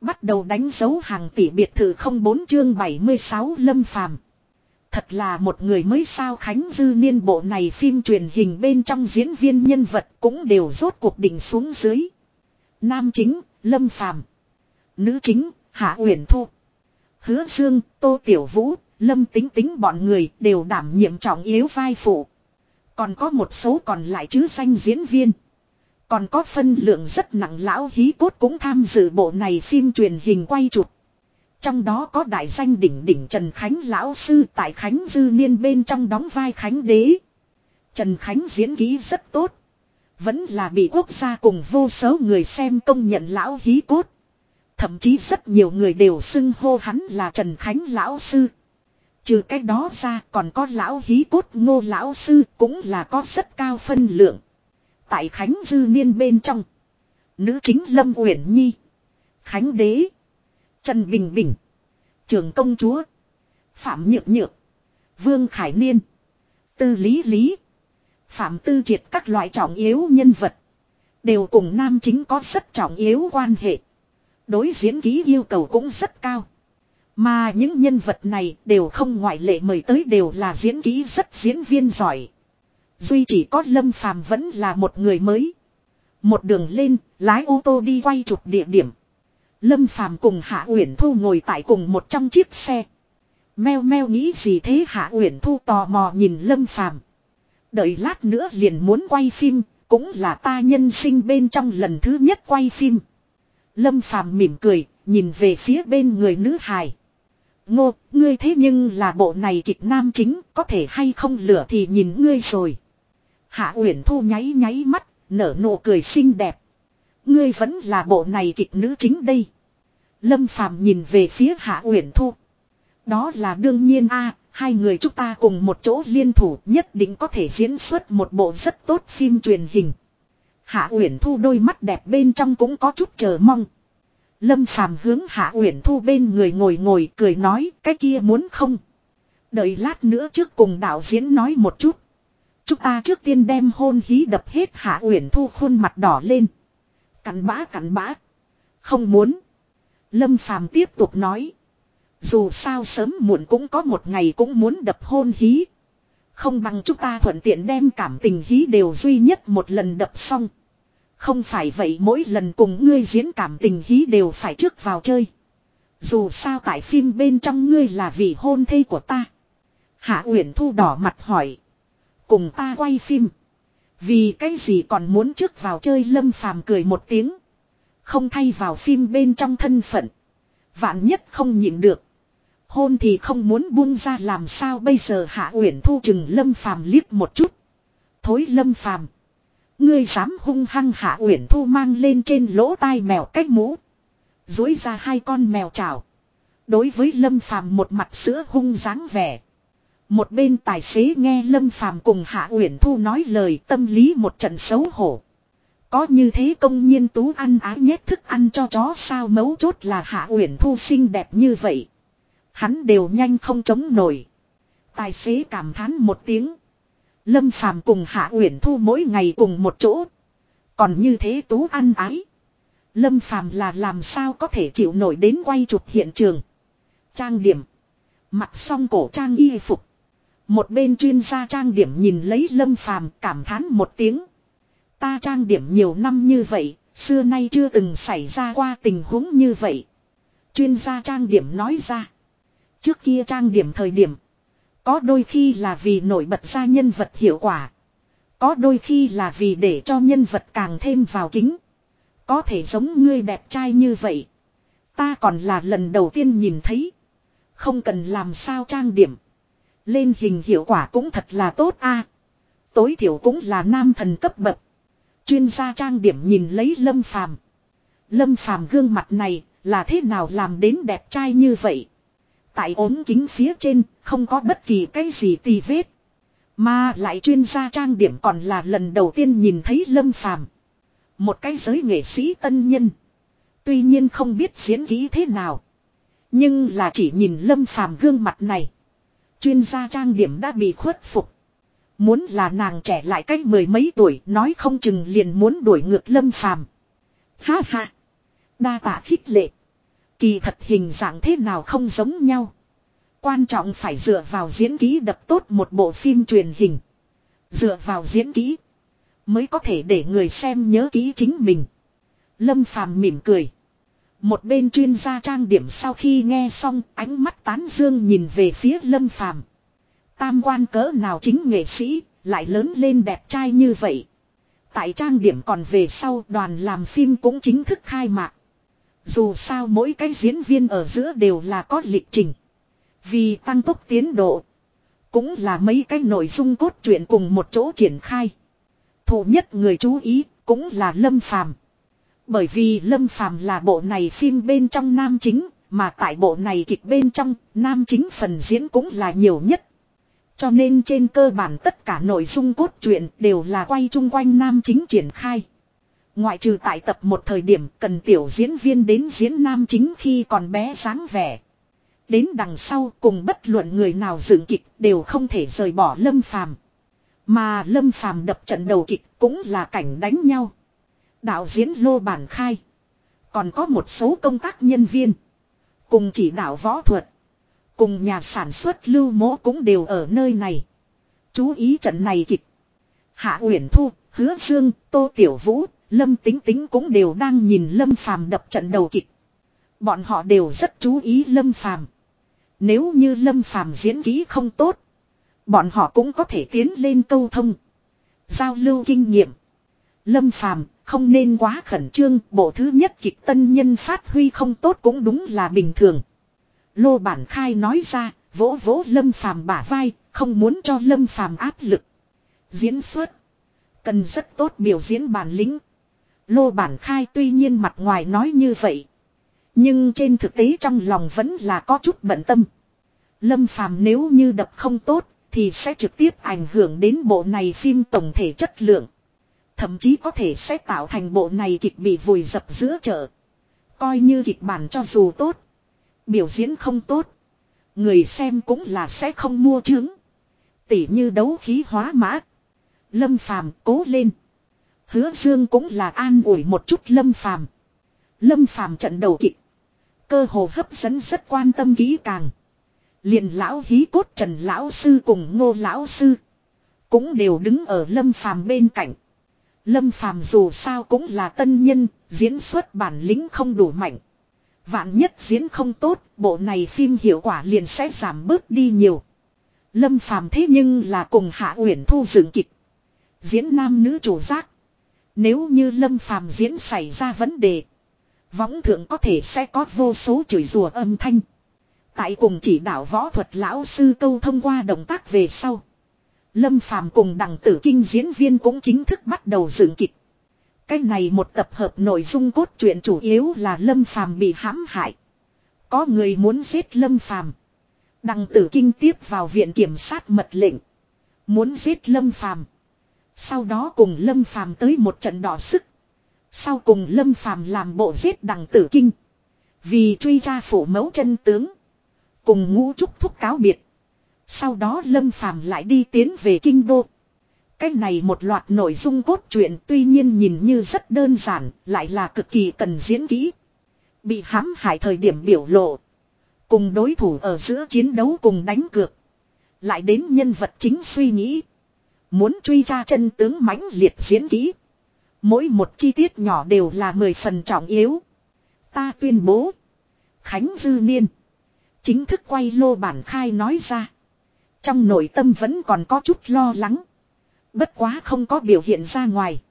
Bắt đầu đánh dấu hàng tỷ biệt thự không bốn chương 76 lâm phàm. Thật là một người mới sao Khánh Dư niên bộ này phim truyền hình bên trong diễn viên nhân vật cũng đều rốt cuộc đỉnh xuống dưới. Nam chính, Lâm Phàm Nữ chính, Hạ Uyển Thu. Hứa Dương, Tô Tiểu Vũ, Lâm Tính Tính bọn người đều đảm nhiệm trọng yếu vai phụ. Còn có một số còn lại chứ danh diễn viên. Còn có phân lượng rất nặng lão hí cốt cũng tham dự bộ này phim truyền hình quay chụp. Trong đó có đại danh đỉnh đỉnh Trần Khánh lão sư tại Khánh Dư Niên bên trong đóng vai Khánh Đế. Trần Khánh diễn ký rất tốt. Vẫn là bị quốc gia cùng vô số người xem công nhận lão hí cốt. Thậm chí rất nhiều người đều xưng hô hắn là Trần Khánh lão sư. Trừ cái đó ra còn có lão hí cốt ngô lão sư cũng là có rất cao phân lượng. Tại Khánh Dư Niên bên trong. Nữ chính Lâm Uyển Nhi. Khánh Đế. Trần Bình Bình. Trường Công Chúa. Phạm Nhược Nhược. Vương Khải Niên. Tư Lý Lý. Phạm Tư Triệt các loại trọng yếu nhân vật. Đều cùng nam chính có rất trọng yếu quan hệ. Đối diễn ký yêu cầu cũng rất cao. Mà những nhân vật này đều không ngoại lệ mời tới đều là diễn ký rất diễn viên giỏi. Duy chỉ có Lâm Phàm vẫn là một người mới. Một đường lên, lái ô tô đi quay chụp địa điểm. Lâm Phàm cùng Hạ Uyển Thu ngồi tại cùng một trong chiếc xe. Meo meo nghĩ gì thế Hạ Uyển Thu tò mò nhìn Lâm Phàm. Đợi lát nữa liền muốn quay phim, cũng là ta nhân sinh bên trong lần thứ nhất quay phim. Lâm Phàm mỉm cười, nhìn về phía bên người nữ hài. Ngô, ngươi thế nhưng là bộ này kịch nam chính, có thể hay không lửa thì nhìn ngươi rồi. Hạ Uyển Thu nháy nháy mắt, nở nụ cười xinh đẹp. Ngươi vẫn là bộ này kịch nữ chính đây. Lâm Phàm nhìn về phía Hạ Uyển Thu. Đó là đương nhiên a, hai người chúng ta cùng một chỗ liên thủ nhất định có thể diễn xuất một bộ rất tốt phim truyền hình. Hạ Uyển Thu đôi mắt đẹp bên trong cũng có chút chờ mong. Lâm Phàm hướng Hạ Uyển Thu bên người ngồi ngồi cười nói, cái kia muốn không? Đợi lát nữa trước cùng đạo diễn nói một chút. Chúng ta trước tiên đem hôn hí đập hết Hạ Uyển Thu khuôn mặt đỏ lên. Cắn bã cắn bã. Không muốn. Lâm Phàm tiếp tục nói. Dù sao sớm muộn cũng có một ngày cũng muốn đập hôn hí. Không bằng chúng ta thuận tiện đem cảm tình hí đều duy nhất một lần đập xong. Không phải vậy mỗi lần cùng ngươi diễn cảm tình hí đều phải trước vào chơi. Dù sao tại phim bên trong ngươi là vị hôn thê của ta. Hạ Uyển Thu đỏ mặt hỏi. Cùng ta quay phim. Vì cái gì còn muốn trước vào chơi lâm phàm cười một tiếng. Không thay vào phim bên trong thân phận. Vạn nhất không nhịn được. Hôn thì không muốn buông ra làm sao bây giờ hạ uyển thu chừng lâm phàm liếc một chút. Thối lâm phàm. Ngươi dám hung hăng hạ uyển thu mang lên trên lỗ tai mèo cách mũ. Dối ra hai con mèo chảo. Đối với lâm phàm một mặt sữa hung dáng vẻ. Một bên tài xế nghe Lâm Phàm cùng Hạ Uyển Thu nói lời tâm lý một trận xấu hổ. Có như thế công nhiên tú ăn ái nhét thức ăn cho chó sao mấu chốt là Hạ Uyển Thu xinh đẹp như vậy. Hắn đều nhanh không chống nổi. Tài xế cảm thán một tiếng. Lâm Phàm cùng Hạ Uyển Thu mỗi ngày cùng một chỗ. Còn như thế tú ăn ái. Lâm Phàm là làm sao có thể chịu nổi đến quay chụp hiện trường. Trang điểm. Mặc xong cổ trang y phục. Một bên chuyên gia trang điểm nhìn lấy lâm phàm cảm thán một tiếng. Ta trang điểm nhiều năm như vậy, xưa nay chưa từng xảy ra qua tình huống như vậy. Chuyên gia trang điểm nói ra. Trước kia trang điểm thời điểm. Có đôi khi là vì nổi bật ra nhân vật hiệu quả. Có đôi khi là vì để cho nhân vật càng thêm vào kính. Có thể giống ngươi đẹp trai như vậy. Ta còn là lần đầu tiên nhìn thấy. Không cần làm sao trang điểm. Lên hình hiệu quả cũng thật là tốt a. Tối thiểu cũng là nam thần cấp bậc. Chuyên gia trang điểm nhìn lấy Lâm Phàm. Lâm Phàm gương mặt này là thế nào làm đến đẹp trai như vậy? Tại ốm kính phía trên không có bất kỳ cái gì tì vết. Mà lại chuyên gia trang điểm còn là lần đầu tiên nhìn thấy Lâm Phàm. Một cái giới nghệ sĩ tân nhân. Tuy nhiên không biết diễn kỹ thế nào. Nhưng là chỉ nhìn Lâm Phàm gương mặt này. Chuyên gia trang điểm đã bị khuất phục. Muốn là nàng trẻ lại cách mười mấy tuổi, nói không chừng liền muốn đuổi ngược lâm phàm. Ha ha. Đa tạ khích lệ. Kỳ thật hình dạng thế nào không giống nhau. Quan trọng phải dựa vào diễn ký đập tốt một bộ phim truyền hình. Dựa vào diễn ký Mới có thể để người xem nhớ ký chính mình. Lâm Phàm mỉm cười. Một bên chuyên gia trang điểm sau khi nghe xong ánh mắt tán dương nhìn về phía Lâm Phàm Tam quan cỡ nào chính nghệ sĩ, lại lớn lên đẹp trai như vậy. Tại trang điểm còn về sau đoàn làm phim cũng chính thức khai mạc. Dù sao mỗi cái diễn viên ở giữa đều là có lịch trình. Vì tăng tốc tiến độ. Cũng là mấy cái nội dung cốt truyện cùng một chỗ triển khai. Thủ nhất người chú ý cũng là Lâm Phàm. Bởi vì Lâm Phàm là bộ này phim bên trong nam chính, mà tại bộ này kịch bên trong, nam chính phần diễn cũng là nhiều nhất. Cho nên trên cơ bản tất cả nội dung cốt truyện đều là quay chung quanh nam chính triển khai. Ngoại trừ tại tập một thời điểm cần tiểu diễn viên đến diễn nam chính khi còn bé sáng vẻ. Đến đằng sau cùng bất luận người nào dựng kịch đều không thể rời bỏ Lâm Phàm. Mà Lâm Phàm đập trận đầu kịch cũng là cảnh đánh nhau. Đạo diễn Lô Bản Khai. Còn có một số công tác nhân viên. Cùng chỉ đạo võ thuật. Cùng nhà sản xuất lưu mỗ cũng đều ở nơi này. Chú ý trận này kịch. Hạ Uyển Thu, Hứa Dương, Tô Tiểu Vũ, Lâm Tính Tính cũng đều đang nhìn Lâm Phàm đập trận đầu kịch. Bọn họ đều rất chú ý Lâm Phàm. Nếu như Lâm Phàm diễn kỹ không tốt, bọn họ cũng có thể tiến lên câu thông, giao lưu kinh nghiệm. Lâm Phàm không nên quá khẩn trương, bộ thứ nhất kịch tân nhân phát huy không tốt cũng đúng là bình thường. Lô Bản Khai nói ra, vỗ vỗ Lâm Phàm bả vai, không muốn cho Lâm Phàm áp lực. Diễn xuất cần rất tốt biểu diễn bản lĩnh. Lô Bản Khai tuy nhiên mặt ngoài nói như vậy, nhưng trên thực tế trong lòng vẫn là có chút bận tâm. Lâm Phàm nếu như đập không tốt thì sẽ trực tiếp ảnh hưởng đến bộ này phim tổng thể chất lượng. Thậm chí có thể sẽ tạo thành bộ này kịch bị vùi dập giữa chợ. Coi như kịch bản cho dù tốt. Biểu diễn không tốt. Người xem cũng là sẽ không mua chứng. Tỉ như đấu khí hóa mã. Lâm Phàm cố lên. Hứa Dương cũng là an ủi một chút Lâm Phàm. Lâm Phàm trận đầu kịch. Cơ hồ hấp dẫn rất quan tâm kỹ càng. liền lão hí cốt Trần lão sư cùng Ngô lão sư cũng đều đứng ở Lâm Phàm bên cạnh. Lâm Phàm dù sao cũng là tân nhân, diễn xuất bản lĩnh không đủ mạnh. Vạn nhất diễn không tốt, bộ này phim hiệu quả liền sẽ giảm bớt đi nhiều. Lâm Phàm thế nhưng là cùng Hạ Uyển Thu dựng kịch. Diễn nam nữ chủ giác. Nếu như Lâm Phàm diễn xảy ra vấn đề, võng thượng có thể sẽ có vô số chửi rủa âm thanh. Tại cùng chỉ đạo võ thuật lão sư câu thông qua động tác về sau. Lâm Phàm cùng đằng tử kinh diễn viên cũng chính thức bắt đầu dựng kịch. Cái này một tập hợp nội dung cốt truyện chủ yếu là Lâm Phàm bị hãm hại. Có người muốn giết Lâm Phàm. Đằng tử kinh tiếp vào viện kiểm sát mật lệnh. Muốn giết Lâm Phàm. Sau đó cùng Lâm Phàm tới một trận đỏ sức. Sau cùng Lâm Phàm làm bộ giết đằng tử kinh. Vì truy ra phủ mẫu chân tướng. Cùng ngũ trúc thúc cáo biệt. Sau đó Lâm Phàm lại đi tiến về kinh đô. Cái này một loạt nội dung cốt truyện tuy nhiên nhìn như rất đơn giản, lại là cực kỳ cần diễn kỹ. Bị hãm hại thời điểm biểu lộ. Cùng đối thủ ở giữa chiến đấu cùng đánh cược. Lại đến nhân vật chính suy nghĩ. Muốn truy tra chân tướng mãnh liệt diễn kỹ. Mỗi một chi tiết nhỏ đều là mười phần trọng yếu. Ta tuyên bố. Khánh Dư Niên. Chính thức quay lô bản khai nói ra. Trong nội tâm vẫn còn có chút lo lắng. Bất quá không có biểu hiện ra ngoài.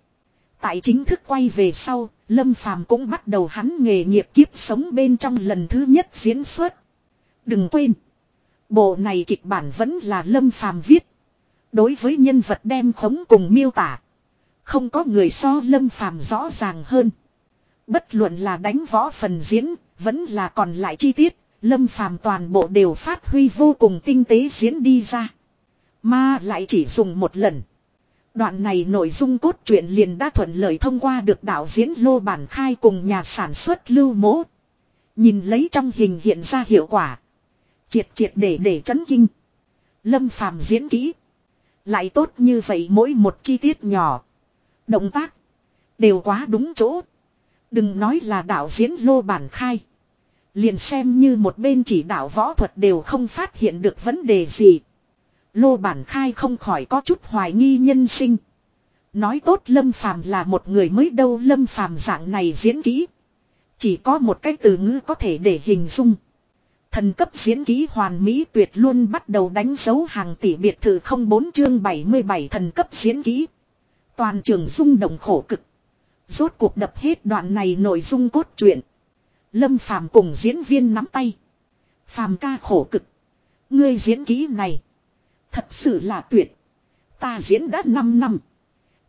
Tại chính thức quay về sau, Lâm Phàm cũng bắt đầu hắn nghề nghiệp kiếp sống bên trong lần thứ nhất diễn xuất. Đừng quên, bộ này kịch bản vẫn là Lâm Phàm viết. Đối với nhân vật đem khống cùng miêu tả, không có người so Lâm Phàm rõ ràng hơn. Bất luận là đánh võ phần diễn, vẫn là còn lại chi tiết, Lâm Phàm toàn bộ đều phát huy vô cùng tinh tế diễn đi ra. Mà lại chỉ dùng một lần. Đoạn này nội dung cốt truyện liền đã thuận lợi thông qua được đạo diễn Lô Bản Khai cùng nhà sản xuất Lưu Mỗ. Nhìn lấy trong hình hiện ra hiệu quả. Triệt triệt để để chấn kinh. Lâm Phàm diễn kỹ. Lại tốt như vậy mỗi một chi tiết nhỏ. Động tác. Đều quá đúng chỗ. Đừng nói là đạo diễn Lô Bản Khai. Liền xem như một bên chỉ đạo võ thuật đều không phát hiện được vấn đề gì. Lô bản khai không khỏi có chút hoài nghi nhân sinh. Nói tốt Lâm Phàm là một người mới đâu, Lâm Phàm dạng này diễn kỹ. Chỉ có một cái từ ngữ có thể để hình dung. Thần cấp diễn kỹ hoàn mỹ tuyệt luôn bắt đầu đánh dấu hàng tỷ biệt thự 04 chương 77 thần cấp diễn kỹ. Toàn trường rung động khổ cực. Rốt cuộc đập hết đoạn này nội dung cốt truyện. Lâm Phàm cùng diễn viên nắm tay. Phàm ca khổ cực. Ngươi diễn kỹ này. Thật sự là tuyệt. Ta diễn đã 5 năm.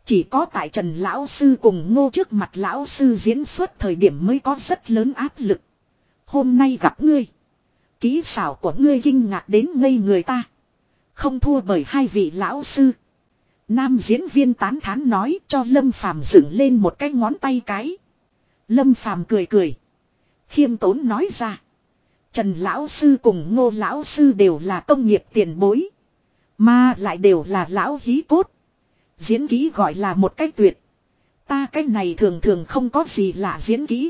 Chỉ có tại Trần Lão Sư cùng ngô trước mặt Lão Sư diễn xuất thời điểm mới có rất lớn áp lực. Hôm nay gặp ngươi. Ký xảo của ngươi kinh ngạc đến ngây người ta. Không thua bởi hai vị Lão Sư. Nam diễn viên tán thán nói cho Lâm Phàm dựng lên một cái ngón tay cái. Lâm Phàm cười cười. Khiêm tốn nói ra. Trần Lão Sư cùng Ngô Lão Sư đều là công nghiệp tiền bối. Mà lại đều là lão hí cốt. Diễn kỹ gọi là một cách tuyệt. Ta cái này thường thường không có gì lạ diễn kỹ.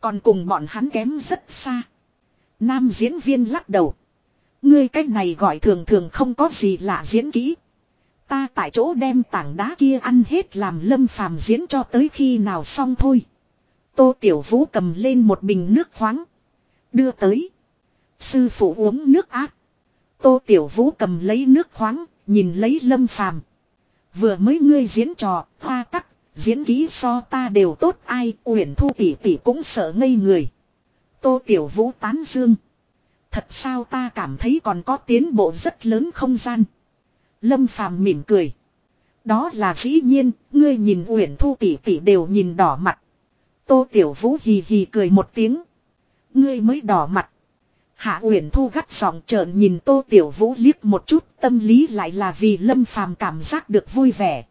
Còn cùng bọn hắn kém rất xa. Nam diễn viên lắc đầu. Ngươi cái này gọi thường thường không có gì lạ diễn kỹ. Ta tại chỗ đem tảng đá kia ăn hết làm lâm phàm diễn cho tới khi nào xong thôi. Tô Tiểu Vũ cầm lên một bình nước khoáng. Đưa tới. Sư phụ uống nước áp. Tô Tiểu Vũ cầm lấy nước khoáng, nhìn lấy lâm phàm. Vừa mới ngươi diễn trò, hoa tắc, diễn ký so ta đều tốt ai, uyển thu tỷ tỷ cũng sợ ngây người. Tô Tiểu Vũ tán dương. Thật sao ta cảm thấy còn có tiến bộ rất lớn không gian. Lâm Phàm mỉm cười. Đó là dĩ nhiên, ngươi nhìn Uyển Thu tỷ tỷ đều nhìn đỏ mặt. Tô Tiểu Vũ hì hì cười một tiếng. Ngươi mới đỏ mặt. Hạ Uyển Thu gắt giọng trợn nhìn Tô Tiểu Vũ liếc một chút, tâm lý lại là vì Lâm Phàm cảm giác được vui vẻ.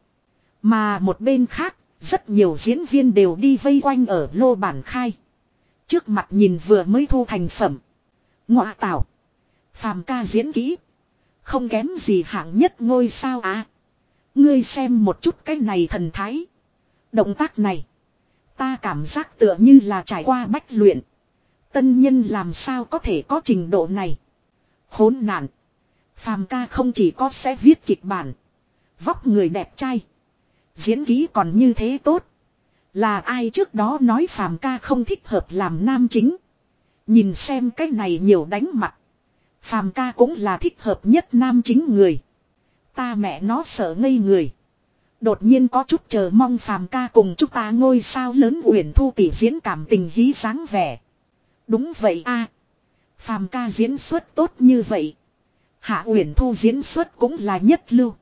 Mà một bên khác, rất nhiều diễn viên đều đi vây quanh ở lô bản khai. Trước mặt nhìn vừa mới thu thành phẩm. Ngọa tạo. Phàm ca diễn kỹ. Không kém gì hạng nhất ngôi sao à. Ngươi xem một chút cái này thần thái. Động tác này. Ta cảm giác tựa như là trải qua bách luyện. Tân nhân làm sao có thể có trình độ này. Khốn nạn. Phàm ca không chỉ có sẽ viết kịch bản. Vóc người đẹp trai. Diễn ký còn như thế tốt. Là ai trước đó nói phàm ca không thích hợp làm nam chính. Nhìn xem cái này nhiều đánh mặt. Phàm ca cũng là thích hợp nhất nam chính người. Ta mẹ nó sợ ngây người. Đột nhiên có chút chờ mong phàm ca cùng chúng ta ngôi sao lớn uyển thu tỷ diễn cảm tình hí dáng vẻ. Đúng vậy a Phàm ca diễn xuất tốt như vậy. Hạ uyển thu diễn xuất cũng là nhất lưu.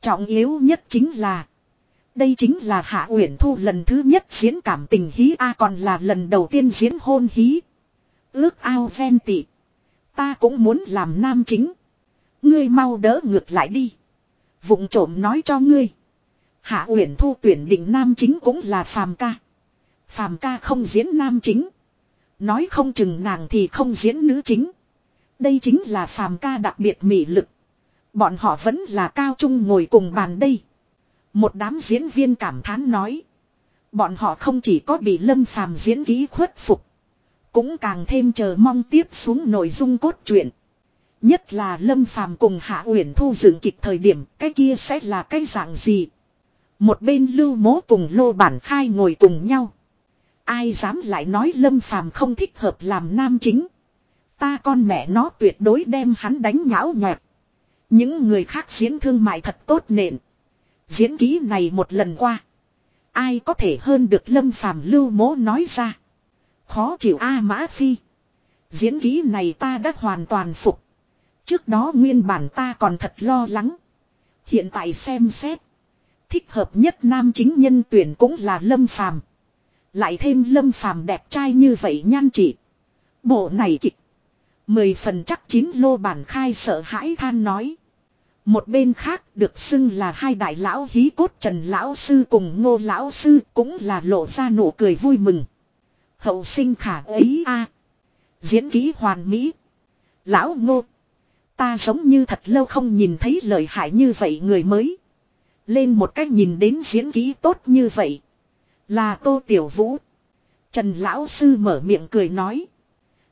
Trọng yếu nhất chính là. Đây chính là Hạ Uyển Thu lần thứ nhất diễn cảm tình hí A còn là lần đầu tiên diễn hôn hí. Ước ao ven tị. Ta cũng muốn làm nam chính. Ngươi mau đỡ ngược lại đi. Vụng trộm nói cho ngươi. Hạ Uyển Thu tuyển định nam chính cũng là phàm ca. Phàm ca không diễn nam chính. Nói không chừng nàng thì không diễn nữ chính. Đây chính là phàm ca đặc biệt mị lực. Bọn họ vẫn là cao trung ngồi cùng bàn đây. Một đám diễn viên cảm thán nói. Bọn họ không chỉ có bị lâm phàm diễn ký khuất phục. Cũng càng thêm chờ mong tiếp xuống nội dung cốt truyện. Nhất là Lâm Phàm cùng Hạ Uyển Thu dựng kịch thời điểm, cái kia sẽ là cái dạng gì? Một bên Lưu Mố cùng Lô Bản Khai ngồi cùng nhau. Ai dám lại nói Lâm Phàm không thích hợp làm nam chính? Ta con mẹ nó tuyệt đối đem hắn đánh nhão nhọt. Những người khác diễn thương mại thật tốt nện. Diễn ký này một lần qua. Ai có thể hơn được Lâm Phàm Lưu Mố nói ra. Khó chịu A Mã Phi. Diễn ký này ta đã hoàn toàn phục. Trước đó nguyên bản ta còn thật lo lắng. Hiện tại xem xét. Thích hợp nhất nam chính nhân tuyển cũng là Lâm Phàm. Lại thêm Lâm Phàm đẹp trai như vậy nhan chị. Bộ này kịch. Mười phần chắc chín lô bản khai sợ hãi than nói. Một bên khác được xưng là hai đại lão hí cốt Trần Lão Sư cùng Ngô Lão Sư cũng là lộ ra nụ cười vui mừng. Hậu sinh khả ấy a Diễn ký hoàn mỹ. Lão ngô. Ta giống như thật lâu không nhìn thấy lời hại như vậy người mới. Lên một cách nhìn đến diễn ký tốt như vậy. Là Tô Tiểu Vũ. Trần Lão Sư mở miệng cười nói.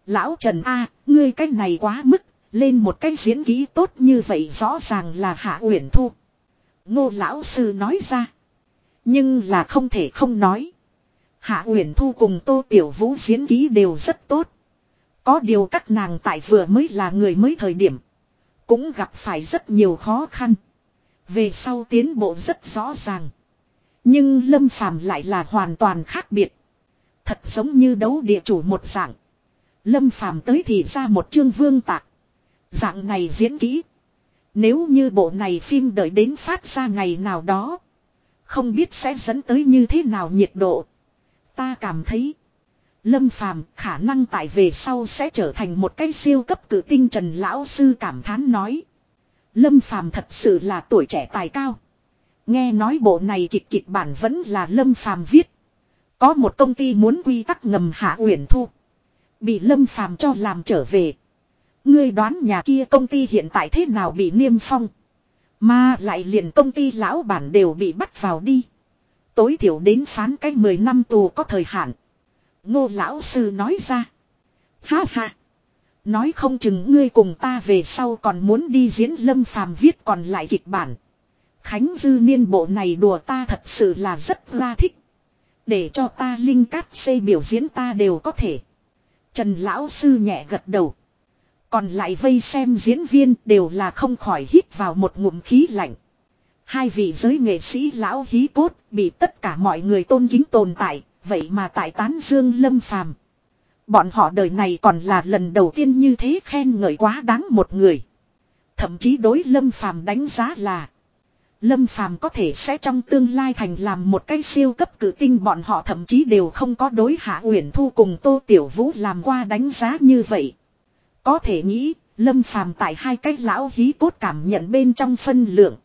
Lão Trần A, ngươi cách này quá mức, lên một cách diễn ký tốt như vậy rõ ràng là Hạ Uyển Thu. Ngô Lão Sư nói ra. Nhưng là không thể không nói. Hạ Uyển Thu cùng Tô Tiểu Vũ diễn ký đều rất tốt. Có điều các nàng tại vừa mới là người mới thời điểm. Cũng gặp phải rất nhiều khó khăn. Về sau tiến bộ rất rõ ràng. Nhưng Lâm Phàm lại là hoàn toàn khác biệt. Thật giống như đấu địa chủ một dạng. Lâm Phàm tới thì ra một chương vương tạc. Dạng này diễn kỹ. Nếu như bộ này phim đợi đến phát ra ngày nào đó. Không biết sẽ dẫn tới như thế nào nhiệt độ. Ta cảm thấy. Lâm Phàm khả năng tại về sau sẽ trở thành một cái siêu cấp cử tinh Trần Lão Sư cảm thán nói. Lâm Phàm thật sự là tuổi trẻ tài cao. Nghe nói bộ này kịch kịch bản vẫn là Lâm Phàm viết. Có một công ty muốn quy tắc ngầm hạ uyển thu. Bị Lâm Phàm cho làm trở về. Ngươi đoán nhà kia công ty hiện tại thế nào bị niêm phong. Mà lại liền công ty lão bản đều bị bắt vào đi. Tối thiểu đến phán cái 10 năm tù có thời hạn. Ngô lão sư nói ra. Ha ha. Nói không chừng ngươi cùng ta về sau còn muốn đi diễn lâm phàm viết còn lại kịch bản. Khánh dư niên bộ này đùa ta thật sự là rất la thích. Để cho ta linh cát xây biểu diễn ta đều có thể. Trần lão sư nhẹ gật đầu. Còn lại vây xem diễn viên đều là không khỏi hít vào một ngụm khí lạnh. Hai vị giới nghệ sĩ lão hí cốt bị tất cả mọi người tôn kính tồn tại, vậy mà tại tán dương lâm phàm. Bọn họ đời này còn là lần đầu tiên như thế khen ngợi quá đáng một người. Thậm chí đối lâm phàm đánh giá là Lâm Phàm có thể sẽ trong tương lai thành làm một cái siêu cấp cử tinh bọn họ thậm chí đều không có đối hạ Uyển Thu cùng Tô Tiểu Vũ làm qua đánh giá như vậy. Có thể nghĩ, Lâm Phàm tại hai cái lão hí cốt cảm nhận bên trong phân lượng.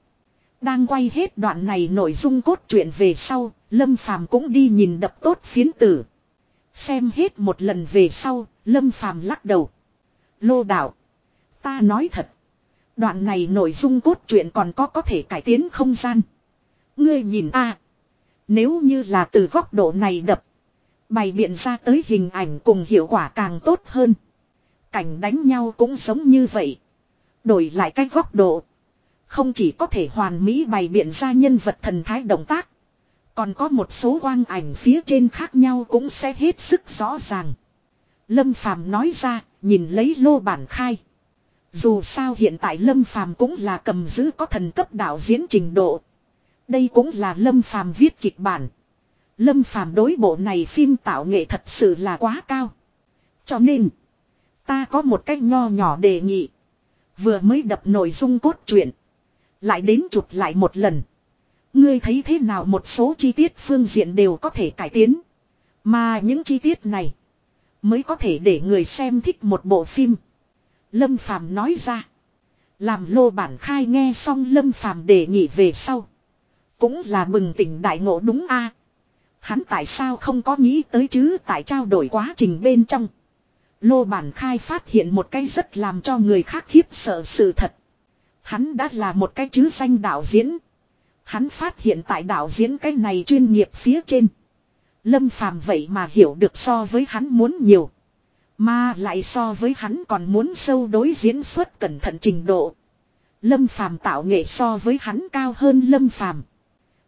Đang quay hết đoạn này nội dung cốt truyện về sau, Lâm Phàm cũng đi nhìn đập tốt phiến tử. Xem hết một lần về sau, Lâm Phàm lắc đầu. Lô đạo. Ta nói thật. Đoạn này nội dung cốt truyện còn có có thể cải tiến không gian. Ngươi nhìn a Nếu như là từ góc độ này đập. Bày biện ra tới hình ảnh cùng hiệu quả càng tốt hơn. Cảnh đánh nhau cũng giống như vậy. Đổi lại cái góc độ. Không chỉ có thể hoàn mỹ bày biện ra nhân vật thần thái động tác. Còn có một số quang ảnh phía trên khác nhau cũng sẽ hết sức rõ ràng. Lâm Phàm nói ra, nhìn lấy lô bản khai. Dù sao hiện tại Lâm Phàm cũng là cầm giữ có thần cấp đạo diễn trình độ. Đây cũng là Lâm Phàm viết kịch bản. Lâm Phàm đối bộ này phim tạo nghệ thật sự là quá cao. Cho nên, ta có một cách nho nhỏ đề nghị. Vừa mới đập nội dung cốt truyện. Lại đến chụp lại một lần. Ngươi thấy thế nào một số chi tiết phương diện đều có thể cải tiến. Mà những chi tiết này mới có thể để người xem thích một bộ phim. Lâm Phàm nói ra. Làm lô bản khai nghe xong Lâm Phàm đề nghị về sau. Cũng là bừng tỉnh đại ngộ đúng a. Hắn tại sao không có nghĩ tới chứ tại trao đổi quá trình bên trong. Lô bản khai phát hiện một cái rất làm cho người khác khiếp sợ sự thật. Hắn đã là một cái chứ danh đạo diễn. Hắn phát hiện tại đạo diễn cái này chuyên nghiệp phía trên. Lâm Phàm vậy mà hiểu được so với hắn muốn nhiều. Mà lại so với hắn còn muốn sâu đối diễn xuất cẩn thận trình độ. Lâm Phàm tạo nghệ so với hắn cao hơn Lâm Phàm.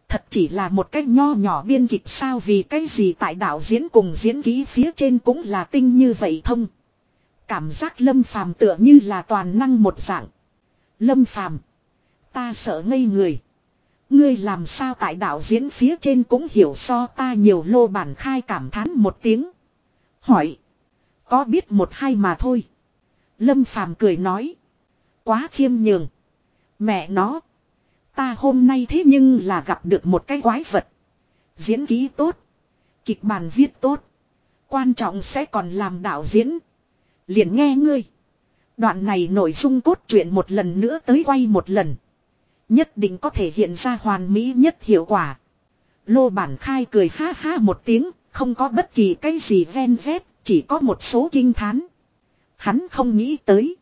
Thật chỉ là một cách nho nhỏ biên kịch sao vì cái gì tại đạo diễn cùng diễn ký phía trên cũng là tinh như vậy thông. Cảm giác Lâm Phàm tựa như là toàn năng một dạng. Lâm Phàm, ta sợ ngây người. Ngươi làm sao tại đạo diễn phía trên cũng hiểu so ta nhiều lô bản khai cảm thán một tiếng. Hỏi. Có biết một hai mà thôi. Lâm Phàm cười nói. Quá khiêm nhường. Mẹ nó. Ta hôm nay thế nhưng là gặp được một cái quái vật. Diễn ký tốt. Kịch bản viết tốt. Quan trọng sẽ còn làm đạo diễn. Liền nghe ngươi. Đoạn này nội dung cốt truyện một lần nữa tới quay một lần. Nhất định có thể hiện ra hoàn mỹ nhất hiệu quả. Lô bản khai cười ha ha một tiếng, không có bất kỳ cái gì ven vét, chỉ có một số kinh thán. Hắn không nghĩ tới.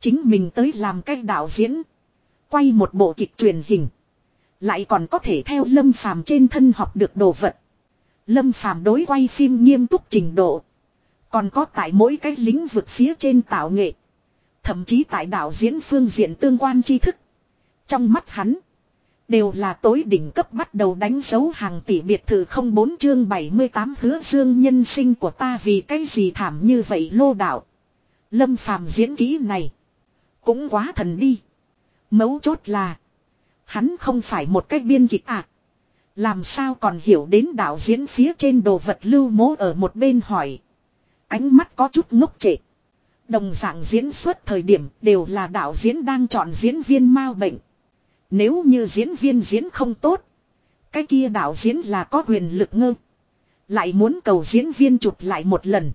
Chính mình tới làm cái đạo diễn. Quay một bộ kịch truyền hình. Lại còn có thể theo lâm phàm trên thân học được đồ vật. Lâm phàm đối quay phim nghiêm túc trình độ. Còn có tại mỗi cái lĩnh vực phía trên tạo nghệ. Thậm chí tại đạo diễn phương diện tương quan tri thức. Trong mắt hắn. Đều là tối đỉnh cấp bắt đầu đánh dấu hàng tỷ biệt thự không bốn chương 78 hứa dương nhân sinh của ta vì cái gì thảm như vậy lô đạo. Lâm phàm diễn kỹ này. Cũng quá thần đi. Mấu chốt là. Hắn không phải một cách biên kịch à. Làm sao còn hiểu đến đạo diễn phía trên đồ vật lưu mố ở một bên hỏi. Ánh mắt có chút ngốc trệ. Đồng dạng diễn xuất thời điểm đều là đạo diễn đang chọn diễn viên mau bệnh. Nếu như diễn viên diễn không tốt. Cái kia đạo diễn là có quyền lực ngơ. Lại muốn cầu diễn viên chụp lại một lần.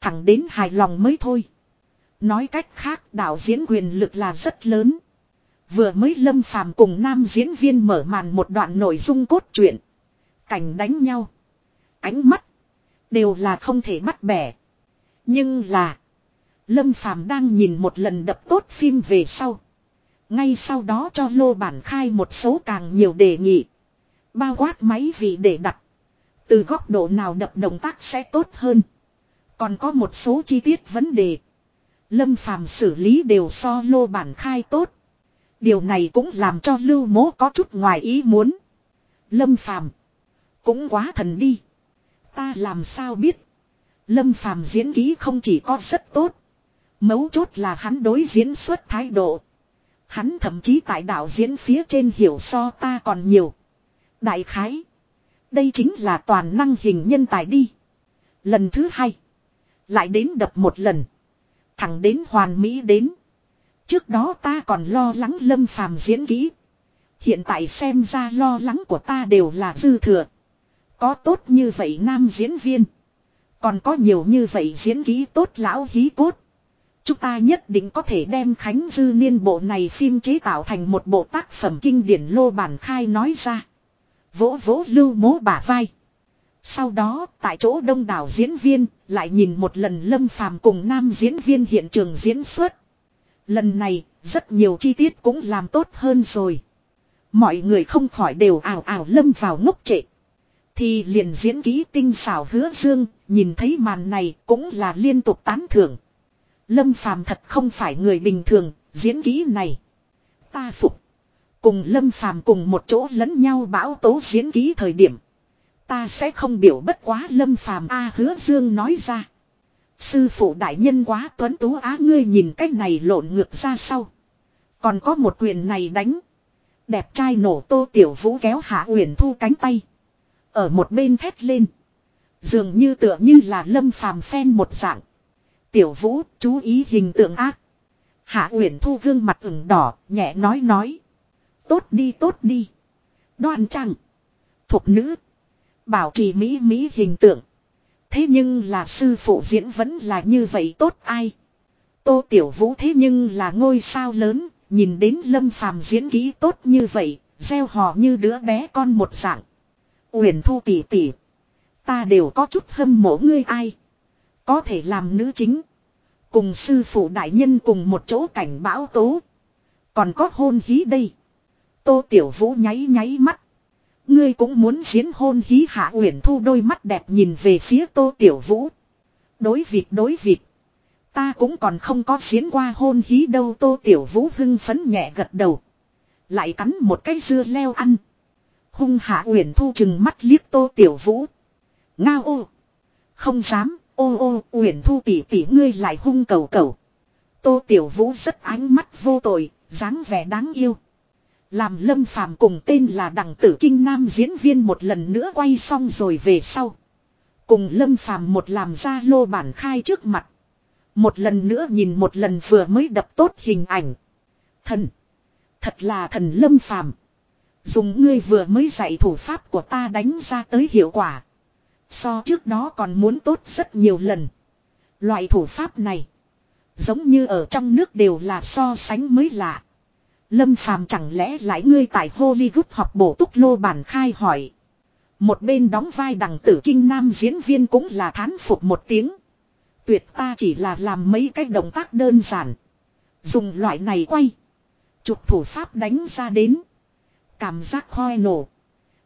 Thẳng đến hài lòng mới thôi. Nói cách khác, đạo diễn quyền lực là rất lớn. Vừa mới lâm phàm cùng nam diễn viên mở màn một đoạn nội dung cốt truyện. Cảnh đánh nhau. Ánh mắt. Đều là không thể bắt bẻ. Nhưng là. Lâm phàm đang nhìn một lần đập tốt phim về sau. Ngay sau đó cho lô bản khai một số càng nhiều đề nghị. Bao quát máy vị để đặt. Từ góc độ nào đập động tác sẽ tốt hơn. Còn có một số chi tiết vấn đề. Lâm phàm xử lý đều so lô bản khai tốt. Điều này cũng làm cho lưu mố có chút ngoài ý muốn. Lâm phàm. Cũng quá thần đi. Ta làm sao biết. Lâm phàm diễn ký không chỉ có rất tốt. Mấu chốt là hắn đối diễn xuất thái độ. Hắn thậm chí tại đạo diễn phía trên hiểu so ta còn nhiều. Đại khái. Đây chính là toàn năng hình nhân tài đi. Lần thứ hai. Lại đến đập một lần. Thẳng đến hoàn mỹ đến. Trước đó ta còn lo lắng lâm phàm diễn kỹ. Hiện tại xem ra lo lắng của ta đều là dư thừa. Có tốt như vậy nam diễn viên. Còn có nhiều như vậy diễn kỹ tốt lão hí cốt. Chúng ta nhất định có thể đem Khánh Dư Niên bộ này phim chế tạo thành một bộ tác phẩm kinh điển lô bản khai nói ra. Vỗ vỗ lưu mố bả vai. Sau đó, tại chỗ đông đảo diễn viên, lại nhìn một lần Lâm Phàm cùng nam diễn viên hiện trường diễn xuất. Lần này, rất nhiều chi tiết cũng làm tốt hơn rồi. Mọi người không khỏi đều ảo ảo lâm vào ngốc trệ. Thì liền diễn ký tinh xảo hứa dương, nhìn thấy màn này cũng là liên tục tán thưởng. Lâm Phàm thật không phải người bình thường, diễn kỹ này. Ta phục. Cùng Lâm Phàm cùng một chỗ lẫn nhau bão tố diễn kỹ thời điểm. Ta sẽ không biểu bất quá Lâm Phàm A hứa dương nói ra. Sư phụ đại nhân quá tuấn tú á ngươi nhìn cách này lộn ngược ra sau. Còn có một quyền này đánh. Đẹp trai nổ tô tiểu vũ kéo hạ uyển thu cánh tay. Ở một bên thét lên. Dường như tựa như là lâm phàm phen một dạng. Tiểu vũ chú ý hình tượng ác. Hạ uyển thu gương mặt ửng đỏ nhẹ nói nói. Tốt đi tốt đi. Đoan trăng. Thục nữ. Bảo trì mỹ mỹ hình tượng. Thế nhưng là sư phụ diễn vẫn là như vậy tốt ai. Tô Tiểu Vũ thế nhưng là ngôi sao lớn, nhìn đến Lâm Phàm diễn kỹ tốt như vậy, gieo hò như đứa bé con một dạng. Uyển Thu tỉ tỉ ta đều có chút hâm mộ ngươi ai. Có thể làm nữ chính. Cùng sư phụ đại nhân cùng một chỗ cảnh bão tố. Còn có hôn hí đây. Tô Tiểu Vũ nháy nháy mắt. Ngươi cũng muốn diễn hôn hí hạ uyển thu đôi mắt đẹp nhìn về phía tô tiểu vũ. Đối việc đối việc. Ta cũng còn không có diễn qua hôn hí đâu tô tiểu vũ hưng phấn nhẹ gật đầu. Lại cắn một cái dưa leo ăn. Hung hạ uyển thu chừng mắt liếc tô tiểu vũ. Ngao ô. Không dám, ô ô, uyển thu tỉ tỉ ngươi lại hung cầu cầu. Tô tiểu vũ rất ánh mắt vô tội, dáng vẻ đáng yêu. Làm lâm phàm cùng tên là Đặng tử kinh nam diễn viên một lần nữa quay xong rồi về sau. Cùng lâm phàm một làm ra lô bản khai trước mặt. Một lần nữa nhìn một lần vừa mới đập tốt hình ảnh. Thần. Thật là thần lâm phàm. Dùng ngươi vừa mới dạy thủ pháp của ta đánh ra tới hiệu quả. So trước đó còn muốn tốt rất nhiều lần. Loại thủ pháp này. Giống như ở trong nước đều là so sánh mới lạ. Lâm Phàm chẳng lẽ lại ngươi tại Hollywood học bổ túc lô bản khai hỏi. Một bên đóng vai đằng tử kinh nam diễn viên cũng là thán phục một tiếng. Tuyệt ta chỉ là làm mấy cái động tác đơn giản. Dùng loại này quay. Chụp thủ pháp đánh ra đến. Cảm giác hoi nổ.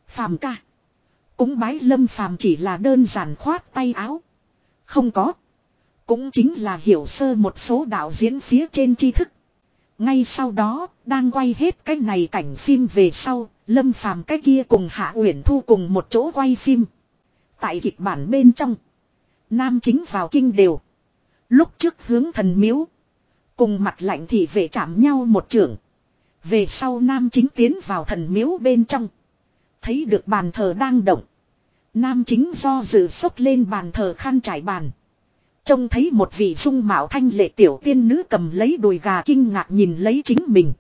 Phàm ca. Cúng bái lâm phàm chỉ là đơn giản khoát tay áo. Không có. Cũng chính là hiểu sơ một số đạo diễn phía trên tri thức. Ngay sau đó, đang quay hết cái này cảnh phim về sau, Lâm Phàm cái kia cùng Hạ Uyển Thu cùng một chỗ quay phim. Tại kịch bản bên trong, nam chính vào kinh đều. Lúc trước hướng thần miếu, cùng mặt lạnh thì về chạm nhau một trưởng. Về sau nam chính tiến vào thần miếu bên trong. Thấy được bàn thờ đang động. Nam chính do dự sốc lên bàn thờ khăn trải bàn. Trông thấy một vị dung mạo thanh lệ tiểu tiên nữ cầm lấy đùi gà kinh ngạc nhìn lấy chính mình.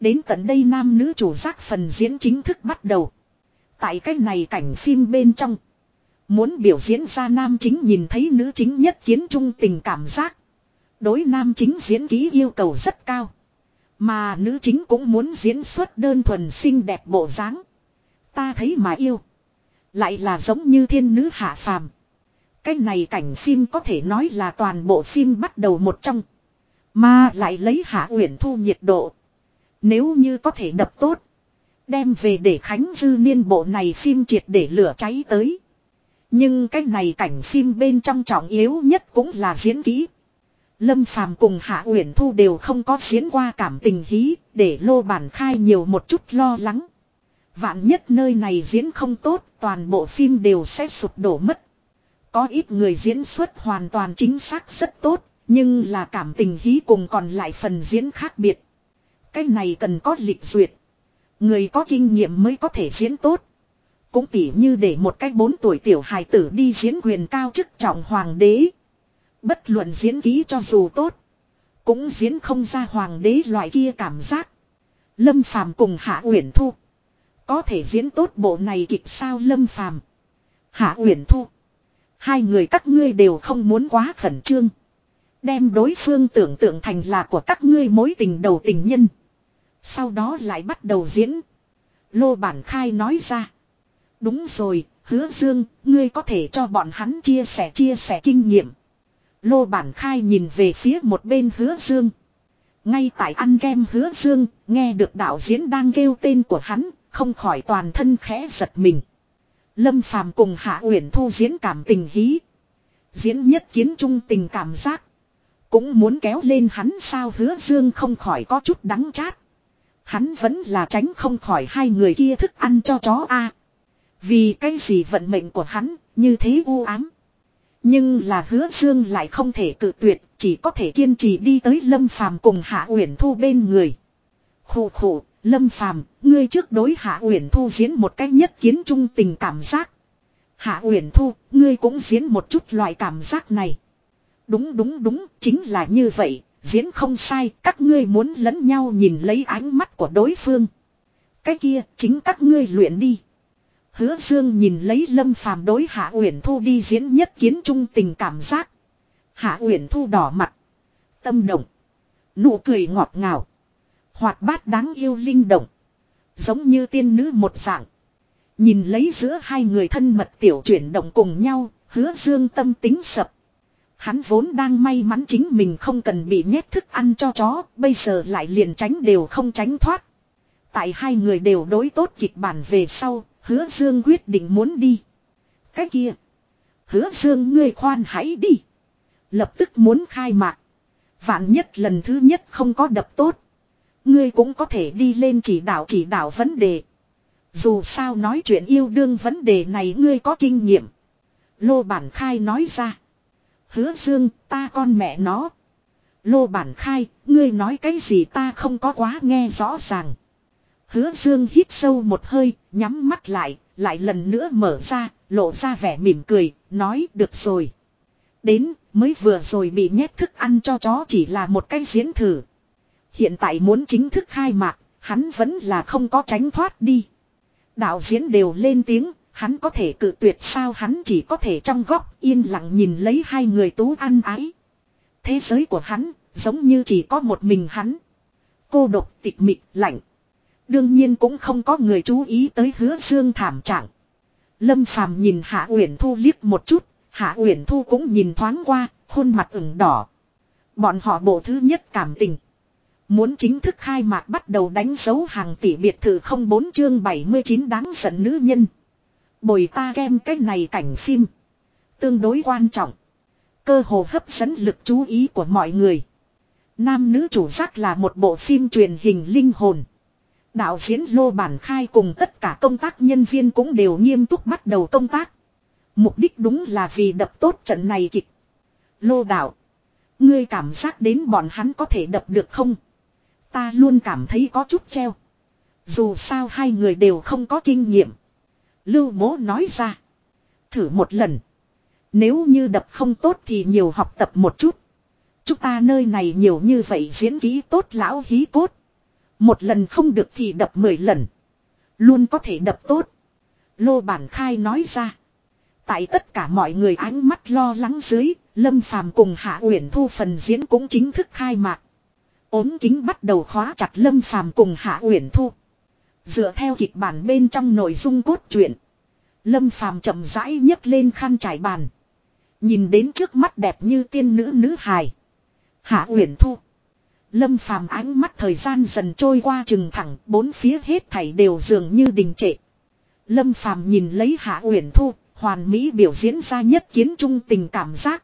Đến tận đây nam nữ chủ giác phần diễn chính thức bắt đầu. Tại cái này cảnh phim bên trong. Muốn biểu diễn ra nam chính nhìn thấy nữ chính nhất kiến trung tình cảm giác. Đối nam chính diễn ký yêu cầu rất cao. Mà nữ chính cũng muốn diễn xuất đơn thuần xinh đẹp bộ dáng. Ta thấy mà yêu. Lại là giống như thiên nữ hạ phàm. Cái này cảnh phim có thể nói là toàn bộ phim bắt đầu một trong. Mà lại lấy hạ uyển thu nhiệt độ. Nếu như có thể đập tốt. Đem về để Khánh Dư niên bộ này phim triệt để lửa cháy tới. Nhưng cái này cảnh phim bên trong trọng yếu nhất cũng là diễn kỹ. Lâm Phàm cùng Hạ Uyển Thu đều không có diễn qua cảm tình hí, để Lô Bản Khai nhiều một chút lo lắng. Vạn nhất nơi này diễn không tốt, toàn bộ phim đều sẽ sụp đổ mất. Có ít người diễn xuất hoàn toàn chính xác rất tốt, nhưng là cảm tình hí cùng còn lại phần diễn khác biệt. Cái này cần có lịch duyệt. Người có kinh nghiệm mới có thể diễn tốt. Cũng tỉ như để một cái bốn tuổi tiểu hài tử đi diễn quyền cao chức trọng hoàng đế. Bất luận diễn ký cho dù tốt. Cũng diễn không ra hoàng đế loại kia cảm giác. Lâm Phàm cùng Hạ Uyển Thu. Có thể diễn tốt bộ này kịch sao Lâm Phàm Hạ Uyển Thu. Hai người các ngươi đều không muốn quá khẩn trương. Đem đối phương tưởng tượng thành là của các ngươi mối tình đầu tình nhân. Sau đó lại bắt đầu diễn. Lô Bản Khai nói ra. Đúng rồi, hứa dương, ngươi có thể cho bọn hắn chia sẻ chia sẻ kinh nghiệm. Lô Bản Khai nhìn về phía một bên hứa dương. Ngay tại ăn kem hứa dương, nghe được đạo diễn đang kêu tên của hắn, không khỏi toàn thân khẽ giật mình. Lâm Phàm cùng Hạ Uyển Thu diễn cảm tình hí. Diễn nhất kiến trung tình cảm giác. Cũng muốn kéo lên hắn sao hứa dương không khỏi có chút đắng chát. Hắn vẫn là tránh không khỏi hai người kia thức ăn cho chó a. Vì cái gì vận mệnh của hắn như thế u ám. Nhưng là hứa dương lại không thể cự tuyệt, chỉ có thể kiên trì đi tới Lâm Phàm cùng Hạ Uyển Thu bên người. Khủ khủ, Lâm Phàm, ngươi trước đối Hạ Uyển Thu diễn một cách nhất kiến trung tình cảm giác. Hạ Uyển Thu, ngươi cũng diễn một chút loại cảm giác này. Đúng đúng đúng, chính là như vậy, diễn không sai, các ngươi muốn lẫn nhau nhìn lấy ánh mắt của đối phương. Cái kia, chính các ngươi luyện đi. Hứa Dương nhìn lấy Lâm Phàm đối Hạ Uyển Thu đi diễn nhất kiến trung tình cảm giác. Hạ Uyển Thu đỏ mặt, tâm động, nụ cười ngọt ngào, hoạt bát đáng yêu linh động, giống như tiên nữ một dạng. Nhìn lấy giữa hai người thân mật tiểu chuyển động cùng nhau, Hứa Dương tâm tính sập. Hắn vốn đang may mắn chính mình không cần bị nhét thức ăn cho chó, bây giờ lại liền tránh đều không tránh thoát. Tại hai người đều đối tốt kịch bản về sau, Hứa Dương quyết định muốn đi. Cái kia. Hứa Dương ngươi khoan hãy đi. Lập tức muốn khai mạc. Vạn nhất lần thứ nhất không có đập tốt. Ngươi cũng có thể đi lên chỉ đạo chỉ đạo vấn đề. Dù sao nói chuyện yêu đương vấn đề này ngươi có kinh nghiệm. Lô Bản Khai nói ra. Hứa Dương, ta con mẹ nó. Lô Bản Khai, ngươi nói cái gì ta không có quá nghe rõ ràng. Hứa Dương hít sâu một hơi, nhắm mắt lại, lại lần nữa mở ra, lộ ra vẻ mỉm cười, nói được rồi. Đến, mới vừa rồi bị nhét thức ăn cho chó chỉ là một cái diễn thử. Hiện tại muốn chính thức khai mạc, hắn vẫn là không có tránh thoát đi. Đạo diễn đều lên tiếng, hắn có thể cự tuyệt sao hắn chỉ có thể trong góc yên lặng nhìn lấy hai người tú ăn ái. Thế giới của hắn, giống như chỉ có một mình hắn. Cô độc tịch mịch lạnh. Đương nhiên cũng không có người chú ý tới hứa dương thảm trạng. Lâm Phàm nhìn Hạ Uyển Thu liếc một chút, Hạ Uyển Thu cũng nhìn thoáng qua, khuôn mặt ửng đỏ. Bọn họ bộ thứ nhất cảm tình. Muốn chính thức khai mạc bắt đầu đánh dấu hàng tỷ biệt thự không bốn chương 79 đáng giận nữ nhân. Bồi ta kem cái này cảnh phim. Tương đối quan trọng. Cơ hồ hấp dẫn lực chú ý của mọi người. Nam nữ chủ giác là một bộ phim truyền hình linh hồn. Đạo diễn Lô Bản Khai cùng tất cả công tác nhân viên cũng đều nghiêm túc bắt đầu công tác. Mục đích đúng là vì đập tốt trận này kịch. Lô đạo. Ngươi cảm giác đến bọn hắn có thể đập được không? Ta luôn cảm thấy có chút treo. Dù sao hai người đều không có kinh nghiệm. Lưu mố nói ra. Thử một lần. Nếu như đập không tốt thì nhiều học tập một chút. Chúng ta nơi này nhiều như vậy diễn kỹ tốt lão hí cốt. Một lần không được thì đập mười lần. Luôn có thể đập tốt. Lô Bản Khai nói ra. Tại tất cả mọi người ánh mắt lo lắng dưới, Lâm Phàm cùng Hạ Uyển Thu phần diễn cũng chính thức khai mạc ốm kính bắt đầu khóa chặt Lâm Phàm cùng Hạ Uyển Thu. Dựa theo kịch bản bên trong nội dung cốt truyện, Lâm Phàm chậm rãi nhấc lên khăn trải bàn, nhìn đến trước mắt đẹp như tiên nữ nữ hài. Hạ Uyển Thu. Lâm Phàm ánh mắt thời gian dần trôi qua chừng thẳng, bốn phía hết thảy đều dường như đình trệ. Lâm Phàm nhìn lấy Hạ Uyển Thu, hoàn mỹ biểu diễn ra nhất kiến trung tình cảm giác.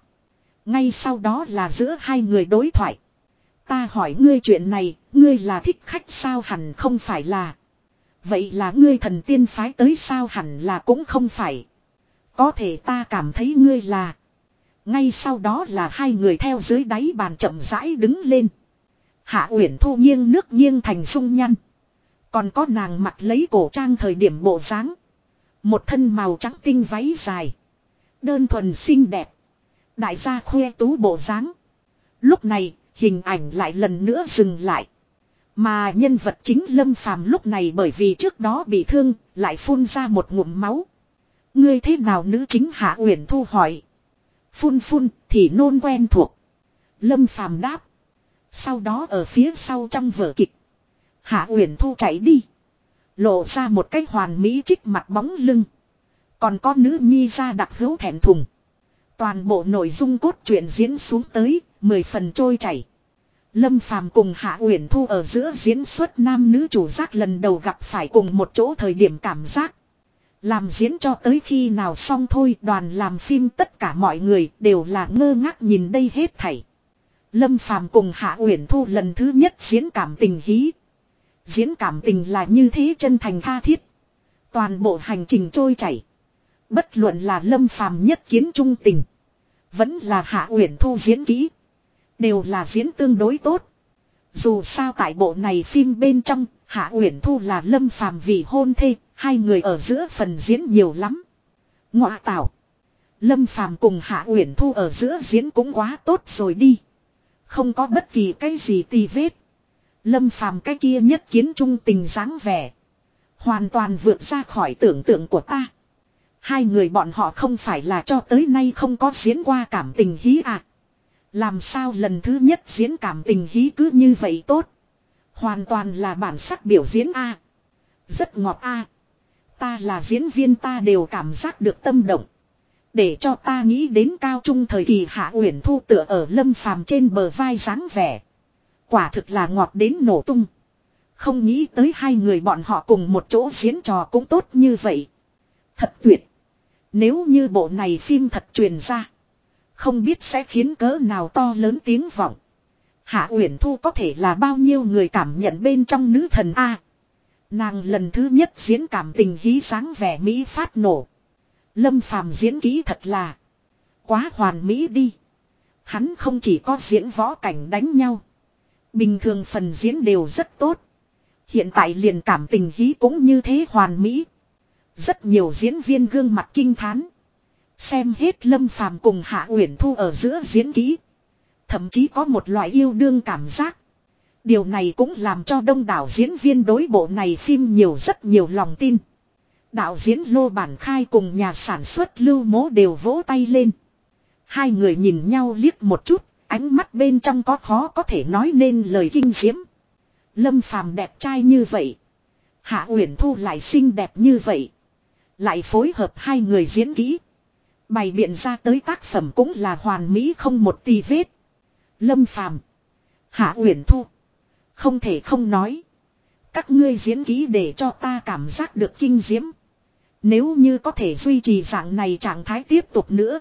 Ngay sau đó là giữa hai người đối thoại. Ta hỏi ngươi chuyện này, ngươi là thích khách sao hẳn không phải là. Vậy là ngươi thần tiên phái tới sao hẳn là cũng không phải. Có thể ta cảm thấy ngươi là. Ngay sau đó là hai người theo dưới đáy bàn chậm rãi đứng lên. Hạ Uyển Thu nghiêng nước nghiêng thành dung nhăn. Còn có nàng mặc lấy cổ trang thời điểm bộ dáng, một thân màu trắng tinh váy dài, đơn thuần xinh đẹp, đại gia khoe tú bộ dáng. Lúc này, hình ảnh lại lần nữa dừng lại. Mà nhân vật chính Lâm Phàm lúc này bởi vì trước đó bị thương, lại phun ra một ngụm máu. Ngươi thế nào nữ chính Hạ Uyển Thu hỏi. Phun phun thì nôn quen thuộc. Lâm Phàm đáp. Sau đó ở phía sau trong vở kịch. Hạ Uyển Thu chạy đi. Lộ ra một cái hoàn mỹ trích mặt bóng lưng. Còn có nữ nhi ra đặc hữu thẹn thùng. Toàn bộ nội dung cốt truyện diễn xuống tới, mười phần trôi chảy. Lâm Phàm cùng Hạ Uyển Thu ở giữa diễn xuất nam nữ chủ giác lần đầu gặp phải cùng một chỗ thời điểm cảm giác. Làm diễn cho tới khi nào xong thôi đoàn làm phim tất cả mọi người đều là ngơ ngác nhìn đây hết thảy. Lâm Phàm cùng Hạ Uyển Thu lần thứ nhất diễn cảm tình hí. Diễn cảm tình là như thế chân thành tha thiết. Toàn bộ hành trình trôi chảy. Bất luận là Lâm Phàm nhất kiến trung tình. Vẫn là Hạ Uyển Thu diễn kỹ. Đều là diễn tương đối tốt. Dù sao tại bộ này phim bên trong, Hạ Uyển Thu là Lâm Phàm vì hôn thê, hai người ở giữa phần diễn nhiều lắm. Ngọa tạo. Lâm Phàm cùng Hạ Uyển Thu ở giữa diễn cũng quá tốt rồi đi. Không có bất kỳ cái gì tì vết. Lâm phàm cái kia nhất kiến trung tình dáng vẻ. Hoàn toàn vượt ra khỏi tưởng tượng của ta. Hai người bọn họ không phải là cho tới nay không có diễn qua cảm tình hí à. Làm sao lần thứ nhất diễn cảm tình hí cứ như vậy tốt. Hoàn toàn là bản sắc biểu diễn a Rất ngọt a Ta là diễn viên ta đều cảm giác được tâm động. Để cho ta nghĩ đến cao trung thời kỳ hạ uyển thu tựa ở lâm phàm trên bờ vai dáng vẻ. Quả thực là ngọt đến nổ tung. Không nghĩ tới hai người bọn họ cùng một chỗ diễn trò cũng tốt như vậy. Thật tuyệt. Nếu như bộ này phim thật truyền ra. Không biết sẽ khiến cỡ nào to lớn tiếng vọng. Hạ Uyển Thu có thể là bao nhiêu người cảm nhận bên trong nữ thần A. Nàng lần thứ nhất diễn cảm tình hí sáng vẻ Mỹ phát nổ. Lâm Phàm diễn kỹ thật là quá hoàn mỹ đi. Hắn không chỉ có diễn võ cảnh đánh nhau. Bình thường phần diễn đều rất tốt. Hiện tại liền cảm tình hí cũng như thế hoàn mỹ. Rất nhiều diễn viên gương mặt kinh thán. Xem hết Lâm Phàm cùng Hạ Uyển Thu ở giữa diễn kỹ. Thậm chí có một loại yêu đương cảm giác. Điều này cũng làm cho đông đảo diễn viên đối bộ này phim nhiều rất nhiều lòng tin. Đạo diễn Lô Bản Khai cùng nhà sản xuất Lưu Mố đều vỗ tay lên. Hai người nhìn nhau liếc một chút, ánh mắt bên trong có khó có thể nói nên lời kinh diễm. Lâm Phàm đẹp trai như vậy. Hạ Uyển Thu lại xinh đẹp như vậy. Lại phối hợp hai người diễn kỹ. Bày biện ra tới tác phẩm cũng là hoàn mỹ không một tì vết. Lâm Phàm, Hạ Uyển Thu. Không thể không nói. Các ngươi diễn kỹ để cho ta cảm giác được kinh diễm. Nếu như có thể duy trì dạng này trạng thái tiếp tục nữa.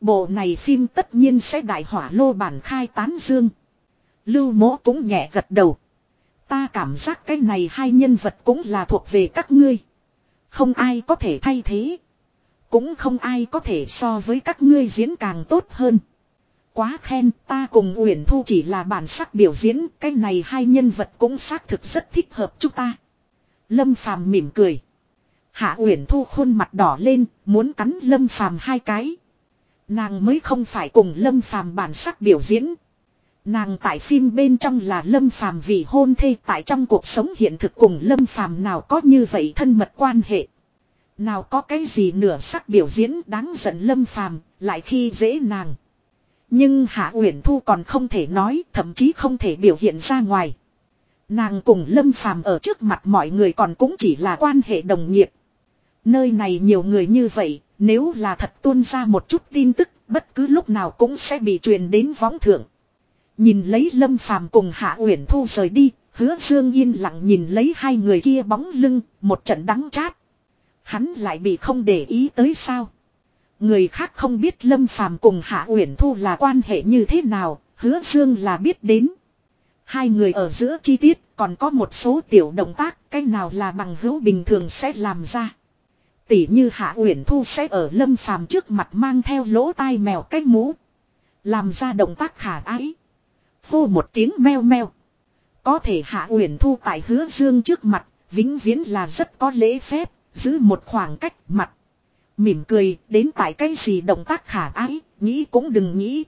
Bộ này phim tất nhiên sẽ đại hỏa lô bản khai tán dương. Lưu mỗ cũng nhẹ gật đầu. Ta cảm giác cái này hai nhân vật cũng là thuộc về các ngươi. Không ai có thể thay thế. Cũng không ai có thể so với các ngươi diễn càng tốt hơn. Quá khen ta cùng Uyển Thu chỉ là bản sắc biểu diễn. Cái này hai nhân vật cũng xác thực rất thích hợp chúng ta. Lâm Phàm mỉm cười. Hạ Uyển Thu khuôn mặt đỏ lên, muốn cắn Lâm Phàm hai cái. Nàng mới không phải cùng Lâm Phàm bản sắc biểu diễn. Nàng tại phim bên trong là Lâm Phàm vì hôn thê tại trong cuộc sống hiện thực cùng Lâm Phàm nào có như vậy thân mật quan hệ. Nào có cái gì nửa sắc biểu diễn đáng giận Lâm Phàm, lại khi dễ nàng. Nhưng Hạ Uyển Thu còn không thể nói, thậm chí không thể biểu hiện ra ngoài. Nàng cùng Lâm Phàm ở trước mặt mọi người còn cũng chỉ là quan hệ đồng nghiệp. Nơi này nhiều người như vậy, nếu là thật tuôn ra một chút tin tức, bất cứ lúc nào cũng sẽ bị truyền đến võng thượng. Nhìn lấy Lâm Phàm cùng Hạ Uyển Thu rời đi, Hứa Dương yên lặng nhìn lấy hai người kia bóng lưng, một trận đắng chát. Hắn lại bị không để ý tới sao? Người khác không biết Lâm Phàm cùng Hạ Uyển Thu là quan hệ như thế nào, Hứa Dương là biết đến. Hai người ở giữa chi tiết còn có một số tiểu động tác, cái nào là bằng hữu bình thường sẽ làm ra. Tỷ như Hạ Uyển Thu sẽ ở Lâm Phàm trước mặt mang theo lỗ tai mèo cách mũ, làm ra động tác khả ái. Hô một tiếng meo meo. Có thể Hạ Uyển Thu tại Hứa Dương trước mặt, vĩnh viễn là rất có lễ phép, giữ một khoảng cách mặt. Mỉm cười, đến tại cái gì động tác khả ái, nghĩ cũng đừng nghĩ.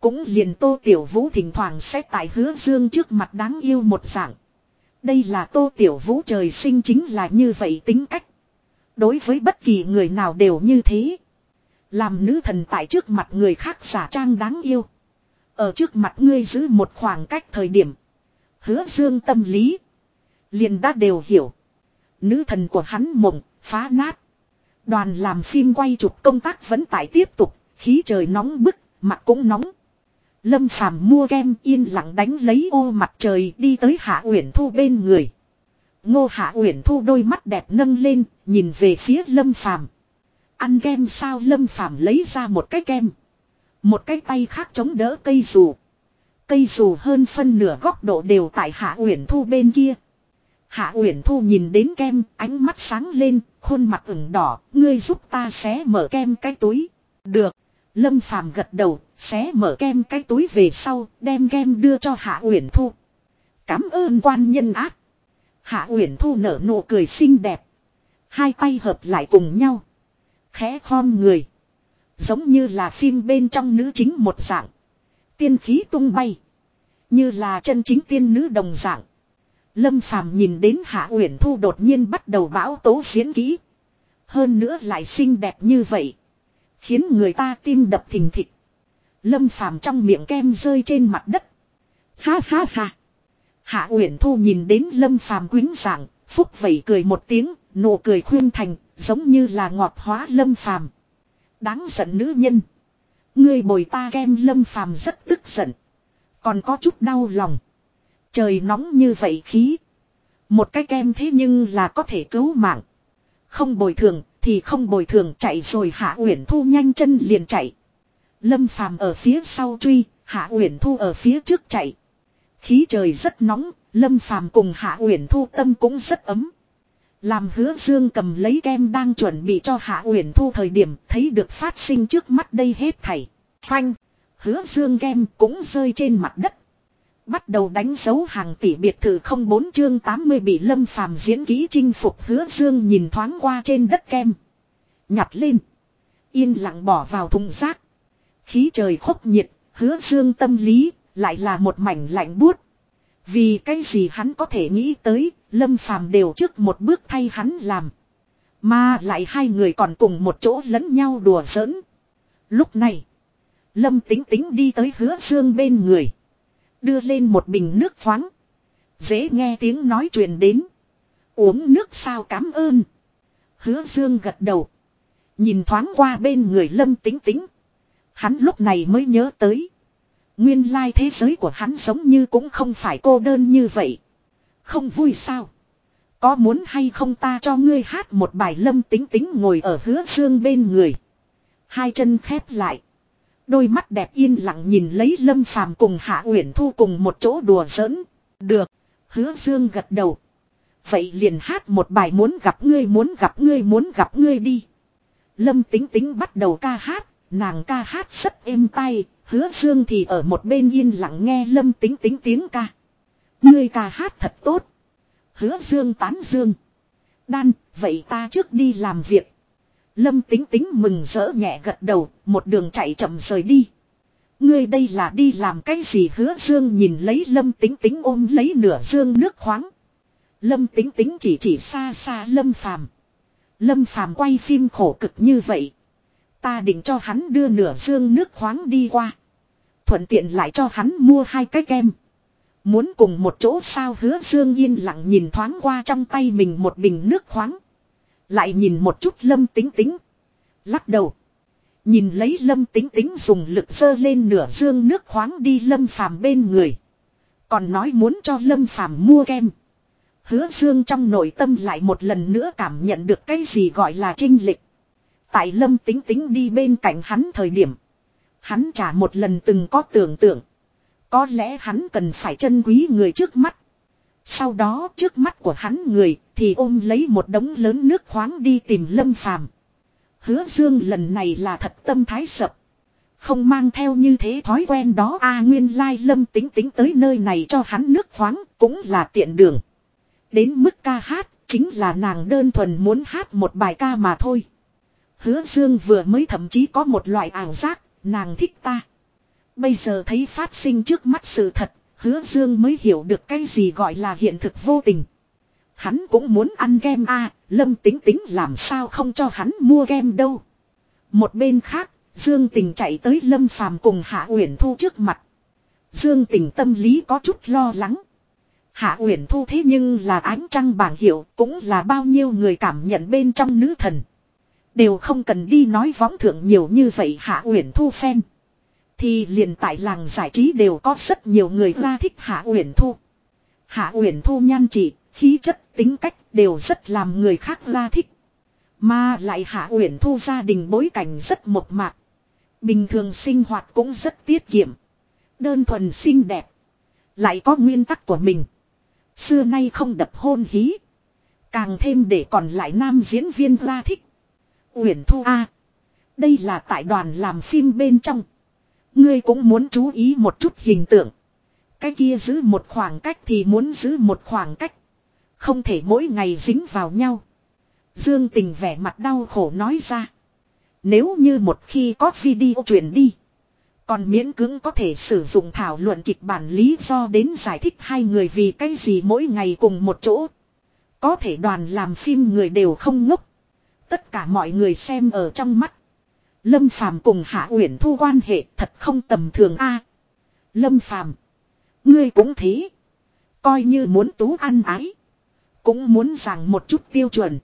Cũng liền Tô Tiểu Vũ thỉnh thoảng sẽ tại Hứa Dương trước mặt đáng yêu một dạng. Đây là Tô Tiểu Vũ trời sinh chính là như vậy tính cách. Đối với bất kỳ người nào đều như thế. Làm nữ thần tại trước mặt người khác giả trang đáng yêu. Ở trước mặt ngươi giữ một khoảng cách thời điểm. Hứa dương tâm lý. Liền đã đều hiểu. Nữ thần của hắn mộng, phá nát. Đoàn làm phim quay chụp công tác vẫn tại tiếp tục, khí trời nóng bức, mặt cũng nóng. Lâm Phàm mua kem yên lặng đánh lấy ô mặt trời đi tới Hạ Uyển Thu bên người. Ngô Hạ Uyển Thu đôi mắt đẹp nâng lên, nhìn về phía Lâm Phàm. Ăn kem sao Lâm Phàm lấy ra một cái kem. Một cái tay khác chống đỡ cây dù. Cây dù hơn phân nửa góc độ đều tại Hạ Uyển Thu bên kia. Hạ Uyển Thu nhìn đến kem, ánh mắt sáng lên, khuôn mặt ửng đỏ, ngươi giúp ta xé mở kem cái túi. Được. Lâm Phàm gật đầu, xé mở kem cái túi về sau, đem kem đưa cho Hạ Uyển Thu. Cảm ơn quan nhân ác. Hạ Uyển Thu nở nụ cười xinh đẹp. Hai tay hợp lại cùng nhau. Khẽ khom người. Giống như là phim bên trong nữ chính một dạng. Tiên khí tung bay. Như là chân chính tiên nữ đồng dạng. Lâm Phàm nhìn đến Hạ Uyển Thu đột nhiên bắt đầu bão tố diễn kỹ. Hơn nữa lại xinh đẹp như vậy. Khiến người ta tim đập thình thịch. Lâm Phàm trong miệng kem rơi trên mặt đất. Ha ha ha. Hạ Uyển Thu nhìn đến Lâm Phàm quyến dạng, phúc vẩy cười một tiếng, nụ cười khuyên thành, giống như là ngọt hóa Lâm Phàm. Đáng giận nữ nhân. Ngươi bồi ta kem Lâm Phàm rất tức giận, còn có chút đau lòng. Trời nóng như vậy khí, một cái kem thế nhưng là có thể cứu mạng. Không bồi thường thì không bồi thường chạy rồi Hạ Uyển Thu nhanh chân liền chạy. Lâm Phàm ở phía sau truy, Hạ Uyển Thu ở phía trước chạy. Khí trời rất nóng, Lâm Phàm cùng Hạ Uyển Thu tâm cũng rất ấm. Làm hứa dương cầm lấy kem đang chuẩn bị cho Hạ Uyển Thu thời điểm thấy được phát sinh trước mắt đây hết thảy. Phanh, hứa dương kem cũng rơi trên mặt đất. Bắt đầu đánh dấu hàng tỷ biệt thự không bốn chương 80 bị lâm phàm diễn ký chinh phục hứa dương nhìn thoáng qua trên đất kem. Nhặt lên. Yên lặng bỏ vào thùng rác. Khí trời khốc nhiệt, hứa dương tâm lý, lại là một mảnh lạnh buốt. Vì cái gì hắn có thể nghĩ tới, lâm phàm đều trước một bước thay hắn làm. Mà lại hai người còn cùng một chỗ lẫn nhau đùa giỡn. Lúc này, lâm tính tính đi tới hứa dương bên người. Đưa lên một bình nước khoáng. Dễ nghe tiếng nói chuyện đến. Uống nước sao cảm ơn. Hứa dương gật đầu. Nhìn thoáng qua bên người lâm tính tính. Hắn lúc này mới nhớ tới. Nguyên lai thế giới của hắn giống như cũng không phải cô đơn như vậy. Không vui sao? Có muốn hay không ta cho ngươi hát một bài lâm tính tính ngồi ở hứa dương bên người. Hai chân khép lại. Đôi mắt đẹp yên lặng nhìn lấy Lâm Phàm cùng Hạ Uyển Thu cùng một chỗ đùa giỡn. Được, Hứa Dương gật đầu. Vậy liền hát một bài muốn gặp ngươi muốn gặp ngươi muốn gặp ngươi đi. Lâm Tính Tính bắt đầu ca hát, nàng ca hát rất êm tai, Hứa Dương thì ở một bên yên lặng nghe Lâm Tính Tính tiếng ca. Ngươi ca hát thật tốt. Hứa Dương tán dương. Đan, vậy ta trước đi làm việc. Lâm tính tính mừng rỡ nhẹ gật đầu, một đường chạy chậm rời đi. Ngươi đây là đi làm cái gì hứa dương nhìn lấy lâm tính tính ôm lấy nửa dương nước khoáng. Lâm tính tính chỉ chỉ xa xa lâm phàm. Lâm phàm quay phim khổ cực như vậy. Ta định cho hắn đưa nửa dương nước khoáng đi qua. Thuận tiện lại cho hắn mua hai cái kem. Muốn cùng một chỗ sao hứa dương yên lặng nhìn thoáng qua trong tay mình một bình nước khoáng. Lại nhìn một chút lâm tính tính. Lắc đầu. Nhìn lấy lâm tính tính dùng lực dơ lên nửa dương nước khoáng đi lâm phàm bên người. Còn nói muốn cho lâm phàm mua kem. Hứa dương trong nội tâm lại một lần nữa cảm nhận được cái gì gọi là trinh lịch. Tại lâm tính tính đi bên cạnh hắn thời điểm. Hắn trả một lần từng có tưởng tượng. Có lẽ hắn cần phải trân quý người trước mắt. Sau đó trước mắt của hắn người thì ôm lấy một đống lớn nước khoáng đi tìm lâm phàm. Hứa dương lần này là thật tâm thái sập. Không mang theo như thế thói quen đó a nguyên lai lâm tính tính tới nơi này cho hắn nước khoáng cũng là tiện đường. Đến mức ca hát chính là nàng đơn thuần muốn hát một bài ca mà thôi. Hứa dương vừa mới thậm chí có một loại ảo giác, nàng thích ta. Bây giờ thấy phát sinh trước mắt sự thật, hứa dương mới hiểu được cái gì gọi là hiện thực vô tình. Hắn cũng muốn ăn kem a lâm tính tính làm sao không cho hắn mua kem đâu. Một bên khác, Dương Tình chạy tới Lâm Phàm cùng Hạ Uyển Thu trước mặt. Dương Tình tâm lý có chút lo lắng. Hạ Uyển Thu thế nhưng là ánh trăng bảng hiệu, cũng là bao nhiêu người cảm nhận bên trong nữ thần. Đều không cần đi nói võng thượng nhiều như vậy Hạ Uyển Thu phen. Thì liền tại làng giải trí đều có rất nhiều người ra thích Hạ Uyển Thu. Hạ Uyển Thu nhan trị, khí chất, tính cách đều rất làm người khác ra thích. Mà lại Hạ Uyển Thu gia đình bối cảnh rất mộc mạc. Bình thường sinh hoạt cũng rất tiết kiệm. Đơn thuần xinh đẹp. Lại có nguyên tắc của mình. Xưa nay không đập hôn hí. Càng thêm để còn lại nam diễn viên ra thích. Uyển Thu A. Đây là tại đoàn làm phim bên trong. Ngươi cũng muốn chú ý một chút hình tượng. Cái kia giữ một khoảng cách thì muốn giữ một khoảng cách. Không thể mỗi ngày dính vào nhau. Dương tình vẻ mặt đau khổ nói ra. Nếu như một khi có video truyền đi. Còn miễn cưỡng có thể sử dụng thảo luận kịch bản lý do đến giải thích hai người vì cái gì mỗi ngày cùng một chỗ. Có thể đoàn làm phim người đều không ngốc. Tất cả mọi người xem ở trong mắt. Lâm Phàm cùng Hạ Uyển Thu quan hệ thật không tầm thường a. Lâm Phàm, ngươi cũng thế, coi như muốn tú ăn ái, cũng muốn rằng một chút tiêu chuẩn.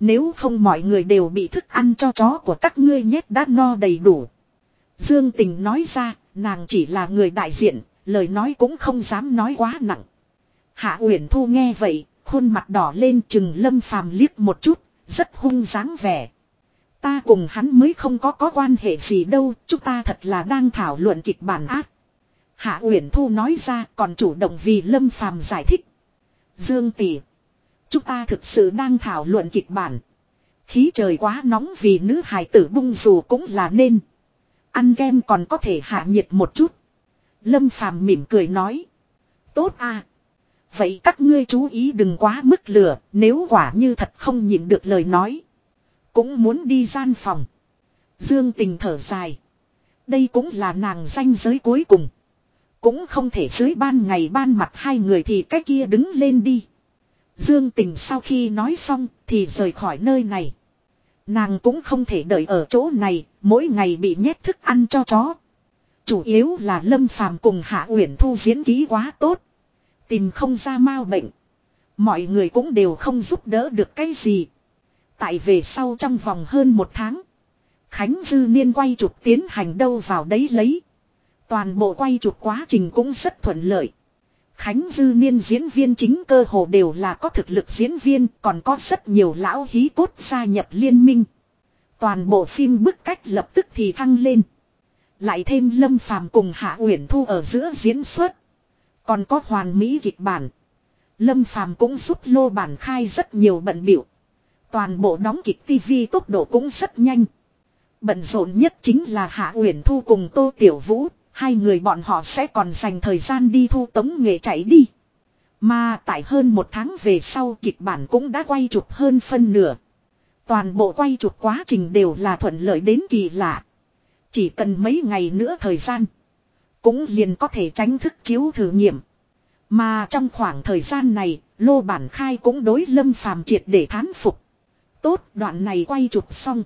Nếu không mọi người đều bị thức ăn cho chó của các ngươi nhét đã no đầy đủ. Dương Tình nói ra, nàng chỉ là người đại diện, lời nói cũng không dám nói quá nặng. Hạ Uyển Thu nghe vậy, khuôn mặt đỏ lên chừng Lâm Phàm liếc một chút, rất hung dáng vẻ. Ta cùng hắn mới không có có quan hệ gì đâu, chúng ta thật là đang thảo luận kịch bản ác. Hạ Uyển Thu nói ra còn chủ động vì Lâm Phàm giải thích. Dương Tỷ, chúng ta thực sự đang thảo luận kịch bản. Khí trời quá nóng vì nữ hài tử bung dù cũng là nên. Ăn kem còn có thể hạ nhiệt một chút. Lâm Phàm mỉm cười nói. Tốt à. Vậy các ngươi chú ý đừng quá mức lửa, nếu quả như thật không nhịn được lời nói. Cũng muốn đi gian phòng. Dương tình thở dài. Đây cũng là nàng danh giới cuối cùng. Cũng không thể dưới ban ngày ban mặt hai người thì cái kia đứng lên đi. Dương tình sau khi nói xong thì rời khỏi nơi này. Nàng cũng không thể đợi ở chỗ này, mỗi ngày bị nhét thức ăn cho chó. Chủ yếu là Lâm Phàm cùng Hạ Uyển Thu diễn ký quá tốt. Tìm không ra mau bệnh. Mọi người cũng đều không giúp đỡ được cái gì. Tại về sau trong vòng hơn một tháng. Khánh Dư Niên quay chụp tiến hành đâu vào đấy lấy. Toàn bộ quay chụp quá trình cũng rất thuận lợi. Khánh Dư Niên diễn viên chính cơ hồ đều là có thực lực diễn viên, còn có rất nhiều lão hí cốt gia nhập liên minh. Toàn bộ phim bức cách lập tức thì thăng lên. Lại thêm Lâm Phàm cùng Hạ Uyển Thu ở giữa diễn xuất. Còn có hoàn mỹ kịch bản. Lâm Phàm cũng giúp lô bản khai rất nhiều bận biểu. Toàn bộ đóng kịch TV tốc độ cũng rất nhanh. Bận rộn nhất chính là Hạ Uyển Thu cùng Tô Tiểu Vũ, hai người bọn họ sẽ còn dành thời gian đi thu tống nghệ chạy đi. Mà tại hơn một tháng về sau kịch bản cũng đã quay chụp hơn phân nửa. Toàn bộ quay chụp quá trình đều là thuận lợi đến kỳ lạ. Chỉ cần mấy ngày nữa thời gian. Cũng liền có thể tránh thức chiếu thử nghiệm. Mà trong khoảng thời gian này, Lô Bản Khai cũng đối Lâm Phàm triệt để thán phục. Tốt, đoạn này quay chụp xong.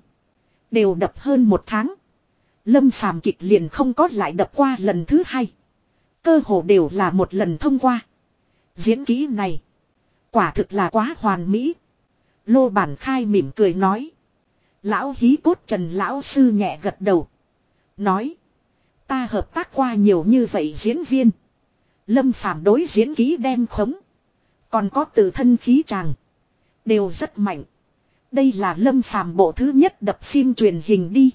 Đều đập hơn một tháng. Lâm Phàm kịch liền không có lại đập qua lần thứ hai. Cơ hồ đều là một lần thông qua. Diễn kỹ này. Quả thực là quá hoàn mỹ. Lô Bản Khai mỉm cười nói. Lão hí cốt trần lão sư nhẹ gật đầu. Nói. Ta hợp tác qua nhiều như vậy diễn viên. Lâm Phàm đối diễn ký đem khống. Còn có từ thân khí chàng. Đều rất mạnh. Đây là Lâm Phàm bộ thứ nhất đập phim truyền hình đi.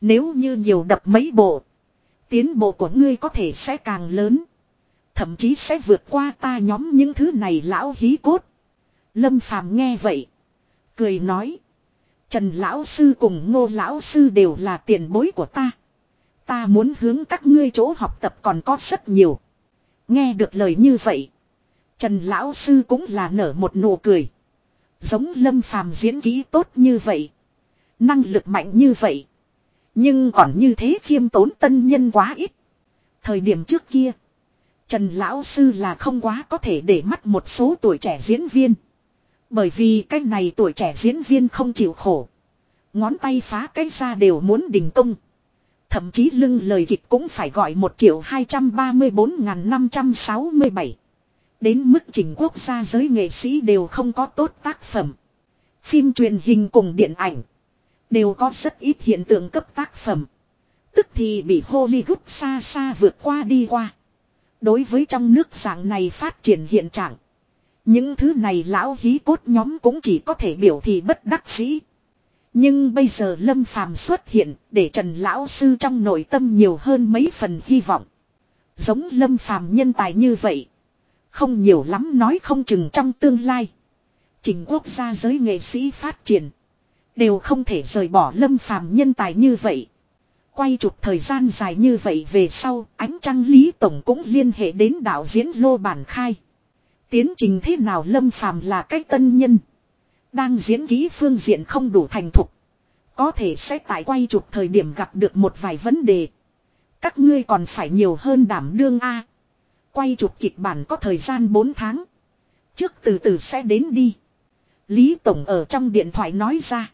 Nếu như nhiều đập mấy bộ. Tiến bộ của ngươi có thể sẽ càng lớn. Thậm chí sẽ vượt qua ta nhóm những thứ này lão hí cốt. Lâm Phàm nghe vậy. Cười nói. Trần Lão Sư cùng Ngô Lão Sư đều là tiền bối của ta. Ta muốn hướng các ngươi chỗ học tập còn có rất nhiều. Nghe được lời như vậy. Trần Lão Sư cũng là nở một nụ cười. Giống Lâm Phàm diễn ký tốt như vậy. Năng lực mạnh như vậy. Nhưng còn như thế khiêm tốn tân nhân quá ít. Thời điểm trước kia. Trần Lão Sư là không quá có thể để mắt một số tuổi trẻ diễn viên. Bởi vì cái này tuổi trẻ diễn viên không chịu khổ. Ngón tay phá cái ra đều muốn đình công. Thậm chí lưng lời kịch cũng phải gọi 1 triệu 234.567. Đến mức chỉnh quốc gia giới nghệ sĩ đều không có tốt tác phẩm. Phim truyền hình cùng điện ảnh. Đều có rất ít hiện tượng cấp tác phẩm. Tức thì bị Hollywood xa xa vượt qua đi qua. Đối với trong nước dạng này phát triển hiện trạng. Những thứ này lão hí cốt nhóm cũng chỉ có thể biểu thị bất đắc dĩ. Nhưng bây giờ Lâm Phàm xuất hiện để Trần Lão Sư trong nội tâm nhiều hơn mấy phần hy vọng. Giống Lâm Phàm nhân tài như vậy. Không nhiều lắm nói không chừng trong tương lai. Trình quốc gia giới nghệ sĩ phát triển. Đều không thể rời bỏ Lâm Phàm nhân tài như vậy. Quay chụp thời gian dài như vậy về sau, ánh trăng Lý Tổng cũng liên hệ đến đạo diễn Lô Bản Khai. Tiến trình thế nào Lâm Phàm là cái tân nhân. Đang diễn ký phương diện không đủ thành thục. Có thể sẽ tại quay chụp thời điểm gặp được một vài vấn đề. Các ngươi còn phải nhiều hơn đảm đương A. Quay chụp kịch bản có thời gian 4 tháng. Trước từ từ sẽ đến đi. Lý Tổng ở trong điện thoại nói ra.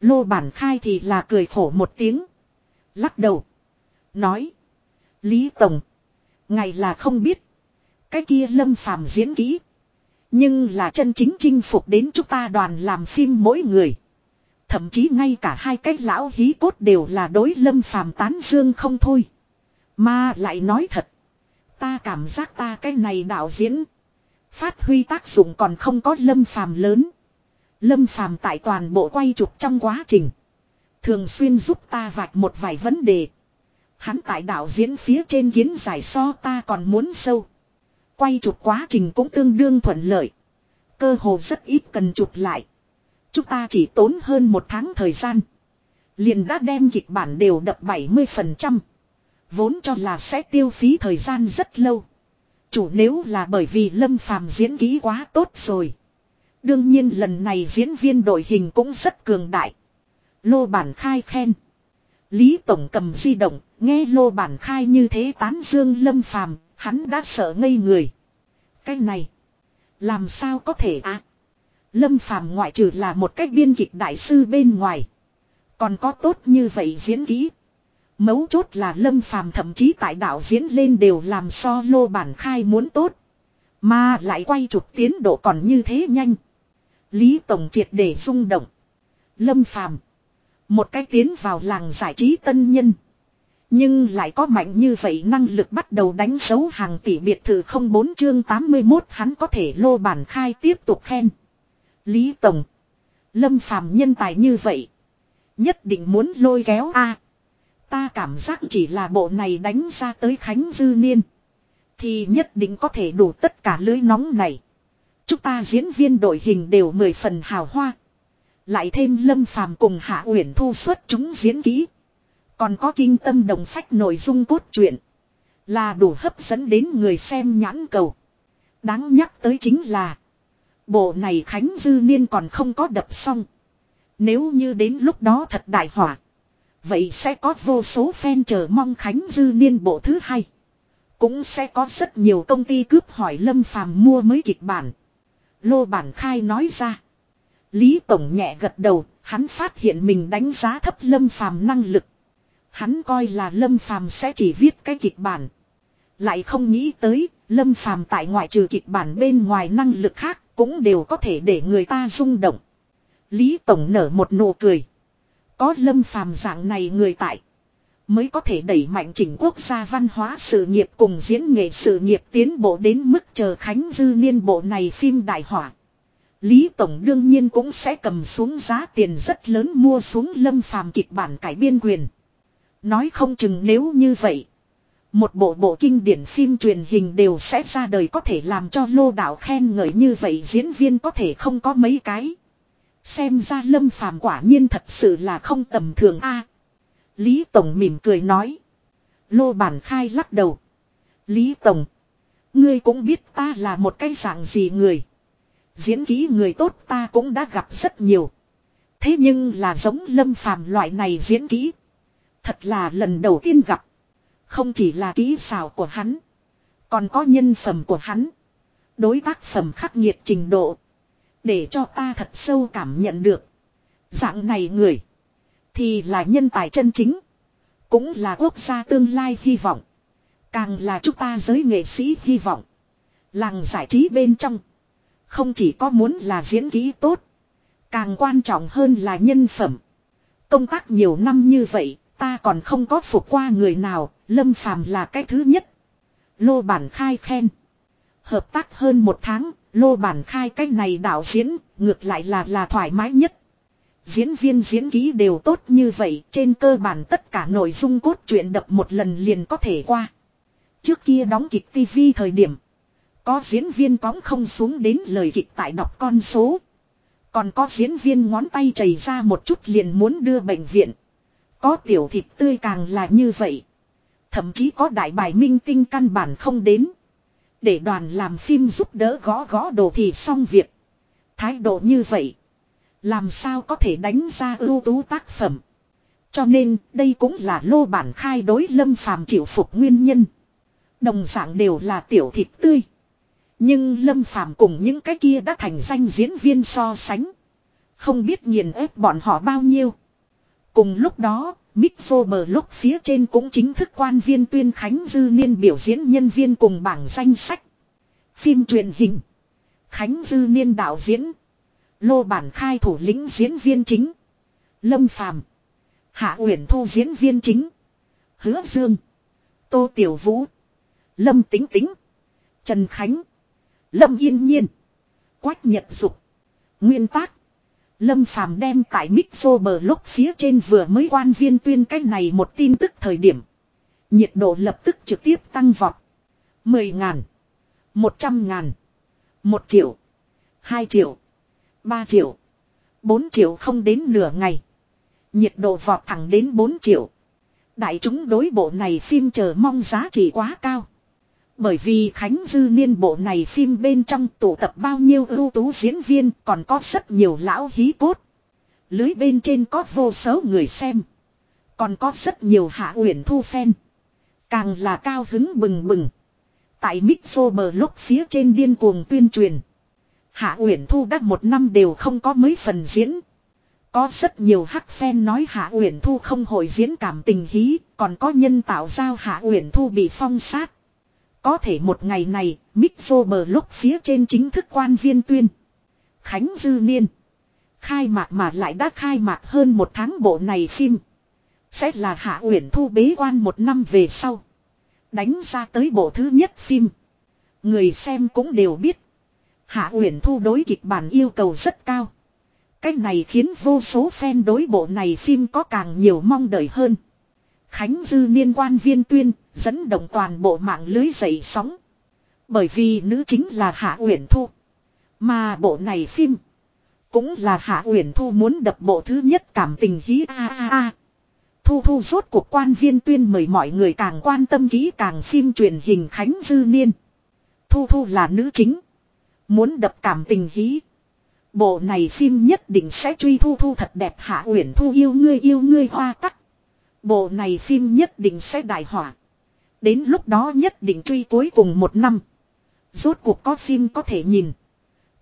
Lô bản khai thì là cười khổ một tiếng. Lắc đầu. Nói. Lý Tổng. Ngày là không biết. Cái kia lâm phàm diễn kỹ. Nhưng là chân chính chinh phục đến chúng ta đoàn làm phim mỗi người. Thậm chí ngay cả hai cái lão hí cốt đều là đối lâm phàm tán dương không thôi. Mà lại nói thật. Ta cảm giác ta cái này đạo diễn. Phát huy tác dụng còn không có lâm phàm lớn. Lâm phàm tại toàn bộ quay chụp trong quá trình. Thường xuyên giúp ta vạch một vài vấn đề. Hắn tại đạo diễn phía trên kiến giải so ta còn muốn sâu. Quay chụp quá trình cũng tương đương thuận lợi. Cơ hồ rất ít cần chụp lại. Chúng ta chỉ tốn hơn một tháng thời gian. Liền đã đem kịch bản đều đập 70%. Vốn cho là sẽ tiêu phí thời gian rất lâu. Chủ nếu là bởi vì Lâm Phàm diễn kỹ quá tốt rồi. Đương nhiên lần này diễn viên đội hình cũng rất cường đại. Lô bản khai khen. Lý Tổng cầm di động, nghe lô bản khai như thế tán dương Lâm Phàm hắn đã sợ ngây người. Cái này, làm sao có thể à? Lâm Phàm ngoại trừ là một cách biên kịch đại sư bên ngoài. Còn có tốt như vậy diễn kỹ. Mấu chốt là Lâm Phàm thậm chí tại đạo diễn lên đều làm so lô bản khai muốn tốt. Mà lại quay chụp tiến độ còn như thế nhanh. Lý Tổng triệt để rung động. Lâm Phàm, Một cách tiến vào làng giải trí tân nhân. Nhưng lại có mạnh như vậy năng lực bắt đầu đánh dấu hàng tỷ biệt thự không bốn chương 81 hắn có thể lô bản khai tiếp tục khen. Lý Tổng. Lâm phàm nhân tài như vậy. Nhất định muốn lôi kéo A. Ta cảm giác chỉ là bộ này đánh ra tới Khánh Dư Niên. Thì nhất định có thể đủ tất cả lưới nóng này. Chúng ta diễn viên đội hình đều mười phần hào hoa. Lại thêm Lâm Phàm cùng Hạ Uyển Thu xuất chúng diễn kỹ. Còn có kinh tâm đồng phách nội dung cốt truyện. Là đủ hấp dẫn đến người xem nhãn cầu. Đáng nhắc tới chính là. Bộ này Khánh Dư Niên còn không có đập xong. Nếu như đến lúc đó thật đại hỏa. Vậy sẽ có vô số fan chờ mong Khánh Dư Niên bộ thứ hai. Cũng sẽ có rất nhiều công ty cướp hỏi Lâm Phàm mua mới kịch bản. Lô Bản Khai nói ra. Lý Tổng nhẹ gật đầu, hắn phát hiện mình đánh giá thấp Lâm Phàm năng lực. Hắn coi là Lâm Phàm sẽ chỉ viết cái kịch bản. Lại không nghĩ tới, Lâm Phàm tại ngoại trừ kịch bản bên ngoài năng lực khác, cũng đều có thể để người ta rung động. Lý Tổng nở một nụ cười. Có Lâm Phàm dạng này người tại. Mới có thể đẩy mạnh chỉnh quốc gia văn hóa sự nghiệp cùng diễn nghệ sự nghiệp tiến bộ đến mức chờ Khánh Dư Niên bộ này phim đại hỏa. Lý Tổng đương nhiên cũng sẽ cầm xuống giá tiền rất lớn mua xuống lâm phàm kịch bản cải biên quyền. Nói không chừng nếu như vậy. Một bộ bộ kinh điển phim truyền hình đều sẽ ra đời có thể làm cho lô đạo khen ngợi như vậy diễn viên có thể không có mấy cái. Xem ra lâm phàm quả nhiên thật sự là không tầm thường a. Lý Tổng mỉm cười nói. Lô bản khai lắc đầu. Lý Tổng. Ngươi cũng biết ta là một cái dạng gì người. Diễn kỹ người tốt ta cũng đã gặp rất nhiều. Thế nhưng là giống lâm phàm loại này diễn kỹ. Thật là lần đầu tiên gặp. Không chỉ là kỹ xảo của hắn. Còn có nhân phẩm của hắn. Đối tác phẩm khắc nghiệt trình độ. Để cho ta thật sâu cảm nhận được. Dạng này người. Thì là nhân tài chân chính. Cũng là quốc gia tương lai hy vọng. Càng là chúng ta giới nghệ sĩ hy vọng. Làng giải trí bên trong. Không chỉ có muốn là diễn kỹ tốt. Càng quan trọng hơn là nhân phẩm. Công tác nhiều năm như vậy, ta còn không có phục qua người nào, Lâm Phàm là cái thứ nhất. Lô Bản Khai khen. Hợp tác hơn một tháng, Lô Bản Khai cái này đạo diễn, ngược lại là là thoải mái nhất. Diễn viên diễn kỹ đều tốt như vậy, trên cơ bản tất cả nội dung cốt truyện đập một lần liền có thể qua. Trước kia đóng kịch TV thời điểm, có diễn viên cóng không xuống đến lời kịch tại đọc con số. Còn có diễn viên ngón tay chảy ra một chút liền muốn đưa bệnh viện. Có tiểu thịt tươi càng là như vậy. Thậm chí có đại bài minh tinh căn bản không đến. Để đoàn làm phim giúp đỡ gõ gõ đồ thì xong việc. Thái độ như vậy. Làm sao có thể đánh ra ưu tú tác phẩm. Cho nên đây cũng là lô bản khai đối lâm phàm chịu phục nguyên nhân. Đồng dạng đều là tiểu thịt tươi. Nhưng Lâm Phàm cùng những cái kia đã thành danh diễn viên so sánh. Không biết nghiền ép bọn họ bao nhiêu. Cùng lúc đó, Mick lúc phía trên cũng chính thức quan viên tuyên Khánh Dư Niên biểu diễn nhân viên cùng bảng danh sách. Phim truyền hình. Khánh Dư Niên đạo diễn. Lô Bản Khai thủ lĩnh diễn viên chính. Lâm Phàm Hạ Uyển Thu diễn viên chính. Hứa Dương. Tô Tiểu Vũ. Lâm Tính Tính. Trần Khánh. Lâm yên nhiên. Quách nhật dục. Nguyên tác. Lâm Phàm đem tại Mixo bờ lúc phía trên vừa mới quan viên tuyên cách này một tin tức thời điểm. Nhiệt độ lập tức trực tiếp tăng vọt. 10 ngàn. 100 ngàn. 1 triệu. 2 triệu. 3 triệu. 4 triệu không đến nửa ngày. Nhiệt độ vọt thẳng đến 4 triệu. Đại chúng đối bộ này phim chờ mong giá trị quá cao. Bởi vì Khánh Dư Niên bộ này phim bên trong tụ tập bao nhiêu ưu tú diễn viên còn có rất nhiều lão hí cốt. Lưới bên trên có vô số người xem. Còn có rất nhiều hạ uyển thu phen Càng là cao hứng bừng bừng. Tại Mixo bờ lúc phía trên điên cuồng tuyên truyền. Hạ Uyển Thu đã một năm đều không có mấy phần diễn. Có rất nhiều hắc fan nói Hạ Uyển Thu không hồi diễn cảm tình hí, còn có nhân tạo giao Hạ Uyển Thu bị phong sát. Có thể một ngày này, Mixo bờ lúc phía trên chính thức quan viên tuyên. Khánh Dư Niên. Khai mạc mà lại đã khai mạc hơn một tháng bộ này phim. Sẽ là Hạ Uyển Thu bế quan một năm về sau. Đánh ra tới bộ thứ nhất phim. Người xem cũng đều biết. Hạ Uyển Thu đối kịch bản yêu cầu rất cao. Cách này khiến vô số fan đối bộ này phim có càng nhiều mong đợi hơn. Khánh Dư Niên quan viên tuyên, dẫn động toàn bộ mạng lưới dậy sóng. Bởi vì nữ chính là Hạ Uyển Thu. Mà bộ này phim cũng là Hạ Uyển Thu muốn đập bộ thứ nhất cảm tình hí a a a. Thu Thu rốt cuộc quan viên tuyên mời mọi người càng quan tâm kỹ càng phim truyền hình Khánh Dư Niên. Thu Thu là nữ chính. Muốn đập cảm tình hí. Bộ này phim nhất định sẽ truy Thu Thu thật đẹp Hạ Uyển Thu yêu ngươi yêu ngươi hoa tắc. Bộ này phim nhất định sẽ đại hỏa. Đến lúc đó nhất định truy cuối cùng một năm. Rốt cuộc có phim có thể nhìn.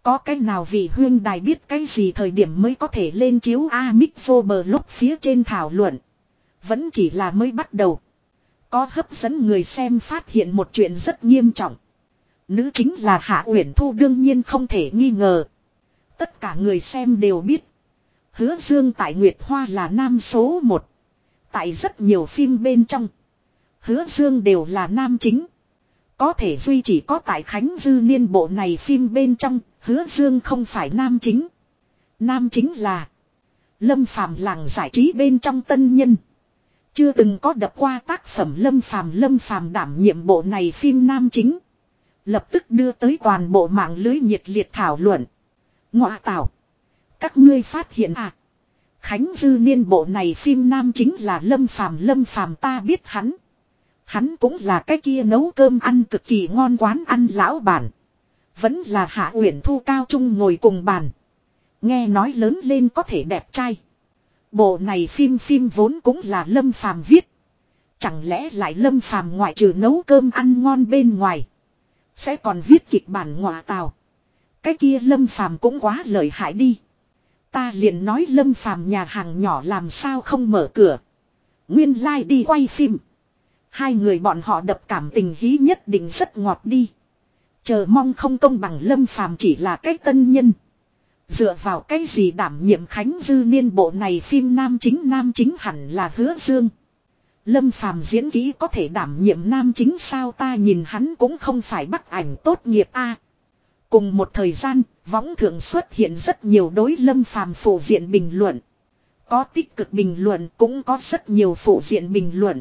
Có cái nào vì huyên đài biết cái gì thời điểm mới có thể lên chiếu A Mixo bờ lúc phía trên thảo luận. Vẫn chỉ là mới bắt đầu. Có hấp dẫn người xem phát hiện một chuyện rất nghiêm trọng. Nữ chính là Hạ Uyển Thu đương nhiên không thể nghi ngờ. Tất cả người xem đều biết. Hứa Dương tại Nguyệt Hoa là nam số một. Tại rất nhiều phim bên trong. Hứa Dương đều là nam chính. Có thể duy chỉ có tại Khánh Dư Niên bộ này phim bên trong, hứa Dương không phải nam chính. Nam chính là Lâm Phàm làng giải trí bên trong tân nhân. Chưa từng có đập qua tác phẩm Lâm Phàm Lâm Phàm đảm nhiệm bộ này phim nam chính. Lập tức đưa tới toàn bộ mạng lưới nhiệt liệt thảo luận. Ngọa tạo. Các ngươi phát hiện à. Khánh Dư Niên bộ này phim nam chính là Lâm Phàm Lâm Phàm ta biết hắn. Hắn cũng là cái kia nấu cơm ăn cực kỳ ngon quán ăn lão bản. Vẫn là Hạ Uyển Thu cao trung ngồi cùng bàn. Nghe nói lớn lên có thể đẹp trai. Bộ này phim phim vốn cũng là Lâm Phàm viết. Chẳng lẽ lại Lâm Phàm ngoại trừ nấu cơm ăn ngon bên ngoài. Sẽ còn viết kịch bản ngọa tào. Cái kia Lâm Phàm cũng quá lợi hại đi. Ta liền nói Lâm Phàm nhà hàng nhỏ làm sao không mở cửa. Nguyên lai like đi quay phim. Hai người bọn họ đập cảm tình hí nhất định rất ngọt đi. Chờ mong không công bằng Lâm Phàm chỉ là cái tân nhân. Dựa vào cái gì đảm nhiệm Khánh Dư Niên bộ này phim nam chính nam chính hẳn là hứa dương. Lâm Phàm diễn kỹ có thể đảm nhiệm nam chính sao ta nhìn hắn cũng không phải bắt ảnh tốt nghiệp a cùng một thời gian, võng thượng xuất hiện rất nhiều đối Lâm Phàm phổ diện bình luận. Có tích cực bình luận cũng có rất nhiều phổ diện bình luận.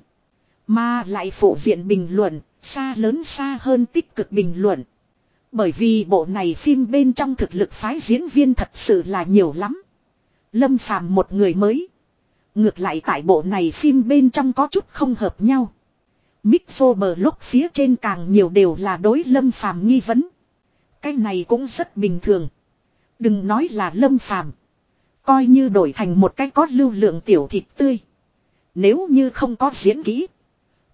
Mà lại phổ diện bình luận, xa lớn xa hơn tích cực bình luận. Bởi vì bộ này phim bên trong thực lực phái diễn viên thật sự là nhiều lắm. Lâm Phàm một người mới. Ngược lại tại bộ này phim bên trong có chút không hợp nhau. Mixo bờ lúc phía trên càng nhiều đều là đối Lâm Phàm nghi vấn. Cái này cũng rất bình thường. Đừng nói là Lâm Phàm, coi như đổi thành một cái có lưu lượng tiểu thịt tươi. Nếu như không có diễn kỹ,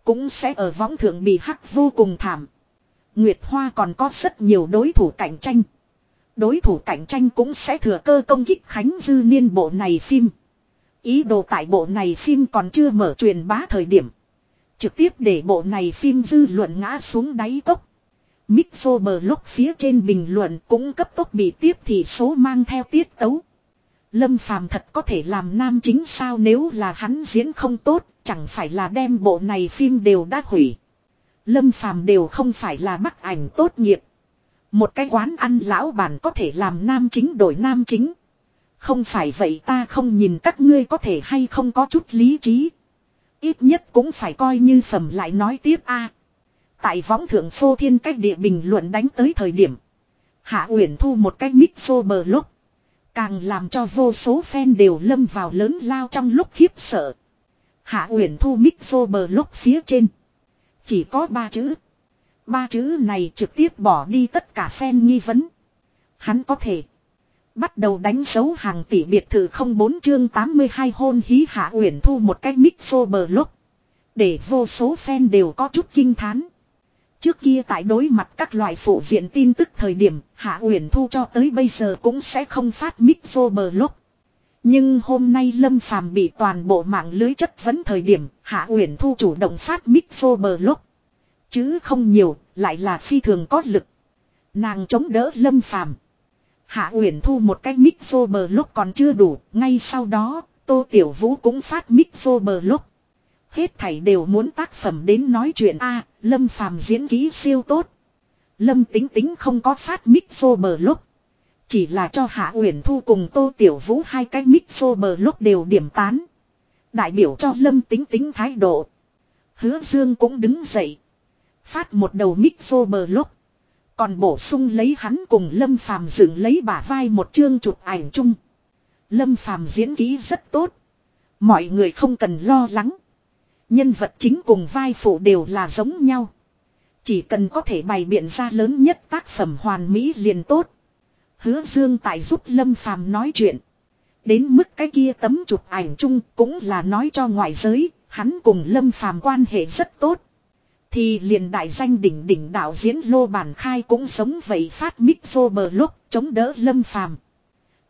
cũng sẽ ở võng thượng bị hắc vô cùng thảm. Nguyệt Hoa còn có rất nhiều đối thủ cạnh tranh. Đối thủ cạnh tranh cũng sẽ thừa cơ công kích Khánh Dư Niên bộ này phim. Ý đồ tại bộ này phim còn chưa mở truyền bá thời điểm. Trực tiếp để bộ này phim dư luận ngã xuống đáy cốc. Mixo bờ lúc phía trên bình luận cũng cấp tốc bị tiếp thì số mang theo tiết tấu. Lâm Phàm thật có thể làm nam chính sao nếu là hắn diễn không tốt, chẳng phải là đem bộ này phim đều đã hủy. Lâm Phàm đều không phải là bắt ảnh tốt nghiệp. Một cái quán ăn lão bản có thể làm nam chính đổi nam chính. Không phải vậy ta không nhìn các ngươi có thể hay không có chút lý trí. Ít nhất cũng phải coi như phẩm lại nói tiếp a. Tại võng thượng phô thiên cách địa bình luận đánh tới thời điểm. Hạ Uyển Thu một cái mic phô bờ lúc. Càng làm cho vô số fan đều lâm vào lớn lao trong lúc khiếp sợ. Hạ Uyển Thu mic phô bờ lúc phía trên. Chỉ có ba chữ. Ba chữ này trực tiếp bỏ đi tất cả fan nghi vấn. Hắn có thể. Bắt đầu đánh dấu hàng tỷ biệt thự không bốn chương 82 hôn hí hạ uyển thu một cái mic phô bờ lúc. Để vô số fan đều có chút kinh thán. Trước kia tại đối mặt các loại phụ diện tin tức thời điểm, Hạ Uyển Thu cho tới bây giờ cũng sẽ không phát mic vô bờ lúc. Nhưng hôm nay Lâm Phàm bị toàn bộ mạng lưới chất vấn thời điểm, Hạ Uyển Thu chủ động phát mic vô bờ lúc. Chứ không nhiều, lại là phi thường có lực. Nàng chống đỡ Lâm Phàm. Hạ Uyển Thu một cái mic vô bờ lúc còn chưa đủ, ngay sau đó, Tô Tiểu Vũ cũng phát mic vô bờ lúc. Hết thảy đều muốn tác phẩm đến nói chuyện a, Lâm Phàm diễn ký siêu tốt. Lâm tính tính không có phát mic vô bờ lúc. Chỉ là cho Hạ Uyển Thu cùng Tô Tiểu Vũ hai cái mic vô bờ lúc đều điểm tán. Đại biểu cho lâm tính tính thái độ. Hứa dương cũng đứng dậy. Phát một đầu mic vô bờ lúc. Còn bổ sung lấy hắn cùng Lâm Phàm dựng lấy bả vai một chương chụp ảnh chung. Lâm Phàm diễn ký rất tốt. Mọi người không cần lo lắng. Nhân vật chính cùng vai phụ đều là giống nhau. Chỉ cần có thể bày biện ra lớn nhất tác phẩm hoàn mỹ liền tốt. Hứa Dương tại giúp Lâm Phàm nói chuyện. Đến mức cái kia tấm chụp ảnh chung cũng là nói cho ngoại giới, hắn cùng Lâm Phàm quan hệ rất tốt. Thì liền đại danh đỉnh đỉnh đạo diễn Lô Bản Khai cũng sống vậy phát mic vô bờ lúc chống đỡ Lâm Phàm.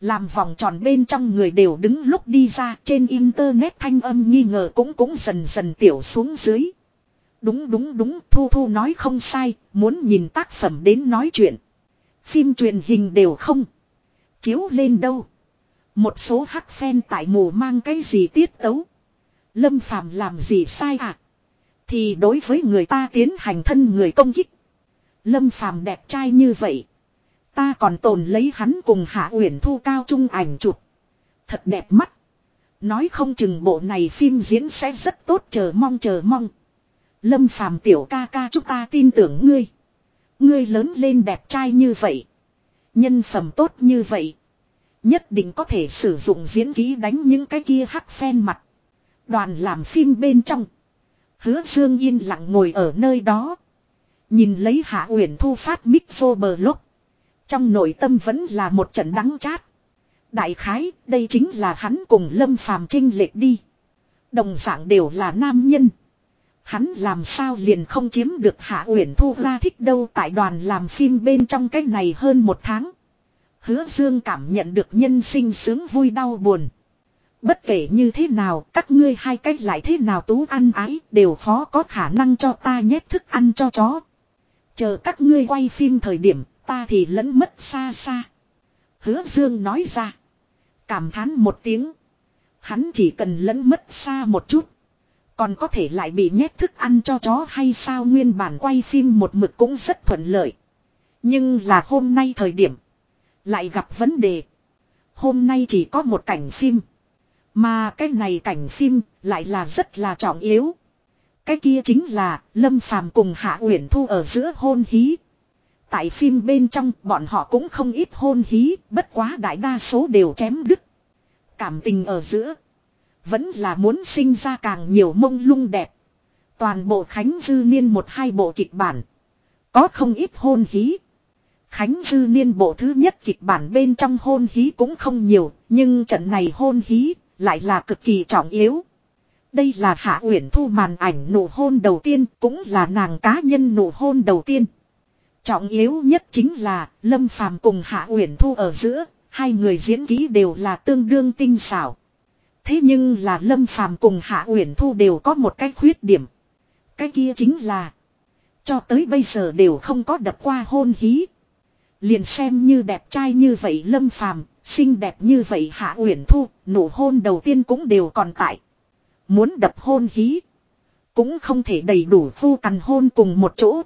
Làm vòng tròn bên trong người đều đứng lúc đi ra trên internet thanh âm nghi ngờ cũng cũng dần dần tiểu xuống dưới. Đúng đúng đúng Thu Thu nói không sai, muốn nhìn tác phẩm đến nói chuyện. Phim truyền hình đều không. Chiếu lên đâu. Một số hắc phen tại mù mang cái gì tiết tấu. Lâm Phàm làm gì sai à? Thì đối với người ta tiến hành thân người công kích. Lâm Phàm đẹp trai như vậy. Ta còn tồn lấy hắn cùng Hạ Uyển Thu cao trung ảnh chụp. Thật đẹp mắt. Nói không chừng bộ này phim diễn sẽ rất tốt, chờ mong chờ mong. Lâm Phàm tiểu ca ca, chúng ta tin tưởng ngươi. Ngươi lớn lên đẹp trai như vậy. Nhân phẩm tốt như vậy. Nhất định có thể sử dụng diễn ký đánh những cái kia hắc phen mặt. Đoàn làm phim bên trong. Hứa Dương yên lặng ngồi ở nơi đó. Nhìn lấy Hạ Uyển Thu phát mic vô bờ lúc. Trong nội tâm vẫn là một trận đắng chát. Đại khái, đây chính là hắn cùng Lâm Phàm trinh lệch đi. Đồng dạng đều là nam nhân. Hắn làm sao liền không chiếm được Hạ Uyển Thu ra thích đâu tại đoàn làm phim bên trong cái này hơn một tháng. Hứa Dương cảm nhận được nhân sinh sướng vui đau buồn. Bất kể như thế nào, các ngươi hai cách lại thế nào tú ăn ái, đều khó có khả năng cho ta nhét thức ăn cho chó. Chờ các ngươi quay phim thời điểm, ta thì lẫn mất xa xa. Hứa Dương nói ra. Cảm thán một tiếng. Hắn chỉ cần lẫn mất xa một chút. Còn có thể lại bị nhét thức ăn cho chó hay sao nguyên bản quay phim một mực cũng rất thuận lợi. Nhưng là hôm nay thời điểm. Lại gặp vấn đề. Hôm nay chỉ có một cảnh phim. Mà cái này cảnh phim lại là rất là trọng yếu. Cái kia chính là Lâm Phàm cùng Hạ Uyển Thu ở giữa hôn hí. Tại phim bên trong bọn họ cũng không ít hôn hí, bất quá đại đa số đều chém đứt. Cảm tình ở giữa vẫn là muốn sinh ra càng nhiều mông lung đẹp. Toàn bộ Khánh Dư Niên một hai bộ kịch bản. Có không ít hôn hí. Khánh Dư Niên bộ thứ nhất kịch bản bên trong hôn hí cũng không nhiều, nhưng trận này hôn hí lại là cực kỳ trọng yếu. Đây là Hạ Uyển Thu màn ảnh nụ hôn đầu tiên, cũng là nàng cá nhân nụ hôn đầu tiên. Trọng yếu nhất chính là Lâm Phàm cùng Hạ Uyển Thu ở giữa, hai người diễn ký đều là tương đương tinh xảo. Thế nhưng là Lâm Phàm cùng Hạ Uyển Thu đều có một cái khuyết điểm. Cái kia chính là cho tới bây giờ đều không có đập qua hôn hí. Liền xem như đẹp trai như vậy Lâm Phàm, xinh đẹp như vậy Hạ Uyển Thu, nụ hôn đầu tiên cũng đều còn tại. Muốn đập hôn hí, cũng không thể đầy đủ phu cằn hôn cùng một chỗ.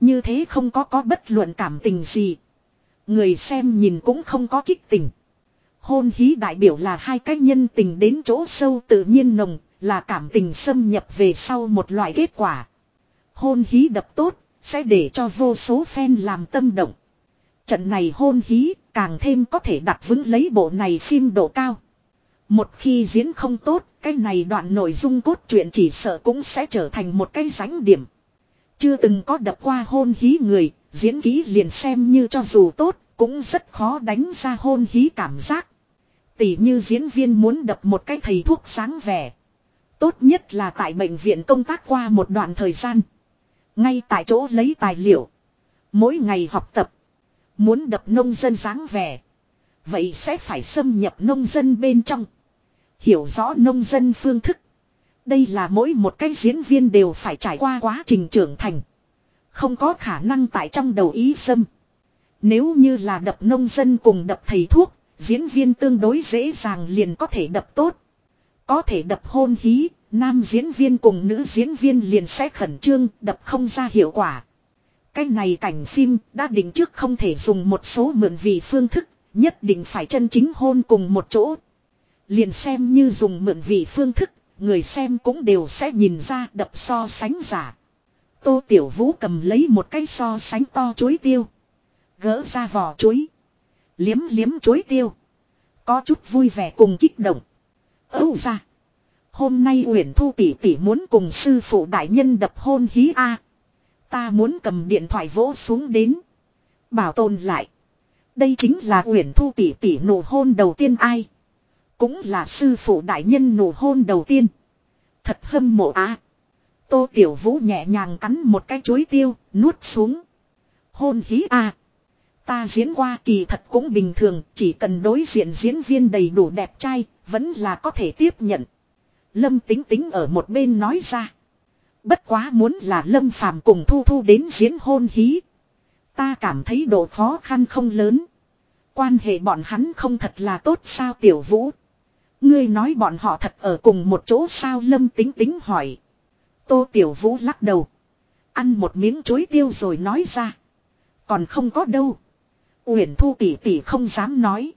Như thế không có có bất luận cảm tình gì. Người xem nhìn cũng không có kích tình. Hôn hí đại biểu là hai cái nhân tình đến chỗ sâu tự nhiên nồng, là cảm tình xâm nhập về sau một loại kết quả. Hôn hí đập tốt, sẽ để cho vô số fan làm tâm động. Trận này hôn hí, càng thêm có thể đặt vững lấy bộ này phim độ cao. Một khi diễn không tốt, cái này đoạn nội dung cốt truyện chỉ sợ cũng sẽ trở thành một cái ránh điểm. Chưa từng có đập qua hôn hí người, diễn ký liền xem như cho dù tốt, cũng rất khó đánh ra hôn hí cảm giác. Tỷ như diễn viên muốn đập một cái thầy thuốc sáng vẻ. Tốt nhất là tại bệnh viện công tác qua một đoạn thời gian. Ngay tại chỗ lấy tài liệu. Mỗi ngày học tập. Muốn đập nông dân sáng vẻ. Vậy sẽ phải xâm nhập nông dân bên trong. Hiểu rõ nông dân phương thức. Đây là mỗi một cái diễn viên đều phải trải qua quá trình trưởng thành. Không có khả năng tại trong đầu ý xâm. Nếu như là đập nông dân cùng đập thầy thuốc, diễn viên tương đối dễ dàng liền có thể đập tốt. Có thể đập hôn hí, nam diễn viên cùng nữ diễn viên liền sẽ khẩn trương, đập không ra hiệu quả. Cái này cảnh phim đã định trước không thể dùng một số mượn vì phương thức, nhất định phải chân chính hôn cùng một chỗ. Liền xem như dùng mượn vì phương thức, người xem cũng đều sẽ nhìn ra đập so sánh giả. Tô Tiểu Vũ cầm lấy một cái so sánh to chuối tiêu. Gỡ ra vỏ chuối. Liếm liếm chuối tiêu. Có chút vui vẻ cùng kích động. Âu ra. Hôm nay Uyển Thu tỷ tỷ muốn cùng sư phụ đại nhân đập hôn hí a. Ta muốn cầm điện thoại vỗ xuống đến. Bảo tồn lại. Đây chính là Uyển Thu tỷ tỷ nụ hôn đầu tiên ai. Cũng là sư phụ đại nhân nụ hôn đầu tiên. Thật hâm mộ á. Tô Tiểu Vũ nhẹ nhàng cắn một cái chuối tiêu, nuốt xuống. Hôn hí a. Ta diễn qua kỳ thật cũng bình thường, chỉ cần đối diện diễn viên đầy đủ đẹp trai, vẫn là có thể tiếp nhận. Lâm tính tính ở một bên nói ra. Bất quá muốn là Lâm Phàm cùng Thu Thu đến diễn hôn hí. Ta cảm thấy độ khó khăn không lớn. Quan hệ bọn hắn không thật là tốt sao tiểu vũ. Ngươi nói bọn họ thật ở cùng một chỗ sao Lâm tính tính hỏi. Tô tiểu vũ lắc đầu. Ăn một miếng chuối tiêu rồi nói ra. Còn không có đâu. Uyển Thu tỷ tỷ không dám nói.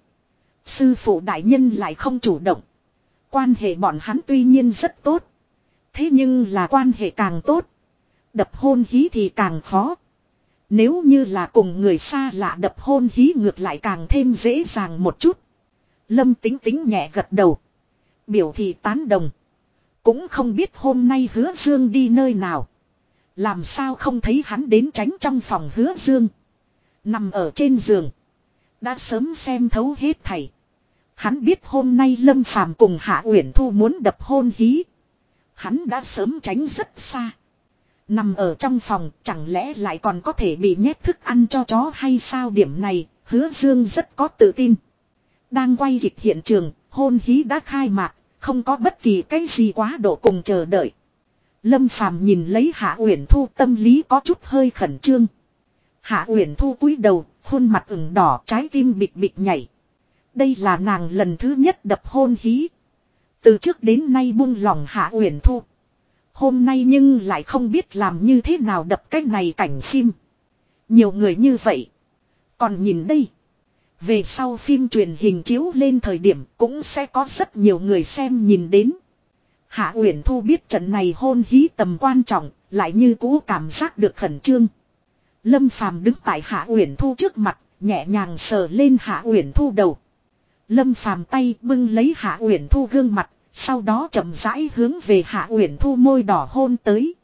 Sư phụ đại nhân lại không chủ động. Quan hệ bọn hắn tuy nhiên rất tốt. Thế nhưng là quan hệ càng tốt. Đập hôn hí thì càng khó. Nếu như là cùng người xa lạ đập hôn hí ngược lại càng thêm dễ dàng một chút. Lâm tính tính nhẹ gật đầu. Biểu thị tán đồng. Cũng không biết hôm nay hứa dương đi nơi nào. Làm sao không thấy hắn đến tránh trong phòng hứa dương. Nằm ở trên giường. Đã sớm xem thấu hết thầy. Hắn biết hôm nay Lâm Phàm cùng Hạ Uyển Thu muốn đập hôn hí. Hắn đã sớm tránh rất xa. Nằm ở trong phòng, chẳng lẽ lại còn có thể bị nhét thức ăn cho chó hay sao điểm này, hứa dương rất có tự tin. Đang quay kịch hiện trường, hôn hí đã khai mạc, không có bất kỳ cái gì quá độ cùng chờ đợi. Lâm Phàm nhìn lấy Hạ Uyển Thu tâm lý có chút hơi khẩn trương. Hạ Uyển Thu cúi đầu, khuôn mặt ửng đỏ, trái tim bịch bịch nhảy. Đây là nàng lần thứ nhất đập hôn hí. Từ trước đến nay buông lòng Hạ Uyển Thu. Hôm nay nhưng lại không biết làm như thế nào đập cái này cảnh phim. Nhiều người như vậy. Còn nhìn đây. Về sau phim truyền hình chiếu lên thời điểm cũng sẽ có rất nhiều người xem nhìn đến. Hạ Uyển Thu biết trận này hôn hí tầm quan trọng, lại như cũ cảm giác được khẩn trương. Lâm Phàm đứng tại Hạ Uyển Thu trước mặt, nhẹ nhàng sờ lên Hạ Uyển Thu đầu. Lâm Phàm tay bưng lấy Hạ Uyển Thu gương mặt, sau đó chậm rãi hướng về Hạ Uyển Thu môi đỏ hôn tới.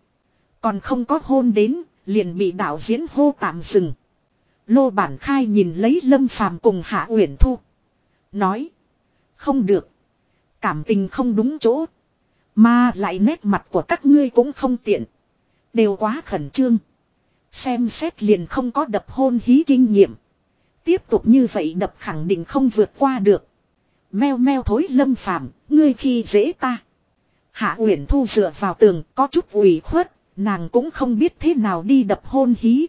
Còn không có hôn đến, liền bị đạo diễn hô tạm dừng. Lô Bản Khai nhìn lấy Lâm Phàm cùng Hạ Uyển Thu, nói: "Không được, cảm tình không đúng chỗ, mà lại nét mặt của các ngươi cũng không tiện, đều quá khẩn trương." Xem xét liền không có đập hôn hí kinh nghiệm. Tiếp tục như vậy đập khẳng định không vượt qua được. Meo meo thối lâm phàm, ngươi khi dễ ta. Hạ Uyển Thu dựa vào tường có chút ủy khuất, nàng cũng không biết thế nào đi đập hôn hí.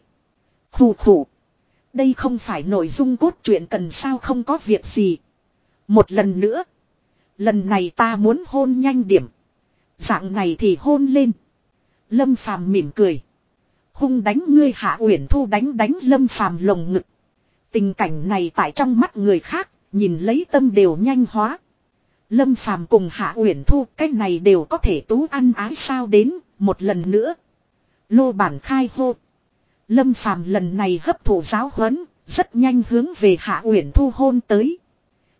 Khủ khủ. Đây không phải nội dung cốt truyện cần sao không có việc gì. Một lần nữa. Lần này ta muốn hôn nhanh điểm. Dạng này thì hôn lên. Lâm phàm mỉm cười. Hung đánh ngươi hạ uyển thu đánh đánh lâm phàm lồng ngực. Tình cảnh này tại trong mắt người khác, nhìn lấy tâm đều nhanh hóa. Lâm phàm cùng hạ uyển thu cái này đều có thể tú ăn ái sao đến, một lần nữa. Lô bản khai hô. Lâm phàm lần này hấp thụ giáo huấn, rất nhanh hướng về hạ uyển thu hôn tới.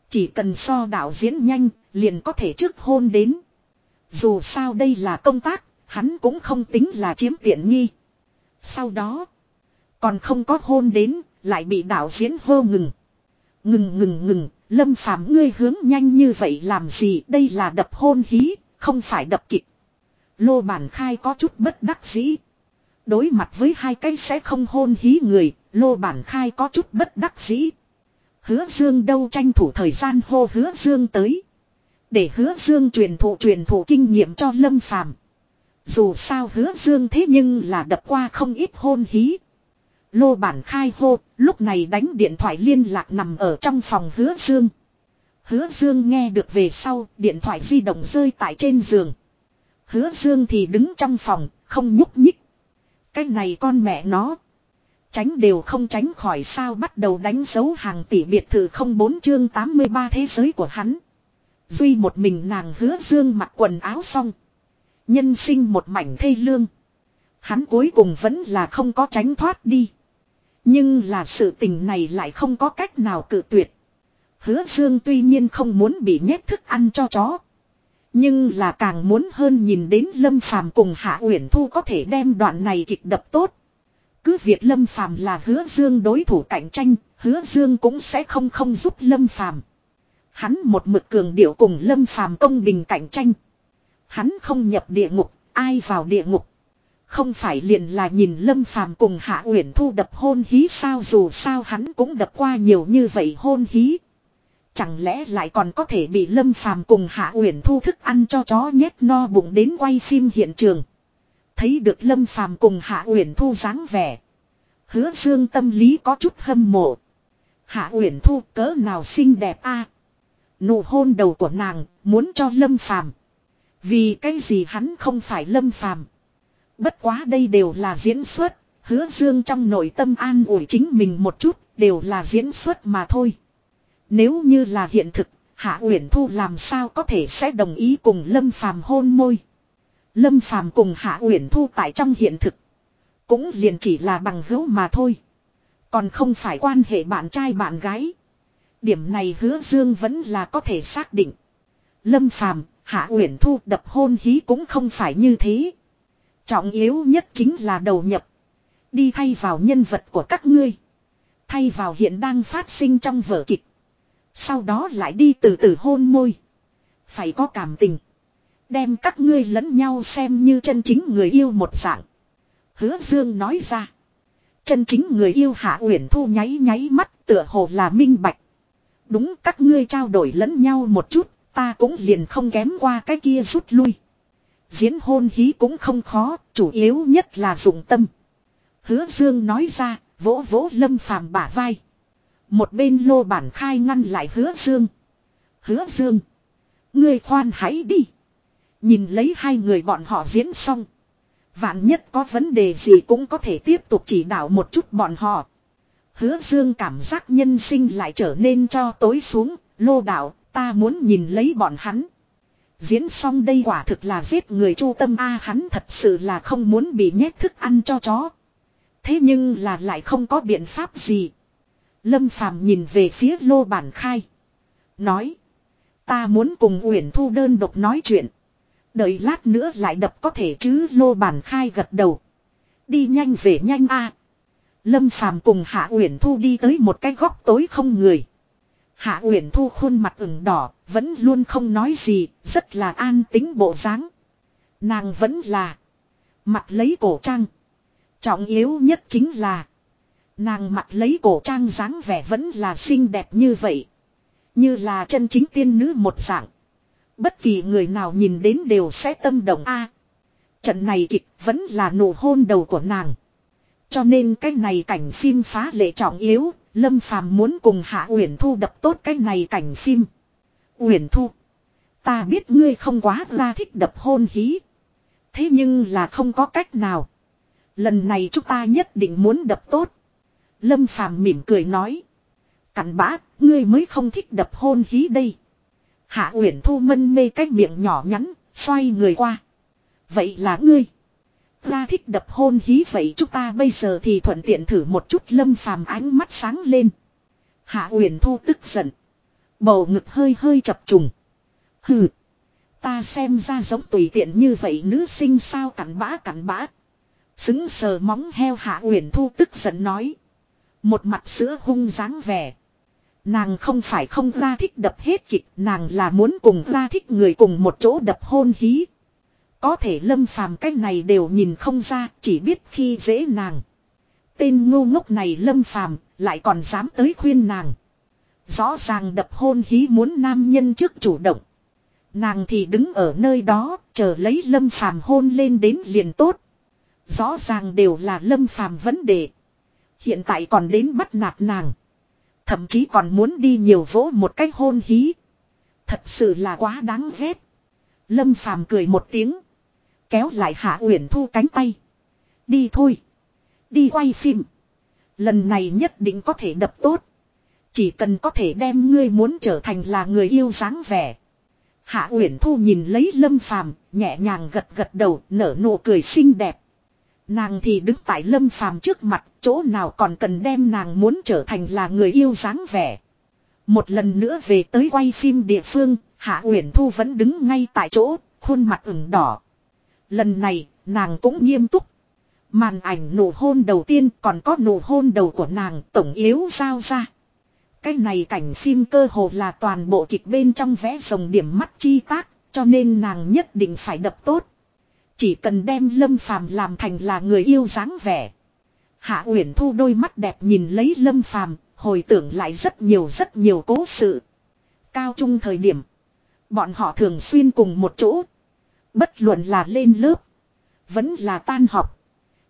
Chỉ cần so đạo diễn nhanh, liền có thể trước hôn đến. Dù sao đây là công tác, hắn cũng không tính là chiếm tiện nghi. Sau đó, còn không có hôn đến, lại bị đạo diễn hô ngừng. Ngừng ngừng ngừng, lâm phàm ngươi hướng nhanh như vậy làm gì đây là đập hôn hí, không phải đập kịch. Lô bản khai có chút bất đắc dĩ. Đối mặt với hai cái sẽ không hôn hí người, lô bản khai có chút bất đắc dĩ. Hứa dương đâu tranh thủ thời gian hô hứa dương tới. Để hứa dương truyền thụ truyền thụ kinh nghiệm cho lâm phàm. Dù sao hứa dương thế nhưng là đập qua không ít hôn hí. Lô bản khai hô, lúc này đánh điện thoại liên lạc nằm ở trong phòng hứa dương. Hứa dương nghe được về sau, điện thoại di động rơi tại trên giường. Hứa dương thì đứng trong phòng, không nhúc nhích. Cái này con mẹ nó. Tránh đều không tránh khỏi sao bắt đầu đánh dấu hàng tỷ biệt thự không bốn chương 83 thế giới của hắn. Duy một mình nàng hứa dương mặc quần áo xong. Nhân sinh một mảnh thê lương. Hắn cuối cùng vẫn là không có tránh thoát đi. Nhưng là sự tình này lại không có cách nào cự tuyệt. Hứa Dương tuy nhiên không muốn bị nhét thức ăn cho chó. Nhưng là càng muốn hơn nhìn đến Lâm Phàm cùng Hạ Uyển Thu có thể đem đoạn này kịch đập tốt. Cứ việc Lâm Phàm là Hứa Dương đối thủ cạnh tranh, Hứa Dương cũng sẽ không không giúp Lâm Phàm. Hắn một mực cường điệu cùng Lâm Phàm công bình cạnh tranh. Hắn không nhập địa ngục, ai vào địa ngục. Không phải liền là nhìn Lâm Phàm cùng Hạ Uyển Thu đập hôn hí sao dù sao hắn cũng đập qua nhiều như vậy hôn hí. Chẳng lẽ lại còn có thể bị Lâm Phàm cùng Hạ Uyển Thu thức ăn cho chó nhét no bụng đến quay phim hiện trường. Thấy được Lâm Phàm cùng Hạ Uyển Thu dáng vẻ, Hứa Dương tâm lý có chút hâm mộ. Hạ Uyển Thu cỡ nào xinh đẹp a. Nụ hôn đầu của nàng muốn cho Lâm Phàm. Vì cái gì hắn không phải Lâm Phàm? Bất quá đây đều là diễn xuất, Hứa Dương trong nội tâm an ủi chính mình một chút, đều là diễn xuất mà thôi. Nếu như là hiện thực, Hạ Uyển Thu làm sao có thể sẽ đồng ý cùng Lâm Phàm hôn môi. Lâm Phàm cùng Hạ Uyển Thu tại trong hiện thực cũng liền chỉ là bằng hữu mà thôi. Còn không phải quan hệ bạn trai bạn gái. Điểm này Hứa Dương vẫn là có thể xác định. Lâm Phàm, Hạ Uyển Thu đập hôn hí cũng không phải như thế. Trọng yếu nhất chính là đầu nhập. Đi thay vào nhân vật của các ngươi. Thay vào hiện đang phát sinh trong vở kịch. Sau đó lại đi từ từ hôn môi. Phải có cảm tình. Đem các ngươi lẫn nhau xem như chân chính người yêu một dạng. Hứa Dương nói ra. Chân chính người yêu Hạ Uyển Thu nháy nháy mắt tựa hồ là minh bạch. Đúng các ngươi trao đổi lẫn nhau một chút, ta cũng liền không kém qua cái kia rút lui. Diễn hôn hí cũng không khó, chủ yếu nhất là dụng tâm. Hứa Dương nói ra, vỗ vỗ lâm phàm bả vai. Một bên lô bản khai ngăn lại hứa Dương. Hứa Dương. Ngươi khoan hãy đi. Nhìn lấy hai người bọn họ diễn xong. Vạn nhất có vấn đề gì cũng có thể tiếp tục chỉ đạo một chút bọn họ. Hứa Dương cảm giác nhân sinh lại trở nên cho tối xuống, lô đạo, ta muốn nhìn lấy bọn hắn. Diễn xong đây quả thực là giết người chu tâm A hắn thật sự là không muốn bị nhét thức ăn cho chó. Thế nhưng là lại không có biện pháp gì. Lâm Phàm nhìn về phía lô bản khai. Nói. Ta muốn cùng Uyển Thu đơn độc nói chuyện. Đợi lát nữa lại đập có thể chứ lô bản khai gật đầu. Đi nhanh về nhanh a. Lâm Phàm cùng Hạ Uyển Thu đi tới một cái góc tối không người. Hạ Uyển Thu khuôn mặt ửng đỏ, vẫn luôn không nói gì, rất là an tính bộ dáng. Nàng vẫn là mặt lấy cổ trang. Trọng yếu nhất chính là nàng mặc lấy cổ trang dáng vẻ vẫn là xinh đẹp như vậy. Như là chân chính tiên nữ một dạng. Bất kỳ người nào nhìn đến đều sẽ tâm động a. trận này kịch vẫn là nụ hôn đầu của nàng. Cho nên cái này cảnh phim phá lệ trọng yếu, Lâm Phàm muốn cùng Hạ Uyển Thu đập tốt cái này cảnh phim. Uyển Thu, ta biết ngươi không quá ra thích đập hôn hí. Thế nhưng là không có cách nào. Lần này chúng ta nhất định muốn đập tốt. Lâm Phàm mỉm cười nói. Cặn bã, ngươi mới không thích đập hôn hí đây. Hạ Uyển Thu mân mê cái miệng nhỏ nhắn, xoay người qua. Vậy là ngươi. Ra thích đập hôn hí vậy chúng ta bây giờ thì thuận tiện thử một chút lâm phàm ánh mắt sáng lên. Hạ Uyển Thu tức giận. Bầu ngực hơi hơi chập trùng. Hừ. Ta xem ra giống tùy tiện như vậy nữ sinh sao cắn bã cắn bã. Xứng sờ móng heo Hạ Uyển Thu tức giận nói. Một mặt sữa hung dáng vẻ. Nàng không phải không ra thích đập hết kịch, nàng là muốn cùng ra thích người cùng một chỗ đập hôn hí. Có thể lâm phàm cách này đều nhìn không ra, chỉ biết khi dễ nàng. Tên ngu ngốc này lâm phàm, lại còn dám tới khuyên nàng. Rõ ràng đập hôn hí muốn nam nhân trước chủ động. Nàng thì đứng ở nơi đó, chờ lấy lâm phàm hôn lên đến liền tốt. Rõ ràng đều là lâm phàm vấn đề. Hiện tại còn đến bắt nạt nàng. Thậm chí còn muốn đi nhiều vỗ một cái hôn hí. Thật sự là quá đáng ghét. Lâm Phàm cười một tiếng. Kéo lại Hạ Uyển Thu cánh tay. Đi thôi. Đi quay phim. Lần này nhất định có thể đập tốt. Chỉ cần có thể đem ngươi muốn trở thành là người yêu dáng vẻ. Hạ Uyển Thu nhìn lấy Lâm Phàm, nhẹ nhàng gật gật đầu, nở nụ cười xinh đẹp. Nàng thì đứng tại Lâm Phàm trước mặt, chỗ nào còn cần đem nàng muốn trở thành là người yêu dáng vẻ. Một lần nữa về tới quay phim địa phương, Hạ Uyển Thu vẫn đứng ngay tại chỗ, khuôn mặt ửng đỏ. Lần này, nàng cũng nghiêm túc. Màn ảnh nụ hôn đầu tiên còn có nụ hôn đầu của nàng tổng yếu giao ra. Cái này cảnh phim cơ hồ là toàn bộ kịch bên trong vẽ rồng điểm mắt chi tác, cho nên nàng nhất định phải đập tốt. Chỉ cần đem Lâm Phàm làm thành là người yêu dáng vẻ. Hạ Uyển Thu đôi mắt đẹp nhìn lấy Lâm Phàm, hồi tưởng lại rất nhiều rất nhiều cố sự. Cao trung thời điểm, bọn họ thường xuyên cùng một chỗ. Bất luận là lên lớp, vẫn là tan học.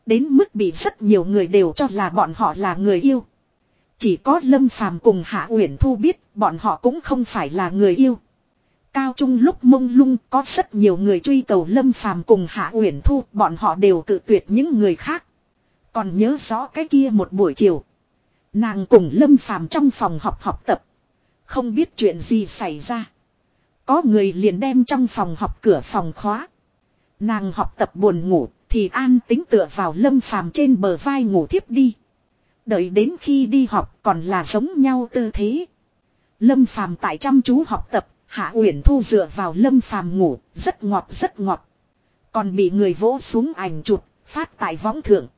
Đến mức bị rất nhiều người đều cho là bọn họ là người yêu. Chỉ có Lâm Phàm cùng Hạ Uyển Thu biết bọn họ cũng không phải là người yêu. Cao trung lúc mông lung có rất nhiều người truy cầu Lâm Phàm cùng Hạ Uyển Thu, bọn họ đều cự tuyệt những người khác. Còn nhớ rõ cái kia một buổi chiều, nàng cùng Lâm Phàm trong phòng học học tập, không biết chuyện gì xảy ra. Có người liền đem trong phòng học cửa phòng khóa. Nàng học tập buồn ngủ, thì an tính tựa vào Lâm Phàm trên bờ vai ngủ thiếp đi. Đợi đến khi đi học còn là giống nhau tư thế. Lâm Phàm tại chăm chú học tập, Hạ Uyển Thu dựa vào Lâm Phàm ngủ, rất ngọt rất ngọt. Còn bị người vỗ xuống ảnh chụp, phát tại võng thượng.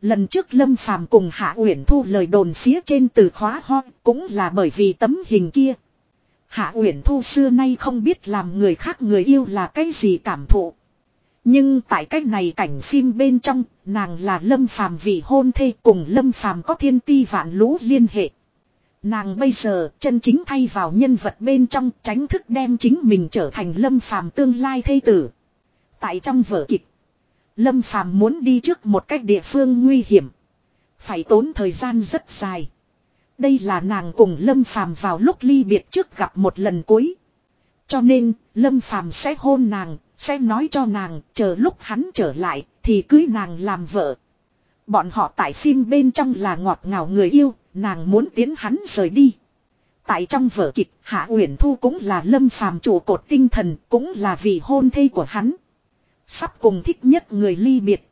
Lần trước Lâm Phàm cùng Hạ Uyển Thu lời đồn phía trên từ khóa ho, cũng là bởi vì tấm hình kia. Hạ Uyển Thu xưa nay không biết làm người khác người yêu là cái gì cảm thụ. Nhưng tại cách này cảnh phim bên trong, nàng là Lâm Phàm vì hôn thê cùng Lâm Phàm có thiên ti vạn lũ liên hệ. Nàng bây giờ chân chính thay vào nhân vật bên trong tránh thức đem chính mình trở thành Lâm Phàm tương lai thây tử. Tại trong vở kịch, Lâm Phàm muốn đi trước một cách địa phương nguy hiểm. Phải tốn thời gian rất dài. Đây là nàng cùng Lâm Phàm vào lúc ly biệt trước gặp một lần cuối. Cho nên, Lâm Phàm sẽ hôn nàng, sẽ nói cho nàng, chờ lúc hắn trở lại, thì cưới nàng làm vợ. Bọn họ tại phim bên trong là ngọt ngào người yêu, nàng muốn tiến hắn rời đi. Tại trong vở kịch, Hạ Uyển Thu cũng là lâm phàm chủ cột tinh thần, cũng là vì hôn thê của hắn. Sắp cùng thích nhất người ly biệt.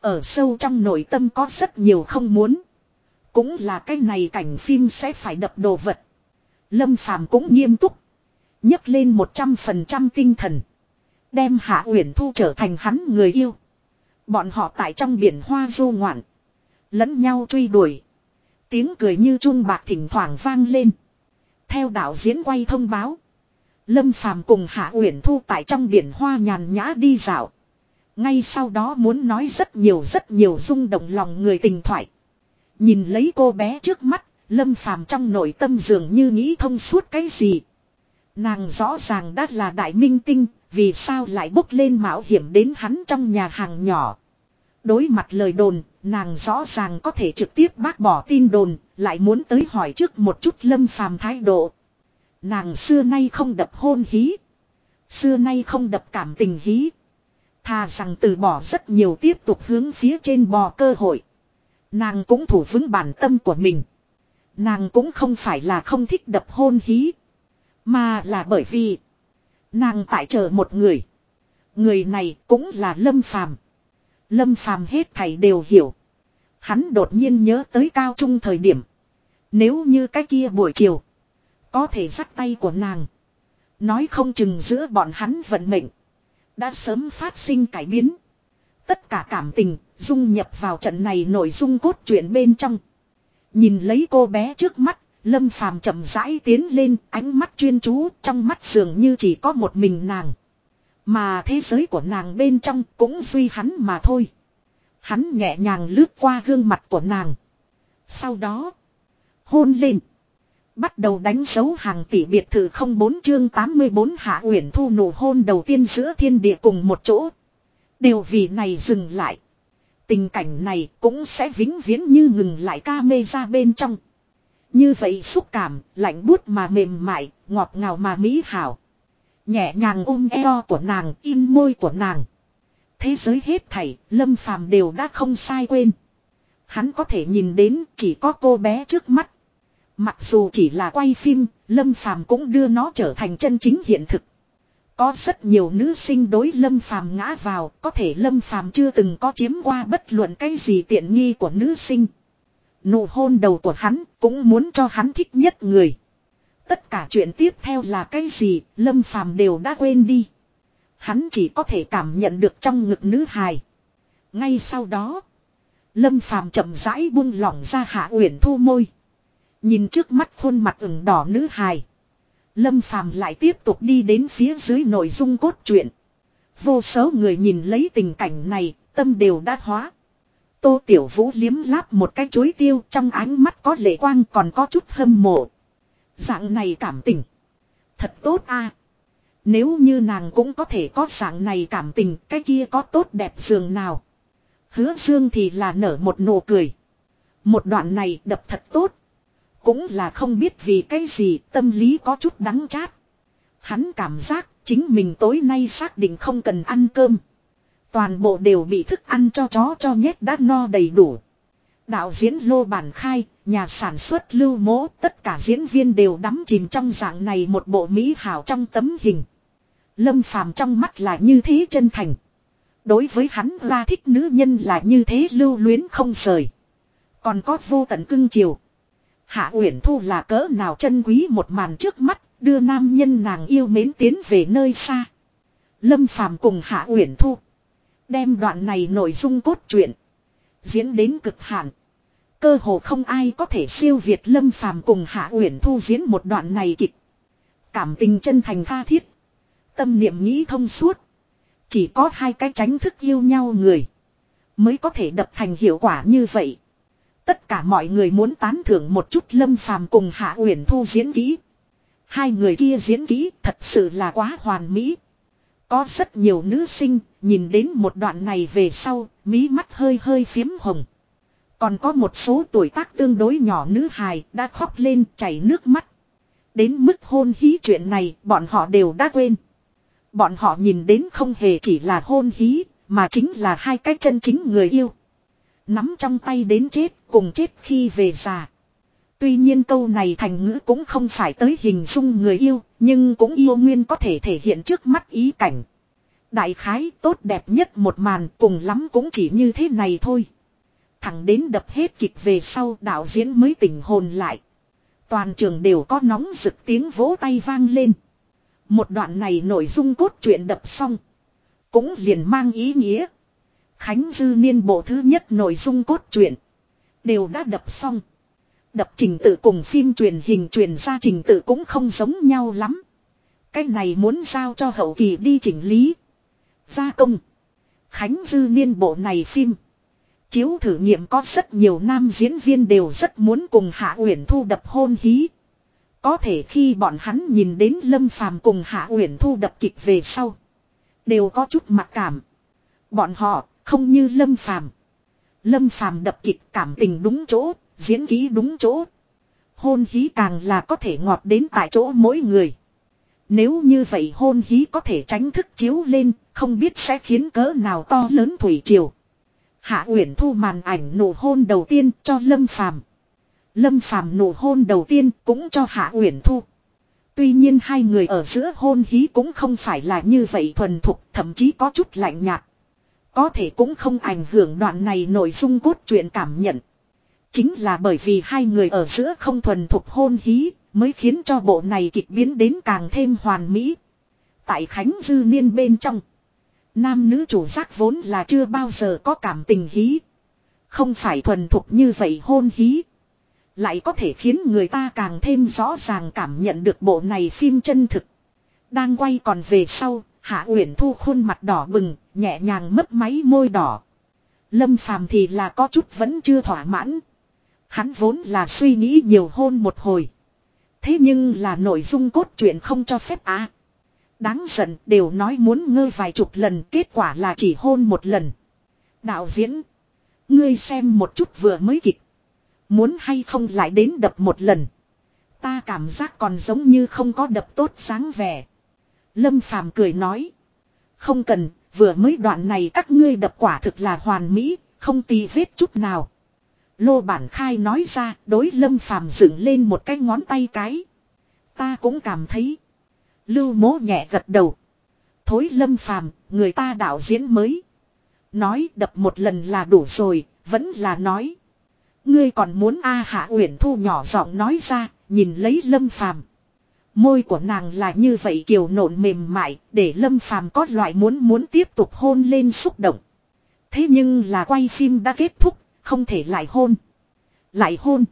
Ở sâu trong nội tâm có rất nhiều không muốn. Cũng là cái này cảnh phim sẽ phải đập đồ vật. Lâm phàm cũng nghiêm túc. nhấc lên một trăm phần trăm tinh thần. Đem Hạ Uyển Thu trở thành hắn người yêu. Bọn họ tại trong biển hoa du ngoạn. Lẫn nhau truy đuổi. Tiếng cười như chuông bạc thỉnh thoảng vang lên. Theo đạo diễn quay thông báo. Lâm Phàm cùng Hạ Uyển Thu tại trong biển hoa nhàn nhã đi dạo. Ngay sau đó muốn nói rất nhiều rất nhiều rung động lòng người tình thoại. Nhìn lấy cô bé trước mắt, Lâm Phàm trong nội tâm dường như nghĩ thông suốt cái gì. Nàng rõ ràng đã là đại minh tinh, vì sao lại bốc lên mạo hiểm đến hắn trong nhà hàng nhỏ. Đối mặt lời đồn, nàng rõ ràng có thể trực tiếp bác bỏ tin đồn, lại muốn tới hỏi trước một chút lâm phàm thái độ. Nàng xưa nay không đập hôn hí. Xưa nay không đập cảm tình hí. Thà rằng từ bỏ rất nhiều tiếp tục hướng phía trên bò cơ hội. Nàng cũng thủ vững bản tâm của mình. Nàng cũng không phải là không thích đập hôn hí. Mà là bởi vì Nàng tại chờ một người. Người này cũng là Lâm Phàm. Lâm Phàm hết thảy đều hiểu. Hắn đột nhiên nhớ tới cao trung thời điểm. Nếu như cái kia buổi chiều. Có thể dắt tay của nàng. Nói không chừng giữa bọn hắn vận mệnh. Đã sớm phát sinh cải biến. Tất cả cảm tình dung nhập vào trận này nội dung cốt truyện bên trong. Nhìn lấy cô bé trước mắt Lâm Phàm chậm rãi tiến lên, ánh mắt chuyên chú, trong mắt dường như chỉ có một mình nàng. Mà thế giới của nàng bên trong cũng duy hắn mà thôi. Hắn nhẹ nhàng lướt qua gương mặt của nàng. Sau đó, hôn lên. Bắt đầu đánh dấu hàng tỷ biệt thự không bốn chương 84 hạ uyển thu nụ hôn đầu tiên giữa thiên địa cùng một chỗ. Đều vì này dừng lại. Tình cảnh này cũng sẽ vĩnh viễn như ngừng lại ca mê ra bên trong. Như vậy xúc cảm, lạnh bút mà mềm mại, ngọt ngào mà mỹ hảo. Nhẹ nhàng ôm eo của nàng, in môi của nàng. Thế giới hết thảy, Lâm Phàm đều đã không sai quên. Hắn có thể nhìn đến chỉ có cô bé trước mắt. Mặc dù chỉ là quay phim, Lâm Phàm cũng đưa nó trở thành chân chính hiện thực. Có rất nhiều nữ sinh đối Lâm Phàm ngã vào, có thể Lâm Phàm chưa từng có chiếm qua bất luận cái gì tiện nghi của nữ sinh. Nụ hôn đầu của hắn cũng muốn cho hắn thích nhất người. Tất cả chuyện tiếp theo là cái gì, Lâm Phàm đều đã quên đi. Hắn chỉ có thể cảm nhận được trong ngực nữ hài. Ngay sau đó, Lâm Phàm chậm rãi buông lỏng ra Hạ Uyển Thu môi. Nhìn trước mắt khuôn mặt ửng đỏ nữ hài. Lâm Phàm lại tiếp tục đi đến phía dưới nội dung cốt truyện. Vô số người nhìn lấy tình cảnh này, tâm đều đã hóa. Tô Tiểu Vũ liếm láp một cái chuối tiêu trong ánh mắt có lệ quang còn có chút hâm mộ. Dạng này cảm tình. Thật tốt a. Nếu như nàng cũng có thể có dạng này cảm tình, cái kia có tốt đẹp dường nào. Hứa dương thì là nở một nụ cười. Một đoạn này đập thật tốt. Cũng là không biết vì cái gì tâm lý có chút đắng chát. Hắn cảm giác chính mình tối nay xác định không cần ăn cơm. Toàn bộ đều bị thức ăn cho chó cho nhét đã no đầy đủ. Đạo diễn Lô Bản Khai, nhà sản xuất Lưu Mỗ, tất cả diễn viên đều đắm chìm trong dạng này một bộ mỹ hảo trong tấm hình. Lâm Phàm trong mắt là như thế chân thành. Đối với hắn ra thích nữ nhân là như thế lưu luyến không rời. Còn có vô tận cưng chiều. Hạ Uyển Thu là cỡ nào chân quý một màn trước mắt, đưa nam nhân nàng yêu mến tiến về nơi xa. Lâm Phàm cùng Hạ Uyển Thu đem đoạn này nội dung cốt truyện diễn đến cực hạn. Cơ hồ không ai có thể siêu việt Lâm Phàm cùng Hạ Uyển Thu diễn một đoạn này kịch. Cảm tình chân thành tha thiết, tâm niệm nghĩ thông suốt, chỉ có hai cái tránh thức yêu nhau người mới có thể đập thành hiệu quả như vậy. Tất cả mọi người muốn tán thưởng một chút Lâm Phàm cùng Hạ Uyển Thu diễn kỹ. Hai người kia diễn kỹ thật sự là quá hoàn mỹ. Có rất nhiều nữ sinh nhìn đến một đoạn này về sau, mí mắt hơi hơi phiếm hồng. Còn có một số tuổi tác tương đối nhỏ nữ hài đã khóc lên chảy nước mắt. Đến mức hôn hí chuyện này bọn họ đều đã quên. Bọn họ nhìn đến không hề chỉ là hôn hí, mà chính là hai cái chân chính người yêu. Nắm trong tay đến chết, cùng chết khi về già. Tuy nhiên câu này thành ngữ cũng không phải tới hình dung người yêu, nhưng cũng yêu nguyên có thể thể hiện trước mắt ý cảnh. Đại khái tốt đẹp nhất một màn cùng lắm cũng chỉ như thế này thôi. Thẳng đến đập hết kịch về sau đạo diễn mới tỉnh hồn lại. Toàn trường đều có nóng rực tiếng vỗ tay vang lên. Một đoạn này nội dung cốt truyện đập xong. Cũng liền mang ý nghĩa. Khánh Dư Niên bộ thứ nhất nội dung cốt truyện. Đều đã đập xong. Đập trình tự cùng phim truyền hình truyền ra trình tự cũng không giống nhau lắm. Cái này muốn giao cho hậu kỳ đi chỉnh lý. Gia công. Khánh Dư Niên bộ này phim. Chiếu thử nghiệm có rất nhiều nam diễn viên đều rất muốn cùng Hạ Uyển Thu đập hôn hí. Có thể khi bọn hắn nhìn đến Lâm Phàm cùng Hạ Uyển Thu đập kịch về sau. Đều có chút mặc cảm. Bọn họ không như Lâm Phàm Lâm Phàm đập kịch cảm tình đúng chỗ, diễn ký đúng chỗ. Hôn hí càng là có thể ngọt đến tại chỗ mỗi người. Nếu như vậy hôn hí có thể tránh thức chiếu lên, không biết sẽ khiến cỡ nào to lớn thủy triều. Hạ Uyển Thu màn ảnh nụ hôn đầu tiên cho Lâm Phàm. Lâm Phàm nụ hôn đầu tiên cũng cho Hạ Uyển Thu. Tuy nhiên hai người ở giữa hôn hí cũng không phải là như vậy thuần thục, thậm chí có chút lạnh nhạt. Có thể cũng không ảnh hưởng đoạn này nội dung cốt truyện cảm nhận. Chính là bởi vì hai người ở giữa không thuần thục hôn hí, mới khiến cho bộ này kịch biến đến càng thêm hoàn mỹ. Tại Khánh Dư Niên bên trong, nam nữ chủ giác vốn là chưa bao giờ có cảm tình hí. Không phải thuần thục như vậy hôn hí. Lại có thể khiến người ta càng thêm rõ ràng cảm nhận được bộ này phim chân thực. Đang quay còn về sau, Hạ Uyển Thu khuôn mặt đỏ bừng, nhẹ nhàng mấp máy môi đỏ. Lâm Phàm thì là có chút vẫn chưa thỏa mãn. Hắn vốn là suy nghĩ nhiều hôn một hồi. Thế nhưng là nội dung cốt truyện không cho phép á. Đáng giận đều nói muốn ngươi vài chục lần kết quả là chỉ hôn một lần. Đạo diễn. Ngươi xem một chút vừa mới kịch. Muốn hay không lại đến đập một lần. Ta cảm giác còn giống như không có đập tốt sáng vẻ. Lâm Phàm cười nói. Không cần, vừa mới đoạn này các ngươi đập quả thực là hoàn mỹ, không tì vết chút nào. Lô Bản Khai nói ra đối Lâm Phàm dựng lên một cái ngón tay cái. Ta cũng cảm thấy. Lưu mố nhẹ gật đầu. thối lâm phàm, người ta đạo diễn mới. Nói đập một lần là đủ rồi, vẫn là nói. Ngươi còn muốn A Hạ Uyển Thu nhỏ giọng nói ra, nhìn lấy lâm phàm. Môi của nàng là như vậy kiều nộn mềm mại, để lâm phàm có loại muốn muốn tiếp tục hôn lên xúc động. Thế nhưng là quay phim đã kết thúc, không thể lại hôn. Lại hôn.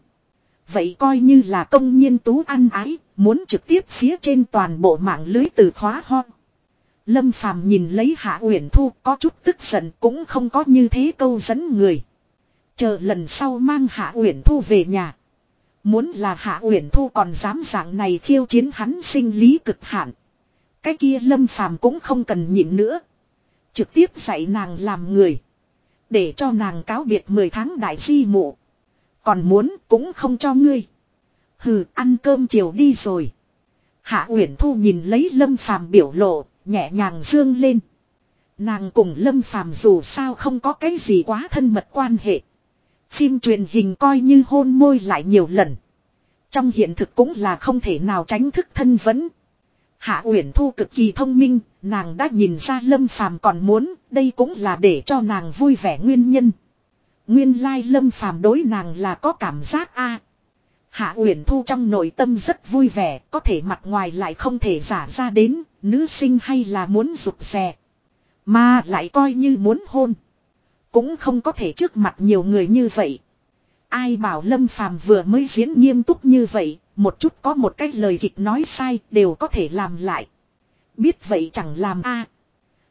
Vậy coi như là công nhiên tú ăn ái, muốn trực tiếp phía trên toàn bộ mạng lưới từ khóa ho. Lâm Phàm nhìn lấy Hạ Uyển Thu có chút tức giận cũng không có như thế câu dẫn người. Chờ lần sau mang Hạ Uyển Thu về nhà. Muốn là Hạ Uyển Thu còn dám dạng này khiêu chiến hắn sinh lý cực hạn. Cái kia Lâm Phàm cũng không cần nhịn nữa. Trực tiếp dạy nàng làm người. Để cho nàng cáo biệt 10 tháng đại di mụ. Còn muốn cũng không cho ngươi. Hừ ăn cơm chiều đi rồi. Hạ Uyển Thu nhìn lấy Lâm Phàm biểu lộ, nhẹ nhàng dương lên. Nàng cùng Lâm Phàm dù sao không có cái gì quá thân mật quan hệ. Phim truyền hình coi như hôn môi lại nhiều lần. Trong hiện thực cũng là không thể nào tránh thức thân vấn. Hạ Uyển Thu cực kỳ thông minh, nàng đã nhìn ra Lâm Phàm còn muốn, đây cũng là để cho nàng vui vẻ nguyên nhân. Nguyên lai Lâm Phàm đối nàng là có cảm giác a. Hạ Uyển Thu trong nội tâm rất vui vẻ, có thể mặt ngoài lại không thể giả ra đến, nữ sinh hay là muốn rụt rè. Mà lại coi như muốn hôn. Cũng không có thể trước mặt nhiều người như vậy. Ai bảo Lâm Phàm vừa mới diễn nghiêm túc như vậy, một chút có một cái lời kịch nói sai đều có thể làm lại. Biết vậy chẳng làm a.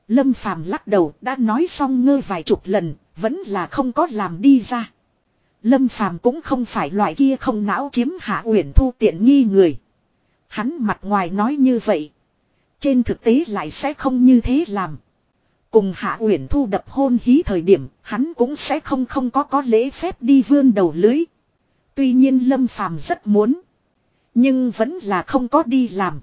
Lâm Phàm lắc đầu đã nói xong ngơ vài chục lần, vẫn là không có làm đi ra. Lâm Phàm cũng không phải loại kia không não chiếm Hạ Uyển Thu tiện nghi người. Hắn mặt ngoài nói như vậy, trên thực tế lại sẽ không như thế làm. Cùng Hạ Uyển Thu đập hôn hí thời điểm, hắn cũng sẽ không không có có lễ phép đi vươn đầu lưới. Tuy nhiên Lâm Phàm rất muốn, nhưng vẫn là không có đi làm.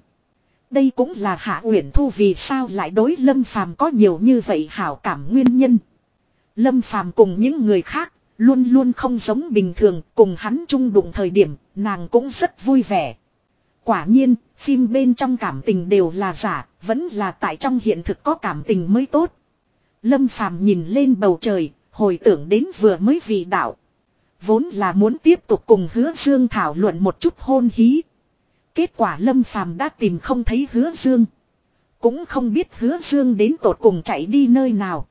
Đây cũng là Hạ Uyển Thu vì sao lại đối Lâm Phàm có nhiều như vậy hảo cảm nguyên nhân. Lâm Phàm cùng những người khác luôn luôn không giống bình thường, cùng hắn chung đụng thời điểm, nàng cũng rất vui vẻ. Quả nhiên, phim bên trong cảm tình đều là giả, vẫn là tại trong hiện thực có cảm tình mới tốt. Lâm Phàm nhìn lên bầu trời, hồi tưởng đến vừa mới vì đạo. Vốn là muốn tiếp tục cùng hứa Dương thảo luận một chút hôn hí. Kết quả Lâm Phàm đã tìm không thấy hứa Dương. Cũng không biết hứa Dương đến tột cùng chạy đi nơi nào.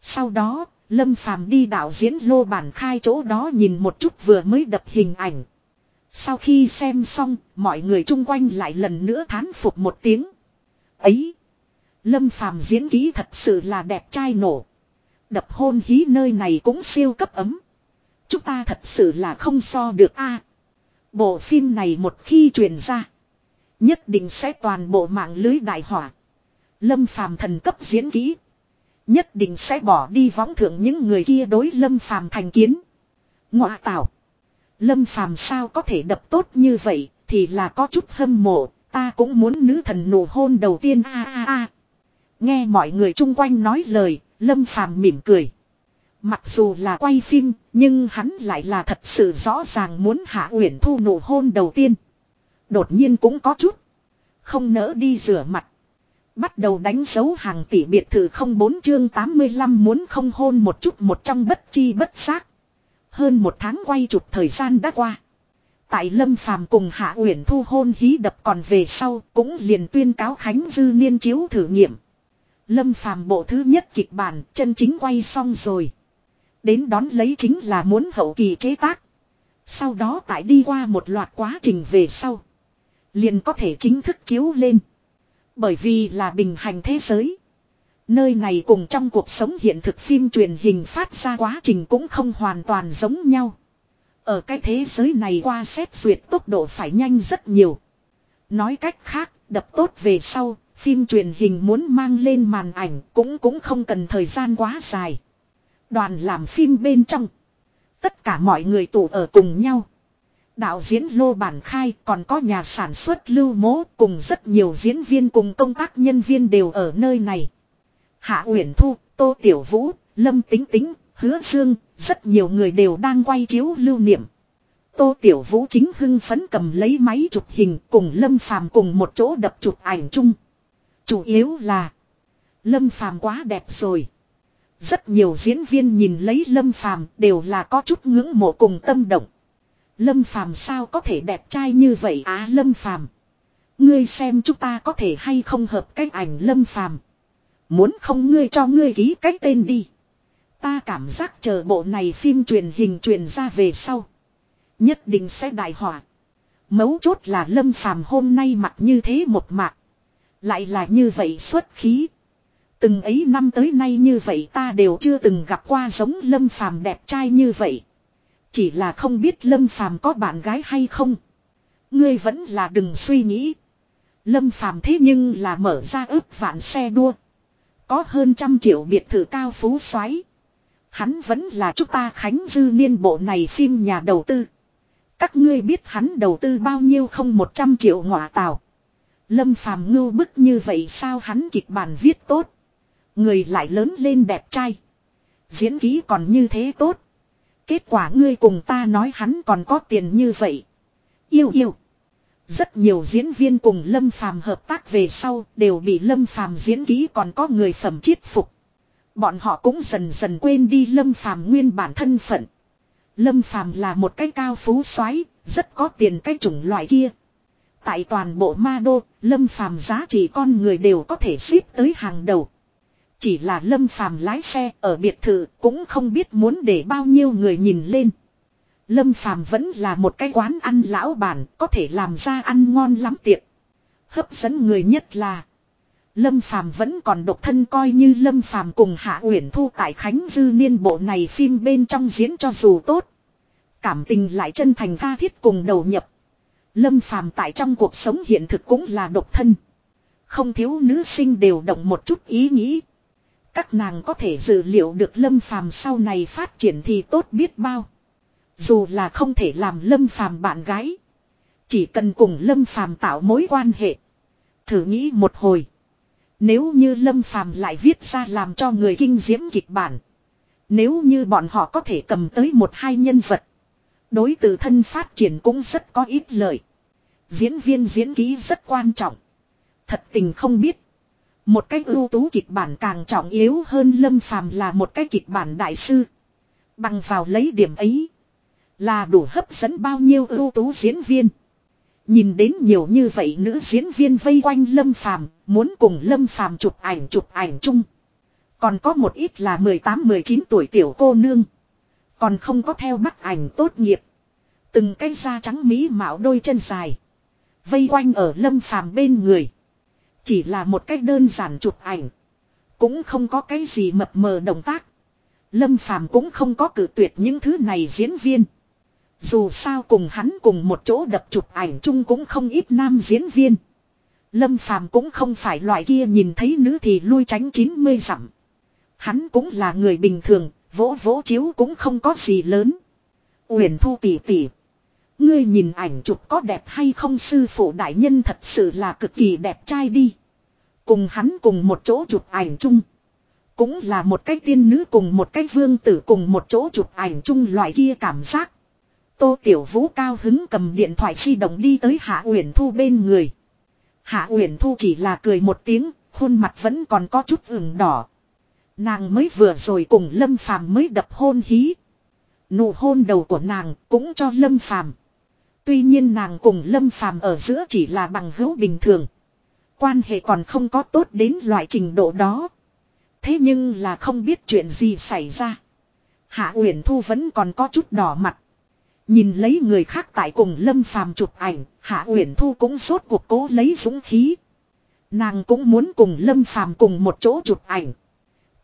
Sau đó, Lâm Phàm đi đạo diễn lô bản khai chỗ đó nhìn một chút vừa mới đập hình ảnh. Sau khi xem xong, mọi người chung quanh lại lần nữa thán phục một tiếng. Ấy! Lâm Phàm diễn ký thật sự là đẹp trai nổ. Đập hôn hí nơi này cũng siêu cấp ấm. Chúng ta thật sự là không so được a. bộ phim này một khi truyền ra. Nhất định sẽ toàn bộ mạng lưới đại hỏa. Lâm Phàm thần cấp diễn ký. Nhất định sẽ bỏ đi võng thượng những người kia đối Lâm Phàm thành kiến. Ngọa tạo. Lâm Phàm sao có thể đập tốt như vậy, thì là có chút hâm mộ, ta cũng muốn nữ thần nụ hôn đầu tiên a a a. Nghe mọi người chung quanh nói lời, Lâm Phàm mỉm cười. Mặc dù là quay phim, nhưng hắn lại là thật sự rõ ràng muốn Hạ Uyển Thu nụ hôn đầu tiên. Đột nhiên cũng có chút. Không nỡ đi rửa mặt. Bắt đầu đánh dấu hàng tỷ biệt thự không bốn chương 85 muốn không hôn một chút một trong bất chi bất giác. Hơn một tháng quay chụp thời gian đã qua. Tại Lâm Phàm cùng Hạ Uyển Thu hôn hí đập còn về sau cũng liền tuyên cáo Khánh Dư niên chiếu thử nghiệm. Lâm Phàm bộ thứ nhất kịch bản chân chính quay xong rồi. Đến đón lấy chính là muốn hậu kỳ chế tác. Sau đó tại đi qua một loạt quá trình về sau. Liền có thể chính thức chiếu lên. Bởi vì là bình hành thế giới. Nơi này cùng trong cuộc sống hiện thực phim truyền hình phát ra quá trình cũng không hoàn toàn giống nhau. Ở cái thế giới này qua xét duyệt tốc độ phải nhanh rất nhiều. Nói cách khác, đập tốt về sau, phim truyền hình muốn mang lên màn ảnh cũng cũng không cần thời gian quá dài. Đoàn làm phim bên trong. Tất cả mọi người tụ ở cùng nhau. Đạo diễn Lô Bản Khai còn có nhà sản xuất Lưu Mố cùng rất nhiều diễn viên cùng công tác nhân viên đều ở nơi này. Hạ Uyển Thu, Tô Tiểu Vũ, Lâm Tính Tính, Hứa Dương, rất nhiều người đều đang quay chiếu lưu niệm. Tô Tiểu Vũ chính hưng phấn cầm lấy máy chụp hình cùng Lâm Phàm cùng một chỗ đập chụp ảnh chung. Chủ yếu là Lâm Phàm quá đẹp rồi. Rất nhiều diễn viên nhìn lấy Lâm Phàm đều là có chút ngưỡng mộ cùng tâm động. Lâm Phàm sao có thể đẹp trai như vậy á Lâm Phàm Ngươi xem chúng ta có thể hay không hợp cách ảnh Lâm Phàm Muốn không ngươi cho ngươi ký cách tên đi. Ta cảm giác chờ bộ này phim truyền hình truyền ra về sau. Nhất định sẽ đại hỏa. Mấu chốt là Lâm Phàm hôm nay mặc như thế một mạc. Lại là như vậy xuất khí. Từng ấy năm tới nay như vậy ta đều chưa từng gặp qua giống Lâm Phàm đẹp trai như vậy. Chỉ là không biết Lâm Phàm có bạn gái hay không. Ngươi vẫn là đừng suy nghĩ. Lâm Phàm thế nhưng là mở ra ước vạn xe đua. Có hơn trăm triệu biệt thự cao phú xoáy. Hắn vẫn là chúng ta khánh dư niên bộ này phim nhà đầu tư. Các ngươi biết hắn đầu tư bao nhiêu không một trăm triệu ngọa tào. Lâm phàm ngưu bức như vậy sao hắn kịch bản viết tốt. Người lại lớn lên đẹp trai. Diễn ký còn như thế tốt. Kết quả ngươi cùng ta nói hắn còn có tiền như vậy. Yêu yêu. Rất nhiều diễn viên cùng Lâm Phàm hợp tác về sau đều bị Lâm Phàm diễn ký còn có người phẩm chiết phục. Bọn họ cũng dần dần quên đi Lâm Phàm nguyên bản thân phận. Lâm Phàm là một cái cao phú soái, rất có tiền cái chủng loại kia. Tại toàn bộ ma đô, Lâm Phàm giá trị con người đều có thể xếp tới hàng đầu. Chỉ là Lâm Phàm lái xe ở biệt thự cũng không biết muốn để bao nhiêu người nhìn lên. Lâm Phàm vẫn là một cái quán ăn lão bản, có thể làm ra ăn ngon lắm tiệc. Hấp dẫn người nhất là Lâm Phàm vẫn còn độc thân coi như Lâm Phàm cùng Hạ Uyển Thu tại Khánh Dư Niên bộ này phim bên trong diễn cho dù tốt, cảm tình lại chân thành tha thiết cùng đầu nhập. Lâm Phàm tại trong cuộc sống hiện thực cũng là độc thân. Không thiếu nữ sinh đều động một chút ý nghĩ. Các nàng có thể dự liệu được Lâm Phàm sau này phát triển thì tốt biết bao. Dù là không thể làm Lâm Phàm bạn gái, chỉ cần cùng Lâm Phàm tạo mối quan hệ. Thử nghĩ một hồi, nếu như Lâm Phàm lại viết ra làm cho người kinh diễm kịch bản, nếu như bọn họ có thể cầm tới một hai nhân vật, đối từ thân phát triển cũng rất có ít lợi. Diễn viên diễn ký rất quan trọng. Thật tình không biết. Một cách ưu tú kịch bản càng trọng yếu hơn Lâm Phàm là một cái kịch bản đại sư. Bằng vào lấy điểm ấy. Là đủ hấp dẫn bao nhiêu ưu tú diễn viên. Nhìn đến nhiều như vậy nữ diễn viên vây quanh Lâm Phàm, muốn cùng Lâm Phàm chụp ảnh chụp ảnh chung. Còn có một ít là 18-19 tuổi tiểu cô nương. Còn không có theo bắt ảnh tốt nghiệp. Từng cái da trắng mỹ mạo đôi chân dài. Vây quanh ở Lâm Phàm bên người. Chỉ là một cách đơn giản chụp ảnh. Cũng không có cái gì mập mờ động tác. Lâm Phàm cũng không có cử tuyệt những thứ này diễn viên. Dù sao cùng hắn cùng một chỗ đập chụp ảnh chung cũng không ít nam diễn viên. Lâm Phàm cũng không phải loại kia nhìn thấy nữ thì lui tránh 90 dặm. Hắn cũng là người bình thường, vỗ vỗ chiếu cũng không có gì lớn. Uyển Thu tỷ tỷ, ngươi nhìn ảnh chụp có đẹp hay không sư phụ đại nhân thật sự là cực kỳ đẹp trai đi. Cùng hắn cùng một chỗ chụp ảnh chung. Cũng là một cái tiên nữ cùng một cái vương tử cùng một chỗ chụp ảnh chung loại kia cảm giác. Tô Tiểu Vũ cao hứng cầm điện thoại di động đi tới Hạ Uyển Thu bên người. Hạ Uyển Thu chỉ là cười một tiếng, khuôn mặt vẫn còn có chút ửng đỏ. Nàng mới vừa rồi cùng Lâm Phàm mới đập hôn hí. Nụ hôn đầu của nàng cũng cho Lâm Phàm. Tuy nhiên nàng cùng Lâm Phàm ở giữa chỉ là bằng hữu bình thường. Quan hệ còn không có tốt đến loại trình độ đó. Thế nhưng là không biết chuyện gì xảy ra. Hạ Uyển Thu vẫn còn có chút đỏ mặt. Nhìn lấy người khác tại cùng Lâm Phàm chụp ảnh, Hạ Uyển Thu cũng sốt cuộc cố lấy dũng khí. Nàng cũng muốn cùng Lâm Phàm cùng một chỗ chụp ảnh.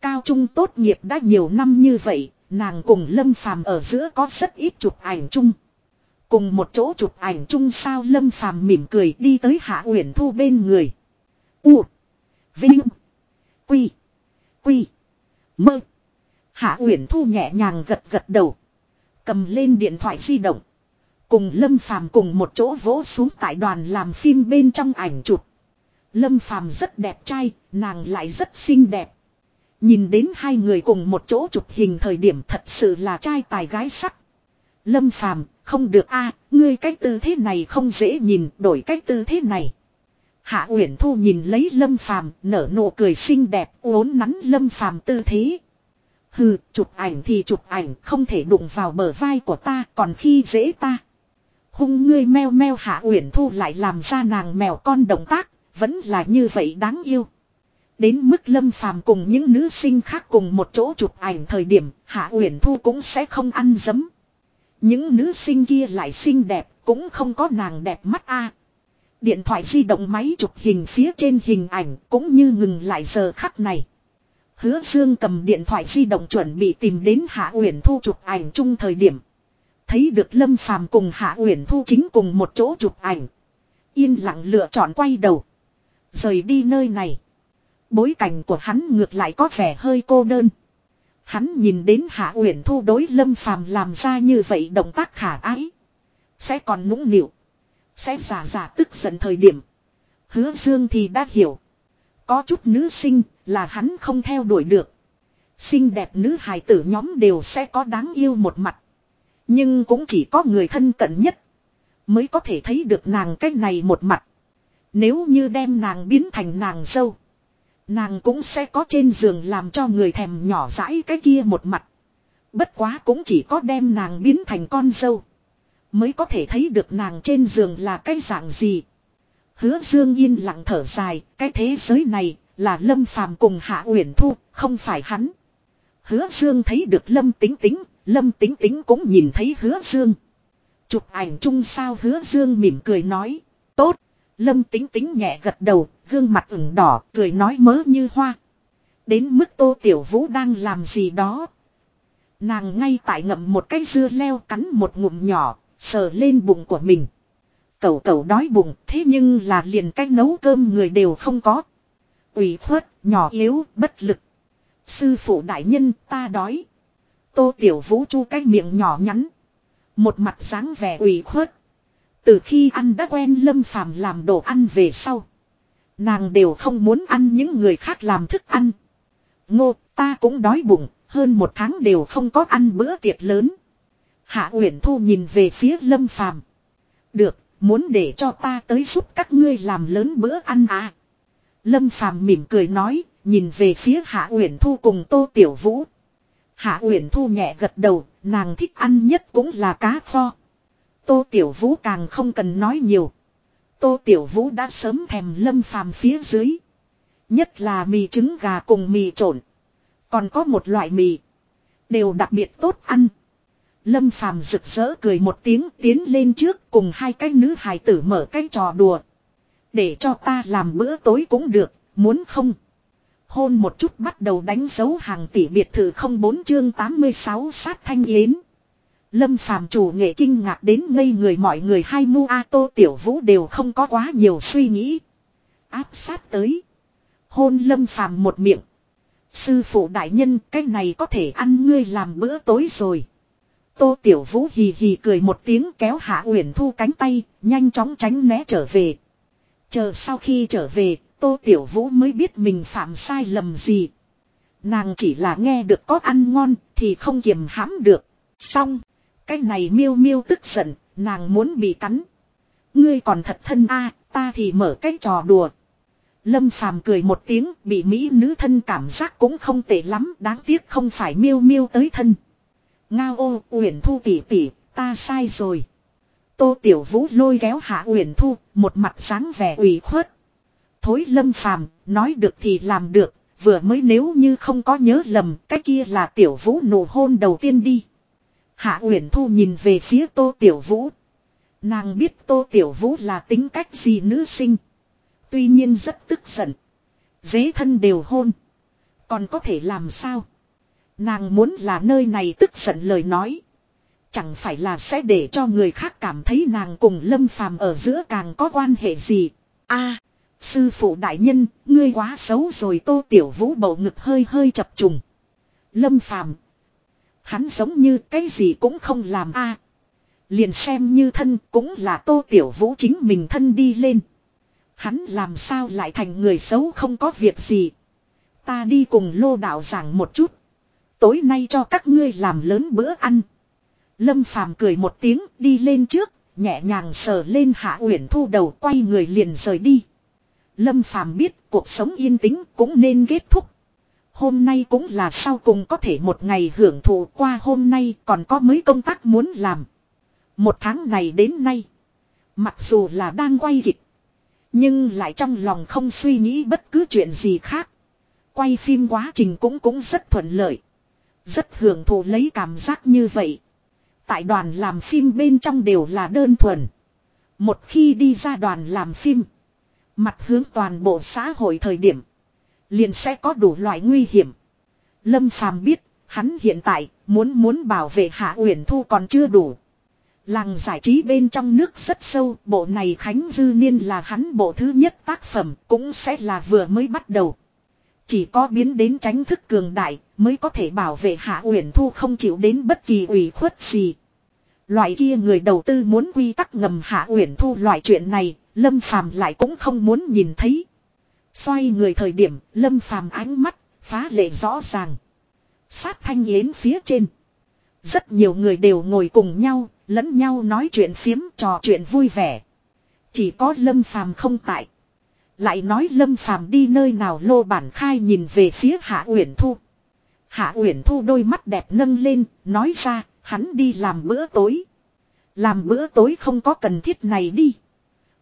Cao trung tốt nghiệp đã nhiều năm như vậy, nàng cùng Lâm Phàm ở giữa có rất ít chụp ảnh chung. Cùng một chỗ chụp ảnh chung sao Lâm Phàm mỉm cười đi tới Hạ Uyển Thu bên người. U. Vinh. Quy. Quy. Mơ. Hạ Uyển Thu nhẹ nhàng gật gật đầu. Cầm lên điện thoại di động. Cùng Lâm Phàm cùng một chỗ vỗ xuống tại đoàn làm phim bên trong ảnh chụp. Lâm Phàm rất đẹp trai, nàng lại rất xinh đẹp. Nhìn đến hai người cùng một chỗ chụp hình thời điểm thật sự là trai tài gái sắc. Lâm Phàm không được a, ngươi cách tư thế này không dễ nhìn, đổi cách tư thế này. Hạ Uyển Thu nhìn lấy Lâm Phàm, nở nụ cười xinh đẹp, uốn nắn Lâm Phàm tư thế. Hừ, chụp ảnh thì chụp ảnh, không thể đụng vào bờ vai của ta, còn khi dễ ta. Hung ngươi meo meo Hạ Uyển Thu lại làm ra nàng mèo con động tác, vẫn là như vậy đáng yêu. Đến mức Lâm Phàm cùng những nữ sinh khác cùng một chỗ chụp ảnh thời điểm, Hạ Uyển Thu cũng sẽ không ăn dấm. Những nữ sinh kia lại xinh đẹp, cũng không có nàng đẹp mắt a. Điện thoại di động máy chụp hình phía trên hình ảnh cũng như ngừng lại giờ khắc này. Hứa Dương cầm điện thoại di động chuẩn bị tìm đến Hạ Uyển Thu chụp ảnh chung thời điểm. Thấy được Lâm Phàm cùng Hạ Uyển Thu chính cùng một chỗ chụp ảnh. Yên lặng lựa chọn quay đầu. Rời đi nơi này. Bối cảnh của hắn ngược lại có vẻ hơi cô đơn. Hắn nhìn đến Hạ Uyển Thu đối Lâm Phàm làm ra như vậy động tác khả ái. Sẽ còn nũng nịu. Sẽ giả giả tức giận thời điểm. Hứa Dương thì đã hiểu. Có chút nữ sinh là hắn không theo đuổi được. Xinh đẹp nữ hài tử nhóm đều sẽ có đáng yêu một mặt. Nhưng cũng chỉ có người thân cận nhất. Mới có thể thấy được nàng cách này một mặt. Nếu như đem nàng biến thành nàng dâu. Nàng cũng sẽ có trên giường làm cho người thèm nhỏ dãi cái kia một mặt. Bất quá cũng chỉ có đem nàng biến thành con dâu. Mới có thể thấy được nàng trên giường là cái dạng gì. Hứa Dương yên lặng thở dài, cái thế giới này là Lâm Phàm cùng Hạ Uyển Thu, không phải hắn. Hứa Dương thấy được Lâm Tính Tính, Lâm Tính Tính cũng nhìn thấy Hứa Dương. Chụp ảnh chung sao Hứa Dương mỉm cười nói, tốt. Lâm Tính Tính nhẹ gật đầu, gương mặt ửng đỏ, cười nói mớ như hoa. Đến mức Tô Tiểu Vũ đang làm gì đó. Nàng ngay tại ngậm một cái dưa leo cắn một ngụm nhỏ, sờ lên bụng của mình. Cậu cậu đói bụng, thế nhưng là liền cách nấu cơm người đều không có. ủy khuất, nhỏ yếu, bất lực. Sư phụ đại nhân, ta đói. Tô Tiểu Vũ chu cái miệng nhỏ nhắn. Một mặt dáng vẻ ủy khuất. Từ khi ăn đã quen Lâm Phàm làm đồ ăn về sau. Nàng đều không muốn ăn những người khác làm thức ăn. Ngô, ta cũng đói bụng, hơn một tháng đều không có ăn bữa tiệc lớn. Hạ Uyển Thu nhìn về phía Lâm Phàm. Được, muốn để cho ta tới giúp các ngươi làm lớn bữa ăn à. Lâm Phàm mỉm cười nói, nhìn về phía Hạ Uyển Thu cùng Tô Tiểu Vũ. Hạ Uyển Thu nhẹ gật đầu, nàng thích ăn nhất cũng là cá kho. Tô Tiểu Vũ càng không cần nói nhiều. Tô Tiểu Vũ đã sớm thèm lâm phàm phía dưới. Nhất là mì trứng gà cùng mì trộn. Còn có một loại mì. Đều đặc biệt tốt ăn. Lâm phàm rực rỡ cười một tiếng tiến lên trước cùng hai cái nữ hài tử mở cái trò đùa. Để cho ta làm bữa tối cũng được, muốn không? Hôn một chút bắt đầu đánh dấu hàng tỷ biệt thự không bốn chương 86 sát thanh yến. Lâm phàm chủ nghệ kinh ngạc đến ngây người mọi người hai mu a tô tiểu vũ đều không có quá nhiều suy nghĩ. Áp sát tới. Hôn lâm phàm một miệng. Sư phụ đại nhân cái này có thể ăn ngươi làm bữa tối rồi. Tô tiểu vũ hì hì cười một tiếng kéo hạ uyển thu cánh tay, nhanh chóng tránh né trở về. Chờ sau khi trở về, tô tiểu vũ mới biết mình phạm sai lầm gì. Nàng chỉ là nghe được có ăn ngon thì không kiềm hãm được. Xong. Cái này miêu miêu tức giận, nàng muốn bị cắn. Ngươi còn thật thân a, ta thì mở cái trò đùa. Lâm phàm cười một tiếng, bị mỹ nữ thân cảm giác cũng không tệ lắm, đáng tiếc không phải miêu miêu tới thân. Ngao ô, uyển thu tỉ tỉ, ta sai rồi. Tô Tiểu Vũ lôi kéo Hạ Uyển Thu, một mặt sáng vẻ ủy khuất. Thối Lâm Phàm, nói được thì làm được, vừa mới nếu như không có nhớ lầm, cái kia là Tiểu Vũ nổ hôn đầu tiên đi. Hạ Uyển Thu nhìn về phía Tô Tiểu Vũ. Nàng biết Tô Tiểu Vũ là tính cách gì nữ sinh. Tuy nhiên rất tức giận. Dế thân đều hôn. Còn có thể làm sao? Nàng muốn là nơi này tức giận lời nói. Chẳng phải là sẽ để cho người khác cảm thấy nàng cùng Lâm Phàm ở giữa càng có quan hệ gì. a sư phụ đại nhân, ngươi quá xấu rồi Tô Tiểu Vũ bầu ngực hơi hơi chập trùng. Lâm Phàm Hắn giống như cái gì cũng không làm a Liền xem như thân cũng là tô tiểu vũ chính mình thân đi lên. Hắn làm sao lại thành người xấu không có việc gì. Ta đi cùng lô đạo giảng một chút. Tối nay cho các ngươi làm lớn bữa ăn. Lâm phàm cười một tiếng đi lên trước, nhẹ nhàng sờ lên hạ uyển thu đầu quay người liền rời đi. Lâm Phàm biết cuộc sống yên tĩnh cũng nên kết thúc. Hôm nay cũng là sau cùng có thể một ngày hưởng thụ qua hôm nay còn có mấy công tác muốn làm. Một tháng này đến nay. Mặc dù là đang quay kịch. Nhưng lại trong lòng không suy nghĩ bất cứ chuyện gì khác. Quay phim quá trình cũng cũng rất thuận lợi. Rất hưởng thụ lấy cảm giác như vậy. Tại đoàn làm phim bên trong đều là đơn thuần. Một khi đi ra đoàn làm phim. Mặt hướng toàn bộ xã hội thời điểm. Liền sẽ có đủ loại nguy hiểm. Lâm Phàm biết, hắn hiện tại muốn muốn bảo vệ Hạ Uyển Thu còn chưa đủ. Làng giải trí bên trong nước rất sâu, bộ này Khánh Dư Niên là hắn bộ thứ nhất tác phẩm, cũng sẽ là vừa mới bắt đầu. Chỉ có biến đến tránh thức cường đại, mới có thể bảo vệ Hạ Uyển Thu không chịu đến bất kỳ ủy khuất gì. Loại kia người đầu tư muốn quy tắc ngầm Hạ Uyển Thu loại chuyện này, Lâm Phàm lại cũng không muốn nhìn thấy. Xoay người thời điểm, Lâm Phàm ánh mắt, phá lệ rõ ràng. Sát thanh yến phía trên. Rất nhiều người đều ngồi cùng nhau, lẫn nhau nói chuyện phiếm trò chuyện vui vẻ. Chỉ có Lâm Phàm không tại. Lại nói Lâm Phàm đi nơi nào lô bản khai nhìn về phía Hạ Uyển Thu. Hạ Uyển Thu đôi mắt đẹp nâng lên, nói ra, hắn đi làm bữa tối. Làm bữa tối không có cần thiết này đi.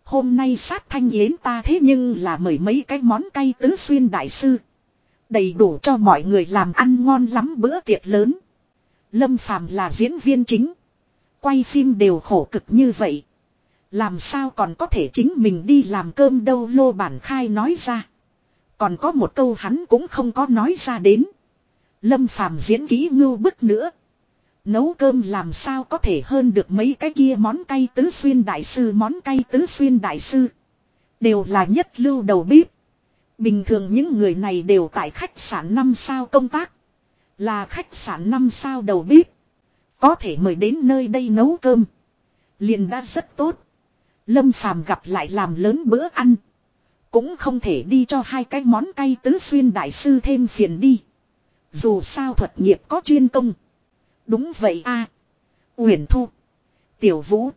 Hôm nay sát thanh yến ta thế nhưng là mời mấy cái món cay tứ xuyên đại sư. Đầy đủ cho mọi người làm ăn ngon lắm bữa tiệc lớn. Lâm Phàm là diễn viên chính. Quay phim đều khổ cực như vậy. Làm sao còn có thể chính mình đi làm cơm đâu lô bản khai nói ra. Còn có một câu hắn cũng không có nói ra đến. Lâm Phàm diễn kỹ ngưu bức nữa. Nấu cơm làm sao có thể hơn được mấy cái kia món cay tứ xuyên đại sư, món cay tứ xuyên đại sư. Đều là nhất lưu đầu bếp. Bình thường những người này đều tại khách sạn 5 sao công tác. Là khách sạn 5 sao đầu bếp. Có thể mời đến nơi đây nấu cơm. Liền đã rất tốt. Lâm Phàm gặp lại làm lớn bữa ăn. Cũng không thể đi cho hai cái món cay tứ xuyên đại sư thêm phiền đi. Dù sao thuật nghiệp có chuyên công. Đúng vậy a Uyển Thu. Tiểu Vũ.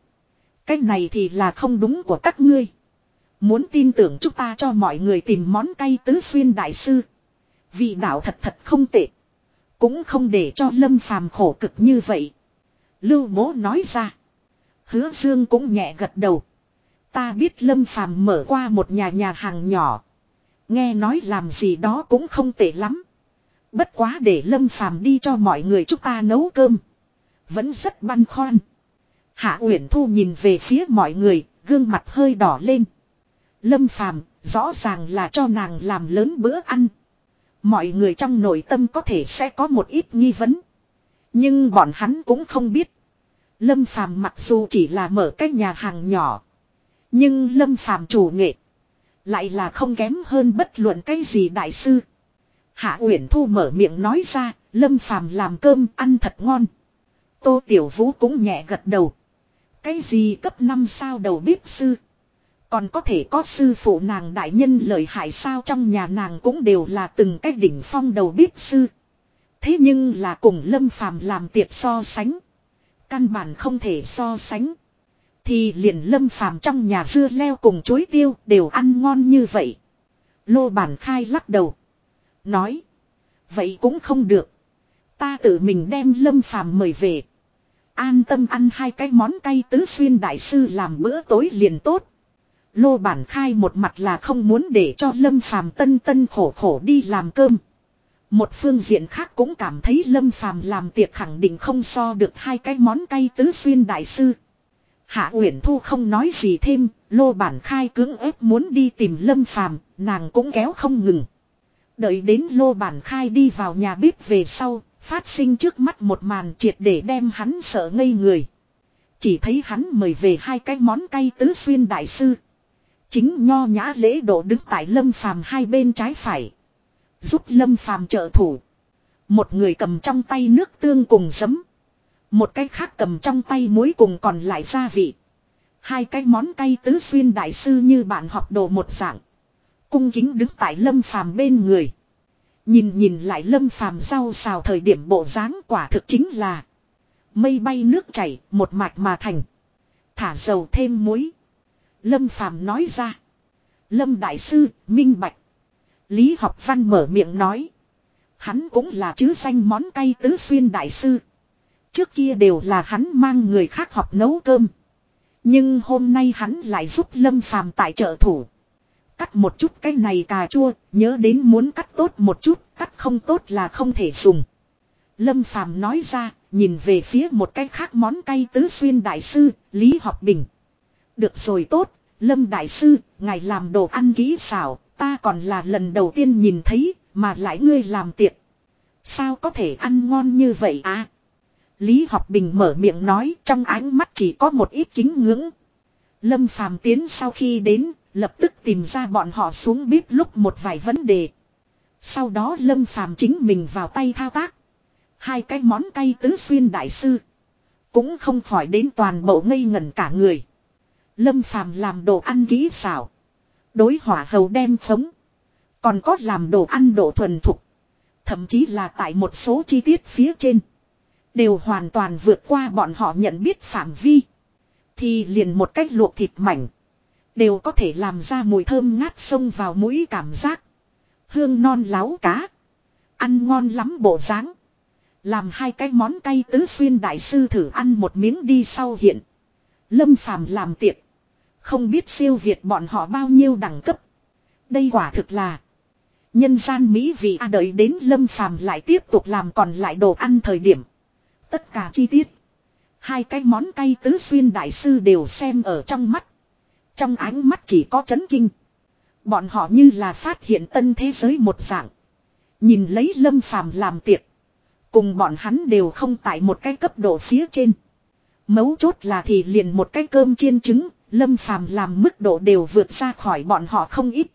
Cái này thì là không đúng của các ngươi. Muốn tin tưởng chúng ta cho mọi người tìm món cay tứ xuyên đại sư. Vị đạo thật thật không tệ. Cũng không để cho lâm phàm khổ cực như vậy. Lưu bố nói ra. Hứa Dương cũng nhẹ gật đầu. Ta biết lâm phàm mở qua một nhà nhà hàng nhỏ. Nghe nói làm gì đó cũng không tệ lắm. Bất quá để lâm phàm đi cho mọi người chúng ta nấu cơm. Vẫn rất băn khoăn. Hạ Uyển Thu nhìn về phía mọi người, gương mặt hơi đỏ lên. Lâm phàm, rõ ràng là cho nàng làm lớn bữa ăn. Mọi người trong nội tâm có thể sẽ có một ít nghi vấn. Nhưng bọn hắn cũng không biết. Lâm phàm mặc dù chỉ là mở cái nhà hàng nhỏ. Nhưng lâm phàm chủ nghệ. Lại là không kém hơn bất luận cái gì đại sư. Hạ Uyển Thu mở miệng nói ra, Lâm Phàm làm cơm ăn thật ngon. Tô Tiểu Vũ cũng nhẹ gật đầu. Cái gì cấp 5 sao đầu bếp sư? Còn có thể có sư phụ nàng đại nhân lợi hại sao trong nhà nàng cũng đều là từng cái đỉnh phong đầu bếp sư. Thế nhưng là cùng Lâm Phàm làm tiệc so sánh. Căn bản không thể so sánh. Thì liền Lâm Phàm trong nhà dưa leo cùng chuối tiêu đều ăn ngon như vậy. Lô bản khai lắc đầu. Nói. Vậy cũng không được. Ta tự mình đem lâm phàm mời về. An tâm ăn hai cái món cay tứ xuyên đại sư làm bữa tối liền tốt. Lô bản khai một mặt là không muốn để cho lâm phàm tân tân khổ khổ đi làm cơm. Một phương diện khác cũng cảm thấy lâm phàm làm tiệc khẳng định không so được hai cái món cay tứ xuyên đại sư. Hạ Uyển Thu không nói gì thêm, lô bản khai cưỡng ép muốn đi tìm lâm phàm, nàng cũng kéo không ngừng. Đợi đến lô bản khai đi vào nhà bếp về sau, phát sinh trước mắt một màn triệt để đem hắn sợ ngây người. Chỉ thấy hắn mời về hai cái món cay tứ xuyên đại sư. Chính nho nhã lễ độ đứng tại lâm phàm hai bên trái phải. Giúp lâm phàm trợ thủ. Một người cầm trong tay nước tương cùng giấm. Một cái khác cầm trong tay muối cùng còn lại gia vị. Hai cái món cay tứ xuyên đại sư như bạn học đồ một dạng. Cung kính đứng tại lâm phàm bên người. Nhìn nhìn lại lâm phàm rau xào thời điểm bộ dáng quả thực chính là. Mây bay nước chảy một mạch mà thành. Thả dầu thêm muối. Lâm phàm nói ra. Lâm Đại Sư, minh bạch. Lý học văn mở miệng nói. Hắn cũng là chứ danh món cay tứ xuyên đại sư. Trước kia đều là hắn mang người khác học nấu cơm. Nhưng hôm nay hắn lại giúp Lâm Phàm tại trợ thủ. Cắt một chút cái này cà chua, nhớ đến muốn cắt tốt một chút, cắt không tốt là không thể dùng. Lâm Phàm nói ra, nhìn về phía một cái khác món cay tứ xuyên đại sư, Lý Học Bình. Được rồi tốt, Lâm Đại Sư, ngài làm đồ ăn kỹ xảo, ta còn là lần đầu tiên nhìn thấy, mà lại ngươi làm tiệc. Sao có thể ăn ngon như vậy à? Lý Học Bình mở miệng nói trong ánh mắt chỉ có một ít kính ngưỡng. Lâm Phàm tiến sau khi đến, lập tức tìm ra bọn họ xuống bếp lúc một vài vấn đề. Sau đó Lâm Phàm chính mình vào tay thao tác. Hai cái món cay tứ xuyên đại sư. Cũng không khỏi đến toàn bộ ngây ngẩn cả người. Lâm Phàm làm đồ ăn kỹ xảo. Đối hỏa hầu đem phóng. Còn có làm đồ ăn độ thuần thục. Thậm chí là tại một số chi tiết phía trên. Đều hoàn toàn vượt qua bọn họ nhận biết phạm vi. Thì liền một cách luộc thịt mảnh. Đều có thể làm ra mùi thơm ngát sông vào mũi cảm giác. Hương non láo cá. Ăn ngon lắm bộ dáng. Làm hai cái món cay tứ xuyên đại sư thử ăn một miếng đi sau hiện. Lâm phàm làm tiệc. Không biết siêu việt bọn họ bao nhiêu đẳng cấp. Đây quả thực là. Nhân gian Mỹ vị a đợi đến lâm phàm lại tiếp tục làm còn lại đồ ăn thời điểm. Tất cả chi tiết. Hai cái món cay tứ xuyên đại sư đều xem ở trong mắt. Trong ánh mắt chỉ có chấn kinh. Bọn họ như là phát hiện tân thế giới một dạng. Nhìn lấy lâm phàm làm tiệc. Cùng bọn hắn đều không tại một cái cấp độ phía trên. Mấu chốt là thì liền một cái cơm chiên trứng, lâm phàm làm mức độ đều vượt ra khỏi bọn họ không ít.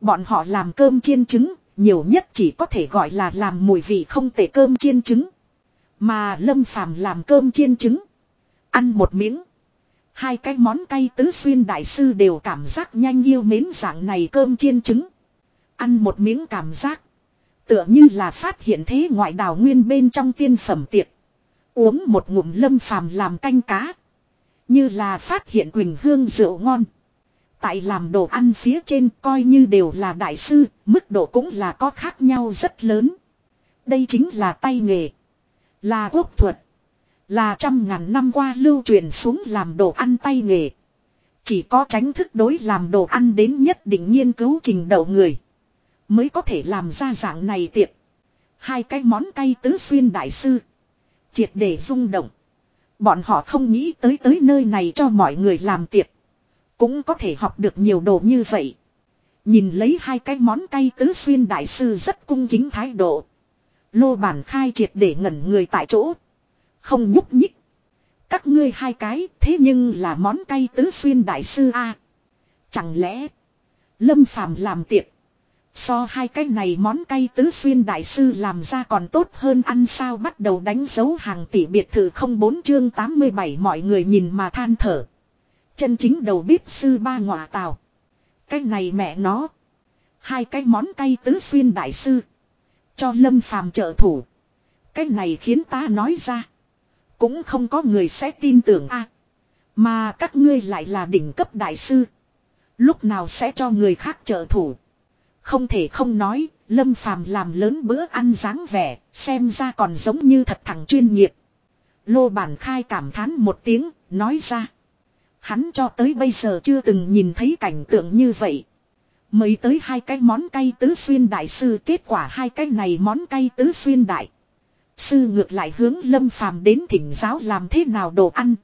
Bọn họ làm cơm chiên trứng, nhiều nhất chỉ có thể gọi là làm mùi vị không tệ cơm chiên trứng. Mà lâm phàm làm cơm chiên trứng. Ăn một miếng. Hai cái món cay tứ xuyên đại sư đều cảm giác nhanh yêu mến dạng này cơm chiên trứng. Ăn một miếng cảm giác. Tựa như là phát hiện thế ngoại đào nguyên bên trong tiên phẩm tiệc. Uống một ngụm lâm phàm làm canh cá. Như là phát hiện quỳnh hương rượu ngon. Tại làm đồ ăn phía trên coi như đều là đại sư, mức độ cũng là có khác nhau rất lớn. Đây chính là tay nghề. Là quốc thuật. Là trăm ngàn năm qua lưu truyền xuống làm đồ ăn tay nghề. Chỉ có tránh thức đối làm đồ ăn đến nhất định nghiên cứu trình độ người. Mới có thể làm ra dạng này tiệc. Hai cái món cay tứ xuyên đại sư. Triệt để rung động. Bọn họ không nghĩ tới tới nơi này cho mọi người làm tiệc. Cũng có thể học được nhiều đồ như vậy. Nhìn lấy hai cái món cay tứ xuyên đại sư rất cung kính thái độ. Lô bản khai triệt để ngẩn người tại chỗ. Không nhúc nhích. Các ngươi hai cái, thế nhưng là món cay tứ xuyên đại sư A. Chẳng lẽ. Lâm phàm làm tiệc. So hai cái này món cay tứ xuyên đại sư làm ra còn tốt hơn ăn sao bắt đầu đánh dấu hàng tỷ biệt thự không bốn chương 87 mọi người nhìn mà than thở. Chân chính đầu bếp sư ba ngọa tào Cái này mẹ nó. Hai cái món cay tứ xuyên đại sư. Cho lâm phàm trợ thủ. Cái này khiến ta nói ra. Cũng không có người sẽ tin tưởng a Mà các ngươi lại là đỉnh cấp đại sư. Lúc nào sẽ cho người khác trợ thủ. Không thể không nói, Lâm Phàm làm lớn bữa ăn dáng vẻ, xem ra còn giống như thật thằng chuyên nghiệp. Lô Bản Khai cảm thán một tiếng, nói ra. Hắn cho tới bây giờ chưa từng nhìn thấy cảnh tượng như vậy. Mới tới hai cái món cay tứ xuyên đại sư kết quả hai cái này món cay tứ xuyên đại. Sư ngược lại hướng Lâm Phàm đến thỉnh giáo làm thế nào đồ ăn.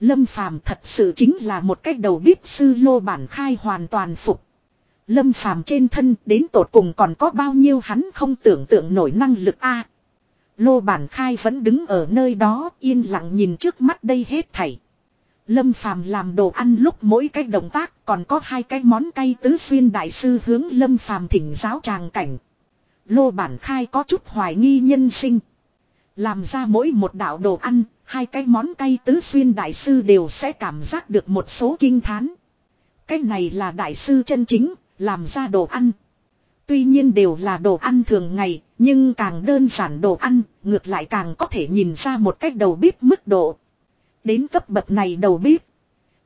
Lâm Phàm thật sự chính là một cách đầu bếp sư lô bản khai hoàn toàn phục. Lâm phàm trên thân đến tột cùng còn có bao nhiêu hắn không tưởng tượng nổi năng lực a. Lô bản khai vẫn đứng ở nơi đó, yên lặng nhìn trước mắt đây hết thảy. Lâm phàm làm đồ ăn lúc mỗi cái động tác còn có hai cái món cay tứ xuyên đại sư hướng lâm phàm thỉnh giáo tràng cảnh. Lô bản khai có chút hoài nghi nhân sinh. Làm ra mỗi một đạo đồ ăn, hai cái món cay tứ xuyên đại sư đều sẽ cảm giác được một số kinh thán. Cái này là đại sư chân chính, làm ra đồ ăn. Tuy nhiên đều là đồ ăn thường ngày, nhưng càng đơn giản đồ ăn, ngược lại càng có thể nhìn ra một cách đầu bếp mức độ. Đến cấp bậc này đầu bếp,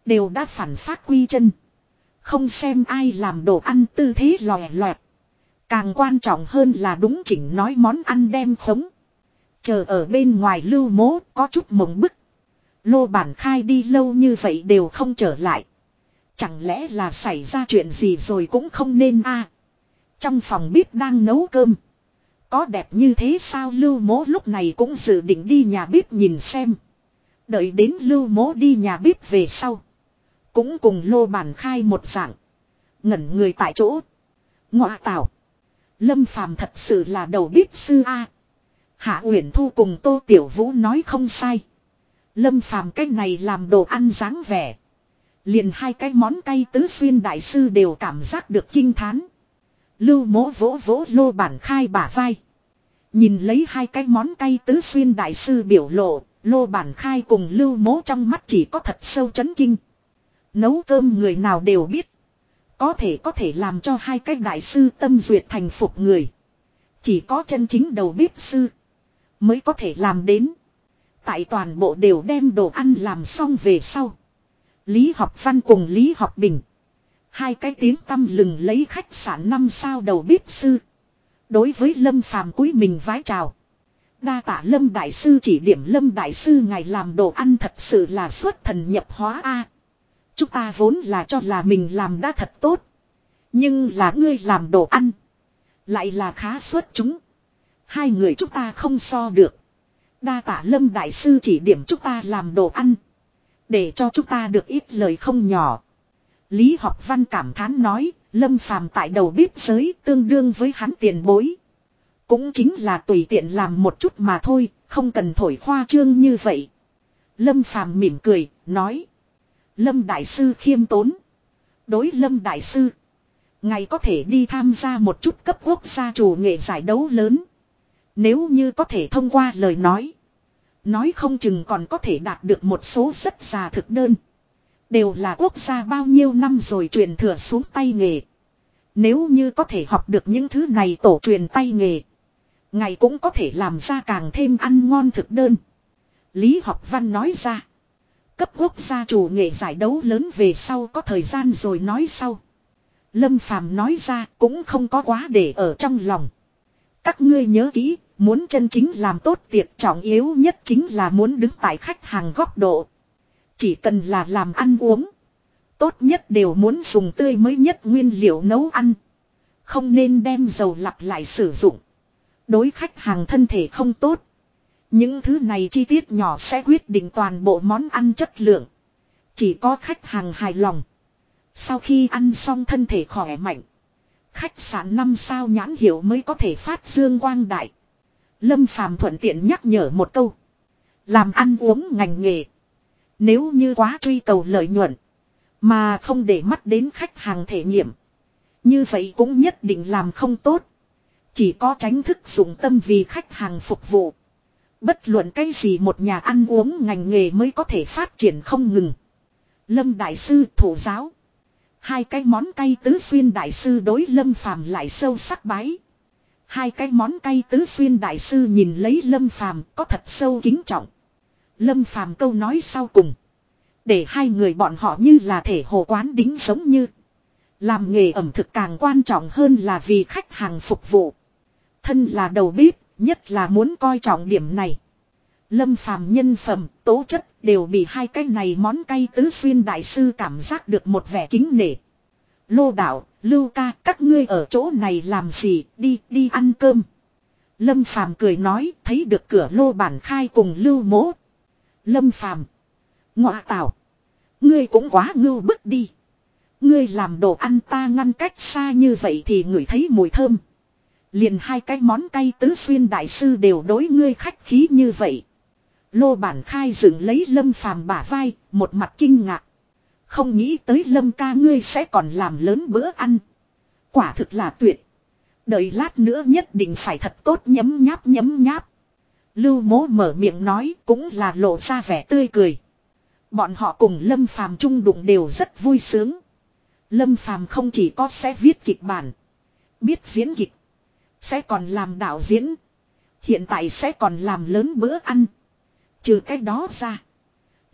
đều đã phản phát quy chân. Không xem ai làm đồ ăn tư thế lòe loẹt. Càng quan trọng hơn là đúng chỉnh nói món ăn đem khống. Chờ ở bên ngoài lưu mố, có chút mộng bức. Lô bản khai đi lâu như vậy đều không trở lại. Chẳng lẽ là xảy ra chuyện gì rồi cũng không nên a Trong phòng bếp đang nấu cơm. Có đẹp như thế sao lưu mố lúc này cũng dự định đi nhà bếp nhìn xem. Đợi đến lưu mố đi nhà bếp về sau. Cũng cùng lô bản khai một dạng. Ngẩn người tại chỗ. Ngọa tảo. Lâm phàm thật sự là đầu bếp sư A. Hạ Uyển Thu cùng Tô Tiểu Vũ nói không sai. Lâm phàm cách này làm đồ ăn dáng vẻ. Liền hai cái món cay tứ xuyên đại sư đều cảm giác được kinh thán. Lưu mố vỗ vỗ lô bản khai bả vai. Nhìn lấy hai cái món cay tứ xuyên đại sư biểu lộ, lô bản khai cùng lưu mố trong mắt chỉ có thật sâu chấn kinh. Nấu cơm người nào đều biết. Có thể có thể làm cho hai cái đại sư tâm duyệt thành phục người. Chỉ có chân chính đầu bếp sư. Mới có thể làm đến. Tại toàn bộ đều đem đồ ăn làm xong về sau. Lý học văn cùng Lý học bình. Hai cái tiếng tâm lừng lấy khách sạn năm sao đầu bếp sư. Đối với Lâm phàm cúi mình vái chào. Đa tạ Lâm Đại Sư chỉ điểm Lâm Đại Sư ngày làm đồ ăn thật sự là xuất thần nhập hóa a. Chúng ta vốn là cho là mình làm đã thật tốt. Nhưng là ngươi làm đồ ăn. Lại là khá xuất chúng. Hai người chúng ta không so được. Đa tạ Lâm Đại Sư chỉ điểm chúng ta làm đồ ăn. Để cho chúng ta được ít lời không nhỏ. Lý học văn cảm thán nói, Lâm Phàm tại đầu bếp giới tương đương với hắn tiền bối. Cũng chính là tùy tiện làm một chút mà thôi, không cần thổi khoa trương như vậy. Lâm Phàm mỉm cười, nói. Lâm Đại Sư khiêm tốn. Đối Lâm Đại Sư. Ngày có thể đi tham gia một chút cấp quốc gia chủ nghệ giải đấu lớn. Nếu như có thể thông qua lời nói. Nói không chừng còn có thể đạt được một số rất già thực đơn. Đều là quốc gia bao nhiêu năm rồi truyền thừa xuống tay nghề. Nếu như có thể học được những thứ này tổ truyền tay nghề. Ngày cũng có thể làm ra càng thêm ăn ngon thực đơn. Lý học văn nói ra. Cấp quốc gia chủ nghệ giải đấu lớn về sau có thời gian rồi nói sau. Lâm Phàm nói ra cũng không có quá để ở trong lòng. Các ngươi nhớ kỹ, muốn chân chính làm tốt tiệc trọng yếu nhất chính là muốn đứng tại khách hàng góc độ. Chỉ cần là làm ăn uống. Tốt nhất đều muốn dùng tươi mới nhất nguyên liệu nấu ăn. Không nên đem dầu lặp lại sử dụng. Đối khách hàng thân thể không tốt. Những thứ này chi tiết nhỏ sẽ quyết định toàn bộ món ăn chất lượng. Chỉ có khách hàng hài lòng. Sau khi ăn xong thân thể khỏe mạnh. Khách sạn năm sao nhãn hiệu mới có thể phát dương quang đại. Lâm Phàm thuận tiện nhắc nhở một câu. Làm ăn uống ngành nghề. Nếu như quá truy cầu lợi nhuận. Mà không để mắt đến khách hàng thể nghiệm. Như vậy cũng nhất định làm không tốt. Chỉ có tránh thức dụng tâm vì khách hàng phục vụ. Bất luận cái gì một nhà ăn uống ngành nghề mới có thể phát triển không ngừng. Lâm Đại Sư, thủ giáo. Hai cái món cay tứ xuyên Đại Sư đối Lâm Phàm lại sâu sắc bái. Hai cái món cay tứ xuyên Đại Sư nhìn lấy Lâm Phàm có thật sâu kính trọng. Lâm Phàm câu nói sau cùng. Để hai người bọn họ như là thể hồ quán đính giống như. Làm nghề ẩm thực càng quan trọng hơn là vì khách hàng phục vụ. Thân là đầu bếp, nhất là muốn coi trọng điểm này. Lâm phàm nhân phẩm, tố chất đều bị hai cái này món cay tứ xuyên đại sư cảm giác được một vẻ kính nể. Lô đạo, lưu ca, các ngươi ở chỗ này làm gì, đi, đi ăn cơm. Lâm phàm cười nói, thấy được cửa lô bản khai cùng lưu mỗ. Lâm phàm. Ngọa tạo. Ngươi cũng quá ngưu bức đi. Ngươi làm đồ ăn ta ngăn cách xa như vậy thì ngửi thấy mùi thơm. Liền hai cái món cay tứ xuyên đại sư đều đối ngươi khách khí như vậy. Lô bản khai dựng lấy lâm phàm bả vai, một mặt kinh ngạc. Không nghĩ tới lâm ca ngươi sẽ còn làm lớn bữa ăn. Quả thực là tuyệt. Đợi lát nữa nhất định phải thật tốt nhấm nháp nhấm nháp. Lưu mố mở miệng nói cũng là lộ ra vẻ tươi cười. Bọn họ cùng Lâm Phàm chung đụng đều rất vui sướng. Lâm Phàm không chỉ có sẽ viết kịch bản, biết diễn kịch, sẽ còn làm đạo diễn, hiện tại sẽ còn làm lớn bữa ăn. Trừ cái đó ra,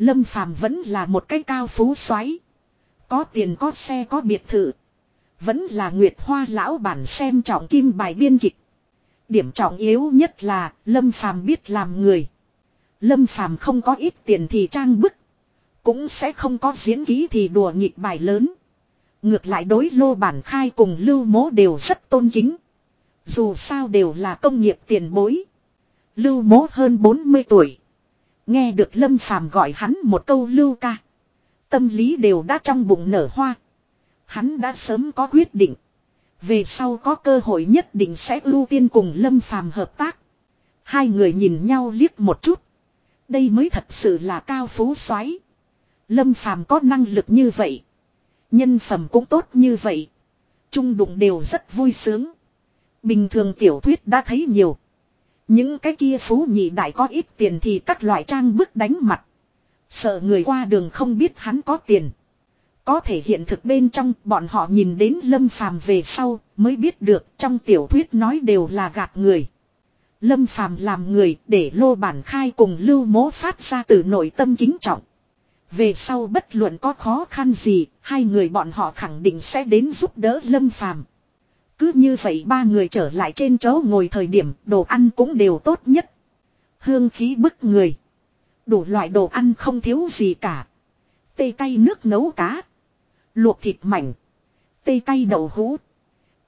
Lâm Phàm vẫn là một cái cao phú xoáy, Có tiền có xe có biệt thự. Vẫn là Nguyệt Hoa lão bản xem trọng kim bài biên kịch. Điểm trọng yếu nhất là Lâm Phàm biết làm người. Lâm Phàm không có ít tiền thì trang bức. Cũng sẽ không có diễn ký thì đùa nghịch bài lớn. Ngược lại đối lô bản khai cùng lưu mố đều rất tôn kính. Dù sao đều là công nghiệp tiền bối. Lưu mố hơn 40 tuổi. Nghe được Lâm Phàm gọi hắn một câu lưu ca. Tâm lý đều đã trong bụng nở hoa. Hắn đã sớm có quyết định. Về sau có cơ hội nhất định sẽ ưu tiên cùng Lâm Phàm hợp tác. Hai người nhìn nhau liếc một chút. Đây mới thật sự là cao phú xoáy. Lâm Phàm có năng lực như vậy. Nhân phẩm cũng tốt như vậy. Trung đụng đều rất vui sướng. Bình thường tiểu thuyết đã thấy nhiều. Những cái kia phú nhị đại có ít tiền thì các loại trang bức đánh mặt. Sợ người qua đường không biết hắn có tiền. Có thể hiện thực bên trong bọn họ nhìn đến Lâm Phàm về sau mới biết được trong tiểu thuyết nói đều là gạt người. Lâm Phàm làm người để lô bản khai cùng lưu mố phát ra từ nội tâm kính trọng. Về sau bất luận có khó khăn gì, hai người bọn họ khẳng định sẽ đến giúp đỡ Lâm Phàm. Cứ như vậy ba người trở lại trên chỗ ngồi thời điểm, đồ ăn cũng đều tốt nhất. Hương khí bức người. Đủ loại đồ ăn không thiếu gì cả. Tê cay nước nấu cá. Luộc thịt mảnh. Tê cay đậu hũ.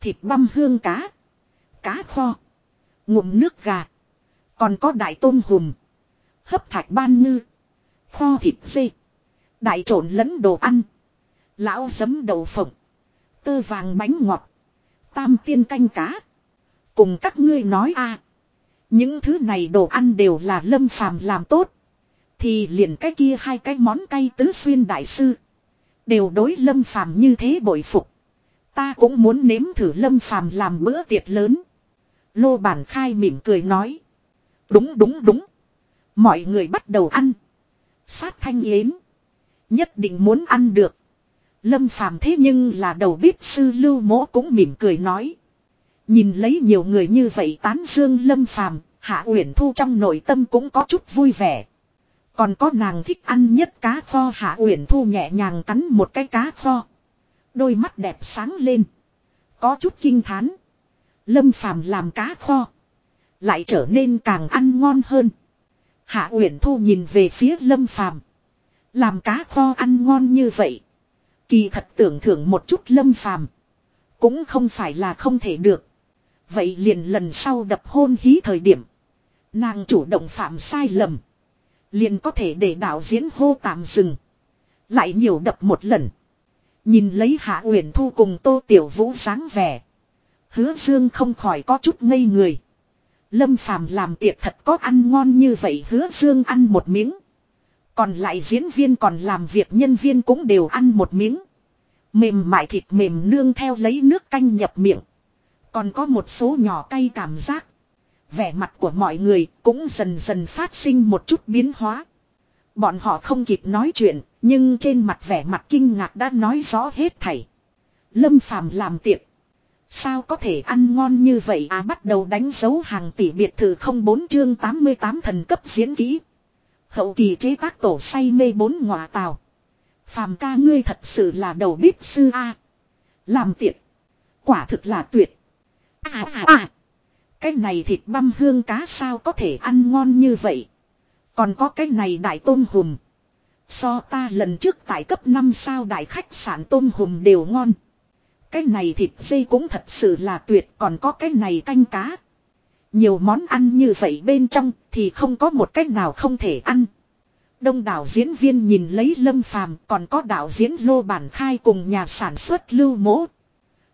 Thịt băm hương cá. Cá kho. Ngụm nước gà. Còn có đại tôm hùm. Hấp thạch ban ngư. Kho thịt dê. Đại trộn lẫn đồ ăn. Lão giấm đậu phộng. Tơ vàng bánh ngọt. Tam tiên canh cá. Cùng các ngươi nói a Những thứ này đồ ăn đều là lâm phàm làm tốt. Thì liền cái kia hai cái món cay tứ xuyên đại sư. Đều đối lâm phàm như thế bội phục. Ta cũng muốn nếm thử lâm phàm làm bữa tiệc lớn. Lô bản khai mỉm cười nói. Đúng đúng đúng. Mọi người bắt đầu ăn. Sát thanh yến. Nhất định muốn ăn được. Lâm phàm thế nhưng là đầu bếp sư lưu mỗ cũng mỉm cười nói. Nhìn lấy nhiều người như vậy tán dương lâm phàm, hạ uyển thu trong nội tâm cũng có chút vui vẻ. Còn có nàng thích ăn nhất cá kho hạ uyển thu nhẹ nhàng cắn một cái cá kho. Đôi mắt đẹp sáng lên. Có chút kinh thán. Lâm phàm làm cá kho. Lại trở nên càng ăn ngon hơn. Hạ uyển thu nhìn về phía lâm phàm. Làm cá kho ăn ngon như vậy. Kỳ thật tưởng thưởng một chút lâm phàm. Cũng không phải là không thể được. Vậy liền lần sau đập hôn hí thời điểm. Nàng chủ động phạm sai lầm. Liền có thể để đạo diễn hô tạm dừng. Lại nhiều đập một lần. Nhìn lấy Hạ Uyển Thu cùng Tô Tiểu Vũ sáng vẻ. Hứa Dương không khỏi có chút ngây người. Lâm Phàm làm tiệc thật có ăn ngon như vậy, Hứa Dương ăn một miếng. Còn lại diễn viên còn làm việc nhân viên cũng đều ăn một miếng. Mềm mại thịt mềm nương theo lấy nước canh nhập miệng. Còn có một số nhỏ cay cảm giác. Vẻ mặt của mọi người cũng dần dần phát sinh một chút biến hóa. Bọn họ không kịp nói chuyện, nhưng trên mặt vẻ mặt kinh ngạc đã nói rõ hết thảy. Lâm Phàm làm tiệc. Sao có thể ăn ngon như vậy à bắt đầu đánh dấu hàng tỷ biệt thự không bốn chương 88 thần cấp diễn kỹ. Hậu kỳ chế tác tổ say mê bốn ngọa tàu. Phàm ca ngươi thật sự là đầu bếp sư A. Làm tiệc. Quả thực là tuyệt. À à à. Cái này thịt băm hương cá sao có thể ăn ngon như vậy. Còn có cái này đại tôm hùm. So ta lần trước tại cấp 5 sao đại khách sạn tôm hùm đều ngon. Cái này thịt dây cũng thật sự là tuyệt, còn có cái này canh cá. Nhiều món ăn như vậy bên trong thì không có một cách nào không thể ăn. Đông đảo diễn viên nhìn lấy Lâm Phàm, còn có đạo diễn Lô Bản Khai cùng nhà sản xuất Lưu Mỗ.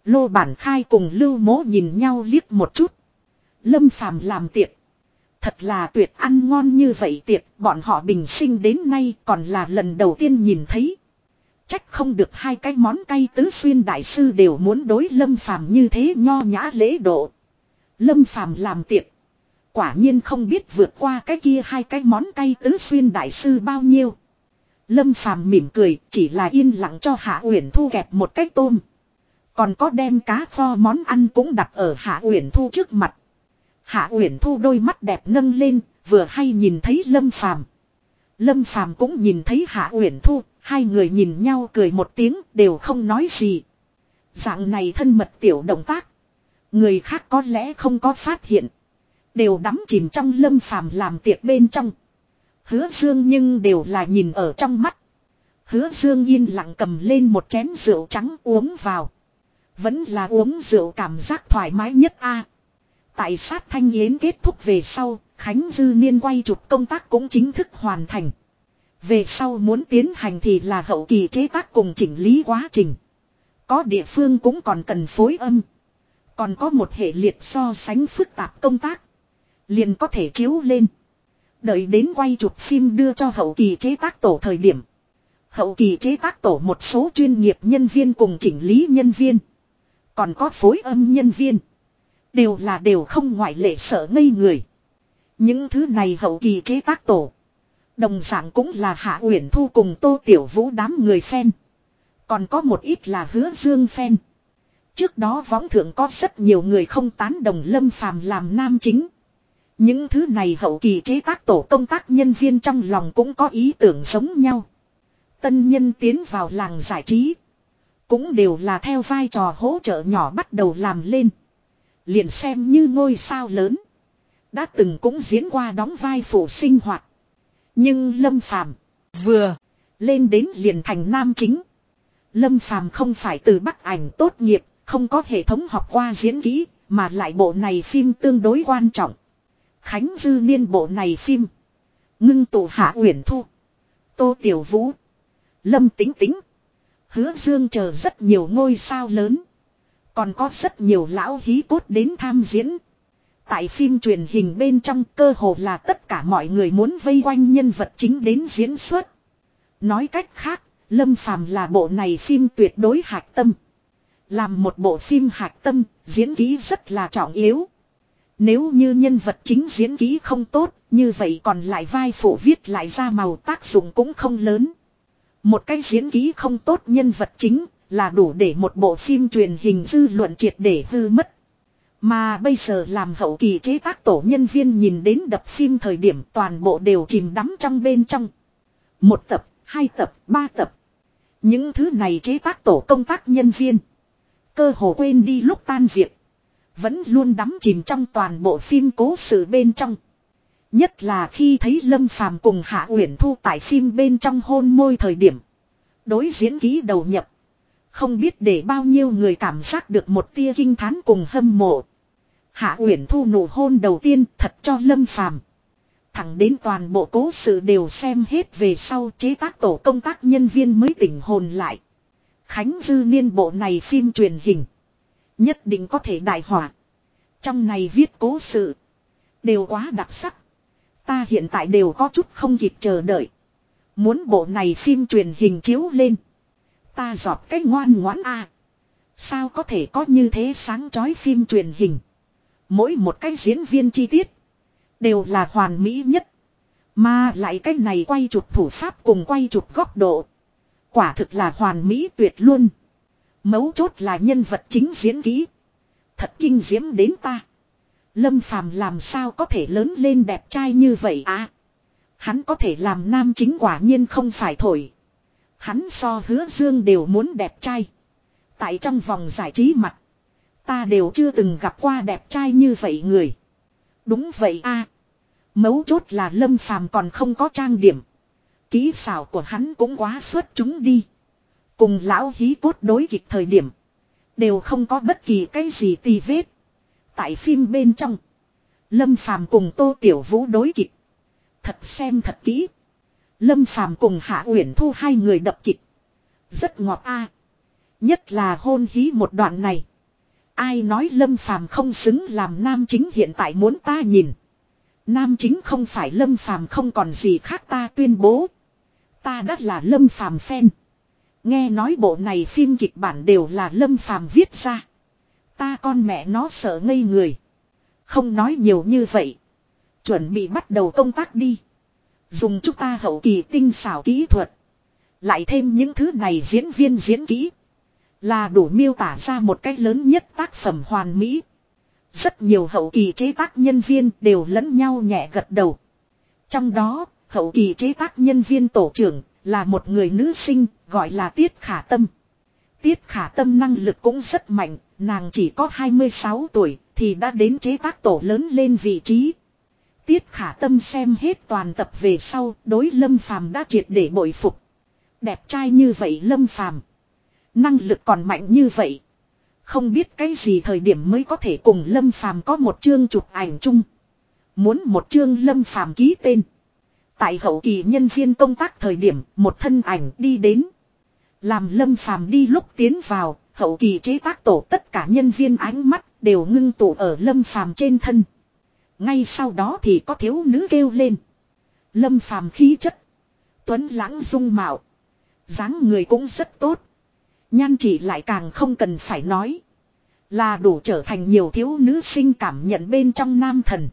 Lô Bản Khai cùng Lưu Mỗ nhìn nhau liếc một chút. Lâm Phàm làm tiệc. Thật là tuyệt ăn ngon như vậy tiệc, bọn họ bình sinh đến nay còn là lần đầu tiên nhìn thấy. Trách không được hai cái món cay tứ xuyên đại sư đều muốn đối Lâm Phàm như thế nho nhã lễ độ. Lâm Phàm làm tiệc. Quả nhiên không biết vượt qua cái kia hai cái món cay tứ xuyên đại sư bao nhiêu. Lâm Phàm mỉm cười, chỉ là yên lặng cho Hạ Uyển Thu kẹp một cái tôm. Còn có đem cá kho món ăn cũng đặt ở Hạ Uyển Thu trước mặt. Hạ Uyển Thu đôi mắt đẹp nâng lên, vừa hay nhìn thấy Lâm Phàm. Lâm Phàm cũng nhìn thấy Hạ Uyển Thu, Hai người nhìn nhau cười một tiếng đều không nói gì. Dạng này thân mật tiểu động tác. Người khác có lẽ không có phát hiện. Đều đắm chìm trong lâm phàm làm tiệc bên trong. Hứa dương nhưng đều là nhìn ở trong mắt. Hứa dương yên lặng cầm lên một chén rượu trắng uống vào. Vẫn là uống rượu cảm giác thoải mái nhất a. Tại sát thanh yến kết thúc về sau, Khánh Dư Niên quay chụp công tác cũng chính thức hoàn thành. Về sau muốn tiến hành thì là hậu kỳ chế tác cùng chỉnh lý quá trình. Có địa phương cũng còn cần phối âm. Còn có một hệ liệt so sánh phức tạp công tác. Liền có thể chiếu lên. Đợi đến quay chụp phim đưa cho hậu kỳ chế tác tổ thời điểm. Hậu kỳ chế tác tổ một số chuyên nghiệp nhân viên cùng chỉnh lý nhân viên. Còn có phối âm nhân viên. Đều là đều không ngoại lệ sợ ngây người. Những thứ này hậu kỳ chế tác tổ. Đồng dạng cũng là Hạ Uyển Thu cùng Tô Tiểu Vũ đám người phen Còn có một ít là hứa dương phen Trước đó võng thượng có rất nhiều người không tán đồng Lâm Phàm làm nam chính. Những thứ này hậu kỳ chế tác tổ công tác nhân viên trong lòng cũng có ý tưởng giống nhau. Tân nhân tiến vào làng giải trí. Cũng đều là theo vai trò hỗ trợ nhỏ bắt đầu làm lên. Liền xem như ngôi sao lớn. Đã từng cũng diễn qua đóng vai phụ sinh hoạt. Nhưng Lâm Phàm vừa lên đến liền thành nam chính. Lâm Phàm không phải từ Bắc ảnh tốt nghiệp, không có hệ thống học qua diễn kỹ, mà lại bộ này phim tương đối quan trọng. Khánh Dư Niên bộ này phim. Ngưng tụ Hạ Uyển Thu. Tô Tiểu Vũ. Lâm Tính Tính. Hứa Dương chờ rất nhiều ngôi sao lớn. Còn có rất nhiều lão hí cốt đến tham diễn. Tại phim truyền hình bên trong cơ hồ là tất cả mọi người muốn vây quanh nhân vật chính đến diễn xuất. Nói cách khác, Lâm Phàm là bộ này phim tuyệt đối hạc tâm. Làm một bộ phim hạc tâm, diễn ký rất là trọng yếu. Nếu như nhân vật chính diễn ký không tốt, như vậy còn lại vai phụ viết lại ra màu tác dụng cũng không lớn. Một cái diễn ký không tốt nhân vật chính là đủ để một bộ phim truyền hình dư luận triệt để hư mất. Mà bây giờ làm hậu kỳ chế tác tổ nhân viên nhìn đến đập phim thời điểm toàn bộ đều chìm đắm trong bên trong. Một tập, hai tập, ba tập. Những thứ này chế tác tổ công tác nhân viên. Cơ hồ quên đi lúc tan việc. Vẫn luôn đắm chìm trong toàn bộ phim cố sự bên trong. Nhất là khi thấy Lâm Phàm cùng Hạ Uyển Thu tại phim bên trong hôn môi thời điểm. Đối diễn ký đầu nhập. Không biết để bao nhiêu người cảm giác được một tia kinh thán cùng hâm mộ. Hạ Uyển Thu nụ hôn đầu tiên thật cho Lâm Phàm. Thẳng đến toàn bộ cố sự đều xem hết về sau chế tác tổ công tác nhân viên mới tỉnh hồn lại. Khánh Dư Niên bộ này phim truyền hình. Nhất định có thể đại hỏa. Trong này viết cố sự. Đều quá đặc sắc. Ta hiện tại đều có chút không kịp chờ đợi. Muốn bộ này phim truyền hình chiếu lên. Ta giọt cách ngoan ngoãn a Sao có thể có như thế sáng chói phim truyền hình. Mỗi một cái diễn viên chi tiết. Đều là hoàn mỹ nhất. Mà lại cái này quay chụp thủ pháp cùng quay chụp góc độ. Quả thực là hoàn mỹ tuyệt luôn. Mấu chốt là nhân vật chính diễn kỹ. Thật kinh diễm đến ta. Lâm Phàm làm sao có thể lớn lên đẹp trai như vậy à? Hắn có thể làm nam chính quả nhiên không phải thổi. Hắn so hứa dương đều muốn đẹp trai. Tại trong vòng giải trí mặt. Ta đều chưa từng gặp qua đẹp trai như vậy người. Đúng vậy a Mấu chốt là lâm phàm còn không có trang điểm. Ký xảo của hắn cũng quá xuất chúng đi. Cùng lão hí cốt đối kịch thời điểm. Đều không có bất kỳ cái gì tì vết. Tại phim bên trong. Lâm phàm cùng tô tiểu vũ đối kịch. Thật xem thật kỹ. Lâm phàm cùng Hạ Uyển Thu hai người đập kịch. Rất ngọt a. Nhất là hôn hí một đoạn này. Ai nói Lâm Phàm không xứng làm nam chính hiện tại muốn ta nhìn. Nam chính không phải Lâm Phàm không còn gì khác ta tuyên bố. Ta đã là Lâm Phàm fan. Nghe nói bộ này phim kịch bản đều là Lâm Phàm viết ra. Ta con mẹ nó sợ ngây người. Không nói nhiều như vậy. Chuẩn bị bắt đầu công tác đi. Dùng chúng ta hậu kỳ tinh xảo kỹ thuật. Lại thêm những thứ này diễn viên diễn kỹ. Là đủ miêu tả ra một cách lớn nhất tác phẩm hoàn mỹ. Rất nhiều hậu kỳ chế tác nhân viên đều lẫn nhau nhẹ gật đầu. Trong đó, hậu kỳ chế tác nhân viên tổ trưởng là một người nữ sinh, gọi là Tiết Khả Tâm. Tiết Khả Tâm năng lực cũng rất mạnh, nàng chỉ có 26 tuổi, thì đã đến chế tác tổ lớn lên vị trí. Tiết Khả Tâm xem hết toàn tập về sau, đối Lâm Phàm đã triệt để bội phục. Đẹp trai như vậy Lâm Phàm Năng lực còn mạnh như vậy. Không biết cái gì thời điểm mới có thể cùng Lâm Phàm có một chương chụp ảnh chung. Muốn một chương Lâm Phàm ký tên. Tại hậu kỳ nhân viên công tác thời điểm, một thân ảnh đi đến. Làm Lâm Phàm đi lúc tiến vào, hậu kỳ chế tác tổ tất cả nhân viên ánh mắt đều ngưng tụ ở Lâm Phàm trên thân. Ngay sau đó thì có thiếu nữ kêu lên. Lâm Phàm khí chất, tuấn lãng dung mạo, dáng người cũng rất tốt. Nhan chỉ lại càng không cần phải nói. Là đủ trở thành nhiều thiếu nữ sinh cảm nhận bên trong nam thần.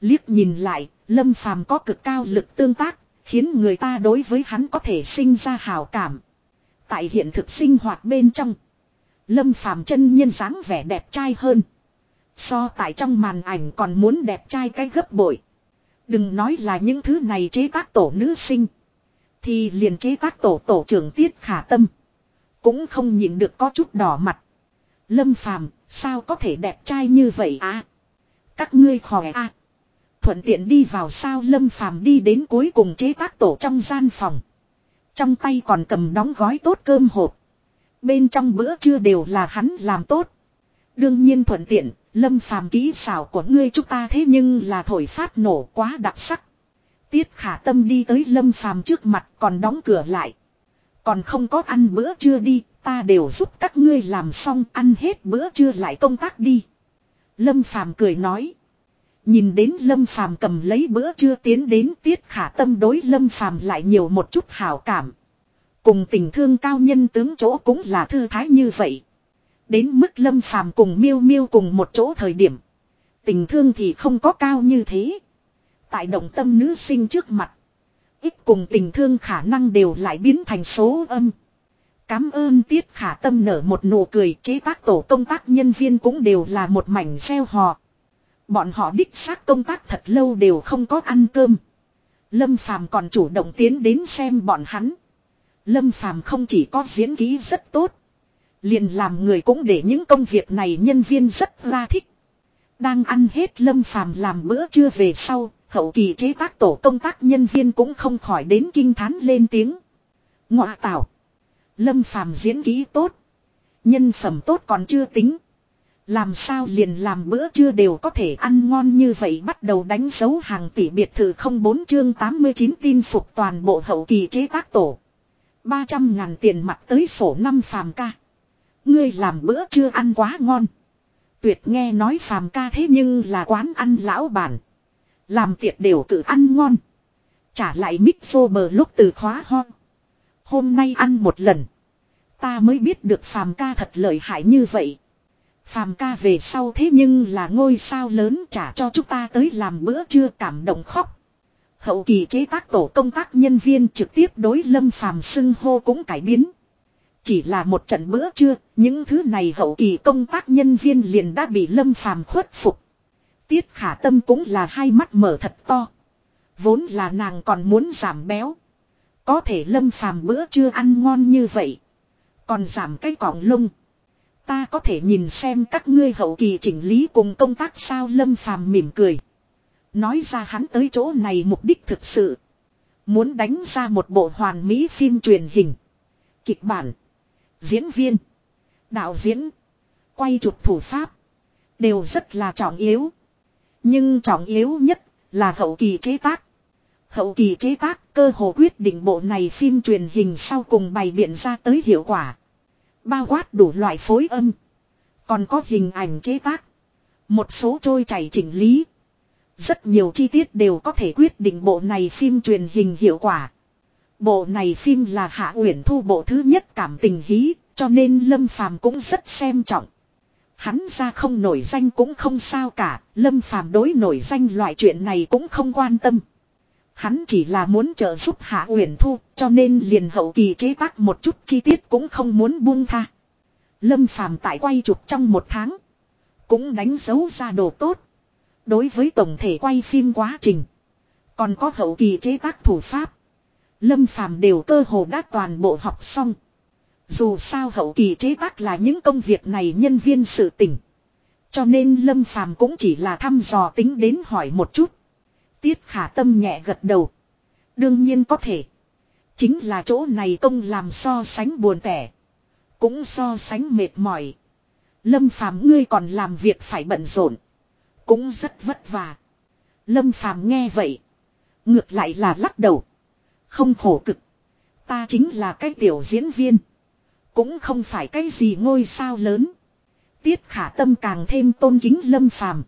Liếc nhìn lại, Lâm Phàm có cực cao lực tương tác, khiến người ta đối với hắn có thể sinh ra hào cảm. Tại hiện thực sinh hoạt bên trong, Lâm Phàm chân nhân dáng vẻ đẹp trai hơn. So tại trong màn ảnh còn muốn đẹp trai cái gấp bội. Đừng nói là những thứ này chế tác tổ nữ sinh. Thì liền chế tác tổ tổ trưởng Tiết Khả Tâm. Cũng không nhịn được có chút đỏ mặt. Lâm Phàm sao có thể đẹp trai như vậy à? Các ngươi khỏe à? Thuận tiện đi vào sao Lâm Phàm đi đến cuối cùng chế tác tổ trong gian phòng. Trong tay còn cầm đóng gói tốt cơm hộp. Bên trong bữa trưa đều là hắn làm tốt. Đương nhiên thuận tiện, Lâm Phàm kỹ xảo của ngươi chúng ta thế nhưng là thổi phát nổ quá đặc sắc. Tiết khả tâm đi tới Lâm Phàm trước mặt còn đóng cửa lại. Còn không có ăn bữa trưa đi, ta đều giúp các ngươi làm xong ăn hết bữa trưa lại công tác đi. Lâm Phàm cười nói. Nhìn đến Lâm Phàm cầm lấy bữa chưa tiến đến tiết khả tâm đối Lâm Phàm lại nhiều một chút hảo cảm. Cùng tình thương cao nhân tướng chỗ cũng là thư thái như vậy. Đến mức Lâm Phàm cùng Miêu Miêu cùng một chỗ thời điểm. Tình thương thì không có cao như thế. Tại động tâm nữ sinh trước mặt. Ít cùng tình thương khả năng đều lại biến thành số âm. Cám ơn tiết khả tâm nở một nụ cười, chế tác tổ công tác nhân viên cũng đều là một mảnh gieo họ. Bọn họ đích xác công tác thật lâu đều không có ăn cơm. Lâm Phàm còn chủ động tiến đến xem bọn hắn. Lâm Phàm không chỉ có diễn ký rất tốt. Liền làm người cũng để những công việc này nhân viên rất ra thích. Đang ăn hết Lâm Phàm làm bữa trưa về sau, hậu kỳ chế tác tổ công tác nhân viên cũng không khỏi đến kinh thán lên tiếng. Ngọa tạo. Lâm Phàm diễn ký tốt. Nhân phẩm tốt còn chưa tính. Làm sao liền làm bữa trưa đều có thể ăn ngon như vậy bắt đầu đánh dấu hàng tỷ biệt thự không bốn chương 89 tin phục toàn bộ hậu kỳ chế tác tổ. 300 ngàn tiền mặt tới sổ năm phàm ca. Ngươi làm bữa trưa ăn quá ngon. Tuyệt nghe nói phàm ca thế nhưng là quán ăn lão bản. Làm tiệc đều tự ăn ngon. Trả lại mic vô bờ lúc từ khóa ho. Hôm nay ăn một lần. Ta mới biết được phàm ca thật lợi hại như vậy. Phàm ca về sau thế nhưng là ngôi sao lớn trả cho chúng ta tới làm bữa trưa cảm động khóc. Hậu kỳ chế tác tổ công tác nhân viên trực tiếp đối lâm phàm xưng hô cũng cải biến. Chỉ là một trận bữa trưa, những thứ này hậu kỳ công tác nhân viên liền đã bị lâm phàm khuất phục. Tiết khả tâm cũng là hai mắt mở thật to. Vốn là nàng còn muốn giảm béo. Có thể lâm phàm bữa trưa ăn ngon như vậy. Còn giảm cái cọng lông. Ta có thể nhìn xem các ngươi hậu kỳ chỉnh lý cùng công tác sao lâm phàm mỉm cười. Nói ra hắn tới chỗ này mục đích thực sự. Muốn đánh ra một bộ hoàn mỹ phim truyền hình. Kịch bản. Diễn viên. Đạo diễn. Quay chụp thủ pháp. Đều rất là trọng yếu. Nhưng trọng yếu nhất là hậu kỳ chế tác. Hậu kỳ chế tác cơ hồ quyết định bộ này phim truyền hình sau cùng bày biện ra tới hiệu quả. Bao quát đủ loại phối âm. Còn có hình ảnh chế tác. Một số trôi chảy chỉnh lý. Rất nhiều chi tiết đều có thể quyết định bộ này phim truyền hình hiệu quả. Bộ này phim là Hạ Uyển Thu bộ thứ nhất cảm tình hí, cho nên Lâm Phàm cũng rất xem trọng. Hắn ra không nổi danh cũng không sao cả, Lâm Phàm đối nổi danh loại chuyện này cũng không quan tâm. Hắn chỉ là muốn trợ giúp Hạ Uyển Thu, cho nên liền hậu kỳ chế tác một chút chi tiết cũng không muốn buông tha. Lâm Phàm tại quay chụp trong một tháng, cũng đánh dấu ra đồ tốt. Đối với tổng thể quay phim quá trình, còn có hậu kỳ chế tác thủ pháp, Lâm Phàm đều cơ hồ đã toàn bộ học xong. Dù sao hậu kỳ chế tác là những công việc này nhân viên sự tỉnh. Cho nên Lâm Phàm cũng chỉ là thăm dò tính đến hỏi một chút. Tiết khả tâm nhẹ gật đầu. Đương nhiên có thể. Chính là chỗ này công làm so sánh buồn tẻ. Cũng so sánh mệt mỏi. Lâm Phàm ngươi còn làm việc phải bận rộn. Cũng rất vất vả. Lâm Phàm nghe vậy. Ngược lại là lắc đầu. Không khổ cực. Ta chính là cái tiểu diễn viên. Cũng không phải cái gì ngôi sao lớn. Tiết khả tâm càng thêm tôn kính Lâm Phàm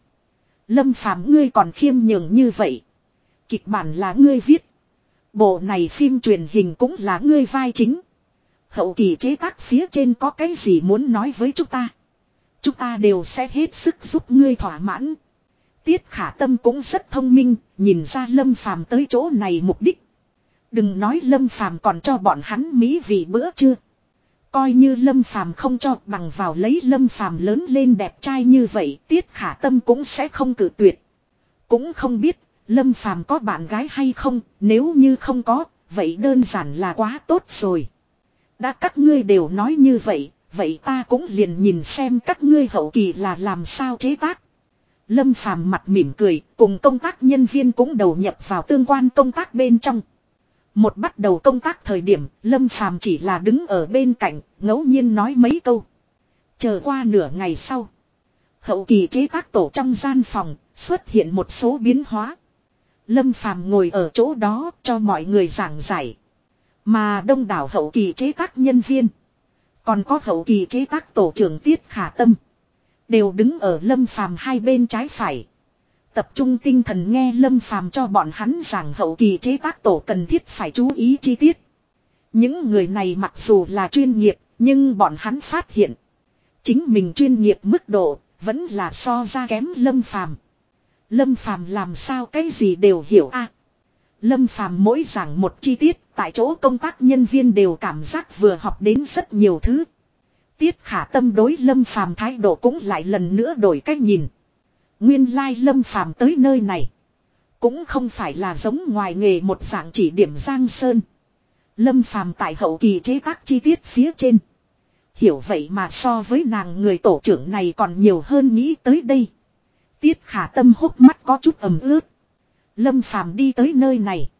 Lâm Phàm ngươi còn khiêm nhường như vậy. Kịch bản là ngươi viết. Bộ này phim truyền hình cũng là ngươi vai chính. Hậu kỳ chế tác phía trên có cái gì muốn nói với chúng ta. Chúng ta đều sẽ hết sức giúp ngươi thỏa mãn. Tiết khả tâm cũng rất thông minh, nhìn ra Lâm Phàm tới chỗ này mục đích. Đừng nói Lâm Phàm còn cho bọn hắn mỹ vị bữa chưa. Coi như Lâm Phàm không cho bằng vào lấy Lâm Phàm lớn lên đẹp trai như vậy, Tiết Khả Tâm cũng sẽ không cử tuyệt. Cũng không biết Lâm Phàm có bạn gái hay không, nếu như không có, vậy đơn giản là quá tốt rồi. Đã các ngươi đều nói như vậy, vậy ta cũng liền nhìn xem các ngươi hậu kỳ là làm sao chế tác. Lâm Phàm mặt mỉm cười, cùng công tác nhân viên cũng đầu nhập vào tương quan công tác bên trong. Một bắt đầu công tác thời điểm, Lâm Phàm chỉ là đứng ở bên cạnh, ngẫu nhiên nói mấy câu. Chờ qua nửa ngày sau. Hậu kỳ chế tác tổ trong gian phòng, xuất hiện một số biến hóa. Lâm Phàm ngồi ở chỗ đó cho mọi người giảng giải. Mà đông đảo hậu kỳ chế tác nhân viên. Còn có hậu kỳ chế tác tổ trưởng Tiết Khả Tâm. Đều đứng ở Lâm Phàm hai bên trái phải. Tập trung tinh thần nghe Lâm Phàm cho bọn hắn giảng hậu kỳ chế tác tổ cần thiết phải chú ý chi tiết. Những người này mặc dù là chuyên nghiệp, nhưng bọn hắn phát hiện. Chính mình chuyên nghiệp mức độ, vẫn là so ra kém Lâm Phàm Lâm Phàm làm sao cái gì đều hiểu a Lâm Phàm mỗi giảng một chi tiết, tại chỗ công tác nhân viên đều cảm giác vừa học đến rất nhiều thứ. Tiết khả tâm đối Lâm Phàm thái độ cũng lại lần nữa đổi cách nhìn. Nguyên lai Lâm Phàm tới nơi này. Cũng không phải là giống ngoài nghề một dạng chỉ điểm Giang Sơn. Lâm Phàm tại hậu kỳ chế tác chi tiết phía trên. Hiểu vậy mà so với nàng người tổ trưởng này còn nhiều hơn nghĩ tới đây. Tiết khả tâm hốc mắt có chút ẩm ướt. Lâm Phàm đi tới nơi này.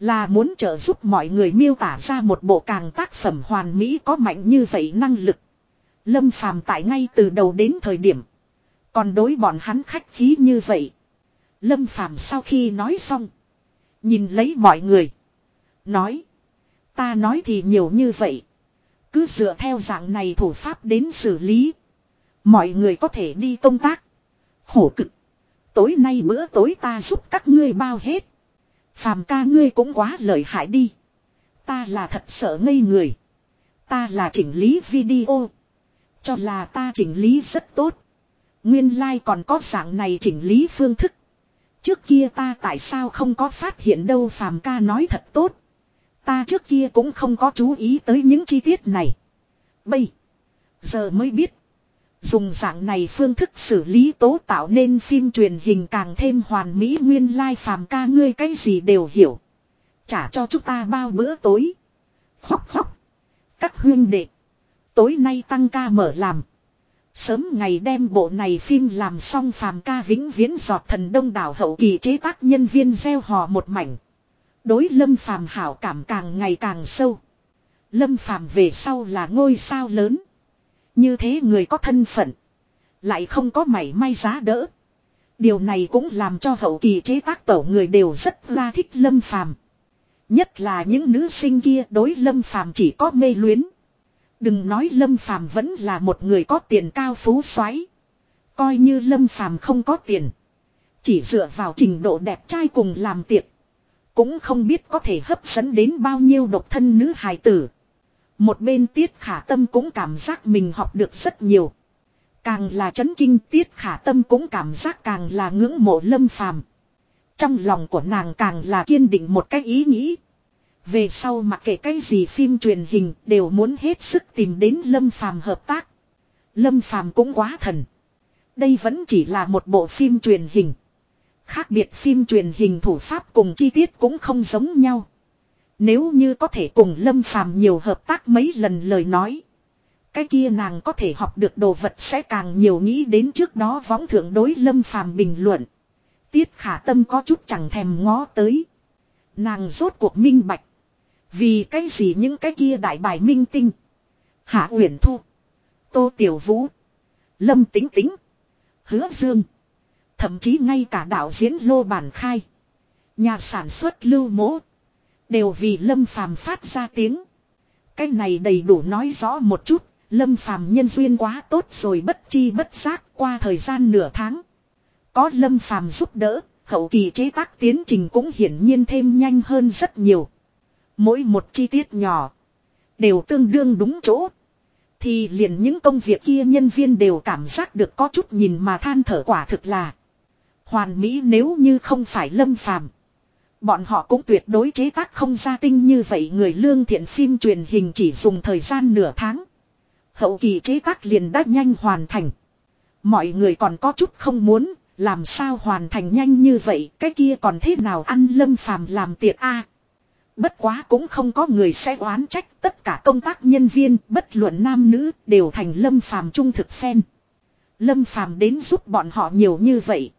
Là muốn trợ giúp mọi người miêu tả ra một bộ càng tác phẩm hoàn mỹ có mạnh như vậy năng lực. Lâm Phàm tại ngay từ đầu đến thời điểm. Còn đối bọn hắn khách khí như vậy. Lâm Phàm sau khi nói xong. Nhìn lấy mọi người. Nói. Ta nói thì nhiều như vậy. Cứ dựa theo dạng này thủ pháp đến xử lý. Mọi người có thể đi công tác. Khổ cực. Tối nay bữa tối ta giúp các ngươi bao hết. Phàm ca ngươi cũng quá lợi hại đi. Ta là thật sợ ngây người. Ta là chỉnh lý video. Cho là ta chỉnh lý rất tốt. Nguyên lai like còn có dạng này chỉnh lý phương thức. Trước kia ta tại sao không có phát hiện đâu phàm ca nói thật tốt. Ta trước kia cũng không có chú ý tới những chi tiết này. Bây. Giờ mới biết. Dùng dạng này phương thức xử lý tố tạo nên phim truyền hình càng thêm hoàn mỹ nguyên lai phàm ca ngươi cái gì đều hiểu. Trả cho chúng ta bao bữa tối. Khóc khóc. Các huyên đệ. Tối nay tăng ca mở làm. Sớm ngày đem bộ này phim làm xong phàm ca vĩnh viễn giọt thần đông đảo hậu kỳ chế tác nhân viên gieo hò một mảnh. Đối lâm phàm hảo cảm càng ngày càng sâu. Lâm phàm về sau là ngôi sao lớn. Như thế người có thân phận. Lại không có mảy may giá đỡ. Điều này cũng làm cho hậu kỳ chế tác tổ người đều rất ra thích lâm phàm. Nhất là những nữ sinh kia đối lâm phàm chỉ có mê luyến. Đừng nói lâm phàm vẫn là một người có tiền cao phú xoáy. Coi như lâm phàm không có tiền. Chỉ dựa vào trình độ đẹp trai cùng làm tiệc. Cũng không biết có thể hấp dẫn đến bao nhiêu độc thân nữ hài tử. Một bên tiết khả tâm cũng cảm giác mình học được rất nhiều. Càng là chấn kinh, tiết khả tâm cũng cảm giác càng là ngưỡng mộ lâm phàm. Trong lòng của nàng càng là kiên định một cái ý nghĩ. Về sau mặc kệ cái gì phim truyền hình đều muốn hết sức tìm đến lâm phàm hợp tác. Lâm phàm cũng quá thần. Đây vẫn chỉ là một bộ phim truyền hình. Khác biệt phim truyền hình thủ pháp cùng chi tiết cũng không giống nhau. Nếu như có thể cùng Lâm Phàm nhiều hợp tác mấy lần lời nói. Cái kia nàng có thể học được đồ vật sẽ càng nhiều nghĩ đến trước đó võng thượng đối Lâm Phàm bình luận. Tiết khả tâm có chút chẳng thèm ngó tới. Nàng rốt cuộc minh bạch. Vì cái gì những cái kia đại bài minh tinh. Hạ Uyển Thu. Tô Tiểu Vũ. Lâm Tính Tính. Hứa Dương. Thậm chí ngay cả đạo diễn Lô Bản Khai. Nhà sản xuất Lưu Mỗ. Đều vì Lâm Phàm phát ra tiếng. Cái này đầy đủ nói rõ một chút. Lâm Phàm nhân duyên quá tốt rồi bất chi bất giác qua thời gian nửa tháng. Có Lâm Phàm giúp đỡ, hậu kỳ chế tác tiến trình cũng hiển nhiên thêm nhanh hơn rất nhiều. Mỗi một chi tiết nhỏ đều tương đương đúng chỗ. Thì liền những công việc kia nhân viên đều cảm giác được có chút nhìn mà than thở quả thực là hoàn mỹ nếu như không phải lâm phàm. Bọn họ cũng tuyệt đối chế tác không ra tinh như vậy người lương thiện phim truyền hình chỉ dùng thời gian nửa tháng. Hậu kỳ chế tác liền đã nhanh hoàn thành. Mọi người còn có chút không muốn, làm sao hoàn thành nhanh như vậy, cái kia còn thế nào ăn lâm phàm làm tiệc a Bất quá cũng không có người sẽ oán trách, tất cả công tác nhân viên, bất luận nam nữ, đều thành lâm phàm trung thực phen. Lâm phàm đến giúp bọn họ nhiều như vậy.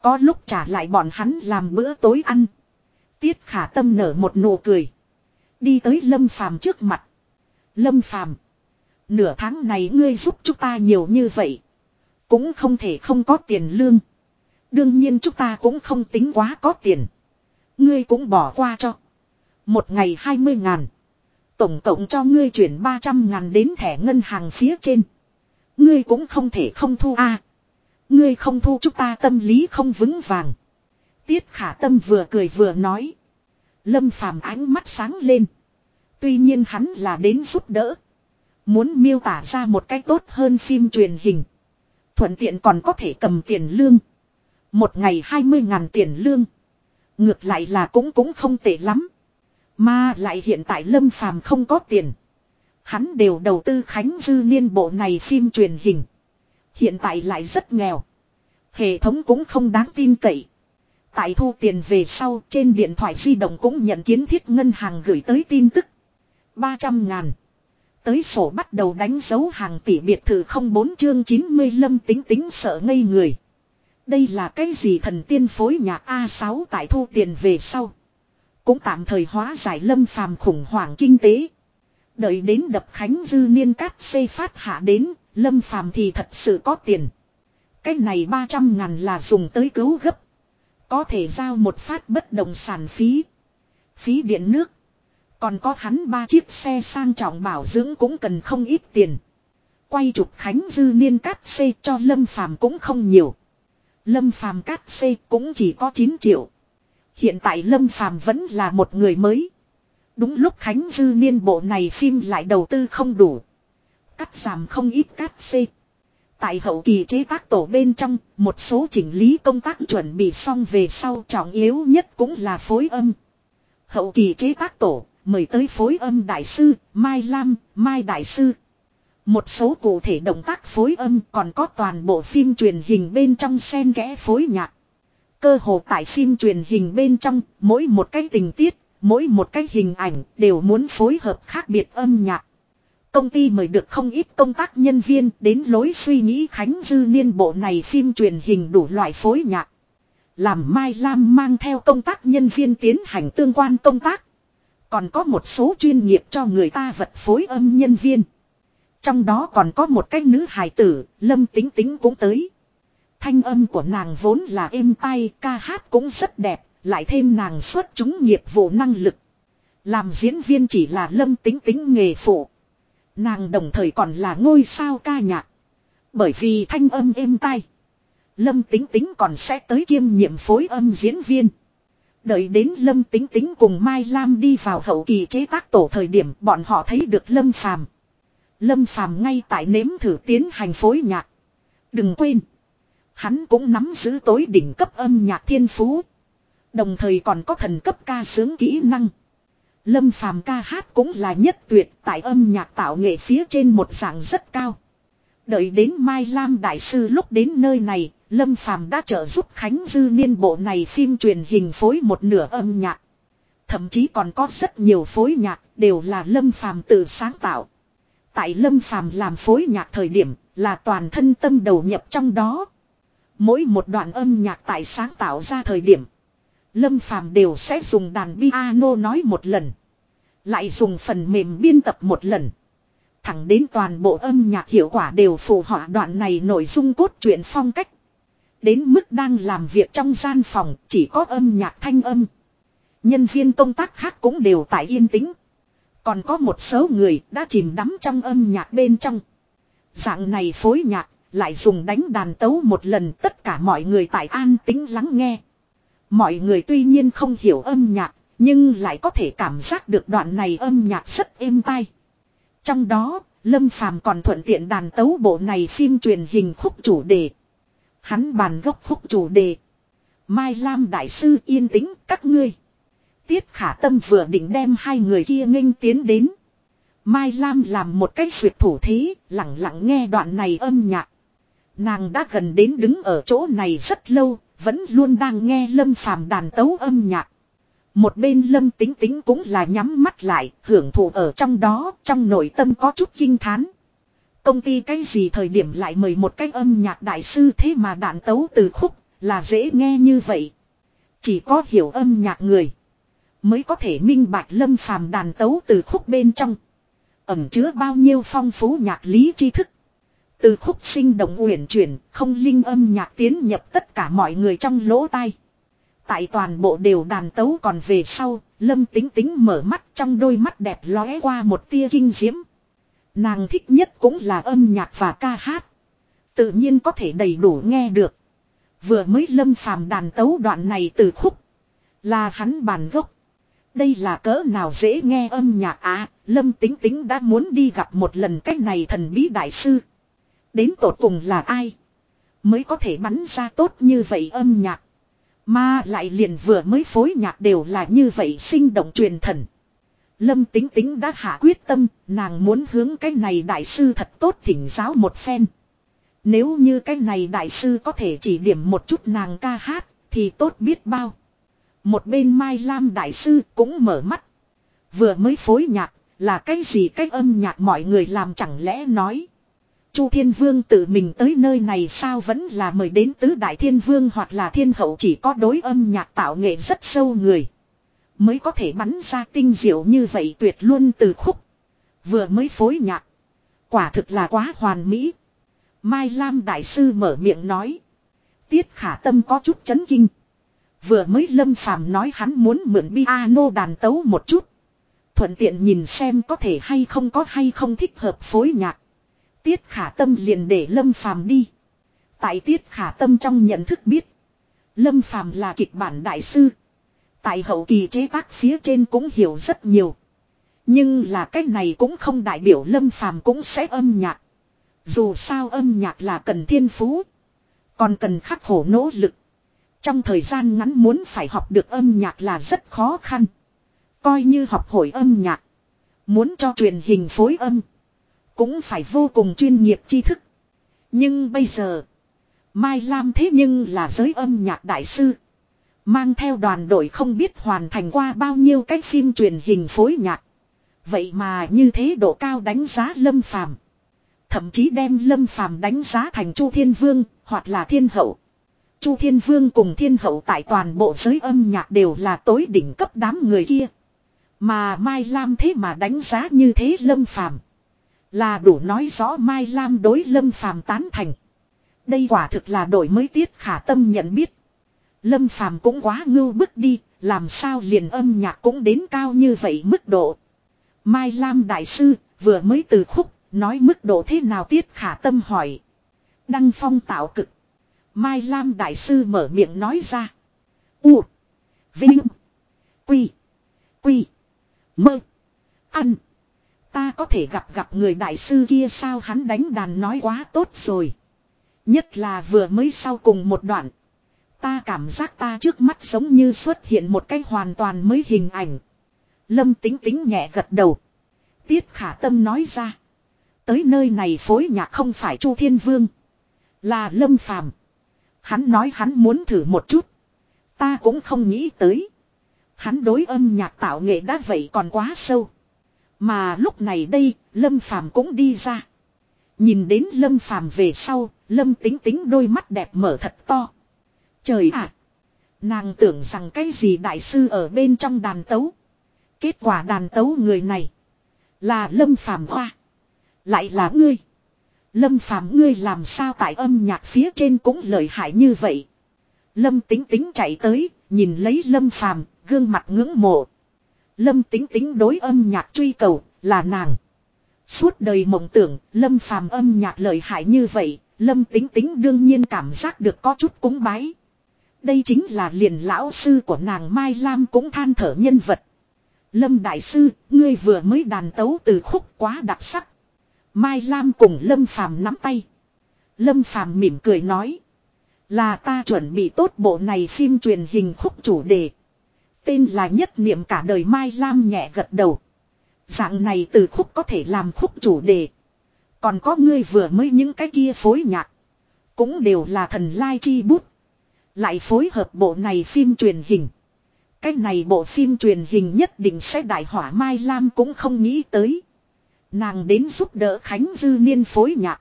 Có lúc trả lại bọn hắn làm bữa tối ăn. Tiết khả tâm nở một nụ cười. Đi tới lâm phàm trước mặt. Lâm phàm. Nửa tháng này ngươi giúp chúng ta nhiều như vậy. Cũng không thể không có tiền lương. Đương nhiên chúng ta cũng không tính quá có tiền. Ngươi cũng bỏ qua cho. Một ngày 20 ngàn. Tổng cộng cho ngươi chuyển 300 ngàn đến thẻ ngân hàng phía trên. Ngươi cũng không thể không thu a. ngươi không thu chúng ta tâm lý không vững vàng. Tiết khả tâm vừa cười vừa nói. Lâm phàm ánh mắt sáng lên. Tuy nhiên hắn là đến giúp đỡ. Muốn miêu tả ra một cách tốt hơn phim truyền hình. Thuận tiện còn có thể cầm tiền lương. Một ngày 20 ngàn tiền lương. Ngược lại là cũng cũng không tệ lắm. Mà lại hiện tại Lâm Phàm không có tiền. Hắn đều đầu tư Khánh Dư Niên bộ này phim truyền hình. Hiện tại lại rất nghèo. Hệ thống cũng không đáng tin cậy. Tại thu tiền về sau, trên điện thoại di động cũng nhận kiến thiết ngân hàng gửi tới tin tức. 300 ngàn. Tới sổ bắt đầu đánh dấu hàng tỷ biệt thự không bốn chương 90 lâm tính tính sợ ngây người. Đây là cái gì thần tiên phối nhạc A6 tại thu tiền về sau. Cũng tạm thời hóa giải lâm phàm khủng hoảng kinh tế. Đợi đến đập khánh dư niên cát xây phát hạ đến, lâm phàm thì thật sự có tiền. Cái này 300 ngàn là dùng tới cứu gấp. Có thể giao một phát bất động sản phí. Phí điện nước. Còn có hắn ba chiếc xe sang trọng bảo dưỡng cũng cần không ít tiền. Quay chụp khánh dư niên cát xây cho lâm phàm cũng không nhiều. Lâm phàm cát xây cũng chỉ có 9 triệu. Hiện tại Lâm Phàm vẫn là một người mới. Đúng lúc Khánh Dư niên bộ này phim lại đầu tư không đủ. Cắt giảm không ít cắt xê. Tại hậu kỳ chế tác tổ bên trong, một số chỉnh lý công tác chuẩn bị xong về sau trọng yếu nhất cũng là phối âm. Hậu kỳ chế tác tổ, mời tới phối âm đại sư, Mai Lam, Mai Đại Sư. Một số cụ thể động tác phối âm còn có toàn bộ phim truyền hình bên trong sen kẽ phối nhạc. Cơ hồ tại phim truyền hình bên trong, mỗi một cái tình tiết, mỗi một cái hình ảnh đều muốn phối hợp khác biệt âm nhạc. Công ty mời được không ít công tác nhân viên đến lối suy nghĩ Khánh Dư Niên bộ này phim truyền hình đủ loại phối nhạc. Làm Mai Lam mang theo công tác nhân viên tiến hành tương quan công tác. Còn có một số chuyên nghiệp cho người ta vật phối âm nhân viên. Trong đó còn có một cái nữ hài tử, Lâm Tính Tính cũng tới. Thanh âm của nàng vốn là êm tai, ca hát cũng rất đẹp, lại thêm nàng xuất chúng nghiệp vụ năng lực. Làm diễn viên chỉ là lâm tính tính nghề phụ. Nàng đồng thời còn là ngôi sao ca nhạc. Bởi vì thanh âm êm tai. Lâm tính tính còn sẽ tới kiêm nhiệm phối âm diễn viên. Đợi đến Lâm Tính Tính cùng Mai Lam đi vào hậu kỳ chế tác tổ thời điểm bọn họ thấy được Lâm Phàm. Lâm Phàm ngay tại nếm thử tiến hành phối nhạc. Đừng quên. Hắn cũng nắm giữ tối đỉnh cấp âm nhạc thiên phú. Đồng thời còn có thần cấp ca sướng kỹ năng. Lâm phàm ca hát cũng là nhất tuyệt tại âm nhạc tạo nghệ phía trên một dạng rất cao. Đợi đến Mai Lam Đại Sư lúc đến nơi này, Lâm Phàm đã trợ giúp Khánh Dư Niên bộ này phim truyền hình phối một nửa âm nhạc. Thậm chí còn có rất nhiều phối nhạc đều là Lâm Phàm tự sáng tạo. Tại Lâm Phàm làm phối nhạc thời điểm là toàn thân tâm đầu nhập trong đó. Mỗi một đoạn âm nhạc tại sáng tạo ra thời điểm. Lâm Phàm đều sẽ dùng đàn piano nói một lần. Lại dùng phần mềm biên tập một lần. Thẳng đến toàn bộ âm nhạc hiệu quả đều phù họa đoạn này nội dung cốt truyện phong cách. Đến mức đang làm việc trong gian phòng, chỉ có âm nhạc thanh âm. Nhân viên công tác khác cũng đều tại yên tĩnh. Còn có một số người đã chìm đắm trong âm nhạc bên trong. Dạng này phối nhạc lại dùng đánh đàn tấu một lần tất cả mọi người tại an tĩnh lắng nghe. Mọi người tuy nhiên không hiểu âm nhạc, nhưng lại có thể cảm giác được đoạn này âm nhạc rất êm tai. Trong đó, Lâm Phàm còn thuận tiện đàn tấu bộ này phim truyền hình khúc chủ đề. Hắn bàn gốc khúc chủ đề. Mai Lam Đại Sư yên tĩnh các ngươi. Tiết khả tâm vừa định đem hai người kia nghênh tiến đến. Mai Lam làm một cái suyệt thủ thế, lặng lặng nghe đoạn này âm nhạc. Nàng đã gần đến đứng ở chỗ này rất lâu, vẫn luôn đang nghe Lâm Phàm đàn tấu âm nhạc. Một bên Lâm Tính Tính cũng là nhắm mắt lại, hưởng thụ ở trong đó, trong nội tâm có chút kinh thán. Công ty cái gì thời điểm lại mời một cái âm nhạc đại sư thế mà đàn tấu từ khúc, là dễ nghe như vậy. Chỉ có hiểu âm nhạc người, mới có thể minh bạch Lâm Phàm đàn tấu từ khúc bên trong. Ẩm chứa bao nhiêu phong phú nhạc lý tri thức. Từ khúc sinh động uyển chuyển, không linh âm nhạc tiến nhập tất cả mọi người trong lỗ tai. Tại toàn bộ đều đàn tấu còn về sau, lâm tính tính mở mắt trong đôi mắt đẹp lóe qua một tia kinh diễm. Nàng thích nhất cũng là âm nhạc và ca hát. Tự nhiên có thể đầy đủ nghe được. Vừa mới lâm phàm đàn tấu đoạn này từ khúc. Là hắn bàn gốc. Đây là cỡ nào dễ nghe âm nhạc à, lâm tính tính đã muốn đi gặp một lần cách này thần bí đại sư. Đến tột cùng là ai? Mới có thể bắn ra tốt như vậy âm nhạc. Mà lại liền vừa mới phối nhạc đều là như vậy sinh động truyền thần. Lâm tính tính đã hạ quyết tâm, nàng muốn hướng cái này đại sư thật tốt thỉnh giáo một phen. Nếu như cái này đại sư có thể chỉ điểm một chút nàng ca hát, thì tốt biết bao. Một bên Mai Lam đại sư cũng mở mắt. Vừa mới phối nhạc, là cái gì cái âm nhạc mọi người làm chẳng lẽ nói. Chu Thiên Vương tự mình tới nơi này sao vẫn là mời đến tứ đại thiên vương hoặc là thiên hậu chỉ có đối âm nhạc tạo nghệ rất sâu người. Mới có thể bắn ra tinh diệu như vậy tuyệt luôn từ khúc. Vừa mới phối nhạc. Quả thực là quá hoàn mỹ. Mai Lam Đại Sư mở miệng nói. Tiết khả tâm có chút chấn kinh. Vừa mới Lâm Phàm nói hắn muốn mượn piano đàn tấu một chút. Thuận tiện nhìn xem có thể hay không có hay không thích hợp phối nhạc. Tiết khả tâm liền để Lâm Phàm đi. Tại tiết khả tâm trong nhận thức biết. Lâm Phàm là kịch bản đại sư. Tại hậu kỳ chế tác phía trên cũng hiểu rất nhiều. Nhưng là cách này cũng không đại biểu Lâm Phàm cũng sẽ âm nhạc. Dù sao âm nhạc là cần thiên phú. Còn cần khắc khổ nỗ lực. Trong thời gian ngắn muốn phải học được âm nhạc là rất khó khăn. Coi như học hội âm nhạc. Muốn cho truyền hình phối âm. Cũng phải vô cùng chuyên nghiệp tri thức. Nhưng bây giờ. Mai Lam thế nhưng là giới âm nhạc đại sư. Mang theo đoàn đội không biết hoàn thành qua bao nhiêu cái phim truyền hình phối nhạc. Vậy mà như thế độ cao đánh giá Lâm Phàm Thậm chí đem Lâm Phàm đánh giá thành Chu Thiên Vương hoặc là Thiên Hậu. Chu Thiên Vương cùng Thiên Hậu tại toàn bộ giới âm nhạc đều là tối đỉnh cấp đám người kia. Mà Mai Lam thế mà đánh giá như thế Lâm Phàm là đủ nói rõ Mai Lam đối Lâm Phàm tán thành. Đây quả thực là đổi mới tiết khả tâm nhận biết. Lâm Phàm cũng quá ngưu bức đi, làm sao liền âm nhạc cũng đến cao như vậy mức độ. Mai Lam Đại Sư vừa mới từ khúc, nói mức độ thế nào tiết khả tâm hỏi. Đăng phong tạo cực. Mai Lam Đại Sư mở miệng nói ra. U. Vinh. Quy. Quy. Mơ. Ăn. Ta có thể gặp gặp người đại sư kia sao hắn đánh đàn nói quá tốt rồi. Nhất là vừa mới sau cùng một đoạn. Ta cảm giác ta trước mắt giống như xuất hiện một cái hoàn toàn mới hình ảnh. Lâm tính tính nhẹ gật đầu. Tiết khả tâm nói ra. Tới nơi này phối nhạc không phải Chu Thiên Vương. Là Lâm Phàm. Hắn nói hắn muốn thử một chút. Ta cũng không nghĩ tới. Hắn đối âm nhạc tạo nghệ đã vậy còn quá sâu. Mà lúc này đây, Lâm Phàm cũng đi ra. Nhìn đến Lâm Phàm về sau, Lâm tính tính đôi mắt đẹp mở thật to. Trời ạ! nàng tưởng rằng cái gì đại sư ở bên trong đàn tấu. Kết quả đàn tấu người này là Lâm Phàm hoa. Lại là ngươi. Lâm Phàm ngươi làm sao tại âm nhạc phía trên cũng lợi hại như vậy. Lâm tính tính chạy tới, nhìn lấy Lâm Phàm gương mặt ngưỡng mộ. Lâm tính tính đối âm nhạc truy cầu, là nàng. Suốt đời mộng tưởng, Lâm Phàm âm nhạc lợi hại như vậy, Lâm tính tính đương nhiên cảm giác được có chút cúng bái. Đây chính là liền lão sư của nàng Mai Lam cũng than thở nhân vật. Lâm Đại Sư, ngươi vừa mới đàn tấu từ khúc quá đặc sắc. Mai Lam cùng Lâm Phàm nắm tay. Lâm Phàm mỉm cười nói. Là ta chuẩn bị tốt bộ này phim truyền hình khúc chủ đề. Tên là nhất niệm cả đời Mai Lam nhẹ gật đầu. Dạng này từ khúc có thể làm khúc chủ đề. Còn có ngươi vừa mới những cái kia phối nhạc. Cũng đều là thần lai chi bút. Lại phối hợp bộ này phim truyền hình. Cái này bộ phim truyền hình nhất định sẽ đại hỏa Mai Lam cũng không nghĩ tới. Nàng đến giúp đỡ Khánh Dư Niên phối nhạc.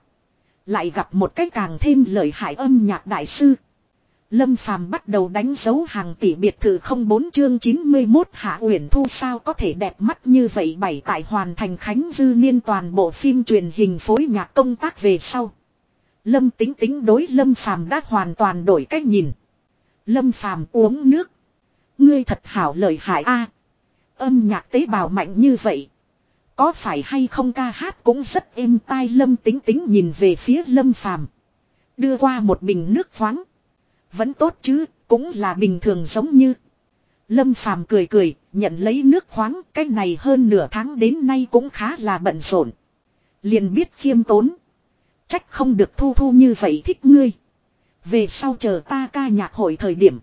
Lại gặp một cái càng thêm lợi hại âm nhạc đại sư. Lâm Phàm bắt đầu đánh dấu hàng tỷ biệt thự không bốn chương 91 Hạ Uyển Thu sao có thể đẹp mắt như vậy bảy tại hoàn thành Khánh Dư Niên toàn bộ phim truyền hình phối nhạc công tác về sau. Lâm tính tính đối Lâm Phàm đã hoàn toàn đổi cách nhìn. Lâm Phàm uống nước. Ngươi thật hảo lời hại a. âm nhạc tế bào mạnh như vậy. Có phải hay không ca hát cũng rất êm tai Lâm tính tính nhìn về phía Lâm Phàm Đưa qua một bình nước khoáng. Vẫn tốt chứ, cũng là bình thường giống như. Lâm Phàm cười cười, nhận lấy nước khoáng, cái này hơn nửa tháng đến nay cũng khá là bận rộn. Liền biết khiêm tốn. Trách không được thu thu như vậy thích ngươi. Về sau chờ ta ca nhạc hội thời điểm.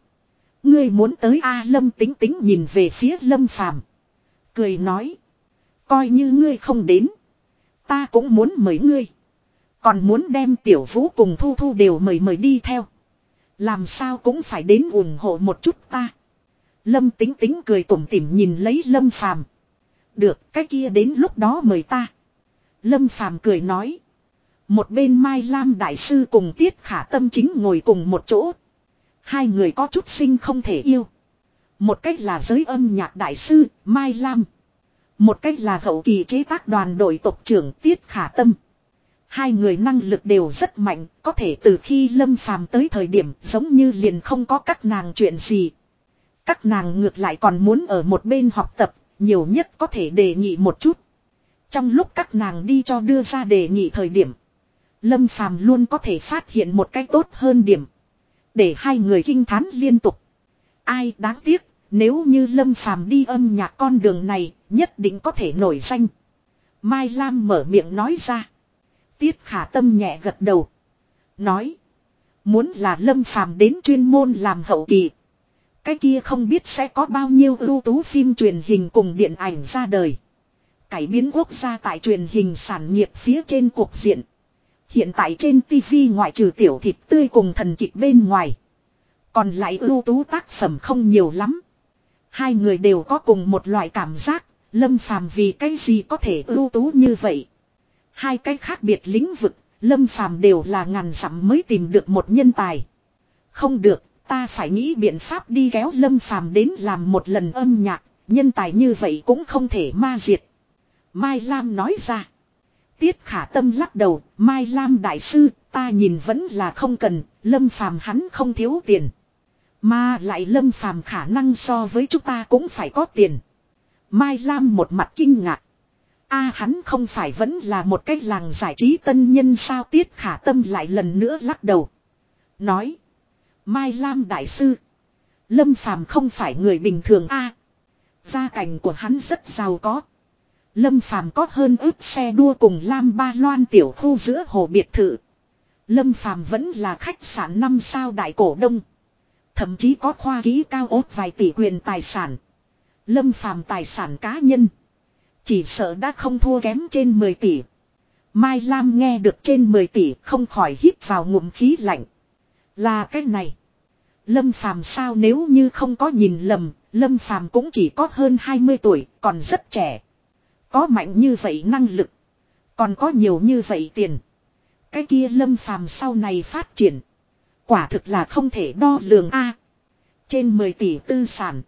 Ngươi muốn tới A Lâm tính tính nhìn về phía Lâm Phàm Cười nói. Coi như ngươi không đến. Ta cũng muốn mời ngươi. Còn muốn đem tiểu vũ cùng thu thu đều mời mời đi theo. Làm sao cũng phải đến ủng hộ một chút ta. Lâm tính tính cười tủm tỉm nhìn lấy Lâm Phàm. Được, cái kia đến lúc đó mời ta. Lâm Phàm cười nói. Một bên Mai Lam Đại Sư cùng Tiết Khả Tâm chính ngồi cùng một chỗ. Hai người có chút sinh không thể yêu. Một cách là giới âm nhạc Đại Sư, Mai Lam. Một cách là hậu kỳ chế tác đoàn đội tộc trưởng Tiết Khả Tâm. Hai người năng lực đều rất mạnh, có thể từ khi Lâm Phàm tới thời điểm giống như liền không có các nàng chuyện gì. Các nàng ngược lại còn muốn ở một bên học tập, nhiều nhất có thể đề nghị một chút. Trong lúc các nàng đi cho đưa ra đề nghị thời điểm, Lâm Phàm luôn có thể phát hiện một cách tốt hơn điểm. Để hai người kinh thán liên tục. Ai đáng tiếc, nếu như Lâm Phàm đi âm nhạc con đường này, nhất định có thể nổi danh. Mai Lam mở miệng nói ra. Tiết khả tâm nhẹ gật đầu. Nói. Muốn là Lâm Phàm đến chuyên môn làm hậu kỳ. Cái kia không biết sẽ có bao nhiêu ưu tú phim truyền hình cùng điện ảnh ra đời. Cải biến quốc gia tại truyền hình sản nghiệp phía trên cuộc diện. Hiện tại trên TV ngoại trừ tiểu thịt tươi cùng thần kịch bên ngoài. Còn lại ưu tú tác phẩm không nhiều lắm. Hai người đều có cùng một loại cảm giác, Lâm Phàm vì cái gì có thể ưu tú như vậy. Hai cái khác biệt lĩnh vực, Lâm Phàm đều là ngàn dặm mới tìm được một nhân tài. Không được, ta phải nghĩ biện pháp đi kéo Lâm Phàm đến làm một lần âm nhạc, nhân tài như vậy cũng không thể ma diệt. Mai Lam nói ra. Tiết khả tâm lắc đầu, Mai Lam đại sư, ta nhìn vẫn là không cần, Lâm Phàm hắn không thiếu tiền. Mà lại Lâm Phàm khả năng so với chúng ta cũng phải có tiền. Mai Lam một mặt kinh ngạc a hắn không phải vẫn là một cái làng giải trí tân nhân sao tiết khả tâm lại lần nữa lắc đầu. Nói. Mai Lam đại sư. Lâm Phàm không phải người bình thường a Gia cảnh của hắn rất giàu có. Lâm Phàm có hơn ước xe đua cùng Lam Ba Loan tiểu khu giữa hồ biệt thự. Lâm Phàm vẫn là khách sạn năm sao đại cổ đông. Thậm chí có khoa ký cao ốt vài tỷ quyền tài sản. Lâm Phàm tài sản cá nhân. Chỉ sợ đã không thua kém trên 10 tỷ. Mai Lam nghe được trên 10 tỷ không khỏi hít vào ngụm khí lạnh. Là cái này. Lâm Phàm sao nếu như không có nhìn lầm, Lâm Phàm cũng chỉ có hơn 20 tuổi, còn rất trẻ. Có mạnh như vậy năng lực. Còn có nhiều như vậy tiền. Cái kia Lâm Phàm sau này phát triển. Quả thực là không thể đo lường A. Trên 10 tỷ tư sản.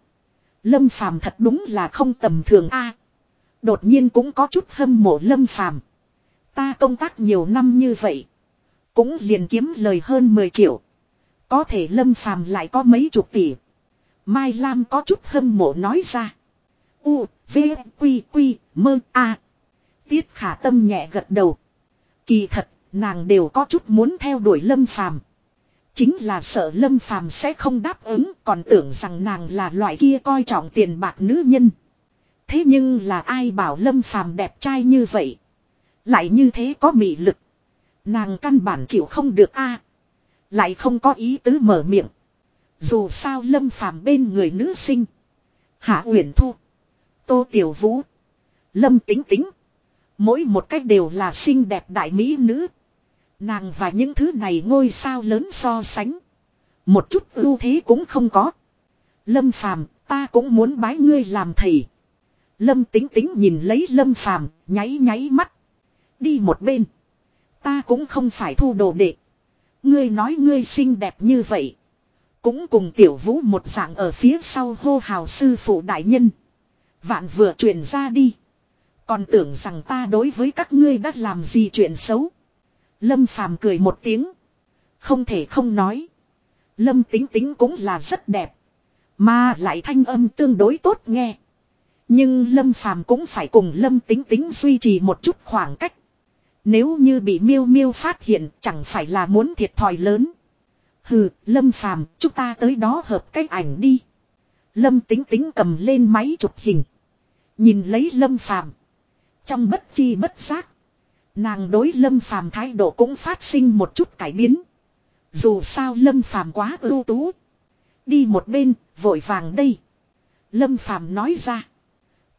Lâm Phàm thật đúng là không tầm thường A. Đột nhiên cũng có chút hâm mộ Lâm Phàm Ta công tác nhiều năm như vậy. Cũng liền kiếm lời hơn 10 triệu. Có thể Lâm Phàm lại có mấy chục tỷ. Mai Lam có chút hâm mộ nói ra. U, V, Quy, Quy, Mơ, A. Tiết khả tâm nhẹ gật đầu. Kỳ thật, nàng đều có chút muốn theo đuổi Lâm Phàm Chính là sợ Lâm Phàm sẽ không đáp ứng còn tưởng rằng nàng là loại kia coi trọng tiền bạc nữ nhân. Thế nhưng là ai bảo Lâm Phàm đẹp trai như vậy. Lại như thế có mị lực. Nàng căn bản chịu không được a Lại không có ý tứ mở miệng. Dù sao Lâm Phàm bên người nữ sinh. Hạ Uyển Thu. Tô Tiểu Vũ. Lâm Tính Tính. Mỗi một cách đều là xinh đẹp đại mỹ nữ. Nàng và những thứ này ngôi sao lớn so sánh. Một chút ưu thế cũng không có. Lâm Phàm, ta cũng muốn bái ngươi làm thầy. Lâm tính tính nhìn lấy Lâm Phàm, nháy nháy mắt. Đi một bên. Ta cũng không phải thu đồ đệ. Ngươi nói ngươi xinh đẹp như vậy. Cũng cùng tiểu vũ một dạng ở phía sau hô hào sư phụ đại nhân. Vạn vừa truyền ra đi. Còn tưởng rằng ta đối với các ngươi đã làm gì chuyện xấu. Lâm phàm cười một tiếng. Không thể không nói. Lâm tính tính cũng là rất đẹp. Mà lại thanh âm tương đối tốt nghe. Nhưng Lâm phàm cũng phải cùng Lâm tính tính duy trì một chút khoảng cách. Nếu như bị miêu miêu phát hiện chẳng phải là muốn thiệt thòi lớn. Hừ, Lâm Phàm, chúng ta tới đó hợp cách ảnh đi. Lâm Tính Tính cầm lên máy chụp hình. Nhìn lấy Lâm Phàm Trong bất chi bất giác. Nàng đối Lâm Phàm thái độ cũng phát sinh một chút cải biến. Dù sao Lâm Phàm quá ưu tú. Đi một bên, vội vàng đây. Lâm Phàm nói ra.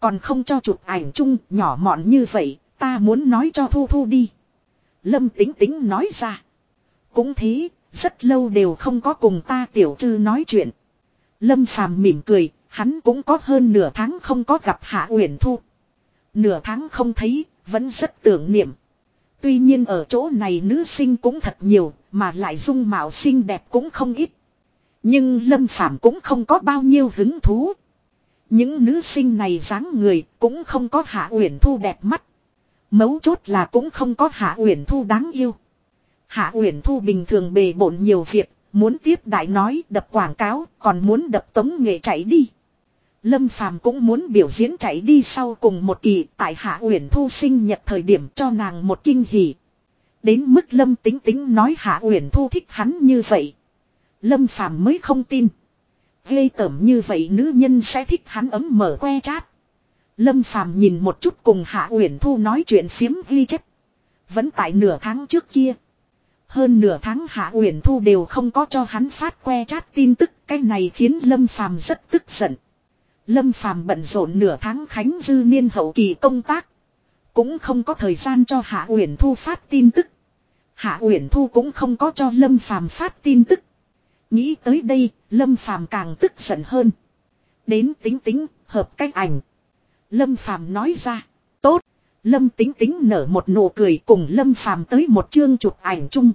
Còn không cho chụp ảnh chung nhỏ mọn như vậy, ta muốn nói cho Thu Thu đi. Lâm Tính Tính nói ra. Cũng thế, rất lâu đều không có cùng ta tiểu trư nói chuyện. Lâm Phàm mỉm cười, hắn cũng có hơn nửa tháng không có gặp Hạ Uyển Thu. Nửa tháng không thấy, vẫn rất tưởng niệm. Tuy nhiên ở chỗ này nữ sinh cũng thật nhiều, mà lại dung mạo xinh đẹp cũng không ít. Nhưng Lâm Phàm cũng không có bao nhiêu hứng thú. Những nữ sinh này dáng người cũng không có Hạ Uyển Thu đẹp mắt. Mấu chốt là cũng không có Hạ Uyển Thu đáng yêu. Hạ Uyển Thu bình thường bề bộn nhiều việc, muốn tiếp đại nói đập quảng cáo, còn muốn đập tống nghệ chạy đi. Lâm Phàm cũng muốn biểu diễn chạy đi sau cùng một kỳ tại Hạ Uyển Thu sinh nhật thời điểm cho nàng một kinh hỉ. Đến mức Lâm Tính Tính nói Hạ Uyển Thu thích hắn như vậy. Lâm Phàm mới không tin. Gây tởm như vậy nữ nhân sẽ thích hắn ấm mở que chat. Lâm Phàm nhìn một chút cùng Hạ Uyển Thu nói chuyện phiếm ghi chép. Vẫn tại nửa tháng trước kia. Hơn nửa tháng Hạ Uyển Thu đều không có cho hắn phát que chat tin tức, cái này khiến Lâm Phàm rất tức giận. Lâm Phàm bận rộn nửa tháng khánh dư niên hậu kỳ công tác, cũng không có thời gian cho Hạ Uyển Thu phát tin tức. Hạ Uyển Thu cũng không có cho Lâm Phàm phát tin tức. Nghĩ tới đây, Lâm Phàm càng tức giận hơn. Đến tính tính, hợp cách ảnh. Lâm Phàm nói ra, tốt. Lâm tính tính nở một nụ cười cùng Lâm Phàm tới một chương chụp ảnh chung.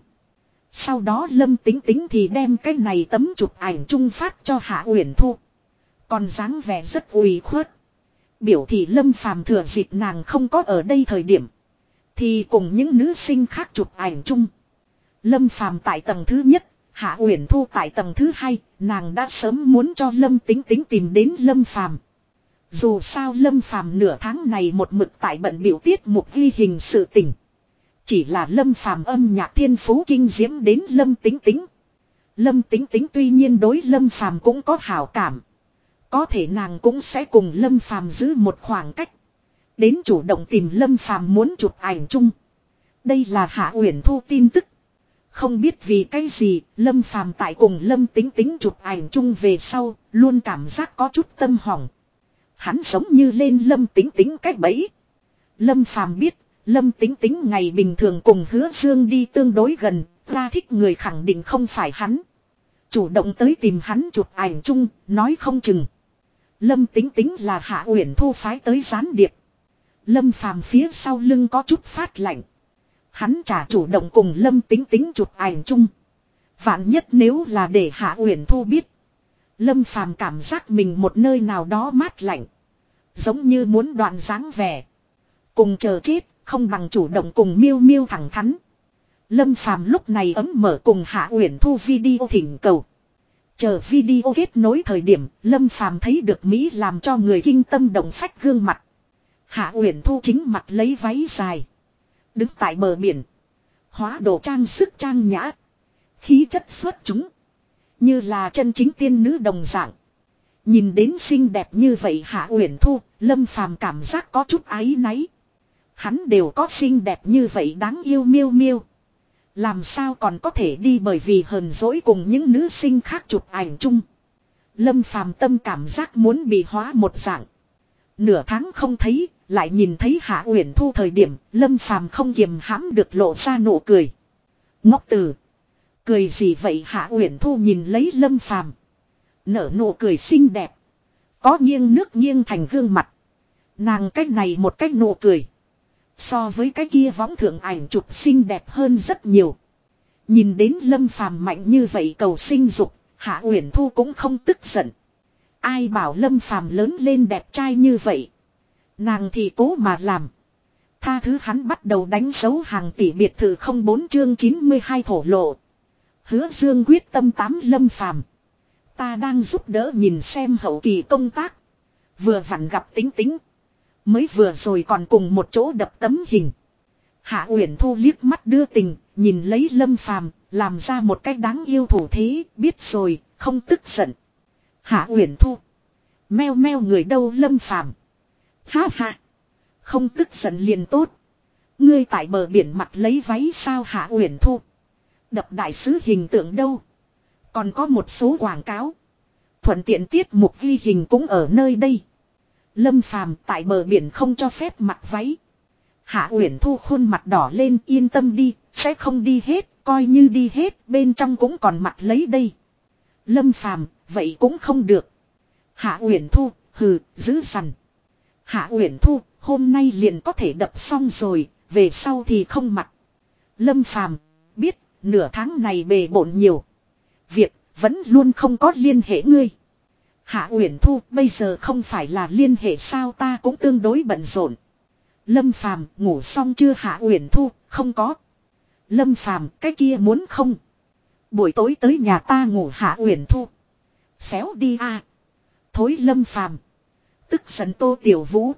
Sau đó Lâm tính tính thì đem cái này tấm chụp ảnh chung phát cho Hạ Uyển Thu. Còn dáng vẻ rất ủy khuất. Biểu thị Lâm Phàm thừa dịp nàng không có ở đây thời điểm. Thì cùng những nữ sinh khác chụp ảnh chung. Lâm Phàm tại tầng thứ nhất, Hạ Uyển Thu tại tầng thứ hai, nàng đã sớm muốn cho Lâm Tính Tính tìm đến Lâm Phàm. Dù sao Lâm Phàm nửa tháng này một mực tại bận biểu tiết mục ghi hình sự tình. Chỉ là Lâm Phàm âm nhạc thiên phú kinh diễm đến Lâm Tính Tính. Lâm Tính Tính tuy nhiên đối Lâm Phàm cũng có hảo cảm. Có thể nàng cũng sẽ cùng Lâm Phàm giữ một khoảng cách. Đến chủ động tìm Lâm Phàm muốn chụp ảnh chung. Đây là Hạ Uyển Thu tin tức. Không biết vì cái gì, Lâm Phàm tại cùng Lâm Tính Tính chụp ảnh chung về sau, luôn cảm giác có chút tâm hỏng. Hắn giống như lên Lâm Tính Tính cách bẫy. Lâm Phàm biết, Lâm Tính Tính ngày bình thường cùng Hứa Dương đi tương đối gần, ra thích người khẳng định không phải hắn. Chủ động tới tìm hắn chụp ảnh chung, nói không chừng. Lâm tính tính là hạ uyển thu phái tới gián điệp. Lâm phàm phía sau lưng có chút phát lạnh. Hắn trả chủ động cùng Lâm tính tính chụp ảnh chung. Vạn nhất nếu là để hạ uyển thu biết. Lâm phàm cảm giác mình một nơi nào đó mát lạnh. Giống như muốn đoạn dáng vẻ. Cùng chờ chết, không bằng chủ động cùng miêu miêu thẳng thắn. Lâm phàm lúc này ấm mở cùng hạ uyển thu video thỉnh cầu. Chờ video kết nối thời điểm, Lâm Phàm thấy được Mỹ làm cho người kinh tâm động phách gương mặt. Hạ Uyển Thu chính mặt lấy váy dài. Đứng tại bờ biển. Hóa đồ trang sức trang nhã. Khí chất xuất chúng. Như là chân chính tiên nữ đồng dạng. Nhìn đến xinh đẹp như vậy Hạ Uyển Thu, Lâm Phàm cảm giác có chút áy náy. Hắn đều có xinh đẹp như vậy đáng yêu miêu miêu. Làm sao còn có thể đi bởi vì hờn dỗi cùng những nữ sinh khác chụp ảnh chung. Lâm phàm tâm cảm giác muốn bị hóa một dạng. Nửa tháng không thấy, lại nhìn thấy Hạ Uyển Thu thời điểm, Lâm phàm không kiềm hãm được lộ ra nụ cười. Ngốc tử. Cười gì vậy Hạ Uyển Thu nhìn lấy Lâm phàm. Nở nụ cười xinh đẹp. Có nghiêng nước nghiêng thành gương mặt. Nàng cách này một cách nụ cười. So với cái kia võng thượng ảnh chụp xinh đẹp hơn rất nhiều. Nhìn đến lâm phàm mạnh như vậy cầu sinh dục, hạ uyển thu cũng không tức giận. Ai bảo lâm phàm lớn lên đẹp trai như vậy. Nàng thì cố mà làm. Tha thứ hắn bắt đầu đánh dấu hàng tỷ biệt thự không bốn chương 92 thổ lộ. Hứa dương quyết tâm tám lâm phàm. Ta đang giúp đỡ nhìn xem hậu kỳ công tác. Vừa vặn gặp tính tính. Mới vừa rồi còn cùng một chỗ đập tấm hình. Hạ Uyển Thu liếc mắt đưa tình, nhìn lấy Lâm Phàm, làm ra một cách đáng yêu thủ thế, biết rồi, không tức giận. Hạ Uyển Thu, meo meo người đâu Lâm Phàm. Ha ha, không tức giận liền tốt. Ngươi tại bờ biển mặt lấy váy sao Hạ Uyển Thu. Đập đại sứ hình tượng đâu? Còn có một số quảng cáo. Thuận tiện tiết mục ghi hình cũng ở nơi đây. Lâm Phàm tại bờ biển không cho phép mặc váy. Hạ Uyển Thu khuôn mặt đỏ lên yên tâm đi, sẽ không đi hết, coi như đi hết, bên trong cũng còn mặc lấy đây. Lâm Phàm, vậy cũng không được. Hạ Uyển Thu, hừ, giữ sằn. Hạ Uyển Thu, hôm nay liền có thể đập xong rồi, về sau thì không mặc. Lâm Phàm, biết, nửa tháng này bề bộn nhiều. Việc, vẫn luôn không có liên hệ ngươi. Hạ Uyển Thu bây giờ không phải là liên hệ sao ta cũng tương đối bận rộn. Lâm Phàm ngủ xong chưa Hạ Uyển Thu, không có. Lâm Phàm cái kia muốn không. Buổi tối tới nhà ta ngủ Hạ Uyển Thu. Xéo đi a. Thối Lâm Phàm Tức giận Tô Tiểu Vũ.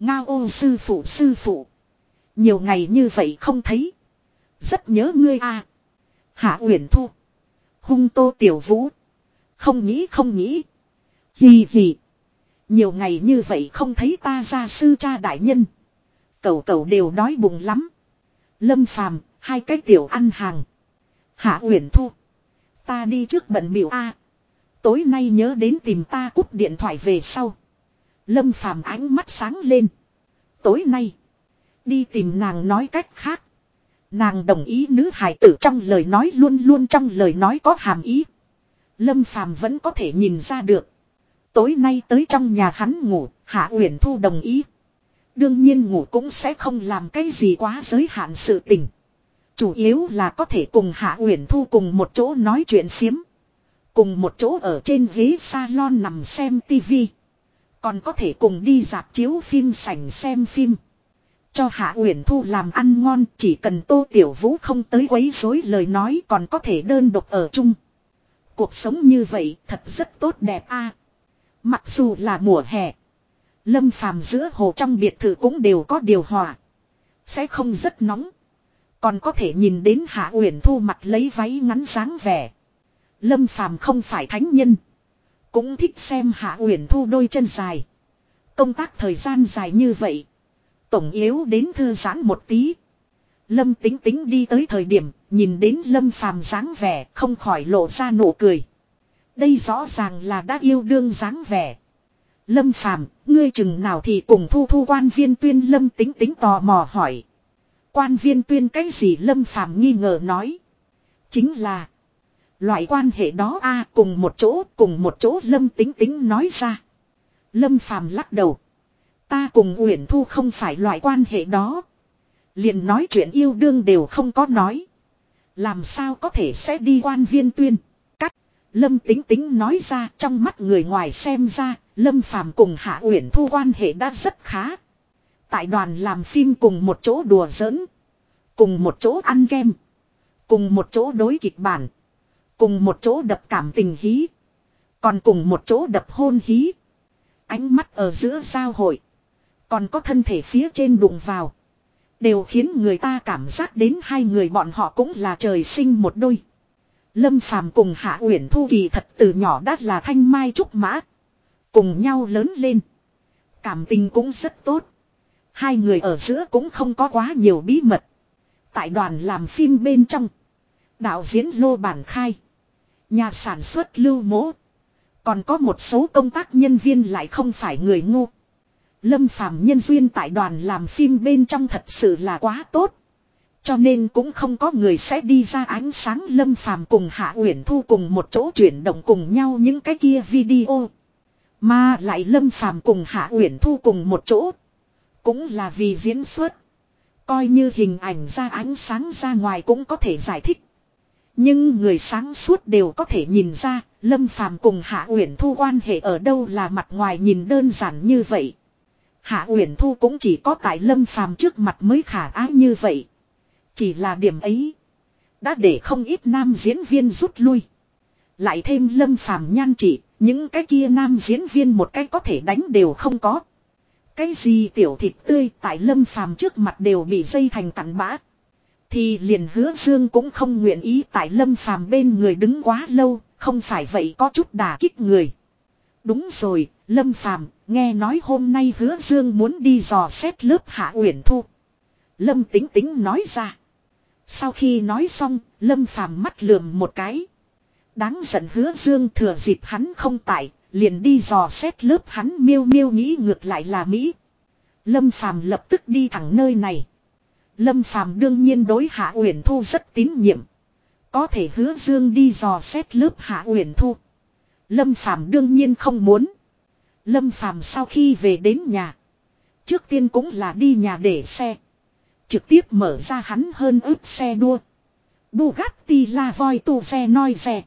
Ngao ô sư phụ sư phụ. Nhiều ngày như vậy không thấy. Rất nhớ ngươi a. Hạ Uyển Thu. Hung Tô Tiểu Vũ. Không nghĩ không nghĩ. Hì hì. Nhiều ngày như vậy không thấy ta ra sư cha đại nhân. cậu cậu đều đói bụng lắm. Lâm phàm, hai cái tiểu ăn hàng. Hạ Uyển Thu. Ta đi trước bận biểu A. tối nay nhớ đến tìm ta cúp điện thoại về sau. Lâm phàm ánh mắt sáng lên. Tối nay. Đi tìm nàng nói cách khác. Nàng đồng ý nữ hài tử trong lời nói luôn luôn trong lời nói có hàm ý. Lâm phàm vẫn có thể nhìn ra được. Tối nay tới trong nhà hắn ngủ, Hạ Uyển Thu đồng ý. Đương nhiên ngủ cũng sẽ không làm cái gì quá giới hạn sự tình. Chủ yếu là có thể cùng Hạ Uyển Thu cùng một chỗ nói chuyện phiếm. Cùng một chỗ ở trên ghế salon nằm xem tivi. Còn có thể cùng đi dạp chiếu phim sảnh xem phim. Cho Hạ Uyển Thu làm ăn ngon, chỉ cần Tô Tiểu Vũ không tới quấy rối lời nói còn có thể đơn độc ở chung. Cuộc sống như vậy thật rất tốt đẹp a. Mặc dù là mùa hè. Lâm phàm giữa hồ trong biệt thự cũng đều có điều hòa. Sẽ không rất nóng. Còn có thể nhìn đến Hạ Uyển Thu mặt lấy váy ngắn dáng vẻ. Lâm phàm không phải thánh nhân. Cũng thích xem Hạ Uyển Thu đôi chân dài. Công tác thời gian dài như vậy. Tổng yếu đến thư giãn một tí. Lâm tính tính đi tới thời điểm, nhìn đến Lâm phàm dáng vẻ không khỏi lộ ra nụ cười. Đây rõ ràng là đã yêu đương dáng vẻ. Lâm phàm, ngươi chừng nào thì cùng thu thu quan viên tuyên lâm tính tính tò mò hỏi. Quan viên tuyên cái gì lâm phàm nghi ngờ nói. Chính là. Loại quan hệ đó a à, cùng một chỗ, cùng một chỗ lâm tính tính nói ra. Lâm Phàm lắc đầu. Ta cùng Uyển Thu không phải loại quan hệ đó. liền nói chuyện yêu đương đều không có nói. Làm sao có thể sẽ đi quan viên tuyên. Cắt. Lâm tính tính nói ra, trong mắt người ngoài xem ra. Lâm Phàm cùng Hạ Uyển Thu quan hệ đã rất khá. Tại đoàn làm phim cùng một chỗ đùa giỡn. Cùng một chỗ ăn kem. Cùng một chỗ đối kịch bản. Cùng một chỗ đập cảm tình hí. Còn cùng một chỗ đập hôn hí. Ánh mắt ở giữa giao hội. Còn có thân thể phía trên đụng vào. Đều khiến người ta cảm giác đến hai người bọn họ cũng là trời sinh một đôi. Lâm Phàm cùng Hạ Uyển Thu kỳ thật từ nhỏ đã là thanh mai trúc mã. Cùng nhau lớn lên. Cảm tình cũng rất tốt. Hai người ở giữa cũng không có quá nhiều bí mật. Tại đoàn làm phim bên trong. Đạo diễn Lô Bản Khai. Nhà sản xuất Lưu Mỗ. Còn có một số công tác nhân viên lại không phải người ngu. Lâm Phàm nhân duyên tại đoàn làm phim bên trong thật sự là quá tốt. Cho nên cũng không có người sẽ đi ra ánh sáng Lâm Phàm cùng Hạ Uyển Thu cùng một chỗ chuyển động cùng nhau những cái kia video. Mà lại Lâm Phàm cùng Hạ Uyển Thu cùng một chỗ. Cũng là vì diễn xuất. Coi như hình ảnh ra ánh sáng ra ngoài cũng có thể giải thích. Nhưng người sáng suốt đều có thể nhìn ra, Lâm Phàm cùng Hạ Uyển Thu quan hệ ở đâu là mặt ngoài nhìn đơn giản như vậy. Hạ Uyển Thu cũng chỉ có tại Lâm Phàm trước mặt mới khả ái như vậy. Chỉ là điểm ấy đã để không ít nam diễn viên rút lui. Lại thêm Lâm Phàm nhan trị, những cái kia nam diễn viên một cái có thể đánh đều không có. Cái gì tiểu thịt tươi tại Lâm Phàm trước mặt đều bị dây thành cặn bã. Thì liền hứa dương cũng không nguyện ý tại lâm phàm bên người đứng quá lâu, không phải vậy có chút đả kích người. Đúng rồi, lâm phàm, nghe nói hôm nay hứa dương muốn đi dò xét lớp hạ uyển thu. Lâm tính tính nói ra. Sau khi nói xong, lâm phàm mắt lườm một cái. Đáng giận hứa dương thừa dịp hắn không tại, liền đi dò xét lớp hắn miêu miêu nghĩ ngược lại là Mỹ. Lâm phàm lập tức đi thẳng nơi này. Lâm Phàm đương nhiên đối Hạ Uyển Thu rất tín nhiệm. Có thể hứa Dương đi dò xét lớp Hạ Uyển Thu. Lâm Phàm đương nhiên không muốn. Lâm Phàm sau khi về đến nhà, trước tiên cũng là đi nhà để xe, trực tiếp mở ra hắn hơn ướp xe đua. Bugatti La Voi tu xe noi xe.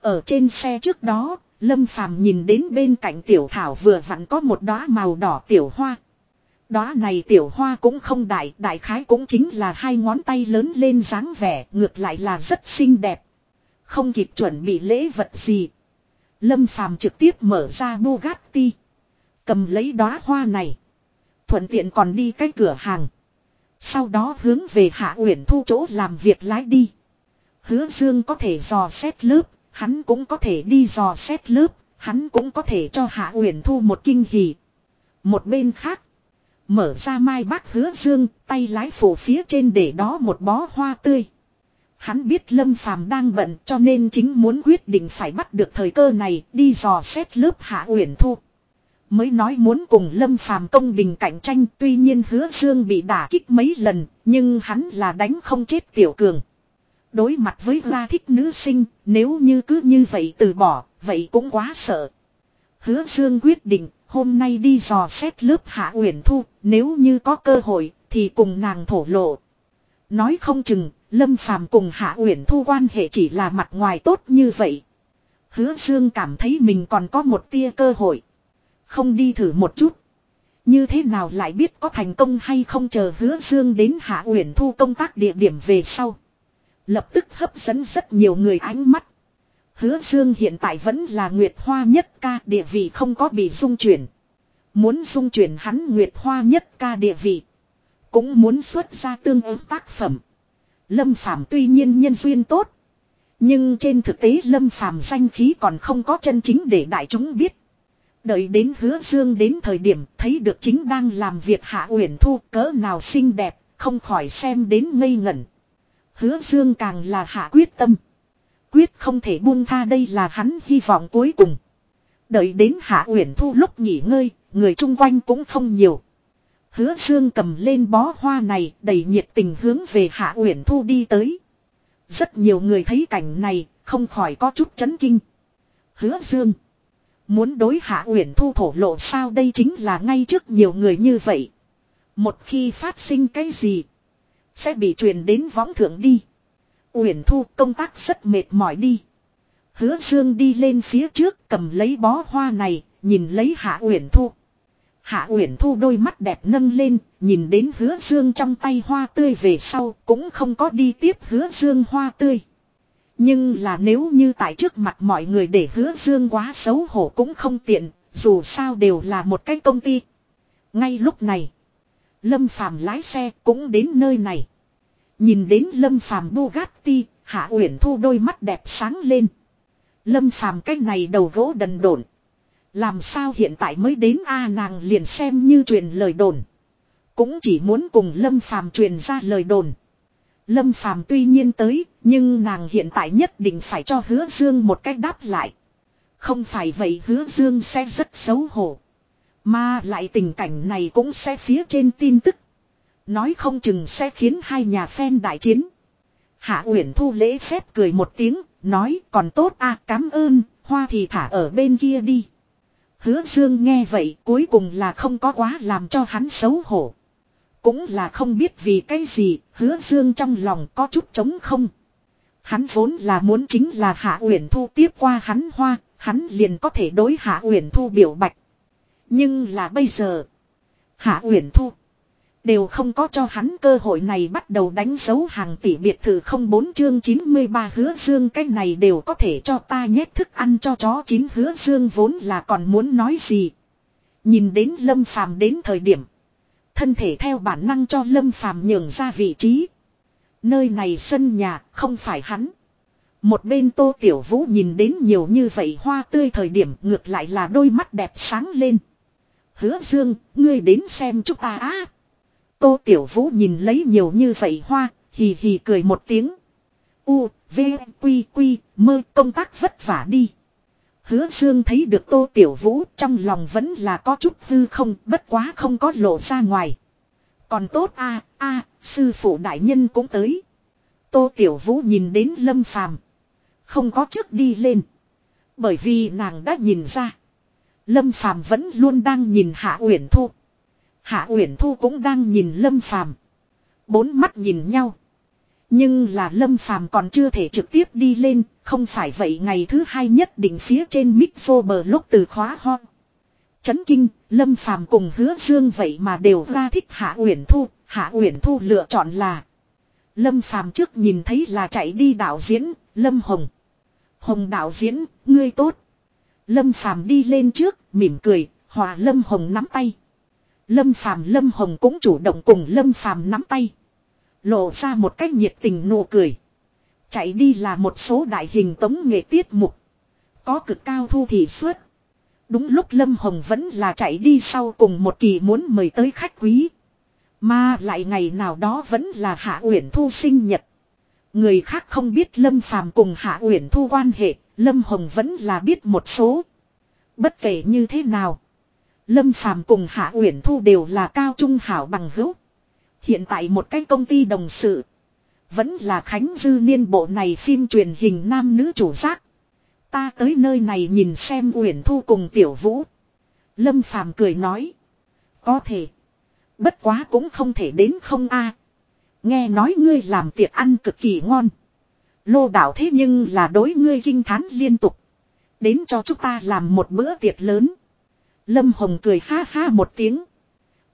Ở trên xe trước đó, Lâm Phàm nhìn đến bên cạnh tiểu thảo vừa vặn có một đóa màu đỏ tiểu hoa. Đó này tiểu hoa cũng không đại, đại khái cũng chính là hai ngón tay lớn lên dáng vẻ, ngược lại là rất xinh đẹp. Không kịp chuẩn bị lễ vật gì. Lâm Phàm trực tiếp mở ra Bugatti. Cầm lấy đóa hoa này. Thuận tiện còn đi cái cửa hàng. Sau đó hướng về Hạ Uyển Thu chỗ làm việc lái đi. Hứa Dương có thể dò xét lớp, hắn cũng có thể đi dò xét lớp, hắn cũng có thể cho Hạ Uyển Thu một kinh hỉ. Một bên khác, Mở ra mai bác hứa dương, tay lái phủ phía trên để đó một bó hoa tươi. Hắn biết Lâm Phàm đang bận cho nên chính muốn quyết định phải bắt được thời cơ này đi dò xét lớp Hạ Uyển Thu. Mới nói muốn cùng Lâm Phàm công bình cạnh tranh tuy nhiên hứa dương bị đả kích mấy lần nhưng hắn là đánh không chết tiểu cường. Đối mặt với gia thích nữ sinh nếu như cứ như vậy từ bỏ vậy cũng quá sợ. Hứa dương quyết định Hôm nay đi dò xét lớp Hạ Uyển Thu, nếu như có cơ hội thì cùng nàng thổ lộ. Nói không chừng, Lâm Phàm cùng Hạ Uyển Thu quan hệ chỉ là mặt ngoài tốt như vậy. Hứa Dương cảm thấy mình còn có một tia cơ hội. Không đi thử một chút. Như thế nào lại biết có thành công hay không chờ Hứa Dương đến Hạ Uyển Thu công tác địa điểm về sau. Lập tức hấp dẫn rất nhiều người ánh mắt. Hứa Dương hiện tại vẫn là Nguyệt Hoa nhất ca địa vị không có bị dung chuyển. Muốn dung chuyển hắn Nguyệt Hoa nhất ca địa vị. Cũng muốn xuất ra tương ứng tác phẩm. Lâm Phàm tuy nhiên nhân duyên tốt. Nhưng trên thực tế Lâm Phàm danh khí còn không có chân chính để đại chúng biết. Đợi đến hứa dương đến thời điểm thấy được chính đang làm việc hạ uyển thu cỡ nào xinh đẹp, không khỏi xem đến ngây ngẩn. Hứa dương càng là hạ quyết tâm. Quyết không thể buông tha đây là hắn hy vọng cuối cùng. Đợi đến Hạ Uyển Thu lúc nghỉ ngơi, người chung quanh cũng không nhiều. Hứa Dương cầm lên bó hoa này, đầy nhiệt tình hướng về Hạ Uyển Thu đi tới. Rất nhiều người thấy cảnh này, không khỏi có chút chấn kinh. Hứa Dương, Muốn đối hạ uyển thu thổ lộ sao đây chính là ngay trước nhiều người như vậy. Một khi phát sinh cái gì. Sẽ bị truyền đến võng thượng đi. Uyển thu công tác rất mệt mỏi đi. Hứa dương đi lên phía trước cầm lấy bó hoa này. Nhìn lấy hạ uyển thu. Hạ Uyển Thu đôi mắt đẹp nâng lên, nhìn đến Hứa Dương trong tay hoa tươi về sau, cũng không có đi tiếp Hứa Dương hoa tươi. Nhưng là nếu như tại trước mặt mọi người để Hứa Dương quá xấu hổ cũng không tiện, dù sao đều là một cái công ty. Ngay lúc này, Lâm Phàm lái xe cũng đến nơi này. Nhìn đến Lâm Phàm Bugatti, Hạ Uyển Thu đôi mắt đẹp sáng lên. Lâm Phàm cái này đầu gỗ đần độn. Làm sao hiện tại mới đến a nàng liền xem như truyền lời đồn. Cũng chỉ muốn cùng Lâm Phàm truyền ra lời đồn. Lâm Phàm tuy nhiên tới, nhưng nàng hiện tại nhất định phải cho Hứa Dương một cách đáp lại. Không phải vậy Hứa Dương sẽ rất xấu hổ. Mà lại tình cảnh này cũng sẽ phía trên tin tức. Nói không chừng sẽ khiến hai nhà phen đại chiến. Hạ Uyển Thu lễ phép cười một tiếng, nói còn tốt a, à, cảm ơn, hoa thì thả ở bên kia đi. Hứa Dương nghe vậy cuối cùng là không có quá làm cho hắn xấu hổ. Cũng là không biết vì cái gì, hứa Dương trong lòng có chút trống không. Hắn vốn là muốn chính là Hạ Uyển Thu tiếp qua hắn hoa, hắn liền có thể đối Hạ Uyển Thu biểu bạch. Nhưng là bây giờ, Hạ Uyển Thu đều không có cho hắn cơ hội này bắt đầu đánh dấu hàng tỷ biệt thự không bốn chương 93 hứa dương cái này đều có thể cho ta nhét thức ăn cho chó chín hứa dương vốn là còn muốn nói gì. Nhìn đến lâm phàm đến thời điểm. Thân thể theo bản năng cho lâm phàm nhường ra vị trí. Nơi này sân nhà không phải hắn. Một bên tô tiểu vũ nhìn đến nhiều như vậy hoa tươi thời điểm ngược lại là đôi mắt đẹp sáng lên. Hứa dương, ngươi đến xem chúng ta á. Tô Tiểu Vũ nhìn lấy nhiều như vậy hoa, hì hì cười một tiếng. U, V, Quy, Quy, mơ công tác vất vả đi. Hứa Dương thấy được Tô Tiểu Vũ trong lòng vẫn là có chút hư không, bất quá không có lộ ra ngoài. Còn tốt a a sư phụ đại nhân cũng tới. Tô Tiểu Vũ nhìn đến Lâm Phàm Không có trước đi lên. Bởi vì nàng đã nhìn ra. Lâm Phàm vẫn luôn đang nhìn Hạ Uyển Thu. Hạ Uyển Thu cũng đang nhìn Lâm Phàm. Bốn mắt nhìn nhau. Nhưng là Lâm Phàm còn chưa thể trực tiếp đi lên, không phải vậy ngày thứ hai nhất định phía trên mic vô bờ lúc từ khóa ho. Chấn kinh, Lâm Phàm cùng Hứa Dương vậy mà đều ra thích Hạ Uyển Thu, Hạ Uyển Thu lựa chọn là Lâm Phàm trước nhìn thấy là chạy đi đạo diễn, Lâm Hồng. Hồng đạo diễn, ngươi tốt. Lâm Phàm đi lên trước, mỉm cười, hòa Lâm Hồng nắm tay. Lâm Phàm Lâm Hồng cũng chủ động cùng Lâm Phàm nắm tay. Lộ ra một cách nhiệt tình nụ cười. Chạy đi là một số đại hình tống nghệ tiết mục. Có cực cao thu thị suất. Đúng lúc Lâm Hồng vẫn là chạy đi sau cùng một kỳ muốn mời tới khách quý. Mà lại ngày nào đó vẫn là Hạ Uyển Thu sinh nhật. Người khác không biết Lâm Phàm cùng Hạ Uyển Thu quan hệ, Lâm Hồng vẫn là biết một số. Bất kể như thế nào. Lâm Phàm cùng Hạ Uyển Thu đều là cao trung hảo bằng hữu. Hiện tại một cái công ty đồng sự. Vẫn là Khánh Dư Niên bộ này phim truyền hình nam nữ chủ giác. Ta tới nơi này nhìn xem Uyển Thu cùng Tiểu Vũ. Lâm Phàm cười nói. Có thể. Bất quá cũng không thể đến không a. Nghe nói ngươi làm tiệc ăn cực kỳ ngon. Lô đảo thế nhưng là đối ngươi kinh thán liên tục. Đến cho chúng ta làm một bữa tiệc lớn. Lâm Hồng cười ha ha một tiếng.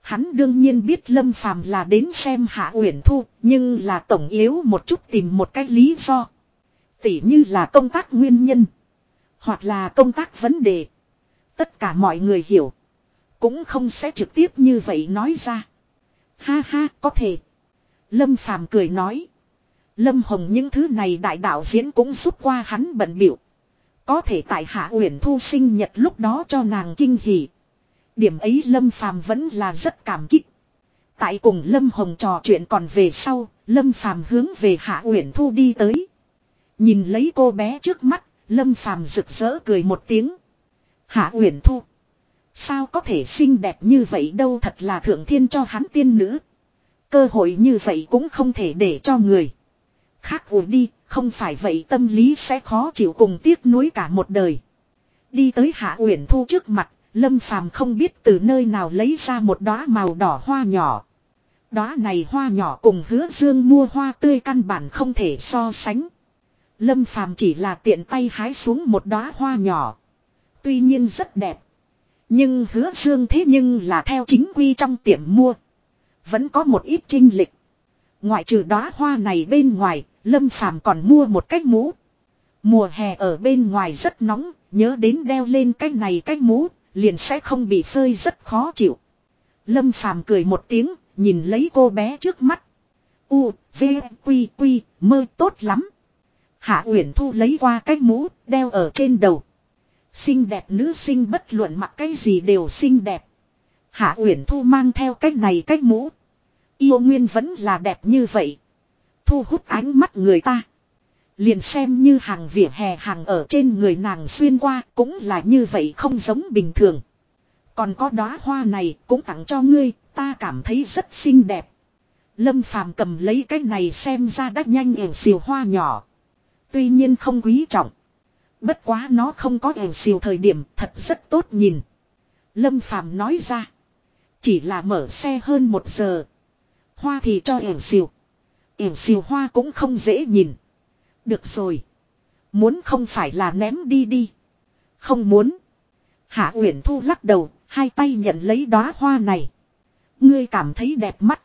Hắn đương nhiên biết Lâm Phàm là đến xem Hạ Uyển Thu, nhưng là tổng yếu một chút tìm một cái lý do. Tỉ như là công tác nguyên nhân, hoặc là công tác vấn đề. Tất cả mọi người hiểu, cũng không sẽ trực tiếp như vậy nói ra. Ha ha, có thể. Lâm Phàm cười nói. Lâm Hồng những thứ này đại đạo diễn cũng giúp qua hắn bận biểu. Có thể tại Hạ Uyển Thu sinh nhật lúc đó cho nàng kinh hỉ. Điểm ấy Lâm Phàm vẫn là rất cảm kích. Tại cùng Lâm Hồng trò chuyện còn về sau, Lâm Phàm hướng về Hạ Uyển Thu đi tới. Nhìn lấy cô bé trước mắt, Lâm Phàm rực rỡ cười một tiếng. Hạ Uyển Thu, sao có thể xinh đẹp như vậy đâu thật là thượng thiên cho hắn tiên nữ. Cơ hội như vậy cũng không thể để cho người khác ủi đi, không phải vậy tâm lý sẽ khó chịu cùng tiếc nuối cả một đời. Đi tới Hạ Uyển Thu trước mặt, Lâm Phàm không biết từ nơi nào lấy ra một đóa màu đỏ hoa nhỏ. Đóa này hoa nhỏ cùng hứa dương mua hoa tươi căn bản không thể so sánh. Lâm Phàm chỉ là tiện tay hái xuống một đóa hoa nhỏ. Tuy nhiên rất đẹp. Nhưng hứa dương thế nhưng là theo chính quy trong tiệm mua. Vẫn có một ít trinh lịch. Ngoại trừ đóa hoa này bên ngoài, Lâm Phàm còn mua một cái mũ. Mùa hè ở bên ngoài rất nóng, nhớ đến đeo lên cái này cái mũ, liền sẽ không bị phơi rất khó chịu. Lâm Phàm cười một tiếng, nhìn lấy cô bé trước mắt. U, V, Quy, Quy, mơ tốt lắm. Hạ Uyển Thu lấy qua cái mũ, đeo ở trên đầu. Xinh đẹp nữ sinh bất luận mặc cái gì đều xinh đẹp. Hạ Uyển Thu mang theo cái này cái mũ. Yêu Nguyên vẫn là đẹp như vậy. Thu hút ánh mắt người ta. Liền xem như hàng vỉa hè hàng ở trên người nàng xuyên qua cũng là như vậy không giống bình thường. Còn có đóa hoa này cũng tặng cho ngươi, ta cảm thấy rất xinh đẹp. Lâm Phàm cầm lấy cái này xem ra đắt nhanh ẻo xìu hoa nhỏ. Tuy nhiên không quý trọng. Bất quá nó không có ẻo xìu thời điểm thật rất tốt nhìn. Lâm Phàm nói ra. Chỉ là mở xe hơn một giờ. Hoa thì cho ẻo xìu ẻo xìu hoa cũng không dễ nhìn. Được rồi. Muốn không phải là ném đi đi. Không muốn. Hạ Uyển Thu lắc đầu, hai tay nhận lấy đóa hoa này. Ngươi cảm thấy đẹp mắt.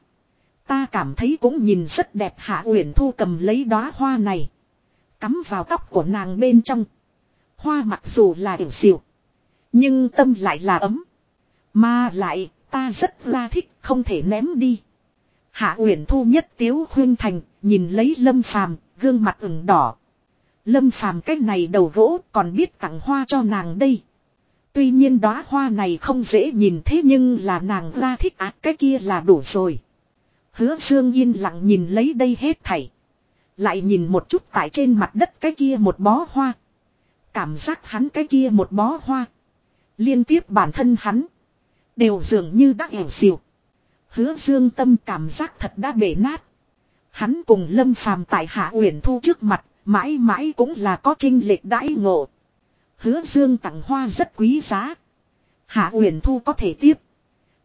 Ta cảm thấy cũng nhìn rất đẹp Hạ Uyển Thu cầm lấy đóa hoa này. Cắm vào tóc của nàng bên trong. Hoa mặc dù là ỉu xìu. Nhưng tâm lại là ấm. Mà lại, ta rất là thích, không thể ném đi. Hạ Uyển Thu nhất tiếu khuyên thành, nhìn lấy Lâm Phàm, gương mặt ửng đỏ. Lâm Phàm cái này đầu gỗ còn biết tặng hoa cho nàng đây. Tuy nhiên đóa hoa này không dễ nhìn thế nhưng là nàng ra thích ác cái kia là đủ rồi. Hứa Dương yên lặng nhìn lấy đây hết thảy. Lại nhìn một chút tại trên mặt đất cái kia một bó hoa. Cảm giác hắn cái kia một bó hoa. Liên tiếp bản thân hắn. Đều dường như đắc ẻo xìu. Hứa Dương tâm cảm giác thật đã bể nát. Hắn cùng Lâm Phàm tại Hạ Uyển Thu trước mặt, mãi mãi cũng là có trinh lệch đãi ngộ. Hứa Dương tặng hoa rất quý giá. Hạ Uyển Thu có thể tiếp,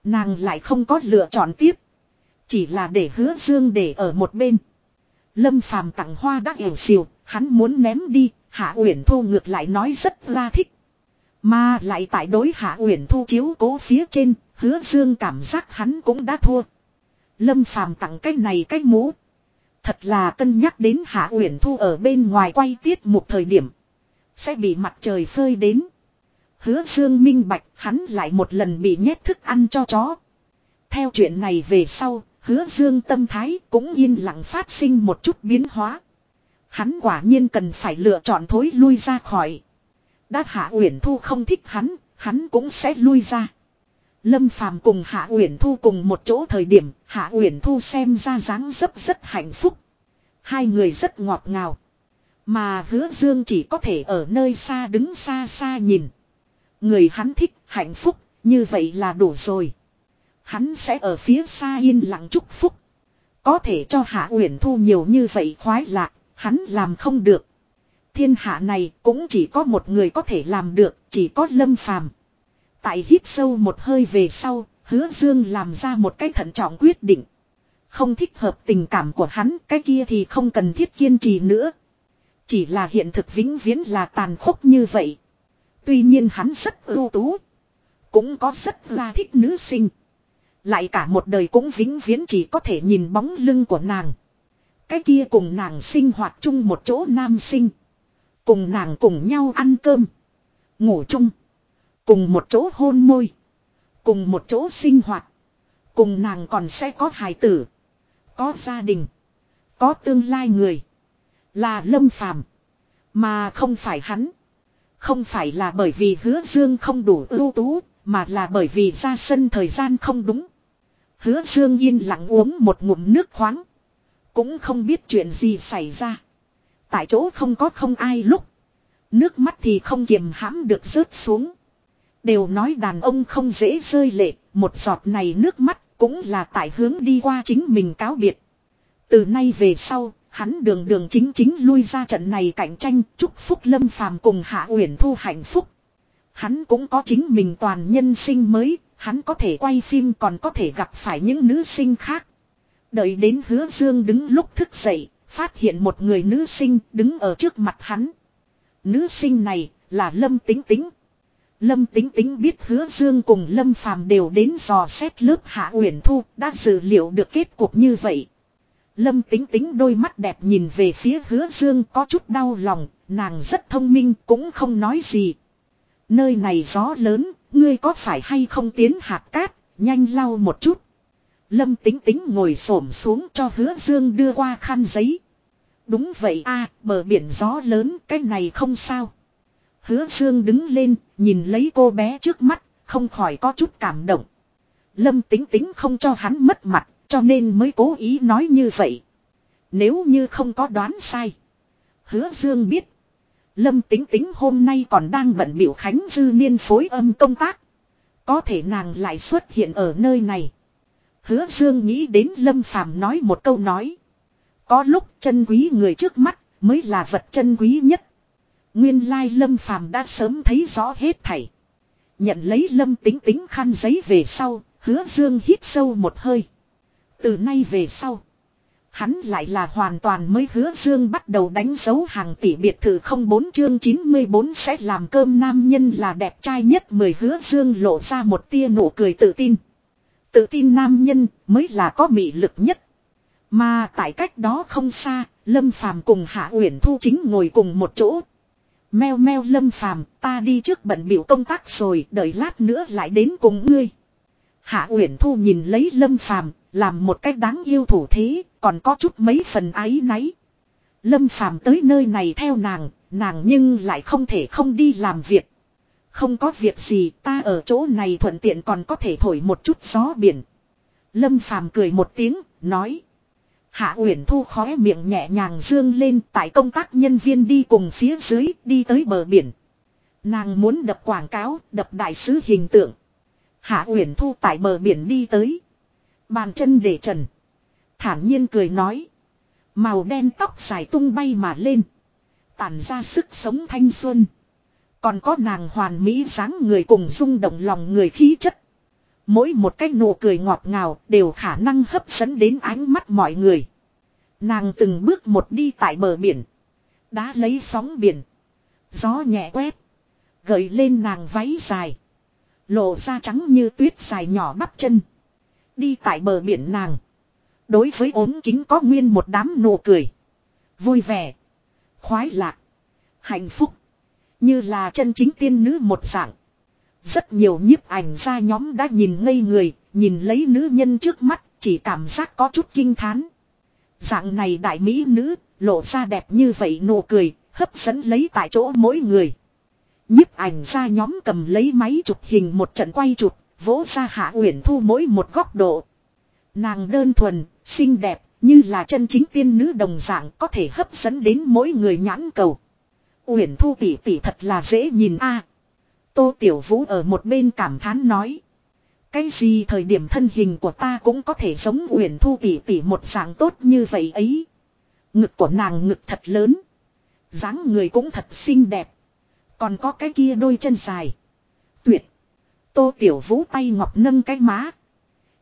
nàng lại không có lựa chọn tiếp, chỉ là để Hứa Dương để ở một bên. Lâm Phàm tặng hoa đã ẻo xìu, hắn muốn ném đi, Hạ Uyển Thu ngược lại nói rất la thích. Mà lại tại đối Hạ Uyển Thu chiếu cố phía trên, Hứa Dương cảm giác hắn cũng đã thua. Lâm Phàm tặng cái này cái mũ, Thật là cân nhắc đến Hạ Uyển Thu ở bên ngoài quay tiết một thời điểm. Sẽ bị mặt trời phơi đến. Hứa Dương minh bạch hắn lại một lần bị nhét thức ăn cho chó. Theo chuyện này về sau, hứa Dương tâm thái cũng yên lặng phát sinh một chút biến hóa. Hắn quả nhiên cần phải lựa chọn thối lui ra khỏi. Đã Hạ Uyển Thu không thích hắn, hắn cũng sẽ lui ra. Lâm Phàm cùng Hạ Uyển Thu cùng một chỗ thời điểm, Hạ Uyển Thu xem ra dáng dấp rất hạnh phúc. Hai người rất ngọt ngào. Mà hứa dương chỉ có thể ở nơi xa đứng xa xa nhìn. Người hắn thích, hạnh phúc, như vậy là đủ rồi. Hắn sẽ ở phía xa yên lặng chúc phúc. Có thể cho Hạ Uyển Thu nhiều như vậy khoái lạc, hắn làm không được. Thiên hạ này cũng chỉ có một người có thể làm được, chỉ có Lâm Phàm. Tại hít sâu một hơi về sau, hứa dương làm ra một cái thận trọng quyết định. Không thích hợp tình cảm của hắn, cái kia thì không cần thiết kiên trì nữa. Chỉ là hiện thực vĩnh viễn là tàn khốc như vậy. Tuy nhiên hắn rất ưu tú. Cũng có rất là thích nữ sinh. Lại cả một đời cũng vĩnh viễn chỉ có thể nhìn bóng lưng của nàng. Cái kia cùng nàng sinh hoạt chung một chỗ nam sinh. Cùng nàng cùng nhau ăn cơm. Ngủ chung. Cùng một chỗ hôn môi. Cùng một chỗ sinh hoạt. Cùng nàng còn sẽ có hài tử. Có gia đình. Có tương lai người. Là lâm phàm. Mà không phải hắn. Không phải là bởi vì hứa dương không đủ ưu tú. Mà là bởi vì ra sân thời gian không đúng. Hứa dương yên lặng uống một ngụm nước khoáng. Cũng không biết chuyện gì xảy ra. Tại chỗ không có không ai lúc. Nước mắt thì không kiềm hãm được rớt xuống. Đều nói đàn ông không dễ rơi lệ. Một giọt này nước mắt cũng là tại hướng đi qua chính mình cáo biệt. Từ nay về sau, hắn đường đường chính chính lui ra trận này cạnh tranh chúc phúc lâm phàm cùng hạ uyển thu hạnh phúc. Hắn cũng có chính mình toàn nhân sinh mới, hắn có thể quay phim còn có thể gặp phải những nữ sinh khác. Đợi đến hứa dương đứng lúc thức dậy, phát hiện một người nữ sinh đứng ở trước mặt hắn. Nữ sinh này là Lâm Tính Tính. Lâm Tính Tính biết hứa dương cùng Lâm Phàm đều đến dò xét lớp Hạ Uyển Thu đã dự liệu được kết cục như vậy. Lâm Tính Tính đôi mắt đẹp nhìn về phía hứa dương có chút đau lòng, nàng rất thông minh cũng không nói gì. Nơi này gió lớn, ngươi có phải hay không tiến hạt cát, nhanh lau một chút. Lâm tính tính ngồi xổm xuống cho hứa dương đưa qua khăn giấy. Đúng vậy a bờ biển gió lớn, cái này không sao. Hứa dương đứng lên, nhìn lấy cô bé trước mắt, không khỏi có chút cảm động. Lâm tính tính không cho hắn mất mặt, cho nên mới cố ý nói như vậy. Nếu như không có đoán sai. Hứa dương biết. Lâm tính tính hôm nay còn đang bận biểu Khánh Dư Niên phối âm công tác. Có thể nàng lại xuất hiện ở nơi này. Hứa Dương nghĩ đến Lâm Phàm nói một câu nói. Có lúc chân quý người trước mắt mới là vật chân quý nhất. Nguyên lai Lâm Phàm đã sớm thấy rõ hết thảy. Nhận lấy Lâm tính tính khăn giấy về sau, hứa Dương hít sâu một hơi. Từ nay về sau. Hắn lại là hoàn toàn mới hứa dương bắt đầu đánh dấu hàng tỷ biệt thự không bốn chương 94 sẽ làm cơm nam nhân là đẹp trai nhất mười hứa dương lộ ra một tia nụ cười tự tin. Tự tin nam nhân mới là có mị lực nhất. Mà tại cách đó không xa, Lâm Phàm cùng Hạ Uyển Thu chính ngồi cùng một chỗ. Meo meo Lâm Phàm, ta đi trước bận biểu công tác rồi, đợi lát nữa lại đến cùng ngươi. Hạ Uyển Thu nhìn lấy Lâm Phàm, làm một cách đáng yêu thủ thế, còn có chút mấy phần áy náy. Lâm Phàm tới nơi này theo nàng, nàng nhưng lại không thể không đi làm việc. Không có việc gì, ta ở chỗ này thuận tiện còn có thể thổi một chút gió biển. Lâm Phàm cười một tiếng, nói. Hạ Uyển Thu khóe miệng nhẹ nhàng dương lên tại công tác nhân viên đi cùng phía dưới đi tới bờ biển. Nàng muốn đập quảng cáo, đập đại sứ hình tượng. Hạ Uyển Thu tại bờ biển đi tới. Bàn chân để trần. Thản nhiên cười nói. Màu đen tóc dài tung bay mà lên. Tản ra sức sống thanh xuân. Còn có nàng hoàn mỹ dáng người cùng rung động lòng người khí chất. Mỗi một cái nụ cười ngọt ngào đều khả năng hấp dẫn đến ánh mắt mọi người. Nàng từng bước một đi tại bờ biển. Đá lấy sóng biển. Gió nhẹ quét. Gợi lên nàng váy dài. Lộ ra trắng như tuyết dài nhỏ bắp chân. Đi tại bờ biển nàng. Đối với ốm kính có nguyên một đám nụ cười. Vui vẻ. Khoái lạc. Hạnh phúc. Như là chân chính tiên nữ một dạng. Rất nhiều nhiếp ảnh ra nhóm đã nhìn ngây người, nhìn lấy nữ nhân trước mắt, chỉ cảm giác có chút kinh thán. Dạng này đại mỹ nữ, lộ ra đẹp như vậy nụ cười, hấp dẫn lấy tại chỗ mỗi người. nhiếp ảnh ra nhóm cầm lấy máy chụp hình một trận quay chụp, vỗ ra hạ uyển thu mỗi một góc độ. Nàng đơn thuần, xinh đẹp, như là chân chính tiên nữ đồng dạng có thể hấp dẫn đến mỗi người nhãn cầu. Uyển Thu tỷ tỷ thật là dễ nhìn a. Tô Tiểu Vũ ở một bên cảm thán nói. Cái gì thời điểm thân hình của ta cũng có thể giống Uyển Thu tỷ tỷ một dạng tốt như vậy ấy. Ngực của nàng ngực thật lớn. dáng người cũng thật xinh đẹp. Còn có cái kia đôi chân dài. Tuyệt. Tô Tiểu Vũ tay ngọc nâng cái má.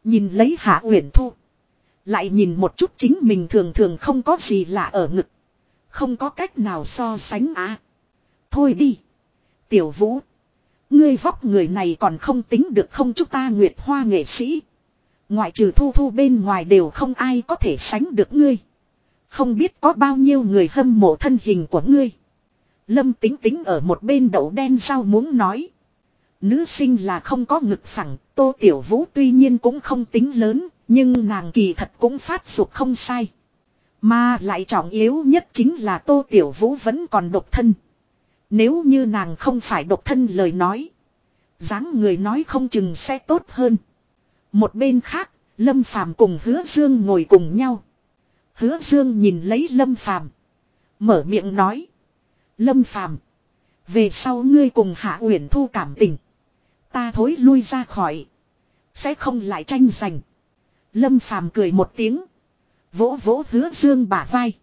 Nhìn lấy Hạ Uyển Thu. Lại nhìn một chút chính mình thường thường không có gì lạ ở ngực. Không có cách nào so sánh á. Thôi đi. Tiểu vũ. Ngươi vóc người này còn không tính được không chúng ta nguyệt hoa nghệ sĩ. Ngoại trừ thu thu bên ngoài đều không ai có thể sánh được ngươi. Không biết có bao nhiêu người hâm mộ thân hình của ngươi. Lâm tính tính ở một bên đậu đen sao muốn nói. Nữ sinh là không có ngực phẳng, tô tiểu vũ tuy nhiên cũng không tính lớn, nhưng nàng kỳ thật cũng phát dục không sai. Mà lại trọng yếu nhất chính là Tô Tiểu Vũ vẫn còn độc thân. Nếu như nàng không phải độc thân lời nói. dáng người nói không chừng sẽ tốt hơn. Một bên khác, Lâm Phàm cùng Hứa Dương ngồi cùng nhau. Hứa Dương nhìn lấy Lâm Phàm Mở miệng nói. Lâm Phàm Về sau ngươi cùng Hạ Uyển Thu cảm tình. Ta thối lui ra khỏi. Sẽ không lại tranh giành. Lâm Phàm cười một tiếng. Vỗ vỗ hứa dương bả vai.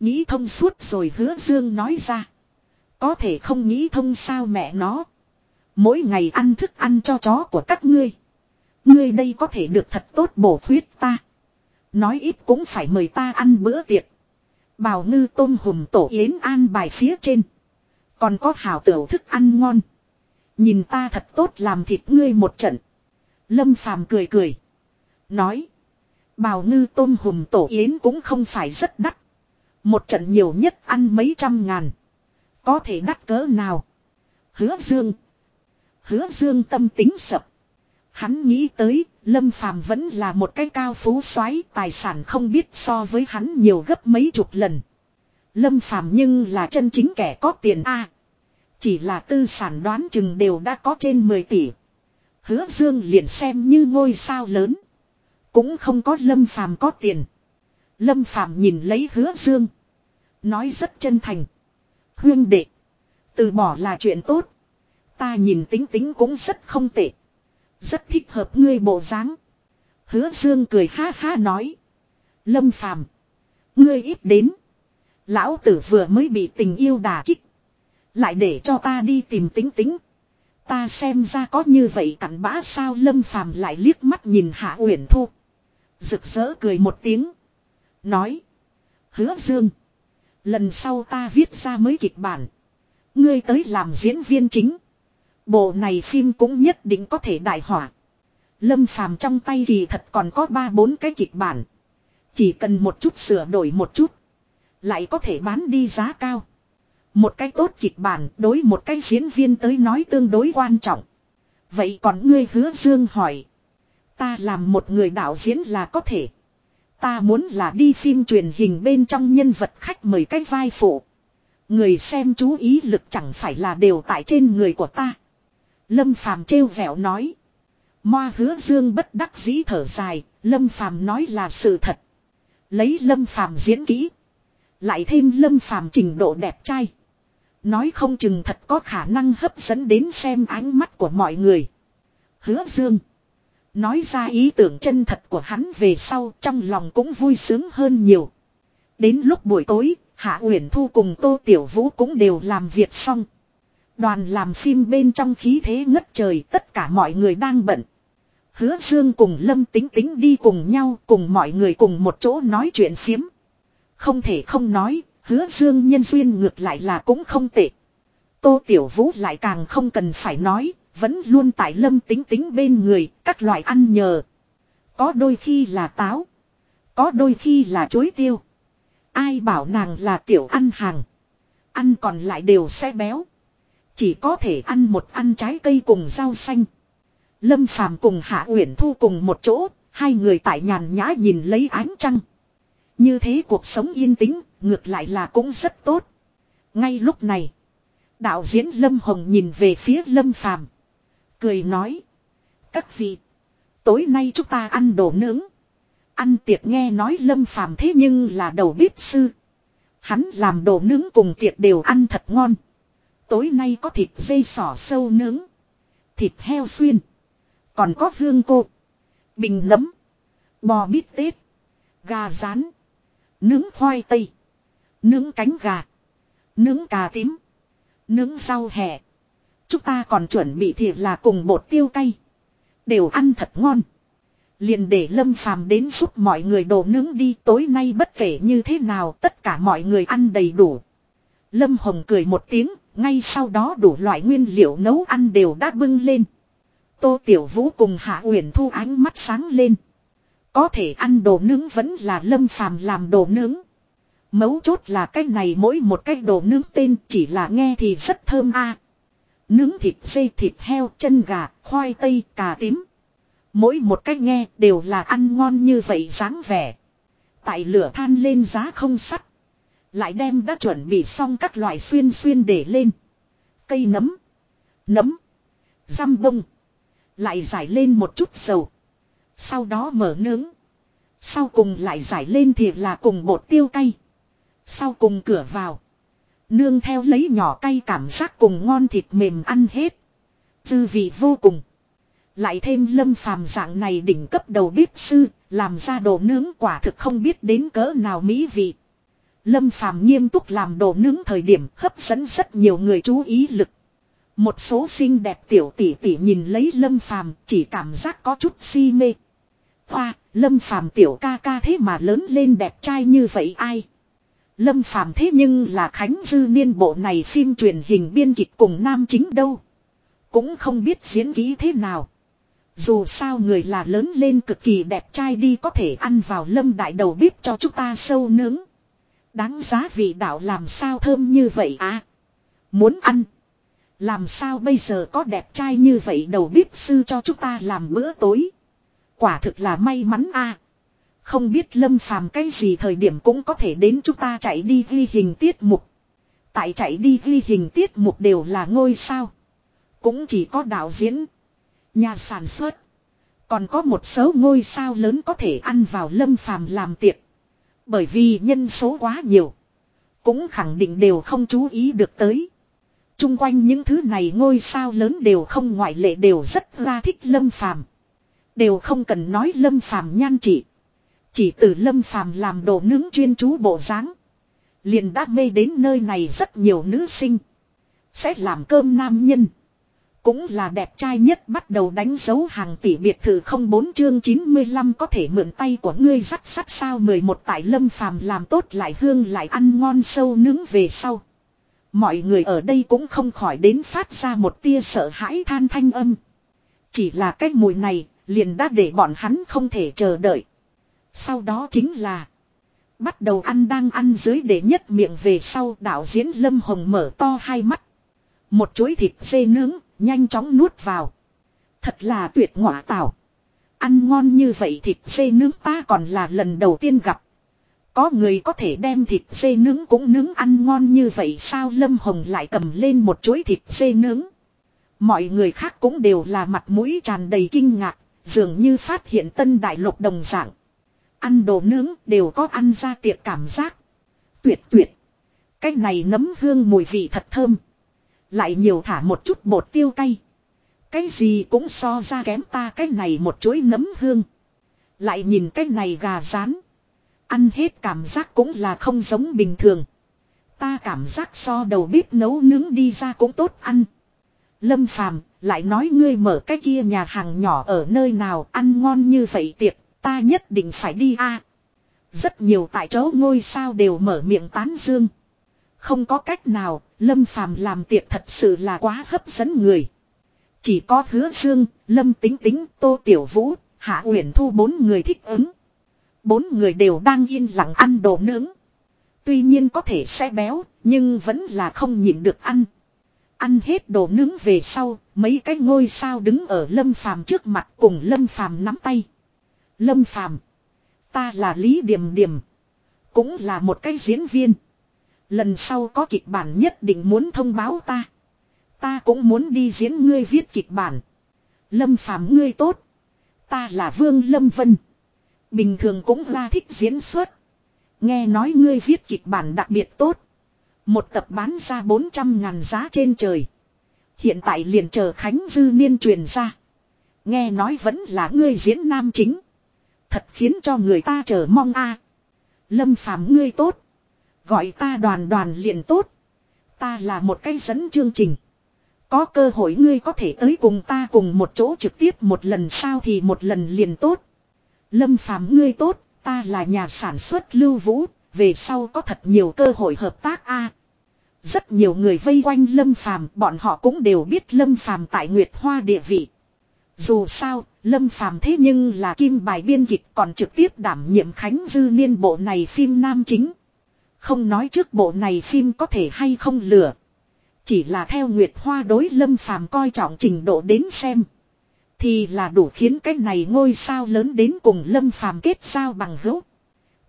Nghĩ thông suốt rồi hứa dương nói ra. Có thể không nghĩ thông sao mẹ nó. Mỗi ngày ăn thức ăn cho chó của các ngươi. Ngươi đây có thể được thật tốt bổ khuyết ta. Nói ít cũng phải mời ta ăn bữa tiệc. Bào ngư tôm hùm tổ yến an bài phía trên. Còn có hảo tiểu thức ăn ngon. Nhìn ta thật tốt làm thịt ngươi một trận. Lâm phàm cười cười. Nói. Bào ngư tôm hùm tổ yến cũng không phải rất đắt. Một trận nhiều nhất ăn mấy trăm ngàn. Có thể đắt cỡ nào. Hứa dương. Hứa dương tâm tính sập. Hắn nghĩ tới, Lâm Phàm vẫn là một cái cao phú soái tài sản không biết so với hắn nhiều gấp mấy chục lần. Lâm Phàm nhưng là chân chính kẻ có tiền a. chỉ là tư sản đoán chừng đều đã có trên 10 tỷ. Hứa Dương liền xem như ngôi sao lớn, cũng không có Lâm Phàm có tiền. Lâm Phàm nhìn lấy Hứa Dương, nói rất chân thành: huyên đệ, từ bỏ là chuyện tốt, ta nhìn tính tính cũng rất không tệ." Rất thích hợp ngươi bộ dáng. Hứa Dương cười ha ha nói. Lâm phàm. Ngươi ít đến. Lão tử vừa mới bị tình yêu đà kích. Lại để cho ta đi tìm tính tính. Ta xem ra có như vậy cặn bã sao lâm phàm lại liếc mắt nhìn hạ uyển thu. Rực rỡ cười một tiếng. Nói. Hứa Dương. Lần sau ta viết ra mới kịch bản. Ngươi tới làm diễn viên chính. Bộ này phim cũng nhất định có thể đại hỏa. Lâm phàm trong tay thì thật còn có ba bốn cái kịch bản. Chỉ cần một chút sửa đổi một chút. Lại có thể bán đi giá cao. Một cái tốt kịch bản đối một cái diễn viên tới nói tương đối quan trọng. Vậy còn ngươi hứa dương hỏi. Ta làm một người đạo diễn là có thể. Ta muốn là đi phim truyền hình bên trong nhân vật khách mời cái vai phụ. Người xem chú ý lực chẳng phải là đều tại trên người của ta. Lâm Phàm trêu vẻo nói. Moa hứa dương bất đắc dĩ thở dài, Lâm Phàm nói là sự thật. Lấy Lâm Phàm diễn kỹ. Lại thêm Lâm Phàm trình độ đẹp trai. Nói không chừng thật có khả năng hấp dẫn đến xem ánh mắt của mọi người. Hứa dương. Nói ra ý tưởng chân thật của hắn về sau trong lòng cũng vui sướng hơn nhiều. Đến lúc buổi tối, Hạ Uyển Thu cùng Tô Tiểu Vũ cũng đều làm việc xong. Đoàn làm phim bên trong khí thế ngất trời tất cả mọi người đang bận. Hứa Dương cùng Lâm Tính Tính đi cùng nhau cùng mọi người cùng một chỗ nói chuyện phiếm. Không thể không nói, hứa Dương nhân duyên ngược lại là cũng không tệ. Tô Tiểu Vũ lại càng không cần phải nói, vẫn luôn tại Lâm Tính Tính bên người, các loại ăn nhờ. Có đôi khi là táo, có đôi khi là chuối tiêu. Ai bảo nàng là tiểu ăn hàng. Ăn còn lại đều sẽ béo. Chỉ có thể ăn một ăn trái cây cùng rau xanh. Lâm Phàm cùng Hạ Uyển Thu cùng một chỗ, hai người tại nhàn nhã nhìn lấy ánh trăng. Như thế cuộc sống yên tĩnh, ngược lại là cũng rất tốt. Ngay lúc này, đạo diễn Lâm Hồng nhìn về phía Lâm Phàm, cười nói: "Các vị, tối nay chúng ta ăn đồ nướng." Ăn tiệc nghe nói Lâm Phàm thế nhưng là đầu bếp sư. Hắn làm đồ nướng cùng tiệc đều ăn thật ngon. Tối nay có thịt dây sỏ sâu nướng. Thịt heo xuyên. Còn có hương cô. Bình nấm. Bò bít tết. Gà rán. Nướng khoai tây. Nướng cánh gà. Nướng cà tím. Nướng rau hẹ. Chúng ta còn chuẩn bị thì là cùng bột tiêu cay. Đều ăn thật ngon. Liền để Lâm Phàm đến giúp mọi người đồ nướng đi tối nay bất kể như thế nào tất cả mọi người ăn đầy đủ. Lâm Hồng cười một tiếng, ngay sau đó đủ loại nguyên liệu nấu ăn đều đã bưng lên. Tô Tiểu Vũ cùng Hạ Uyển Thu ánh mắt sáng lên. Có thể ăn đồ nướng vẫn là Lâm Phàm làm đồ nướng. Mấu chốt là cái này mỗi một cái đồ nướng tên chỉ là nghe thì rất thơm a. Nướng thịt dây thịt heo chân gà, khoai tây, cà tím. Mỗi một cách nghe đều là ăn ngon như vậy dáng vẻ. Tại lửa than lên giá không sắt. Lại đem đã chuẩn bị xong các loại xuyên xuyên để lên. Cây nấm. Nấm. Răm bông. Lại giải lên một chút dầu. Sau đó mở nướng. Sau cùng lại giải lên thì là cùng bột tiêu cay. Sau cùng cửa vào. Nương theo lấy nhỏ cay cảm giác cùng ngon thịt mềm ăn hết. Dư vị vô cùng. Lại thêm lâm phàm dạng này đỉnh cấp đầu bếp sư, làm ra đồ nướng quả thực không biết đến cỡ nào mỹ vị. Lâm phàm nghiêm túc làm đồ nướng thời điểm hấp dẫn rất nhiều người chú ý lực. Một số xinh đẹp tiểu tỷ tỷ nhìn lấy Lâm Phàm chỉ cảm giác có chút si mê. Hoa, Lâm Phàm tiểu ca ca thế mà lớn lên đẹp trai như vậy ai? Lâm Phàm thế nhưng là Khánh Dư Niên bộ này phim truyền hình biên kịch cùng nam chính đâu. Cũng không biết diễn kỹ thế nào. Dù sao người là lớn lên cực kỳ đẹp trai đi có thể ăn vào lâm đại đầu bếp cho chúng ta sâu nướng. Đáng giá vị đạo làm sao thơm như vậy à? Muốn ăn. Làm sao bây giờ có đẹp trai như vậy đầu bếp sư cho chúng ta làm bữa tối. Quả thực là may mắn a. Không biết lâm phàm cái gì thời điểm cũng có thể đến chúng ta chạy đi ghi hình tiết mục. Tại chạy đi ghi hình tiết mục đều là ngôi sao. Cũng chỉ có đạo diễn. Nhà sản xuất. Còn có một số ngôi sao lớn có thể ăn vào lâm phàm làm tiệc. Bởi vì nhân số quá nhiều. Cũng khẳng định đều không chú ý được tới. Trung quanh những thứ này ngôi sao lớn đều không ngoại lệ đều rất ra thích lâm phàm. Đều không cần nói lâm phàm nhan trị. Chỉ từ lâm phàm làm đồ nướng chuyên chú bộ dáng, liền đã mê đến nơi này rất nhiều nữ sinh. Sẽ làm cơm nam nhân. Cũng là đẹp trai nhất, bắt đầu đánh dấu hàng tỷ biệt thự không bốn chương 95 có thể mượn tay của ngươi dắt sắt sao 11 tại lâm phàm làm tốt lại hương lại ăn ngon sâu nướng về sau. Mọi người ở đây cũng không khỏi đến phát ra một tia sợ hãi than thanh âm. Chỉ là cái mùi này, liền đã để bọn hắn không thể chờ đợi. Sau đó chính là Bắt đầu ăn đang ăn dưới để nhất miệng về sau đạo diễn Lâm Hồng mở to hai mắt. Một chuỗi thịt dê nướng nhanh chóng nuốt vào. Thật là tuyệt ngọa tảo. Ăn ngon như vậy thịt dê nướng ta còn là lần đầu tiên gặp. Có người có thể đem thịt dê nướng cũng nướng ăn ngon như vậy sao Lâm Hồng lại cầm lên một chuỗi thịt dê nướng. Mọi người khác cũng đều là mặt mũi tràn đầy kinh ngạc, dường như phát hiện tân đại lục đồng dạng. Ăn đồ nướng đều có ăn ra tiệc cảm giác. Tuyệt tuyệt. Cái này nấm hương mùi vị thật thơm. Lại nhiều thả một chút bột tiêu cay. Cái gì cũng so ra kém ta cái này một chuỗi nấm hương. Lại nhìn cái này gà rán. Ăn hết cảm giác cũng là không giống bình thường. Ta cảm giác so đầu bếp nấu nướng đi ra cũng tốt ăn. Lâm phàm lại nói ngươi mở cái kia nhà hàng nhỏ ở nơi nào ăn ngon như vậy tiệc Ta nhất định phải đi a. Rất nhiều tại chỗ ngôi sao đều mở miệng tán dương. Không có cách nào, Lâm Phàm làm tiệc thật sự là quá hấp dẫn người. Chỉ có hứa dương, Lâm Tính Tính, Tô Tiểu Vũ, Hạ Uyển Thu bốn người thích ứng. Bốn người đều đang yên lặng ăn đồ nướng. Tuy nhiên có thể sẽ béo, nhưng vẫn là không nhịn được ăn. Ăn hết đồ nướng về sau, mấy cái ngôi sao đứng ở Lâm Phàm trước mặt cùng Lâm Phàm nắm tay. Lâm Phàm Ta là Lý Điềm Điềm. Cũng là một cái diễn viên. Lần sau có kịch bản nhất định muốn thông báo ta. Ta cũng muốn đi diễn ngươi viết kịch bản. Lâm Phàm ngươi tốt. Ta là Vương Lâm Vân. Bình thường cũng là thích diễn xuất. Nghe nói ngươi viết kịch bản đặc biệt tốt. Một tập bán ra 400 ngàn giá trên trời. Hiện tại liền chờ Khánh Dư Niên truyền ra. Nghe nói vẫn là ngươi diễn nam chính. Thật khiến cho người ta chờ mong a. Lâm phàm ngươi tốt. Gọi ta đoàn đoàn liền tốt. Ta là một cái dẫn chương trình. Có cơ hội ngươi có thể tới cùng ta cùng một chỗ trực tiếp một lần sau thì một lần liền tốt. Lâm phàm ngươi tốt, ta là nhà sản xuất lưu vũ, về sau có thật nhiều cơ hội hợp tác a. Rất nhiều người vây quanh Lâm Phàm, bọn họ cũng đều biết Lâm Phàm tại Nguyệt Hoa địa vị. Dù sao, Lâm Phàm thế nhưng là kim bài biên kịch còn trực tiếp đảm nhiệm Khánh Dư Niên bộ này phim nam chính. Không nói trước bộ này phim có thể hay không lừa. Chỉ là theo Nguyệt Hoa đối Lâm Phàm coi trọng trình độ đến xem. Thì là đủ khiến cái này ngôi sao lớn đến cùng Lâm Phàm kết giao bằng hữu.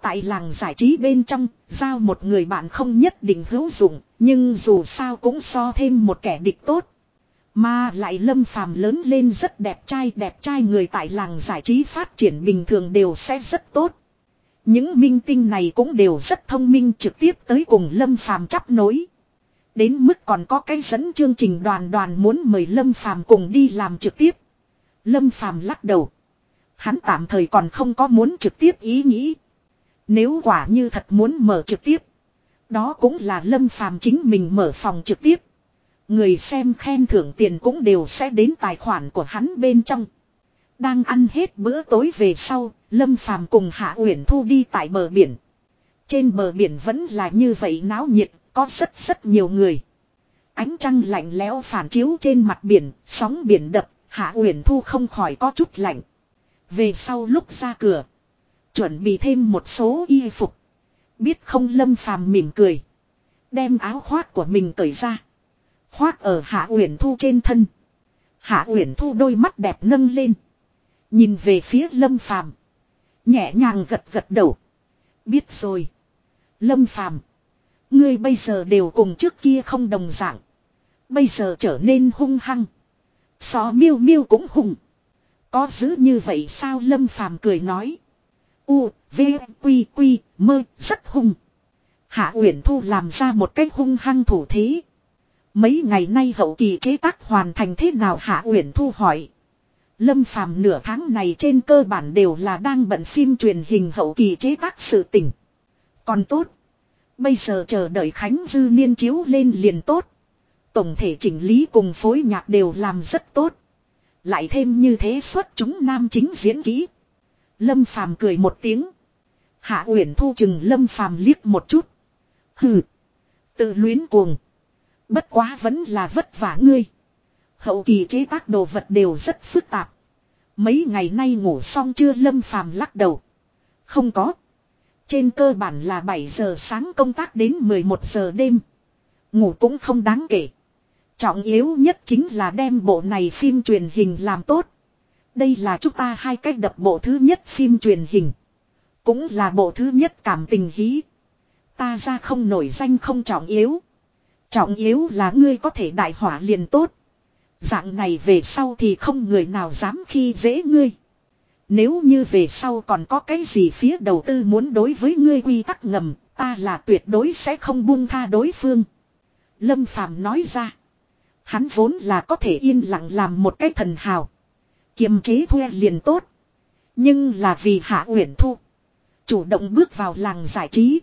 Tại làng giải trí bên trong, giao một người bạn không nhất định hữu dụng, nhưng dù sao cũng so thêm một kẻ địch tốt. Mà lại lâm phàm lớn lên rất đẹp trai đẹp trai người tại làng giải trí phát triển bình thường đều sẽ rất tốt. Những minh tinh này cũng đều rất thông minh trực tiếp tới cùng lâm phàm chấp nối. Đến mức còn có cái dẫn chương trình đoàn đoàn muốn mời lâm phàm cùng đi làm trực tiếp. Lâm phàm lắc đầu. Hắn tạm thời còn không có muốn trực tiếp ý nghĩ. Nếu quả như thật muốn mở trực tiếp. Đó cũng là lâm phàm chính mình mở phòng trực tiếp. Người xem khen thưởng tiền cũng đều sẽ đến tài khoản của hắn bên trong. Đang ăn hết bữa tối về sau, Lâm Phàm cùng Hạ Uyển Thu đi tại bờ biển. Trên bờ biển vẫn là như vậy náo nhiệt, có rất rất nhiều người. Ánh trăng lạnh lẽo phản chiếu trên mặt biển, sóng biển đập, Hạ Uyển Thu không khỏi có chút lạnh. Về sau lúc ra cửa, chuẩn bị thêm một số y phục. Biết không Lâm Phàm mỉm cười, đem áo khoác của mình cởi ra, khoác ở Hạ Uyển Thu trên thân. Hạ Uyển Thu đôi mắt đẹp nâng lên, nhìn về phía Lâm Phàm, nhẹ nhàng gật gật đầu. Biết rồi. Lâm Phàm, ngươi bây giờ đều cùng trước kia không đồng dạng. Bây giờ trở nên hung hăng. Xó miêu miêu cũng hùng. Có giữ như vậy sao Lâm Phàm cười nói. U, V, Quy, Quy, mơ, rất hung. Hạ Uyển Thu làm ra một cách hung hăng thủ thế. Mấy ngày nay hậu kỳ chế tác hoàn thành thế nào Hạ Uyển Thu hỏi. Lâm Phàm nửa tháng này trên cơ bản đều là đang bận phim truyền hình hậu kỳ chế tác sự tình. Còn tốt. Bây giờ chờ đợi Khánh Dư Niên chiếu lên liền tốt. Tổng thể chỉnh lý cùng phối nhạc đều làm rất tốt. Lại thêm như thế xuất chúng nam chính diễn kỹ. Lâm Phàm cười một tiếng. Hạ Uyển Thu chừng Lâm Phàm liếc một chút. Hừ. Tự luyến cuồng. Bất quá vẫn là vất vả ngươi. Hậu kỳ chế tác đồ vật đều rất phức tạp. Mấy ngày nay ngủ xong chưa Lâm Phàm lắc đầu. Không có. Trên cơ bản là 7 giờ sáng công tác đến 11 giờ đêm. Ngủ cũng không đáng kể. Trọng yếu nhất chính là đem bộ này phim truyền hình làm tốt. Đây là chúng ta hai cách đập bộ thứ nhất phim truyền hình. Cũng là bộ thứ nhất cảm tình hí. Ta ra không nổi danh không trọng yếu. Trọng yếu là ngươi có thể đại hỏa liền tốt. Dạng này về sau thì không người nào dám khi dễ ngươi. Nếu như về sau còn có cái gì phía đầu tư muốn đối với ngươi quy tắc ngầm, ta là tuyệt đối sẽ không buông tha đối phương. Lâm Phàm nói ra. Hắn vốn là có thể yên lặng làm một cái thần hào. Kiềm chế thuê liền tốt. Nhưng là vì Hạ Uyển Thu. Chủ động bước vào làng giải trí.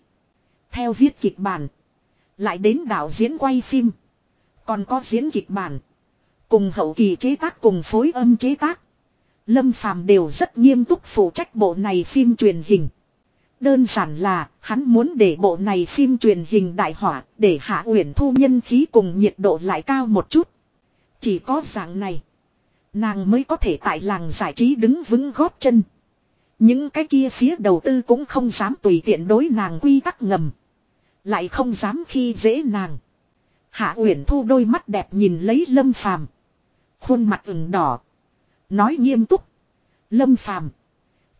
Theo viết kịch bản. Lại đến đạo diễn quay phim. Còn có diễn kịch bản. Cùng hậu kỳ chế tác cùng phối âm chế tác. Lâm Phàm đều rất nghiêm túc phụ trách bộ này phim truyền hình. Đơn giản là, hắn muốn để bộ này phim truyền hình đại hỏa, để hạ uyển thu nhân khí cùng nhiệt độ lại cao một chút. Chỉ có dạng này, nàng mới có thể tại làng giải trí đứng vững gót chân. Những cái kia phía đầu tư cũng không dám tùy tiện đối nàng quy tắc ngầm. Lại không dám khi dễ nàng. Hạ Uyển Thu đôi mắt đẹp nhìn lấy Lâm Phàm, khuôn mặt ửng đỏ, nói nghiêm túc: "Lâm Phàm,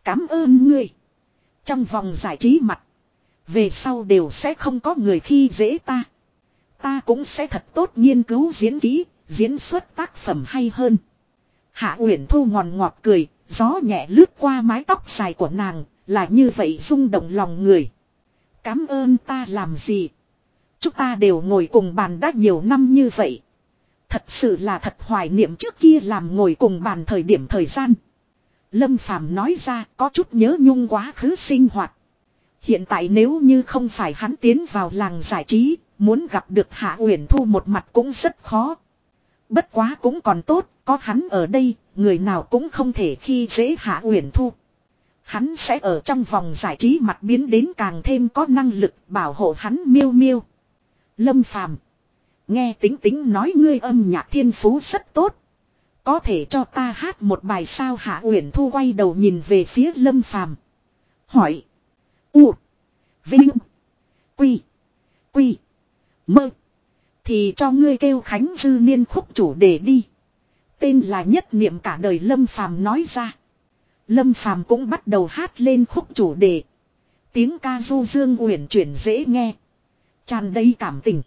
cảm ơn ngươi." Trong vòng giải trí mặt. Về sau đều sẽ không có người khi dễ ta. Ta cũng sẽ thật tốt nghiên cứu diễn kỹ, diễn xuất tác phẩm hay hơn. Hạ Uyển Thu ngòn ngọt cười, gió nhẹ lướt qua mái tóc dài của nàng, là như vậy rung động lòng người. Cám ơn ta làm gì? Chúng ta đều ngồi cùng bàn đã nhiều năm như vậy. Thật sự là thật hoài niệm trước kia làm ngồi cùng bàn thời điểm thời gian. Lâm Phàm nói ra có chút nhớ nhung quá khứ sinh hoạt. Hiện tại nếu như không phải hắn tiến vào làng giải trí, muốn gặp được Hạ Uyển Thu một mặt cũng rất khó. Bất quá cũng còn tốt, có hắn ở đây, người nào cũng không thể khi dễ Hạ Uyển Thu. Hắn sẽ ở trong vòng giải trí mặt biến đến càng thêm có năng lực bảo hộ hắn miêu miêu. Lâm Phàm, Nghe tính tính nói ngươi âm nhạc thiên phú rất tốt. Có thể cho ta hát một bài sao Hạ Uyển Thu quay đầu nhìn về phía Lâm Phàm Hỏi. U. Vinh. Quy. Quy. Mơ. Thì cho ngươi kêu Khánh Dư Niên khúc chủ đề đi. Tên là nhất niệm cả đời Lâm Phàm nói ra. Lâm Phàm cũng bắt đầu hát lên khúc chủ đề. Tiếng ca du dương uyển chuyển dễ nghe. tràn đầy cảm tình.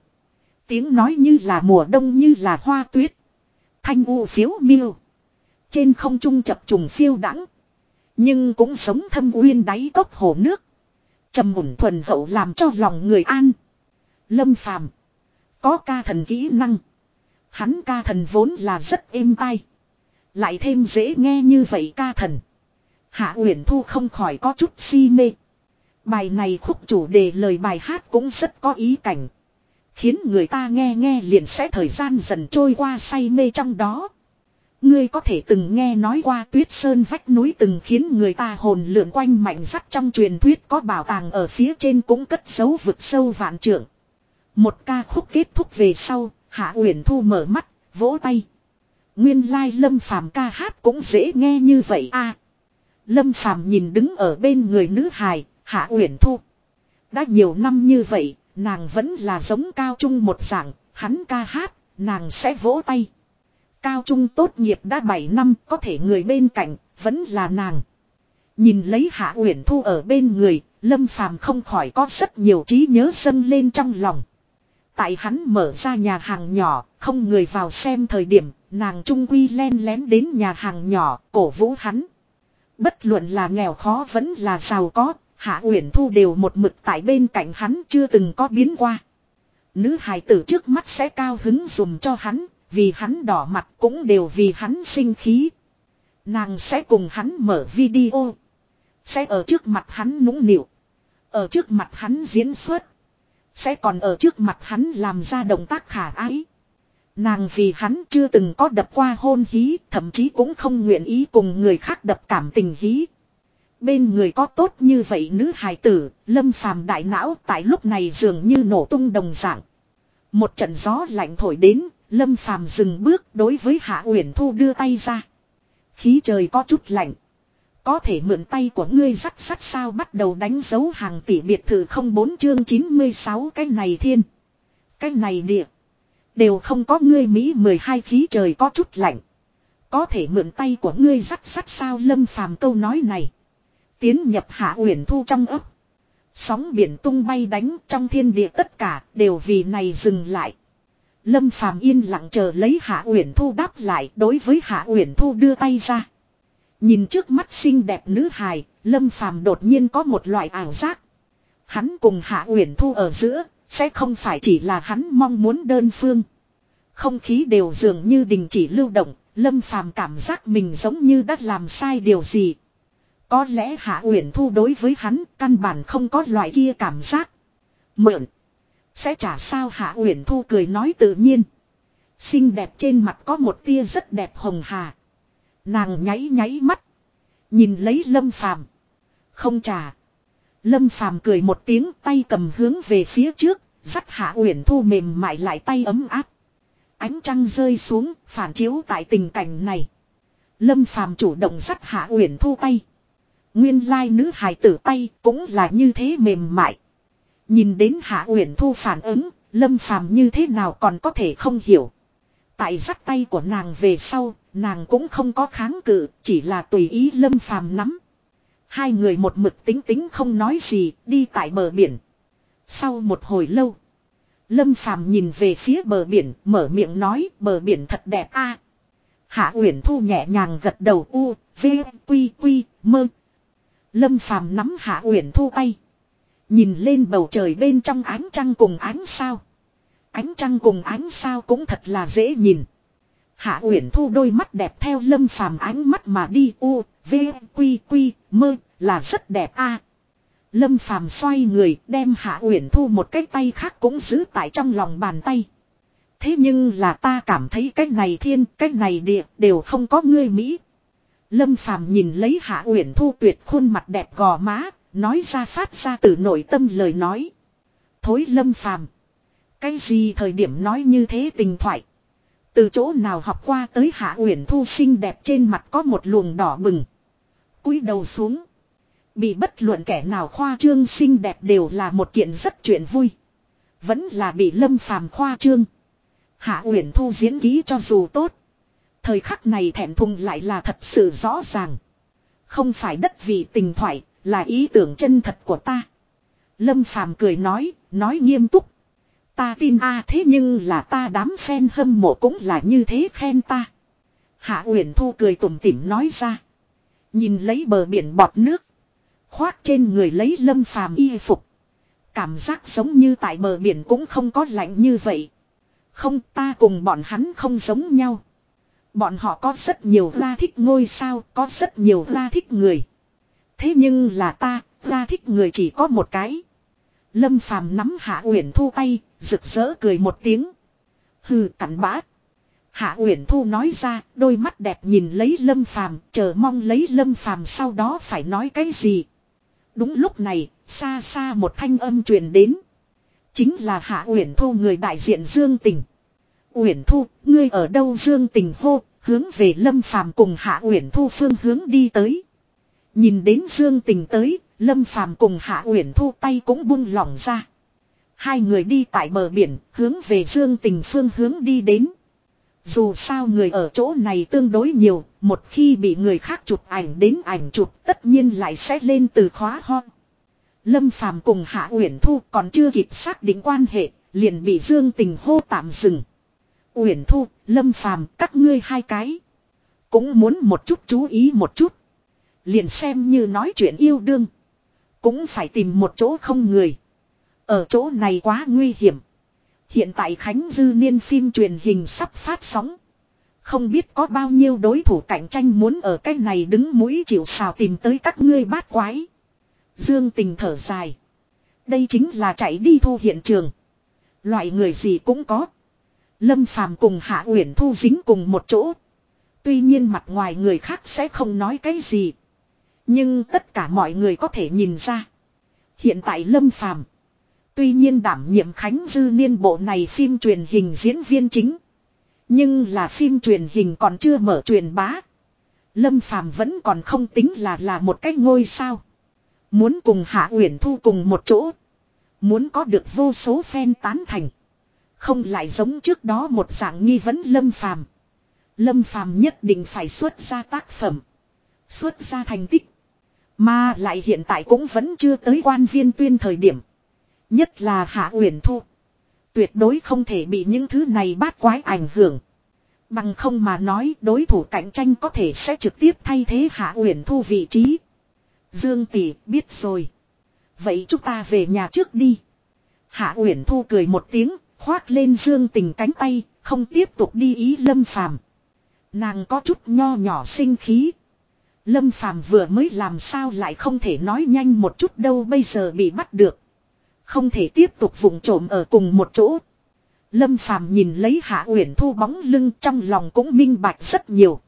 Tiếng nói như là mùa đông như là hoa tuyết. Thanh u phiếu miêu. Trên không trung chập trùng phiêu đãng, Nhưng cũng sống thâm uyên đáy cốc hồ nước. trầm ổn thuần hậu làm cho lòng người an. Lâm phàm. Có ca thần kỹ năng. Hắn ca thần vốn là rất êm tai. Lại thêm dễ nghe như vậy ca thần. Hạ Uyển Thu không khỏi có chút si mê. Bài này khúc chủ đề lời bài hát cũng rất có ý cảnh. Khiến người ta nghe nghe liền sẽ thời gian dần trôi qua say mê trong đó. Ngươi có thể từng nghe nói qua tuyết sơn vách núi từng khiến người ta hồn lượn quanh mạnh sắt trong truyền thuyết có bảo tàng ở phía trên cũng cất dấu vực sâu vạn trượng. Một ca khúc kết thúc về sau, Hạ Uyển Thu mở mắt, vỗ tay. Nguyên lai Lâm Phàm ca hát cũng dễ nghe như vậy a. Lâm Phàm nhìn đứng ở bên người nữ hài, Hạ Uyển Thu. Đã nhiều năm như vậy, nàng vẫn là giống cao trung một dạng, hắn ca hát, nàng sẽ vỗ tay. Cao trung tốt nghiệp đã 7 năm, có thể người bên cạnh, vẫn là nàng. Nhìn lấy Hạ Uyển Thu ở bên người, Lâm Phàm không khỏi có rất nhiều trí nhớ dâng lên trong lòng. Tại hắn mở ra nhà hàng nhỏ, không người vào xem thời điểm, nàng trung quy len lén đến nhà hàng nhỏ, cổ vũ hắn. Bất luận là nghèo khó vẫn là giàu có, Hạ Uyển Thu đều một mực tại bên cạnh hắn chưa từng có biến qua. Nữ hài tử trước mắt sẽ cao hứng dùm cho hắn, vì hắn đỏ mặt cũng đều vì hắn sinh khí. Nàng sẽ cùng hắn mở video. Sẽ ở trước mặt hắn nũng nịu. Ở trước mặt hắn diễn xuất. Sẽ còn ở trước mặt hắn làm ra động tác khả ái. Nàng vì hắn chưa từng có đập qua hôn hí, thậm chí cũng không nguyện ý cùng người khác đập cảm tình hí. Bên người có tốt như vậy nữ hài tử, lâm phàm đại não tại lúc này dường như nổ tung đồng dạng. Một trận gió lạnh thổi đến, lâm phàm dừng bước đối với Hạ Uyển Thu đưa tay ra. Khí trời có chút lạnh. Có thể mượn tay của ngươi rắc sắt sao bắt đầu đánh dấu hàng tỷ biệt thự không bốn chương 96 cái này thiên. Cái này địa. Đều không có ngươi Mỹ 12 khí trời có chút lạnh. Có thể mượn tay của ngươi rắt sắt sao lâm phàm câu nói này. Tiến nhập hạ uyển thu trong ấp. Sóng biển tung bay đánh trong thiên địa tất cả đều vì này dừng lại. Lâm phàm yên lặng chờ lấy hạ uyển thu đáp lại đối với hạ uyển thu đưa tay ra. Nhìn trước mắt xinh đẹp nữ hài, Lâm Phàm đột nhiên có một loại ảo giác. Hắn cùng Hạ Uyển Thu ở giữa, sẽ không phải chỉ là hắn mong muốn đơn phương. Không khí đều dường như đình chỉ lưu động, Lâm Phàm cảm giác mình giống như đã làm sai điều gì. Có lẽ Hạ Uyển Thu đối với hắn căn bản không có loại kia cảm giác. Mượn. Sẽ trả sao Hạ Uyển Thu cười nói tự nhiên. Xinh đẹp trên mặt có một tia rất đẹp hồng hà. Nàng nháy nháy mắt. Nhìn lấy Lâm Phàm Không trả. Lâm Phàm cười một tiếng tay cầm hướng về phía trước. Dắt Hạ Uyển Thu mềm mại lại tay ấm áp. Ánh trăng rơi xuống phản chiếu tại tình cảnh này. Lâm Phàm chủ động dắt Hạ Uyển Thu tay. Nguyên lai nữ hài tử tay cũng là như thế mềm mại. Nhìn đến Hạ Uyển Thu phản ứng, Lâm Phàm như thế nào còn có thể không hiểu. Tại dắt tay của nàng về sau, nàng cũng không có kháng cự, chỉ là tùy ý Lâm Phàm nắm. Hai người một mực tính tính không nói gì, đi tại bờ biển. Sau một hồi lâu, Lâm Phàm nhìn về phía bờ biển, mở miệng nói, bờ biển thật đẹp a. Hạ Uyển Thu nhẹ nhàng gật đầu u, v, quy quy, mơ. Lâm Phàm nắm Hạ Uyển Thu tay, nhìn lên bầu trời bên trong ánh trăng cùng ánh sao. Ánh trăng cùng ánh sao cũng thật là dễ nhìn. Hạ Uyển Thu đôi mắt đẹp theo Lâm Phàm ánh mắt mà đi u, v, quy quy, mơ, là rất đẹp a. Lâm Phàm xoay người, đem Hạ Uyển Thu một cái tay khác cũng giữ tại trong lòng bàn tay. Thế nhưng là ta cảm thấy cái này thiên, cái này địa đều không có ngươi Mỹ. Lâm Phàm nhìn lấy Hạ Uyển Thu tuyệt khuôn mặt đẹp gò má, nói ra phát ra từ nội tâm lời nói. Thối Lâm Phàm cái gì thời điểm nói như thế tình thoại. Từ chỗ nào học qua tới Hạ Uyển Thu xinh đẹp trên mặt có một luồng đỏ bừng. cúi đầu xuống. Bị bất luận kẻ nào khoa trương xinh đẹp đều là một kiện rất chuyện vui. Vẫn là bị lâm phàm khoa trương. Hạ Uyển Thu diễn ký cho dù tốt. Thời khắc này thẹn thùng lại là thật sự rõ ràng. Không phải đất vị tình thoại, là ý tưởng chân thật của ta. Lâm Phàm cười nói, nói nghiêm túc. Ta tin a thế nhưng là ta đám fan hâm mộ cũng là như thế khen ta. Hạ Uyển Thu cười tủm tỉm nói ra. Nhìn lấy bờ biển bọt nước. Khoác trên người lấy lâm phàm y phục. Cảm giác giống như tại bờ biển cũng không có lạnh như vậy. Không ta cùng bọn hắn không giống nhau. Bọn họ có rất nhiều la thích ngôi sao, có rất nhiều la thích người. Thế nhưng là ta, la thích người chỉ có một cái. Lâm Phàm nắm Hạ Uyển Thu tay, rực rỡ cười một tiếng. Hừ, cắn bã. Hạ Uyển Thu nói ra, đôi mắt đẹp nhìn lấy Lâm Phàm, chờ mong lấy Lâm Phàm sau đó phải nói cái gì. Đúng lúc này, xa xa một thanh âm truyền đến. Chính là Hạ Uyển Thu người đại diện Dương Tình. Uyển Thu, ngươi ở đâu Dương Tình hô, hướng về Lâm Phàm cùng Hạ Uyển Thu phương hướng đi tới. Nhìn đến Dương Tình tới, Lâm Phàm cùng Hạ Uyển Thu tay cũng buông lỏng ra. Hai người đi tại bờ biển, hướng về Dương Tình phương hướng đi đến. Dù sao người ở chỗ này tương đối nhiều, một khi bị người khác chụp ảnh đến ảnh chụp tất nhiên lại sẽ lên từ khóa ho. Lâm Phàm cùng Hạ Uyển Thu còn chưa kịp xác định quan hệ, liền bị Dương Tình hô tạm dừng. Uyển Thu, Lâm Phàm, các ngươi hai cái cũng muốn một chút chú ý một chút. Liền xem như nói chuyện yêu đương, cũng phải tìm một chỗ không người. Ở chỗ này quá nguy hiểm. Hiện tại Khánh Dư Niên phim truyền hình sắp phát sóng. Không biết có bao nhiêu đối thủ cạnh tranh muốn ở cái này đứng mũi chịu sào tìm tới các ngươi bát quái. Dương tình thở dài. Đây chính là chạy đi thu hiện trường. Loại người gì cũng có. Lâm Phàm cùng Hạ Uyển Thu dính cùng một chỗ. Tuy nhiên mặt ngoài người khác sẽ không nói cái gì. Nhưng tất cả mọi người có thể nhìn ra. Hiện tại Lâm Phàm Tuy nhiên đảm nhiệm Khánh Dư Niên bộ này phim truyền hình diễn viên chính. Nhưng là phim truyền hình còn chưa mở truyền bá. Lâm Phàm vẫn còn không tính là là một cái ngôi sao. Muốn cùng Hạ Uyển Thu cùng một chỗ. Muốn có được vô số fan tán thành. Không lại giống trước đó một dạng nghi vấn Lâm Phàm. Lâm Phàm nhất định phải xuất ra tác phẩm. Xuất ra thành tích. Mà lại hiện tại cũng vẫn chưa tới quan viên tuyên thời điểm. Nhất là Hạ Uyển Thu. Tuyệt đối không thể bị những thứ này bát quái ảnh hưởng. Bằng không mà nói đối thủ cạnh tranh có thể sẽ trực tiếp thay thế Hạ Uyển Thu vị trí. Dương Tỷ biết rồi. Vậy chúng ta về nhà trước đi. Hạ Uyển Thu cười một tiếng, khoác lên Dương Tình cánh tay, không tiếp tục đi ý Lâm Phàm. Nàng có chút nho nhỏ sinh khí. Lâm Phàm vừa mới làm sao lại không thể nói nhanh một chút đâu bây giờ bị bắt được. Không thể tiếp tục vùng trộm ở cùng một chỗ. Lâm Phàm nhìn lấy Hạ Uyển Thu bóng lưng trong lòng cũng minh bạch rất nhiều.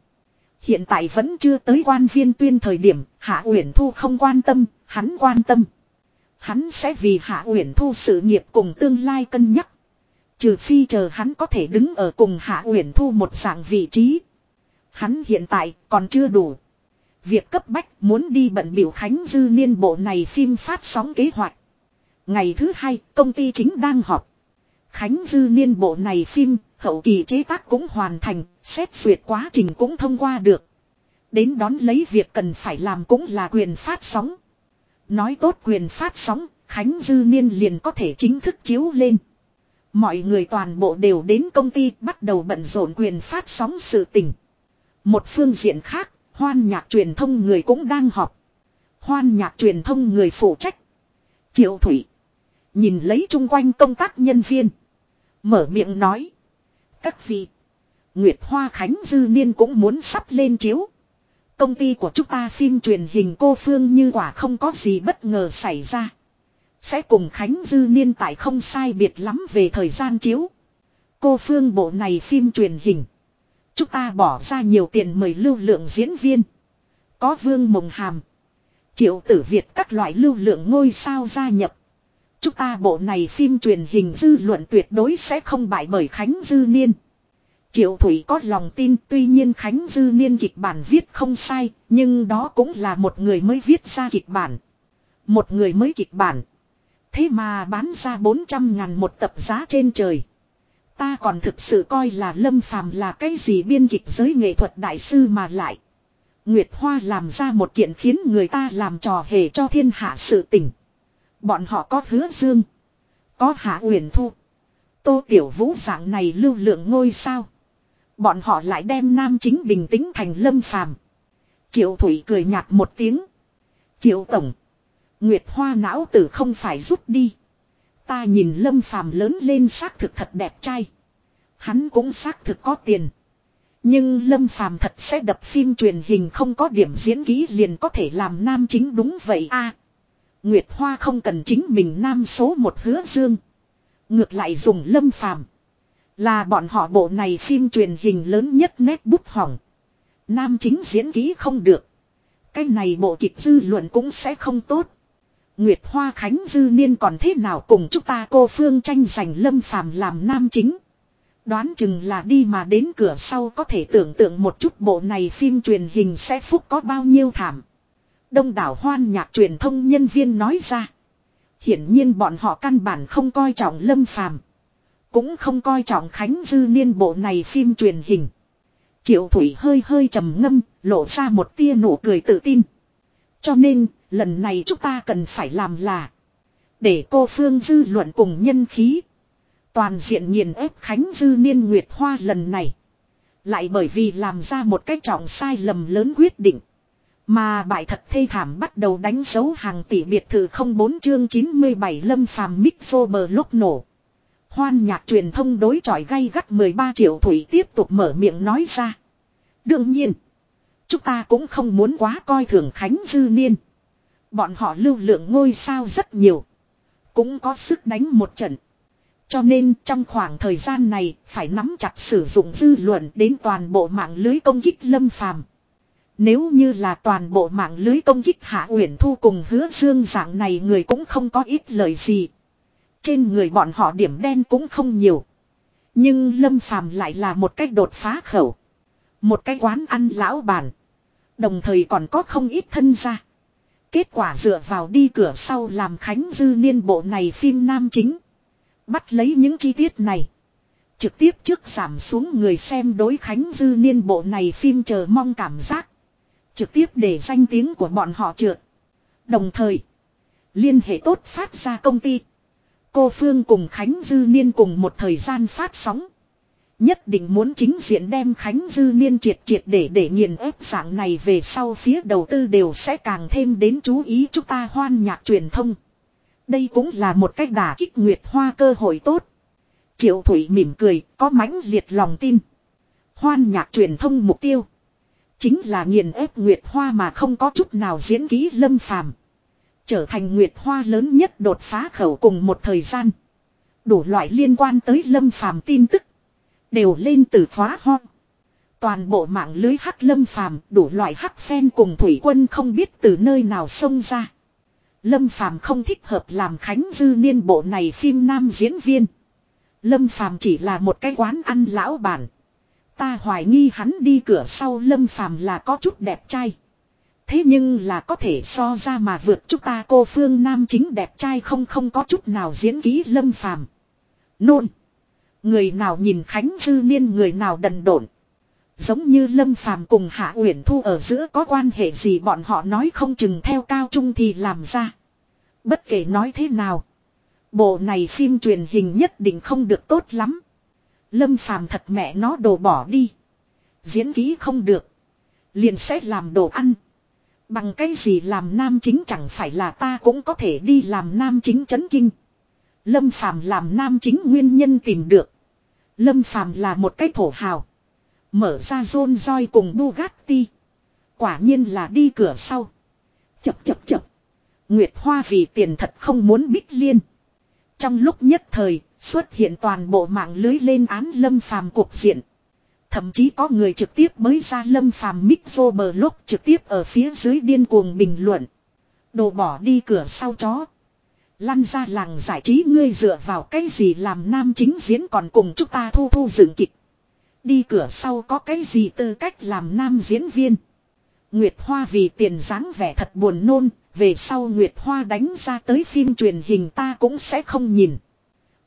Hiện tại vẫn chưa tới quan viên tuyên thời điểm, Hạ Uyển Thu không quan tâm, hắn quan tâm. Hắn sẽ vì Hạ Uyển Thu sự nghiệp cùng tương lai cân nhắc. Trừ phi chờ hắn có thể đứng ở cùng Hạ Uyển Thu một dạng vị trí. Hắn hiện tại còn chưa đủ. Việc cấp bách muốn đi bận biểu Khánh Dư Niên bộ này phim phát sóng kế hoạch. Ngày thứ hai, công ty chính đang họp. Khánh Dư Niên bộ này phim, hậu kỳ chế tác cũng hoàn thành, xét duyệt quá trình cũng thông qua được. Đến đón lấy việc cần phải làm cũng là quyền phát sóng. Nói tốt quyền phát sóng, Khánh Dư Niên liền có thể chính thức chiếu lên. Mọi người toàn bộ đều đến công ty bắt đầu bận rộn quyền phát sóng sự tình. Một phương diện khác, hoan nhạc truyền thông người cũng đang họp. Hoan nhạc truyền thông người phụ trách. Triệu Thủy. Nhìn lấy chung quanh công tác nhân viên. Mở miệng nói. Các vị. Nguyệt Hoa Khánh Dư Niên cũng muốn sắp lên chiếu. Công ty của chúng ta phim truyền hình cô Phương như quả không có gì bất ngờ xảy ra. Sẽ cùng Khánh Dư Niên tại không sai biệt lắm về thời gian chiếu. Cô Phương bộ này phim truyền hình. Chúng ta bỏ ra nhiều tiền mời lưu lượng diễn viên. Có Vương Mộng Hàm. Triệu tử Việt các loại lưu lượng ngôi sao gia nhập. Chúng ta bộ này phim truyền hình dư luận tuyệt đối sẽ không bại bởi Khánh Dư Niên. Triệu Thủy có lòng tin tuy nhiên Khánh Dư Niên kịch bản viết không sai, nhưng đó cũng là một người mới viết ra kịch bản. Một người mới kịch bản. Thế mà bán ra 400 ngàn một tập giá trên trời. Ta còn thực sự coi là Lâm Phàm là cái gì biên kịch giới nghệ thuật đại sư mà lại. Nguyệt Hoa làm ra một kiện khiến người ta làm trò hề cho thiên hạ sự tình. Bọn họ có hứa dương. Có hạ uyển thu. Tô Tiểu Vũ dạng này lưu lượng ngôi sao. Bọn họ lại đem nam chính bình tĩnh thành lâm phàm. Triệu Thủy cười nhạt một tiếng. Triệu Tổng. Nguyệt Hoa não tử không phải rút đi. Ta nhìn lâm phàm lớn lên xác thực thật đẹp trai. Hắn cũng xác thực có tiền. Nhưng lâm phàm thật sẽ đập phim truyền hình không có điểm diễn ký liền có thể làm nam chính đúng vậy a Nguyệt Hoa không cần chính mình nam số một hứa dương. Ngược lại dùng lâm phàm. Là bọn họ bộ này phim truyền hình lớn nhất nét bút hỏng. Nam chính diễn kỹ không được. Cái này bộ kịch dư luận cũng sẽ không tốt. Nguyệt Hoa Khánh Dư Niên còn thế nào cùng chúng ta cô Phương tranh giành lâm phàm làm nam chính. Đoán chừng là đi mà đến cửa sau có thể tưởng tượng một chút bộ này phim truyền hình sẽ phúc có bao nhiêu thảm. Đông đảo hoan nhạc truyền thông nhân viên nói ra. Hiển nhiên bọn họ căn bản không coi trọng lâm phàm. Cũng không coi trọng Khánh Dư Niên bộ này phim truyền hình. Triệu Thủy hơi hơi trầm ngâm, lộ ra một tia nụ cười tự tin. Cho nên, lần này chúng ta cần phải làm là để cô Phương dư luận cùng nhân khí. Toàn diện nghiền ép Khánh Dư Niên Nguyệt Hoa lần này. Lại bởi vì làm ra một cách trọng sai lầm lớn quyết định. Mà bại thật thê thảm bắt đầu đánh dấu hàng tỷ biệt thự 04 chương 97 lâm phàm mic phô bờ lúc nổ. Hoan nhạc truyền thông đối chọi gay gắt 13 triệu thủy tiếp tục mở miệng nói ra. Đương nhiên, chúng ta cũng không muốn quá coi thường Khánh Dư Niên. Bọn họ lưu lượng ngôi sao rất nhiều. Cũng có sức đánh một trận. Cho nên trong khoảng thời gian này phải nắm chặt sử dụng dư luận đến toàn bộ mạng lưới công kích lâm phàm. Nếu như là toàn bộ mạng lưới công kích Hạ Uyển Thu cùng hứa dương dạng này người cũng không có ít lời gì. Trên người bọn họ điểm đen cũng không nhiều. Nhưng Lâm Phàm lại là một cách đột phá khẩu. Một cái quán ăn lão bàn Đồng thời còn có không ít thân gia. Kết quả dựa vào đi cửa sau làm Khánh Dư Niên bộ này phim nam chính. Bắt lấy những chi tiết này. Trực tiếp trước giảm xuống người xem đối Khánh Dư Niên bộ này phim chờ mong cảm giác. Trực tiếp để danh tiếng của bọn họ trượt. Đồng thời. Liên hệ tốt phát ra công ty. Cô Phương cùng Khánh Dư Niên cùng một thời gian phát sóng. Nhất định muốn chính diện đem Khánh Dư Niên triệt triệt để để nghiền ép dạng này về sau phía đầu tư đều sẽ càng thêm đến chú ý chúng ta hoan nhạc truyền thông. Đây cũng là một cách đả kích Nguyệt Hoa cơ hội tốt. Triệu Thủy mỉm cười, có mãnh liệt lòng tin. Hoan nhạc truyền thông mục tiêu. Chính là nghiền ép Nguyệt Hoa mà không có chút nào diễn ký lâm phàm. Trở thành Nguyệt Hoa lớn nhất đột phá khẩu cùng một thời gian. Đủ loại liên quan tới lâm phàm tin tức. Đều lên từ khóa ho. Toàn bộ mạng lưới hắc lâm phàm, đủ loại hắc phen cùng thủy quân không biết từ nơi nào xông ra. Lâm phàm không thích hợp làm khánh dư niên bộ này phim nam diễn viên. Lâm phàm chỉ là một cái quán ăn lão bản. Ta hoài nghi hắn đi cửa sau lâm phàm là có chút đẹp trai. Thế nhưng là có thể so ra mà vượt chúng ta cô phương nam chính đẹp trai không không có chút nào diễn ký lâm phàm. Nôn. Người nào nhìn Khánh Dư Niên, người nào đần độn. Giống như Lâm Phàm cùng Hạ Uyển Thu ở giữa có quan hệ gì bọn họ nói không chừng theo cao trung thì làm ra. Bất kể nói thế nào. Bộ này phim truyền hình nhất định không được tốt lắm. Lâm Phàm thật mẹ nó đồ bỏ đi. Diễn ký không được. Liền sẽ làm đồ ăn. Bằng cái gì làm nam chính chẳng phải là ta cũng có thể đi làm nam chính chấn kinh. Lâm Phàm làm nam chính nguyên nhân tìm được. Lâm Phàm là một cái thổ hào. Mở ra rôn roi cùng Bugatti. Quả nhiên là đi cửa sau. Chập chập chập. Nguyệt Hoa vì tiền thật không muốn bích liên. Trong lúc nhất thời, xuất hiện toàn bộ mạng lưới lên án Lâm Phàm cuộc diện. Thậm chí có người trực tiếp mới ra Lâm Phàm mic vô bờ lúc trực tiếp ở phía dưới điên cuồng bình luận. Đồ bỏ đi cửa sau chó. Lăn ra làng giải trí ngươi dựa vào cái gì làm nam chính diễn còn cùng chúng ta thu thu dựng kịch. Đi cửa sau có cái gì tư cách làm nam diễn viên. Nguyệt Hoa vì tiền dáng vẻ thật buồn nôn, về sau Nguyệt Hoa đánh ra tới phim truyền hình ta cũng sẽ không nhìn.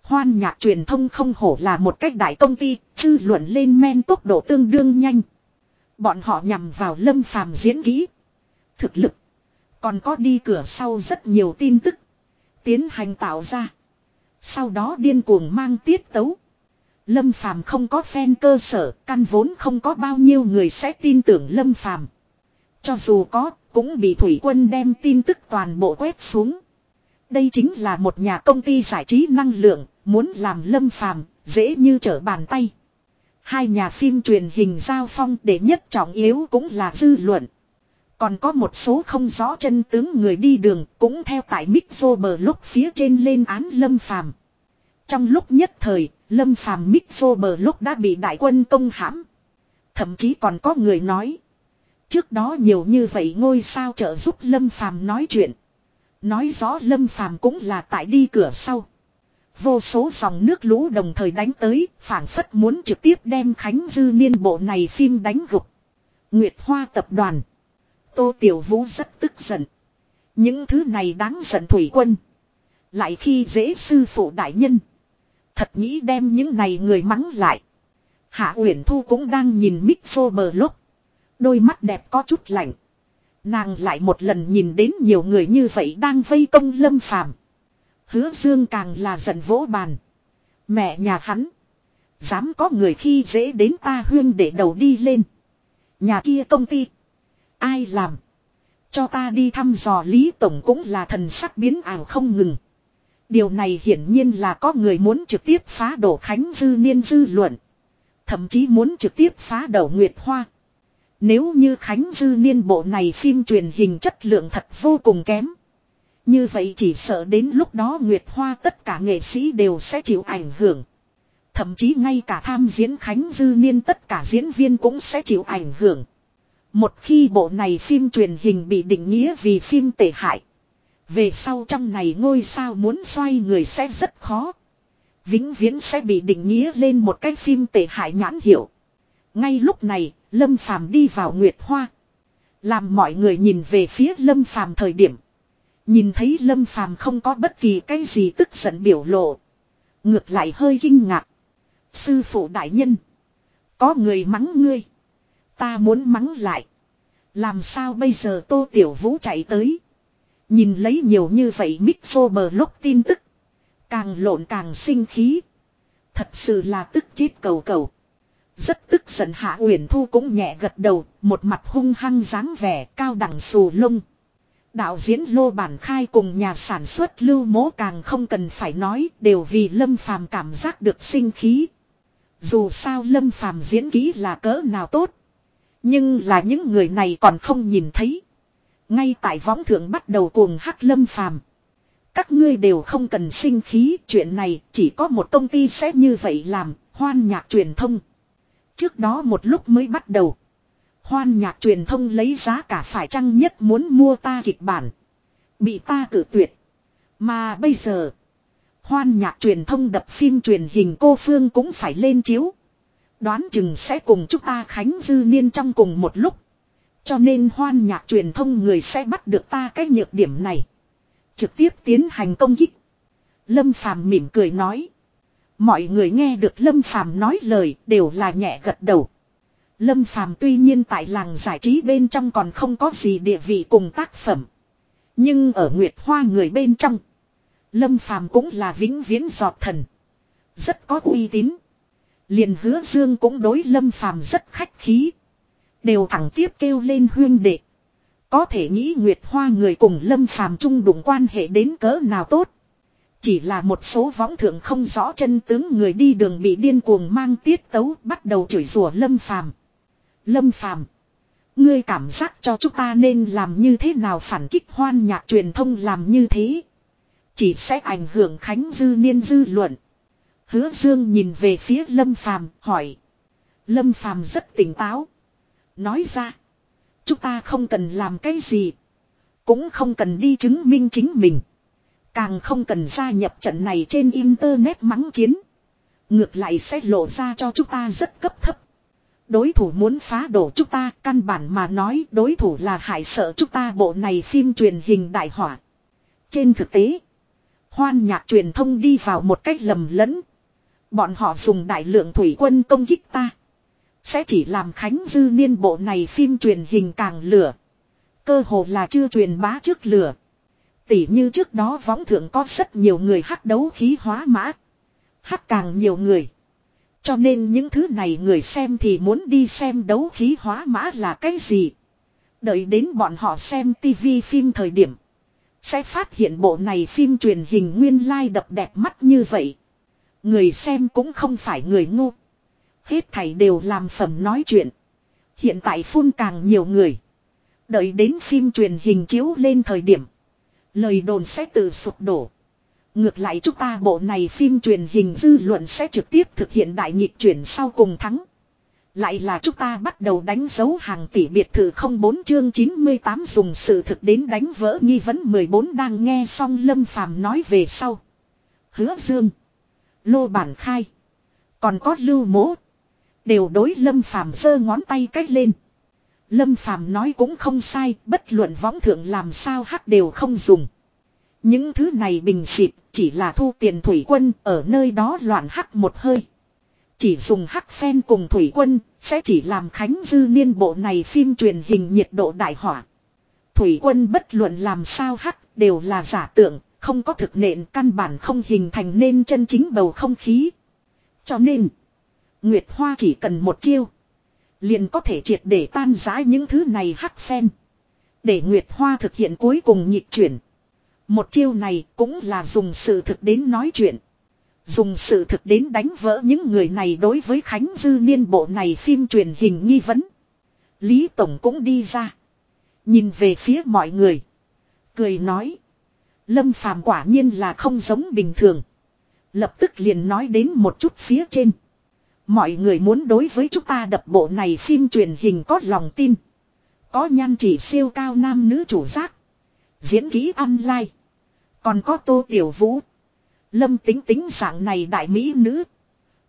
Hoan nhạc truyền thông không hổ là một cách đại công ty, chư luận lên men tốc độ tương đương nhanh. Bọn họ nhằm vào lâm phàm diễn kỹ. Thực lực. Còn có đi cửa sau rất nhiều tin tức. Tiến hành tạo ra. Sau đó điên cuồng mang tiết tấu. Lâm Phàm không có fan cơ sở, căn vốn không có bao nhiêu người sẽ tin tưởng Lâm Phàm. Cho dù có, cũng bị thủy quân đem tin tức toàn bộ quét xuống. Đây chính là một nhà công ty giải trí năng lượng, muốn làm Lâm Phàm, dễ như trở bàn tay. Hai nhà phim truyền hình giao phong để nhất trọng yếu cũng là dư luận. Còn có một số không rõ chân tướng người đi đường cũng theo tại Mixo bờ lúc phía trên lên án Lâm Phàm. Trong lúc nhất thời, Lâm Phàm Mixo bờ lúc đã bị đại quân công hãm. Thậm chí còn có người nói. Trước đó nhiều như vậy ngôi sao trợ giúp Lâm Phàm nói chuyện. Nói rõ Lâm Phàm cũng là tại đi cửa sau. Vô số dòng nước lũ đồng thời đánh tới, phảng phất muốn trực tiếp đem Khánh Dư Niên bộ này phim đánh gục. Nguyệt Hoa tập đoàn. Tô Tiểu Vũ rất tức giận. Những thứ này đáng giận thủy quân. Lại khi dễ sư phụ đại nhân. Thật nghĩ đem những này người mắng lại. Hạ Uyển Thu cũng đang nhìn Mixo bờ lúc. Đôi mắt đẹp có chút lạnh. Nàng lại một lần nhìn đến nhiều người như vậy đang vây công lâm phàm. Hứa dương càng là giận vỗ bàn. Mẹ nhà hắn. Dám có người khi dễ đến ta huyên để đầu đi lên. Nhà kia công ty. Ai làm. Cho ta đi thăm dò Lý Tổng cũng là thần sắc biến ảo không ngừng. Điều này hiển nhiên là có người muốn trực tiếp phá đổ Khánh Dư Niên dư luận. Thậm chí muốn trực tiếp phá đổ Nguyệt Hoa. Nếu như Khánh Dư Niên bộ này phim truyền hình chất lượng thật vô cùng kém. Như vậy chỉ sợ đến lúc đó Nguyệt Hoa tất cả nghệ sĩ đều sẽ chịu ảnh hưởng. Thậm chí ngay cả tham diễn Khánh Dư Niên tất cả diễn viên cũng sẽ chịu ảnh hưởng. Một khi bộ này phim truyền hình bị định nghĩa vì phim tệ hại. Về sau trong này ngôi sao muốn xoay người sẽ rất khó. Vĩnh viễn sẽ bị định nghĩa lên một cái phim tệ hại nhãn hiệu. Ngay lúc này, Lâm Phàm đi vào Nguyệt Hoa. Làm mọi người nhìn về phía Lâm Phàm thời điểm. Nhìn thấy Lâm Phàm không có bất kỳ cái gì tức giận biểu lộ. Ngược lại hơi kinh ngạc. Sư phụ đại nhân. Có người mắng ngươi. Ta muốn mắng lại. Làm sao bây giờ Tô Tiểu Vũ chạy tới. Nhìn lấy nhiều như vậy Mixo bờ lúc tin tức. Càng lộn càng sinh khí. Thật sự là tức chết cầu cầu. Rất tức giận Hạ Uyển Thu cũng nhẹ gật đầu, một mặt hung hăng dáng vẻ cao đẳng xù lông. Đạo diễn Lô Bản Khai cùng nhà sản xuất Lưu Mố càng không cần phải nói, đều vì Lâm Phàm cảm giác được sinh khí. Dù sao Lâm Phàm diễn kỹ là cỡ nào tốt, nhưng là những người này còn không nhìn thấy. Ngay tại võng thượng bắt đầu cuồng hắc Lâm Phàm. Các ngươi đều không cần sinh khí, chuyện này chỉ có một công ty sẽ như vậy làm, hoan nhạc truyền thông. Trước đó một lúc mới bắt đầu. Hoan nhạc truyền thông lấy giá cả phải chăng nhất muốn mua ta kịch bản. Bị ta cử tuyệt. Mà bây giờ. Hoan nhạc truyền thông đập phim truyền hình cô Phương cũng phải lên chiếu. Đoán chừng sẽ cùng chúng ta Khánh Dư Niên trong cùng một lúc. Cho nên hoan nhạc truyền thông người sẽ bắt được ta cái nhược điểm này. Trực tiếp tiến hành công kích. Lâm Phàm mỉm cười nói. Mọi người nghe được Lâm Phàm nói lời đều là nhẹ gật đầu. Lâm Phàm tuy nhiên tại làng giải trí bên trong còn không có gì địa vị cùng tác phẩm. Nhưng ở Nguyệt Hoa người bên trong. Lâm Phàm cũng là vĩnh viễn giọt thần. Rất có uy tín. Liền hứa dương cũng đối Lâm Phàm rất khách khí. Đều thẳng tiếp kêu lên huyên đệ. Có thể nghĩ Nguyệt Hoa người cùng Lâm Phàm chung đụng quan hệ đến cỡ nào tốt. Chỉ là một số võng thượng không rõ chân tướng người đi đường bị điên cuồng mang tiết tấu bắt đầu chửi rủa Lâm Phàm. Lâm Phàm, ngươi cảm giác cho chúng ta nên làm như thế nào phản kích hoan nhạc truyền thông làm như thế. Chỉ sẽ ảnh hưởng Khánh Dư Niên dư luận. Hứa Dương nhìn về phía Lâm Phàm hỏi. Lâm Phàm rất tỉnh táo. Nói ra. Chúng ta không cần làm cái gì. Cũng không cần đi chứng minh chính mình. Càng không cần gia nhập trận này trên internet mắng chiến. Ngược lại sẽ lộ ra cho chúng ta rất cấp thấp. Đối thủ muốn phá đổ chúng ta căn bản mà nói đối thủ là hại sợ chúng ta bộ này phim truyền hình đại hỏa. Trên thực tế, hoan nhạc truyền thông đi vào một cách lầm lẫn. Bọn họ dùng đại lượng thủy quân công kích ta. Sẽ chỉ làm Khánh Dư Niên bộ này phim truyền hình càng lửa. Cơ hồ là chưa truyền bá trước lửa. Tỉ như trước đó võng thượng có rất nhiều người hắc đấu khí hóa mã. Hắc càng nhiều người. Cho nên những thứ này người xem thì muốn đi xem đấu khí hóa mã là cái gì. Đợi đến bọn họ xem tivi phim thời điểm. Sẽ phát hiện bộ này phim truyền hình nguyên lai like đập đẹp mắt như vậy. Người xem cũng không phải người ngu. Hết thảy đều làm phẩm nói chuyện. Hiện tại phun càng nhiều người. Đợi đến phim truyền hình chiếu lên thời điểm. Lời đồn sẽ tự sụp đổ. Ngược lại chúng ta bộ này phim truyền hình dư luận sẽ trực tiếp thực hiện đại nhịp chuyển sau cùng thắng. Lại là chúng ta bắt đầu đánh dấu hàng tỷ biệt thự 04 chương 98 dùng sự thực đến đánh vỡ nghi vấn 14 đang nghe xong Lâm Phàm nói về sau. Hứa Dương. Lô Bản Khai. Còn có Lưu Mỗ. Đều đối Lâm Phàm giơ ngón tay cách lên. Lâm Phàm nói cũng không sai, bất luận võng thượng làm sao hắc đều không dùng. Những thứ này bình xịt chỉ là thu tiền thủy quân ở nơi đó loạn hắc một hơi. Chỉ dùng hắc phen cùng thủy quân sẽ chỉ làm khánh dư niên bộ này phim truyền hình nhiệt độ đại hỏa. Thủy quân bất luận làm sao hắc đều là giả tượng, không có thực nện căn bản không hình thành nên chân chính bầu không khí. Cho nên, Nguyệt Hoa chỉ cần một chiêu. Liền có thể triệt để tan giá những thứ này hắc phen. Để Nguyệt Hoa thực hiện cuối cùng nhịp chuyển. Một chiêu này cũng là dùng sự thực đến nói chuyện. Dùng sự thực đến đánh vỡ những người này đối với Khánh Dư Niên bộ này phim truyền hình nghi vấn. Lý Tổng cũng đi ra. Nhìn về phía mọi người. Cười nói. Lâm phàm quả nhiên là không giống bình thường. Lập tức liền nói đến một chút phía trên. Mọi người muốn đối với chúng ta đập bộ này phim truyền hình có lòng tin. Có nhan chỉ siêu cao nam nữ chủ giác. Diễn ký online. Còn có tô tiểu vũ. Lâm tính tính dạng này đại mỹ nữ.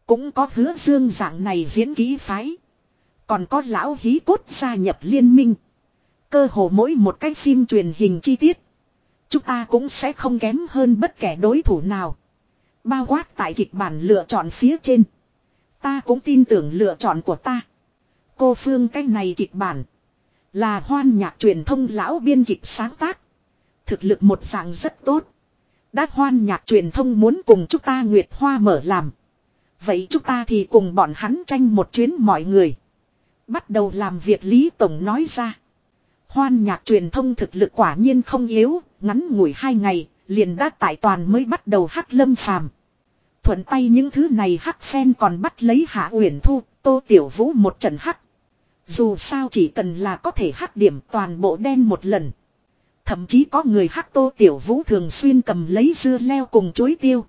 Cũng có hứa dương dạng này diễn ký phái. Còn có lão hí cốt gia nhập liên minh. Cơ hồ mỗi một cái phim truyền hình chi tiết. Chúng ta cũng sẽ không kém hơn bất kể đối thủ nào. Bao quát tại kịch bản lựa chọn phía trên. Ta cũng tin tưởng lựa chọn của ta. Cô Phương cái này kịch bản. Là hoan nhạc truyền thông lão biên kịch sáng tác. Thực lực một dạng rất tốt. Đã hoan nhạc truyền thông muốn cùng chúng ta Nguyệt Hoa mở làm. Vậy chúng ta thì cùng bọn hắn tranh một chuyến mọi người. Bắt đầu làm việc Lý Tổng nói ra. Hoan nhạc truyền thông thực lực quả nhiên không yếu, ngắn ngủi hai ngày, liền đã tại toàn mới bắt đầu hắc lâm phàm. Thuận tay những thứ này hắc phen còn bắt lấy hạ uyển thu, tô tiểu vũ một trận hắc. Dù sao chỉ cần là có thể hắc điểm toàn bộ đen một lần. Thậm chí có người hắc tô tiểu vũ thường xuyên cầm lấy dưa leo cùng chuối tiêu.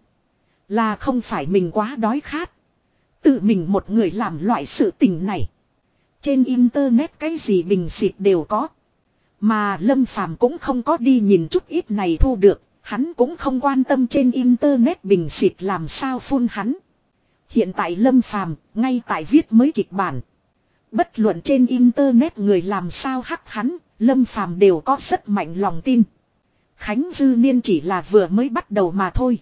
Là không phải mình quá đói khát. Tự mình một người làm loại sự tình này. Trên internet cái gì bình xịt đều có. Mà Lâm Phàm cũng không có đi nhìn chút ít này thu được, hắn cũng không quan tâm trên internet bình xịt làm sao phun hắn. Hiện tại Lâm Phàm ngay tại viết mới kịch bản. Bất luận trên internet người làm sao hắc hắn, Lâm Phàm đều có rất mạnh lòng tin. Khánh Dư Niên chỉ là vừa mới bắt đầu mà thôi.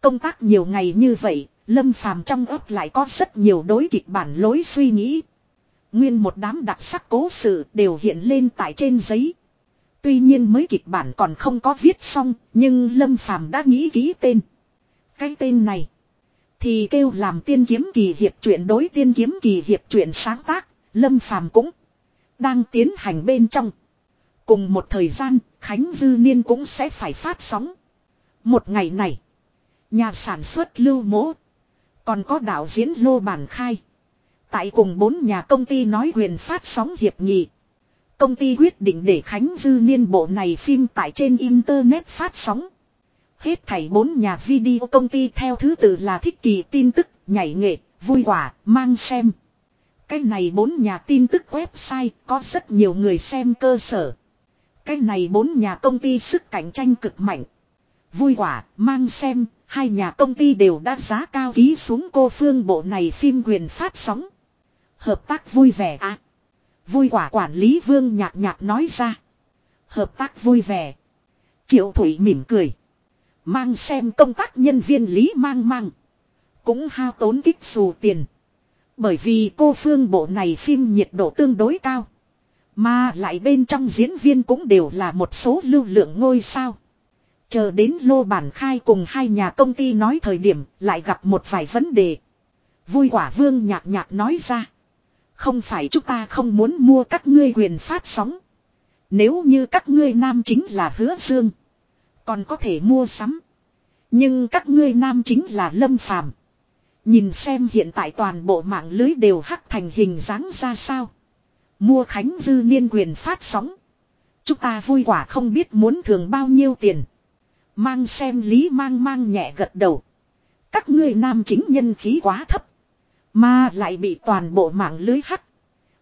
Công tác nhiều ngày như vậy, Lâm Phàm trong ấp lại có rất nhiều đối kịch bản lối suy nghĩ. Nguyên một đám đặc sắc cố sự đều hiện lên tại trên giấy. Tuy nhiên mới kịch bản còn không có viết xong, nhưng Lâm Phàm đã nghĩ ký tên. Cái tên này thì kêu làm tiên kiếm kỳ hiệp truyện đối tiên kiếm kỳ hiệp truyện sáng tác, Lâm Phàm cũng đang tiến hành bên trong. Cùng một thời gian, Khánh Dư Niên cũng sẽ phải phát sóng. Một ngày này, nhà sản xuất lưu mỗ, còn có đạo diễn Lô Bản Khai. Tại cùng bốn nhà công ty nói quyền phát sóng hiệp nghị. Công ty quyết định để Khánh Dư Niên bộ này phim tại trên Internet phát sóng. Hết thảy bốn nhà video công ty theo thứ tự là thích kỳ tin tức, nhảy nghệ, vui quả, mang xem. Cái này bốn nhà tin tức website có rất nhiều người xem cơ sở. Cái này bốn nhà công ty sức cạnh tranh cực mạnh. Vui quả, mang xem, hai nhà công ty đều đã giá cao ký xuống cô phương bộ này phim quyền phát sóng. Hợp tác vui vẻ à. Vui quả quản lý vương nhạc nhạc nói ra. Hợp tác vui vẻ. Triệu Thủy mỉm cười. Mang xem công tác nhân viên lý mang mang. Cũng hao tốn kích dù tiền. Bởi vì cô phương bộ này phim nhiệt độ tương đối cao. Mà lại bên trong diễn viên cũng đều là một số lưu lượng ngôi sao. Chờ đến lô bản khai cùng hai nhà công ty nói thời điểm lại gặp một vài vấn đề. Vui quả vương nhạc nhạc nói ra. Không phải chúng ta không muốn mua các ngươi quyền phát sóng. Nếu như các ngươi nam chính là hứa dương. Còn có thể mua sắm. Nhưng các ngươi nam chính là lâm phàm. Nhìn xem hiện tại toàn bộ mạng lưới đều hắc thành hình dáng ra sao. Mua Khánh Dư Niên quyền phát sóng. Chúng ta vui quả không biết muốn thường bao nhiêu tiền. Mang xem lý mang mang nhẹ gật đầu. Các ngươi nam chính nhân khí quá thấp. Mà lại bị toàn bộ mạng lưới hắt.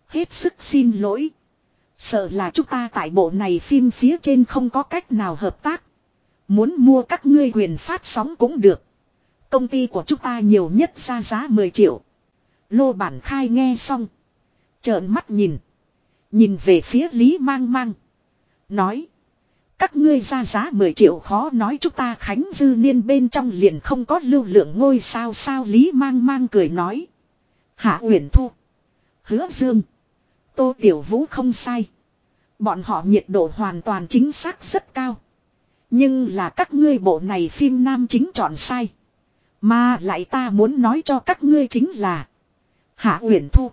Hết sức xin lỗi. Sợ là chúng ta tại bộ này phim phía trên không có cách nào hợp tác. Muốn mua các ngươi quyền phát sóng cũng được. Công ty của chúng ta nhiều nhất ra giá 10 triệu. Lô bản khai nghe xong. Trợn mắt nhìn. Nhìn về phía Lý Mang Mang. Nói. Các ngươi ra giá 10 triệu khó nói chúng ta Khánh Dư Niên bên trong liền không có lưu lượng ngôi sao sao Lý Mang Mang cười nói. Hạ Uyển Thu. Hứa Dương. Tô Tiểu Vũ không sai. Bọn họ nhiệt độ hoàn toàn chính xác rất cao. Nhưng là các ngươi bộ này phim nam chính chọn sai. Mà lại ta muốn nói cho các ngươi chính là. Hạ Uyển Thu.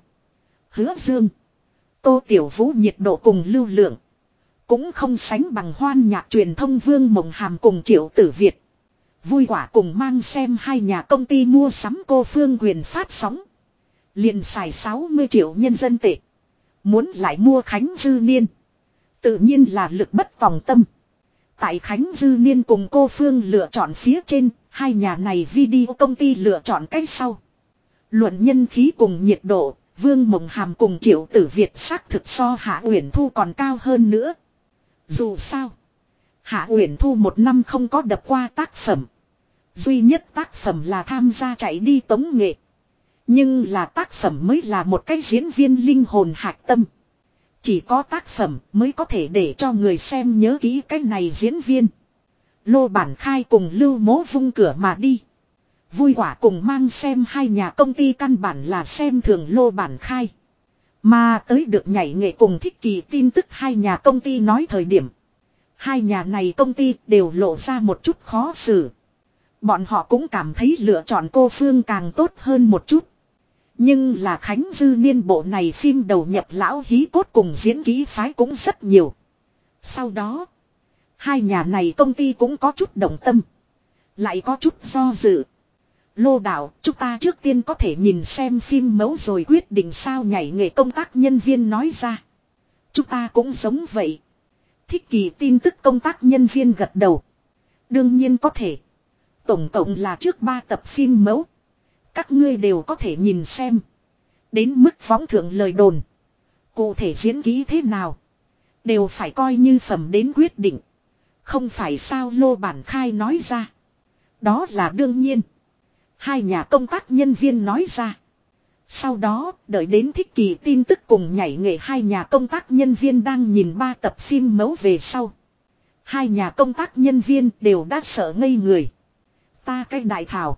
Hứa Dương. Tô Tiểu Vũ nhiệt độ cùng lưu lượng. Cũng không sánh bằng hoan nhạc truyền thông Vương Mộng Hàm cùng Triệu Tử Việt. Vui quả cùng mang xem hai nhà công ty mua sắm cô phương quyền phát sóng. Liền xài 60 triệu nhân dân tệ. Muốn lại mua Khánh Dư Niên. Tự nhiên là lực bất tòng tâm. Tại Khánh Dư Niên cùng cô Phương lựa chọn phía trên, hai nhà này video công ty lựa chọn cách sau. Luận nhân khí cùng nhiệt độ, Vương Mộng Hàm cùng Triệu Tử Việt xác thực so Hạ Uyển Thu còn cao hơn nữa. Dù sao, Hạ Uyển Thu một năm không có đập qua tác phẩm. Duy nhất tác phẩm là tham gia chạy đi tống nghệ. Nhưng là tác phẩm mới là một cái diễn viên linh hồn hạc tâm. Chỉ có tác phẩm mới có thể để cho người xem nhớ kỹ cái này diễn viên. Lô bản khai cùng lưu mố vung cửa mà đi. Vui quả cùng mang xem hai nhà công ty căn bản là xem thường lô bản khai. Mà tới được nhảy nghệ cùng thích kỳ tin tức hai nhà công ty nói thời điểm. Hai nhà này công ty đều lộ ra một chút khó xử. Bọn họ cũng cảm thấy lựa chọn cô Phương càng tốt hơn một chút. Nhưng là Khánh Dư Niên bộ này phim đầu nhập lão hí cốt cùng diễn ký phái cũng rất nhiều. Sau đó, hai nhà này công ty cũng có chút động tâm. Lại có chút do dự. Lô đạo, chúng ta trước tiên có thể nhìn xem phim mẫu rồi quyết định sao nhảy nghề công tác nhân viên nói ra. Chúng ta cũng giống vậy. Thích kỳ tin tức công tác nhân viên gật đầu. Đương nhiên có thể. Tổng cộng là trước ba tập phim mẫu. Các ngươi đều có thể nhìn xem. Đến mức võng thượng lời đồn. Cụ thể diễn ký thế nào. Đều phải coi như phẩm đến quyết định. Không phải sao lô bản khai nói ra. Đó là đương nhiên. Hai nhà công tác nhân viên nói ra. Sau đó, đợi đến thích kỳ tin tức cùng nhảy nghệ hai nhà công tác nhân viên đang nhìn ba tập phim mấu về sau. Hai nhà công tác nhân viên đều đã sợ ngây người. Ta cái đại thảo.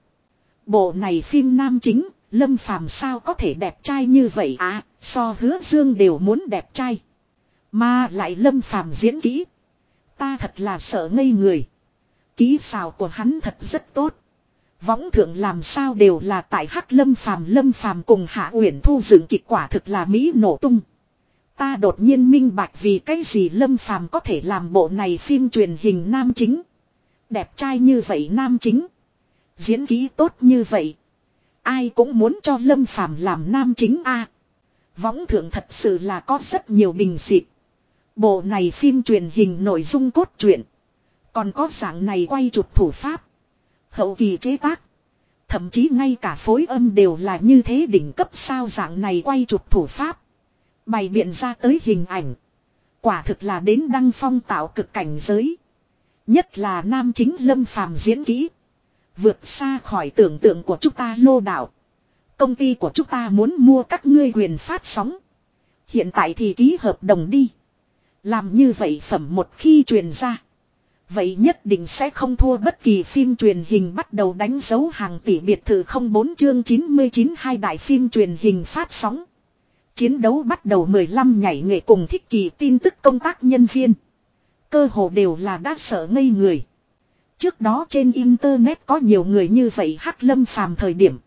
Bộ này phim nam chính, Lâm Phàm sao có thể đẹp trai như vậy à, so hứa dương đều muốn đẹp trai. Mà lại Lâm Phàm diễn kỹ. Ta thật là sợ ngây người. Ký xào của hắn thật rất tốt. Võng thượng làm sao đều là tại Hắc Lâm Phàm Lâm Phàm cùng Hạ Uyển Thu dựng kịch quả thực là Mỹ nổ tung. Ta đột nhiên minh bạch vì cái gì Lâm Phàm có thể làm bộ này phim truyền hình nam chính. Đẹp trai như vậy nam chính. Diễn ký tốt như vậy. Ai cũng muốn cho Lâm Phàm làm nam chính a. Võng thượng thật sự là có rất nhiều bình xịt. Bộ này phim truyền hình nội dung cốt truyện. Còn có dạng này quay chụp thủ pháp. Hậu kỳ chế tác. Thậm chí ngay cả phối âm đều là như thế đỉnh cấp sao dạng này quay chụp thủ pháp. Bày biện ra tới hình ảnh. Quả thực là đến đăng phong tạo cực cảnh giới. Nhất là nam chính lâm phàm diễn kỹ. Vượt xa khỏi tưởng tượng của chúng ta lô đạo. Công ty của chúng ta muốn mua các ngươi quyền phát sóng. Hiện tại thì ký hợp đồng đi. Làm như vậy phẩm một khi truyền ra. Vậy nhất định sẽ không thua bất kỳ phim truyền hình bắt đầu đánh dấu hàng tỷ biệt thự 04 chương 99 hai đại phim truyền hình phát sóng. Chiến đấu bắt đầu 15 nhảy nghệ cùng thích kỳ tin tức công tác nhân viên. Cơ hồ đều là đã sợ ngây người. Trước đó trên internet có nhiều người như vậy hắc lâm phàm thời điểm.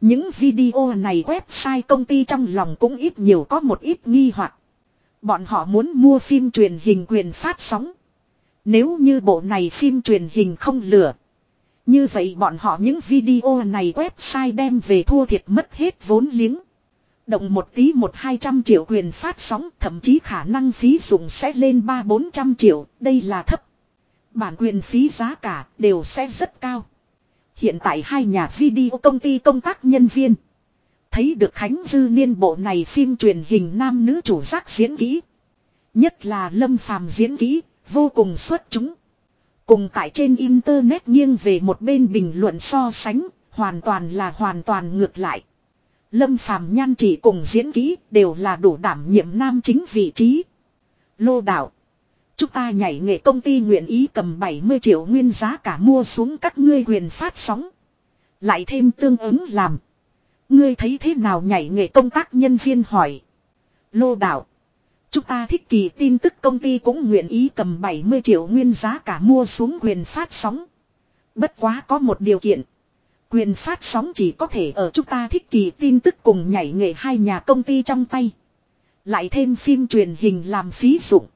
Những video này website công ty trong lòng cũng ít nhiều có một ít nghi hoặc. Bọn họ muốn mua phim truyền hình quyền phát sóng. Nếu như bộ này phim truyền hình không lửa. Như vậy bọn họ những video này website đem về thua thiệt mất hết vốn liếng. Động một tí một hai trăm triệu quyền phát sóng thậm chí khả năng phí dụng sẽ lên ba bốn trăm triệu, đây là thấp. Bản quyền phí giá cả đều sẽ rất cao. Hiện tại hai nhà video công ty công tác nhân viên. Thấy được Khánh Dư Niên bộ này phim truyền hình nam nữ chủ giác diễn kỹ. Nhất là Lâm Phàm diễn kỹ, vô cùng xuất chúng. Cùng tại trên internet nghiêng về một bên bình luận so sánh, hoàn toàn là hoàn toàn ngược lại. Lâm Phàm nhan chỉ cùng diễn kỹ đều là đủ đảm nhiệm nam chính vị trí. Lô đạo. Chúng ta nhảy nghệ công ty nguyện ý cầm 70 triệu nguyên giá cả mua xuống các ngươi quyền phát sóng. Lại thêm tương ứng làm. Ngươi thấy thế nào nhảy nghệ công tác nhân viên hỏi. Lô đạo. Chúng ta thích kỳ tin tức công ty cũng nguyện ý cầm 70 triệu nguyên giá cả mua xuống quyền phát sóng. Bất quá có một điều kiện. Quyền phát sóng chỉ có thể ở chúng ta thích kỳ tin tức cùng nhảy nghệ hai nhà công ty trong tay. Lại thêm phim truyền hình làm phí dụng.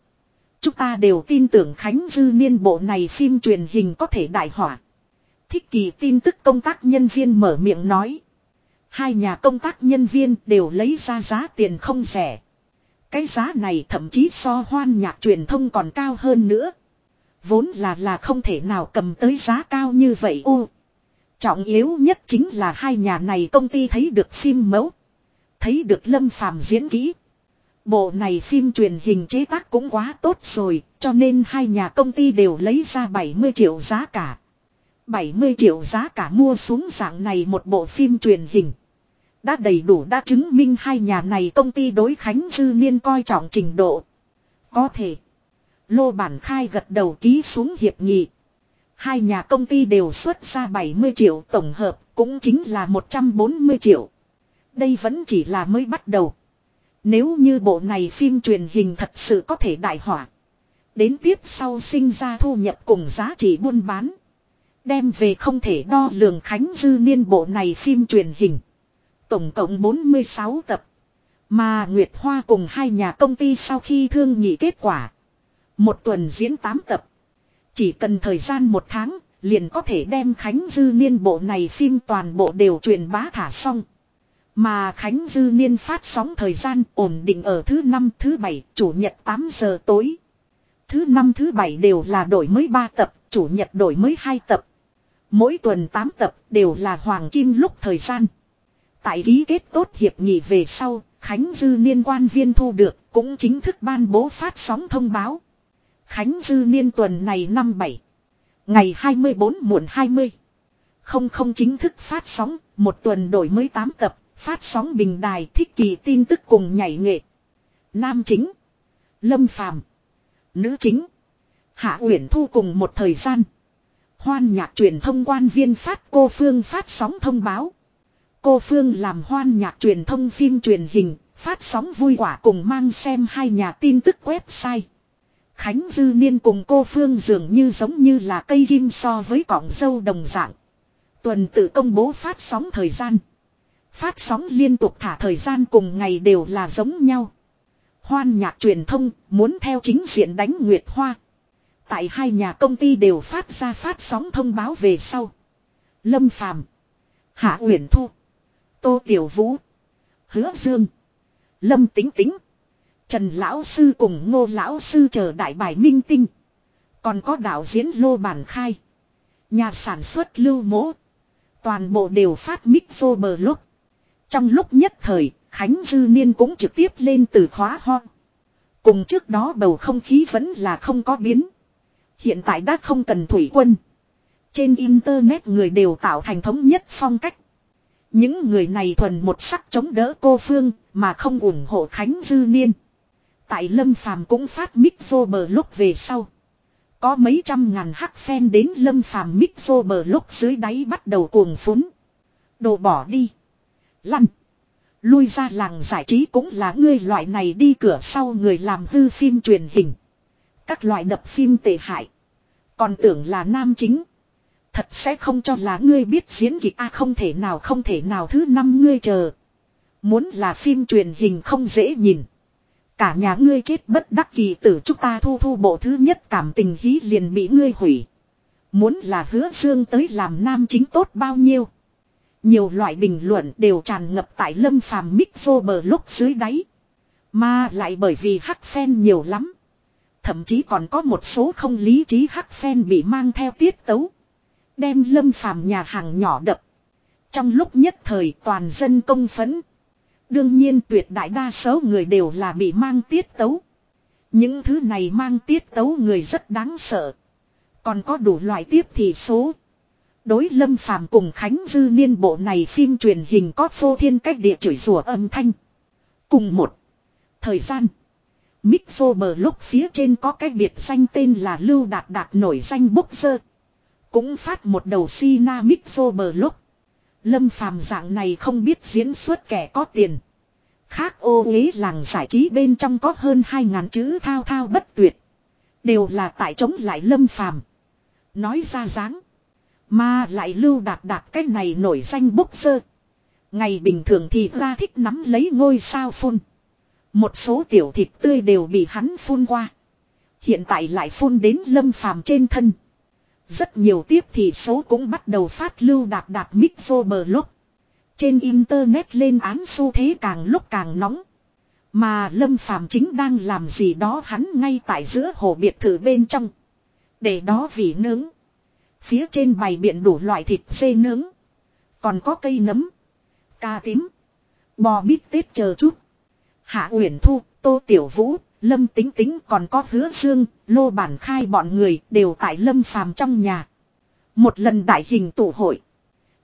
Chúng ta đều tin tưởng Khánh Dư Niên bộ này phim truyền hình có thể đại hỏa. Thích kỳ tin tức công tác nhân viên mở miệng nói. Hai nhà công tác nhân viên đều lấy ra giá tiền không rẻ. Cái giá này thậm chí so hoan nhạc truyền thông còn cao hơn nữa. Vốn là là không thể nào cầm tới giá cao như vậy ô. Trọng yếu nhất chính là hai nhà này công ty thấy được phim mẫu. Thấy được lâm phàm diễn kỹ. Bộ này phim truyền hình chế tác cũng quá tốt rồi, cho nên hai nhà công ty đều lấy ra 70 triệu giá cả. 70 triệu giá cả mua xuống dạng này một bộ phim truyền hình. Đã đầy đủ đã chứng minh hai nhà này công ty đối Khánh Dư Niên coi trọng trình độ. Có thể. Lô Bản Khai gật đầu ký xuống hiệp nghị. Hai nhà công ty đều xuất ra 70 triệu tổng hợp cũng chính là 140 triệu. Đây vẫn chỉ là mới bắt đầu. Nếu như bộ này phim truyền hình thật sự có thể đại hỏa. Đến tiếp sau sinh ra thu nhập cùng giá trị buôn bán. Đem về không thể đo lường khánh dư niên bộ này phim truyền hình. Tổng cộng 46 tập. Mà Nguyệt Hoa cùng hai nhà công ty sau khi thương nghị kết quả. Một tuần diễn 8 tập. Chỉ cần thời gian một tháng, liền có thể đem Khánh Dư Niên bộ này phim toàn bộ đều truyền bá thả xong. Mà Khánh Dư Niên phát sóng thời gian ổn định ở thứ năm thứ bảy chủ nhật 8 giờ tối. Thứ năm thứ bảy đều là đổi mới 3 tập, chủ nhật đổi mới 2 tập. Mỗi tuần 8 tập đều là hoàng kim lúc thời gian. Tại ký kết tốt hiệp nghị về sau, Khánh Dư Niên quan viên thu được cũng chính thức ban bố phát sóng thông báo. Khánh Dư Niên tuần này năm bảy Ngày 24 muộn 20. Không không chính thức phát sóng, một tuần đổi mới 8 tập, phát sóng bình đài thích kỳ tin tức cùng nhảy nghệ. Nam chính. Lâm Phàm Nữ chính. Hạ Uyển Thu cùng một thời gian. Hoan nhạc truyền thông quan viên phát cô Phương phát sóng thông báo. Cô Phương làm hoan nhạc truyền thông phim truyền hình, phát sóng vui quả cùng mang xem hai nhà tin tức website. Khánh Dư Niên cùng cô Phương dường như giống như là cây kim so với cọng dâu đồng dạng. Tuần tự công bố phát sóng thời gian. Phát sóng liên tục thả thời gian cùng ngày đều là giống nhau. Hoan nhạc truyền thông muốn theo chính diện đánh Nguyệt Hoa. Tại hai nhà công ty đều phát ra phát sóng thông báo về sau. Lâm Phàm, Hạ Uyển Thu, Tô Tiểu Vũ. Hứa Dương. Lâm Tính Tính. Trần Lão Sư cùng Ngô Lão Sư chờ đại bài minh tinh. Còn có đạo diễn Lô Bản Khai. Nhà sản xuất lưu Mỗ. Toàn bộ đều phát mic vô bờ lúc. Trong lúc nhất thời, Khánh Dư Niên cũng trực tiếp lên từ khóa ho. Cùng trước đó bầu không khí vẫn là không có biến. Hiện tại đã không cần thủy quân. Trên internet người đều tạo thành thống nhất phong cách. Những người này thuần một sắc chống đỡ cô Phương, mà không ủng hộ Khánh Dư Niên. Tại Lâm Phàm cũng phát mic vô bờ lúc về sau. Có mấy trăm ngàn hắc fan đến Lâm Phàm mic vô bờ lúc dưới đáy bắt đầu cuồng phún. Đồ bỏ đi. Lăn. Lui ra làng giải trí cũng là ngươi loại này đi cửa sau người làm hư phim truyền hình. Các loại đập phim tệ hại. Còn tưởng là nam chính. Thật sẽ không cho là ngươi biết diễn kịch a không thể nào không thể nào thứ năm ngươi chờ. Muốn là phim truyền hình không dễ nhìn. Cả nhà ngươi chết bất đắc kỳ tử chúng ta thu thu bộ thứ nhất cảm tình hí liền bị ngươi hủy. Muốn là hứa dương tới làm nam chính tốt bao nhiêu. Nhiều loại bình luận đều tràn ngập tại lâm phàm mic vô bờ lúc dưới đáy. Mà lại bởi vì hắc phen nhiều lắm. Thậm chí còn có một số không lý trí hắc phen bị mang theo tiết tấu. Đem lâm phàm nhà hàng nhỏ đập. Trong lúc nhất thời toàn dân công phấn. Đương nhiên tuyệt đại đa số người đều là bị mang tiết tấu. Những thứ này mang tiết tấu người rất đáng sợ. Còn có đủ loại tiếp thì số. Đối lâm phàm cùng Khánh Dư niên bộ này phim truyền hình có phô thiên cách địa chửi rủa âm thanh. Cùng một. Thời gian. Mixo bờ lúc phía trên có cái biệt danh tên là Lưu Đạt Đạt nổi danh bốc sơ. Cũng phát một đầu Sina Mixo bờ lúc. Lâm phàm dạng này không biết diễn xuất kẻ có tiền. Khác ô ý làng giải trí bên trong có hơn hai ngàn chữ thao thao bất tuyệt. Đều là tại chống lại lâm phàm. Nói ra dáng. Mà lại lưu đạt đạt cái này nổi danh bốc sơ. Ngày bình thường thì ra thích nắm lấy ngôi sao phun. Một số tiểu thịt tươi đều bị hắn phun qua. Hiện tại lại phun đến lâm phàm trên thân. Rất nhiều tiếp thì số cũng bắt đầu phát lưu đạt đạt mic vô bờ lúc. Trên internet lên án xu thế càng lúc càng nóng. Mà Lâm Phàm chính đang làm gì đó hắn ngay tại giữa hồ biệt thự bên trong. Để đó vì nướng. Phía trên bày biện đủ loại thịt xê nướng. Còn có cây nấm. Ca tím. Bò bít tết chờ chút. Hạ Uyển Thu, Tô Tiểu Vũ, Lâm Tính Tính còn có Hứa Dương, Lô Bản Khai bọn người đều tại Lâm Phàm trong nhà. Một lần đại hình tụ hội.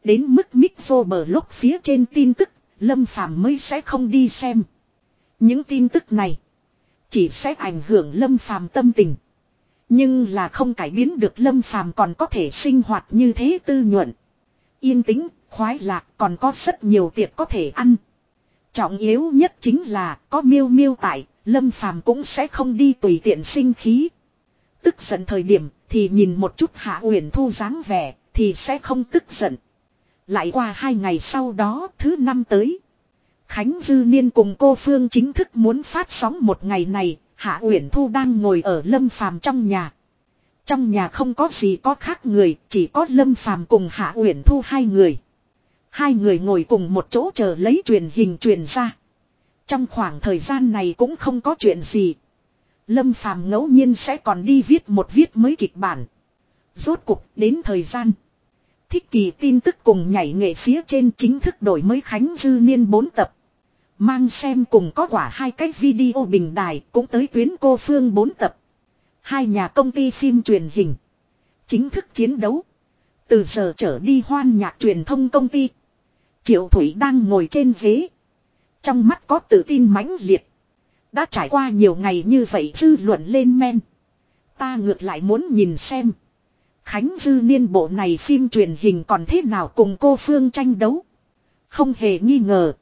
Đến mức mic vô bờ lúc phía trên tin tức, Lâm Phàm mới sẽ không đi xem. Những tin tức này chỉ sẽ ảnh hưởng Lâm Phàm tâm tình. Nhưng là không cải biến được Lâm Phàm còn có thể sinh hoạt như thế tư nhuận. Yên tĩnh, khoái lạc còn có rất nhiều tiệc có thể ăn. Trọng yếu nhất chính là có miêu miêu tại, Lâm Phàm cũng sẽ không đi tùy tiện sinh khí. Tức giận thời điểm thì nhìn một chút Hạ Uyển Thu dáng vẻ thì sẽ không tức giận. Lại qua hai ngày sau đó thứ năm tới. Khánh Dư Niên cùng cô Phương chính thức muốn phát sóng một ngày này, Hạ Uyển Thu đang ngồi ở Lâm Phàm trong nhà. Trong nhà không có gì có khác người, chỉ có Lâm Phàm cùng Hạ Uyển Thu hai người. Hai người ngồi cùng một chỗ chờ lấy truyền hình truyền ra. Trong khoảng thời gian này cũng không có chuyện gì. Lâm Phàm ngẫu nhiên sẽ còn đi viết một viết mới kịch bản. Rốt cục đến thời gian. Thích kỳ tin tức cùng nhảy nghệ phía trên chính thức đổi mới Khánh Dư Niên 4 tập. Mang xem cùng có quả hai cái video bình đài, cũng tới tuyến cô Phương 4 tập. Hai nhà công ty phim truyền hình. Chính thức chiến đấu. Từ giờ trở đi hoan nhạc truyền thông công ty. Triệu Thủy đang ngồi trên ghế. Trong mắt có tự tin mãnh liệt. Đã trải qua nhiều ngày như vậy dư luận lên men. Ta ngược lại muốn nhìn xem. Khánh Dư Niên bộ này phim truyền hình còn thế nào cùng cô Phương tranh đấu. Không hề nghi ngờ.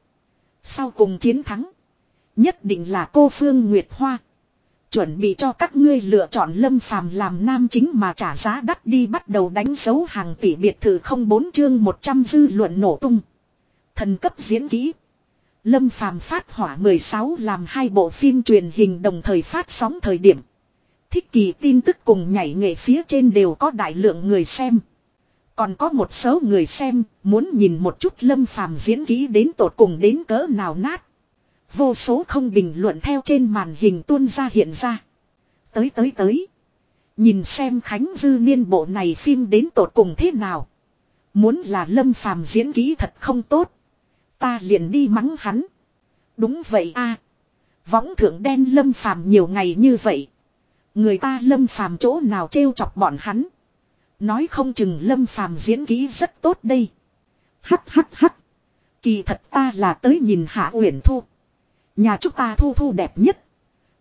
Sau cùng chiến thắng. Nhất định là cô Phương Nguyệt Hoa. Chuẩn bị cho các ngươi lựa chọn lâm phàm làm nam chính mà trả giá đắt đi bắt đầu đánh dấu hàng tỷ biệt thự không bốn chương 100 dư luận nổ tung. Thần cấp diễn kỹ. Lâm phàm phát hỏa 16 làm hai bộ phim truyền hình đồng thời phát sóng thời điểm. Thích kỳ tin tức cùng nhảy nghệ phía trên đều có đại lượng người xem. Còn có một số người xem, muốn nhìn một chút lâm phàm diễn ký đến tột cùng đến cỡ nào nát. Vô số không bình luận theo trên màn hình tuôn ra hiện ra. Tới tới tới. Nhìn xem Khánh Dư Niên bộ này phim đến tột cùng thế nào. Muốn là lâm phàm diễn ký thật không tốt. Ta liền đi mắng hắn. Đúng vậy a Võng thượng đen lâm phàm nhiều ngày như vậy. Người ta lâm phàm chỗ nào trêu chọc bọn hắn. Nói không chừng lâm phàm diễn kỹ rất tốt đây. Hắt hắt hắt. Kỳ thật ta là tới nhìn hạ uyển thu. Nhà chúng ta thu thu đẹp nhất.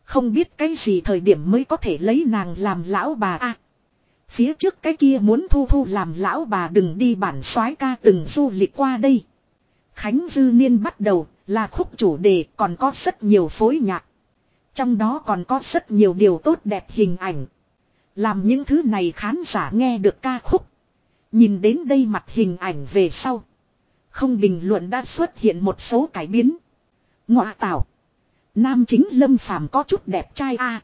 Không biết cái gì thời điểm mới có thể lấy nàng làm lão bà a. phía trước cái kia muốn thu thu làm lão bà đừng đi bản soái ca từng du lịch qua đây. Khánh Dư Niên bắt đầu là khúc chủ đề còn có rất nhiều phối nhạc. Trong đó còn có rất nhiều điều tốt đẹp hình ảnh. Làm những thứ này khán giả nghe được ca khúc. Nhìn đến đây mặt hình ảnh về sau. Không bình luận đã xuất hiện một số cải biến. Ngọa tạo. Nam chính lâm phàm có chút đẹp trai a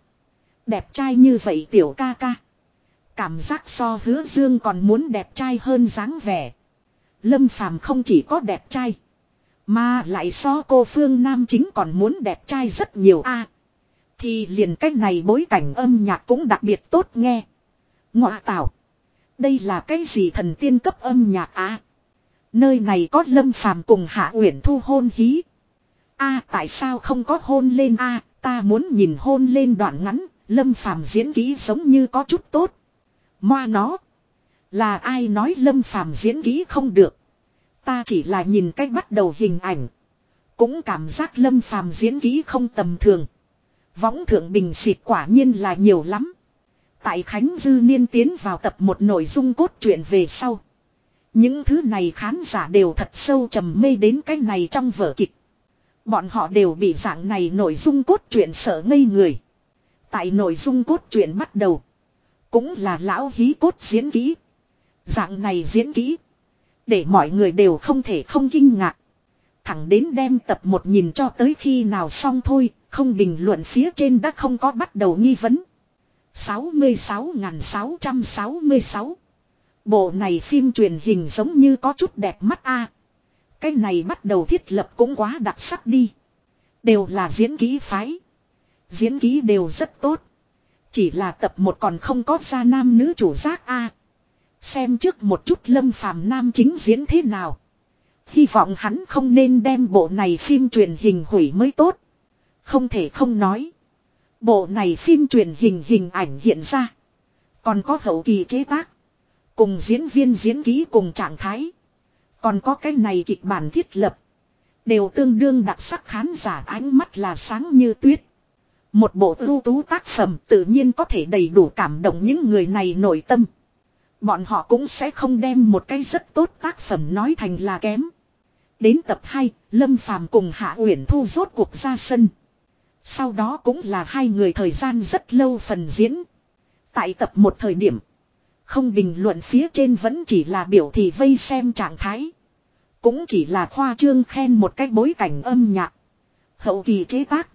Đẹp trai như vậy tiểu ca ca. Cảm giác so hứa dương còn muốn đẹp trai hơn dáng vẻ. Lâm Phàm không chỉ có đẹp trai. Mà lại so cô Phương Nam chính còn muốn đẹp trai rất nhiều a thì liền cách này bối cảnh âm nhạc cũng đặc biệt tốt nghe. Ngọa tạo. Đây là cái gì thần tiên cấp âm nhạc á? Nơi này có Lâm Phàm cùng Hạ Uyển Thu hôn hí. A tại sao không có hôn lên a? ta muốn nhìn hôn lên đoạn ngắn, Lâm Phàm diễn kỹ giống như có chút tốt. Moa nó. Là ai nói Lâm Phàm diễn kỹ không được? Ta chỉ là nhìn cách bắt đầu hình ảnh, cũng cảm giác Lâm Phàm diễn kỹ không tầm thường. Võng thượng bình xịt quả nhiên là nhiều lắm. Tại Khánh Dư Niên tiến vào tập một nội dung cốt truyện về sau. Những thứ này khán giả đều thật sâu trầm mê đến cái này trong vở kịch. Bọn họ đều bị dạng này nội dung cốt truyện sợ ngây người. Tại nội dung cốt truyện bắt đầu. Cũng là lão hí cốt diễn kỹ. Dạng này diễn kỹ. Để mọi người đều không thể không kinh ngạc. Thẳng đến đem tập một nhìn cho tới khi nào xong thôi. Không bình luận phía trên đã không có bắt đầu nghi vấn. 66.666 Bộ này phim truyền hình giống như có chút đẹp mắt a. Cái này bắt đầu thiết lập cũng quá đặc sắc đi. Đều là diễn ký phái. Diễn ký đều rất tốt. Chỉ là tập một còn không có ra nam nữ chủ giác a. Xem trước một chút lâm phàm nam chính diễn thế nào. Hy vọng hắn không nên đem bộ này phim truyền hình hủy mới tốt. Không thể không nói. Bộ này phim truyền hình hình ảnh hiện ra. Còn có hậu kỳ chế tác. Cùng diễn viên diễn ký cùng trạng thái. Còn có cái này kịch bản thiết lập. Đều tương đương đặc sắc khán giả ánh mắt là sáng như tuyết. Một bộ ưu tú tác phẩm tự nhiên có thể đầy đủ cảm động những người này nội tâm. Bọn họ cũng sẽ không đem một cái rất tốt tác phẩm nói thành là kém. Đến tập 2, Lâm Phàm cùng Hạ Uyển Thu rốt cuộc ra sân. Sau đó cũng là hai người thời gian rất lâu phần diễn. Tại tập một thời điểm. Không bình luận phía trên vẫn chỉ là biểu thị vây xem trạng thái. Cũng chỉ là khoa trương khen một cách bối cảnh âm nhạc. Hậu kỳ chế tác.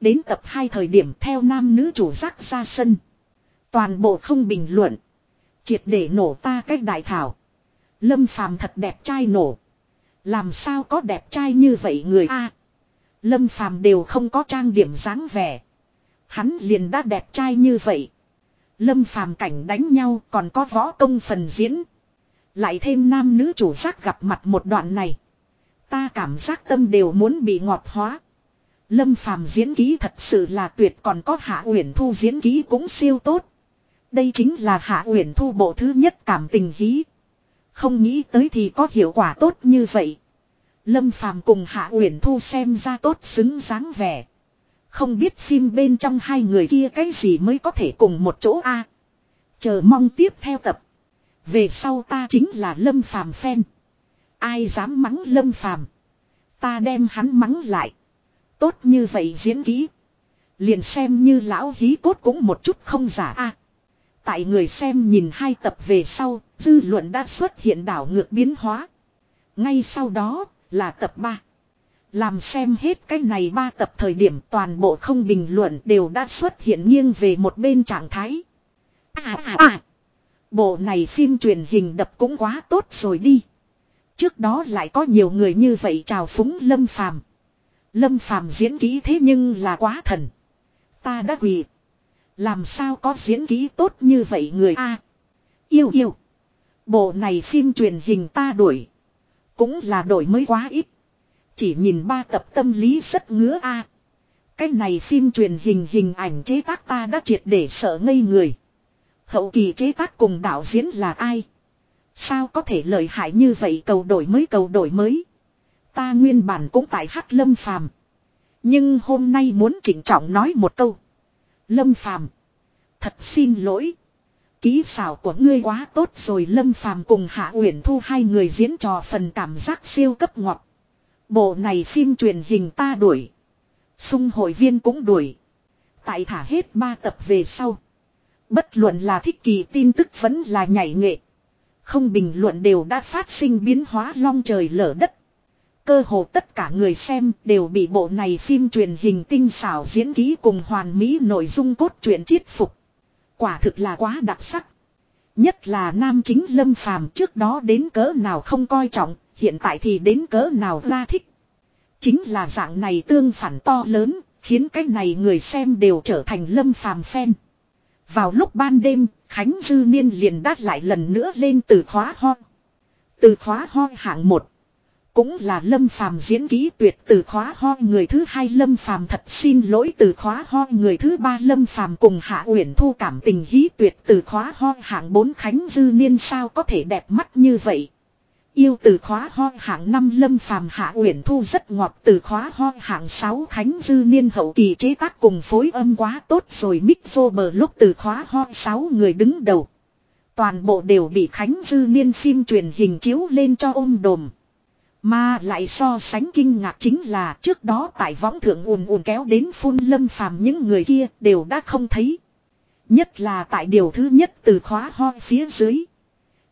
Đến tập hai thời điểm theo nam nữ chủ giác ra sân. Toàn bộ không bình luận. Triệt để nổ ta cách đại thảo. Lâm phàm thật đẹp trai nổ. Làm sao có đẹp trai như vậy người a? Lâm phàm đều không có trang điểm dáng vẻ. Hắn liền đã đẹp trai như vậy. Lâm phàm cảnh đánh nhau còn có võ công phần diễn. Lại thêm nam nữ chủ giác gặp mặt một đoạn này. Ta cảm giác tâm đều muốn bị ngọt hóa. Lâm phàm diễn ký thật sự là tuyệt còn có Hạ Uyển Thu diễn ký cũng siêu tốt. Đây chính là Hạ Uyển Thu bộ thứ nhất cảm tình hí. Không nghĩ tới thì có hiệu quả tốt như vậy. Lâm Phàm cùng Hạ Uyển Thu xem ra tốt xứng dáng vẻ. Không biết phim bên trong hai người kia cái gì mới có thể cùng một chỗ a. Chờ mong tiếp theo tập. Về sau ta chính là Lâm Phàm fan. Ai dám mắng Lâm Phàm, ta đem hắn mắng lại. Tốt như vậy diễn kỹ, liền xem như lão hí cốt cũng một chút không giả a. Tại người xem nhìn hai tập về sau, dư luận đã xuất hiện đảo ngược biến hóa. Ngay sau đó, là tập 3. Làm xem hết cái này ba tập thời điểm toàn bộ không bình luận đều đã xuất hiện nghiêng về một bên trạng thái. À à à. Bộ này phim truyền hình đập cũng quá tốt rồi đi. Trước đó lại có nhiều người như vậy chào phúng Lâm Phàm. Lâm Phàm diễn kỹ thế nhưng là quá thần. Ta đã quỳ. Làm sao có diễn kỹ tốt như vậy người a? yêu yêu. Bộ này phim truyền hình ta đuổi. Cũng là đổi mới quá ít. Chỉ nhìn ba tập tâm lý rất ngứa a. Cái này phim truyền hình hình ảnh chế tác ta đã triệt để sợ ngây người. Hậu kỳ chế tác cùng đạo diễn là ai? Sao có thể lợi hại như vậy cầu đổi mới cầu đổi mới? Ta nguyên bản cũng tại hắc lâm phàm. Nhưng hôm nay muốn chỉnh trọng nói một câu. Lâm phàm. Thật xin lỗi. Ký xảo của ngươi quá tốt rồi Lâm Phàm cùng Hạ Uyển Thu hai người diễn trò phần cảm giác siêu cấp ngọt. Bộ này phim truyền hình ta đuổi. Xung hội viên cũng đuổi. Tại thả hết ba tập về sau. Bất luận là thích kỳ tin tức vẫn là nhảy nghệ. Không bình luận đều đã phát sinh biến hóa long trời lở đất. Cơ hồ tất cả người xem đều bị bộ này phim truyền hình tinh xảo diễn ký cùng hoàn mỹ nội dung cốt truyện chiết phục. Quả thực là quá đặc sắc. Nhất là nam chính lâm phàm trước đó đến cỡ nào không coi trọng, hiện tại thì đến cỡ nào ra thích. Chính là dạng này tương phản to lớn, khiến cái này người xem đều trở thành lâm phàm phen. Vào lúc ban đêm, Khánh Dư Niên liền đát lại lần nữa lên từ khóa ho. Từ khóa ho hạng một cũng là lâm phàm diễn ký tuyệt từ khóa ho người thứ hai lâm phàm thật xin lỗi từ khóa ho người thứ ba lâm phàm cùng hạ uyển thu cảm tình hí tuyệt từ khóa ho hạng bốn Khánh Dư Niên sao có thể đẹp mắt như vậy. Yêu từ khóa ho hạng năm lâm phàm, hạ uyển thu rất ngọt từ khóa ho hạng sáu khánh dư niên hậu kỳ chế tác cùng phối âm quá tốt rồi mix vô bờ lúc từ khóa ho sáu người đứng đầu. Toàn bộ đều bị khánh dư niên phim truyền hình chiếu lên cho ôm đồm. Mà lại so sánh kinh ngạc chính là trước đó tại võng thượng ùn ùn kéo đến phun lâm phàm những người kia đều đã không thấy. Nhất là tại điều thứ nhất từ khóa ho phía dưới.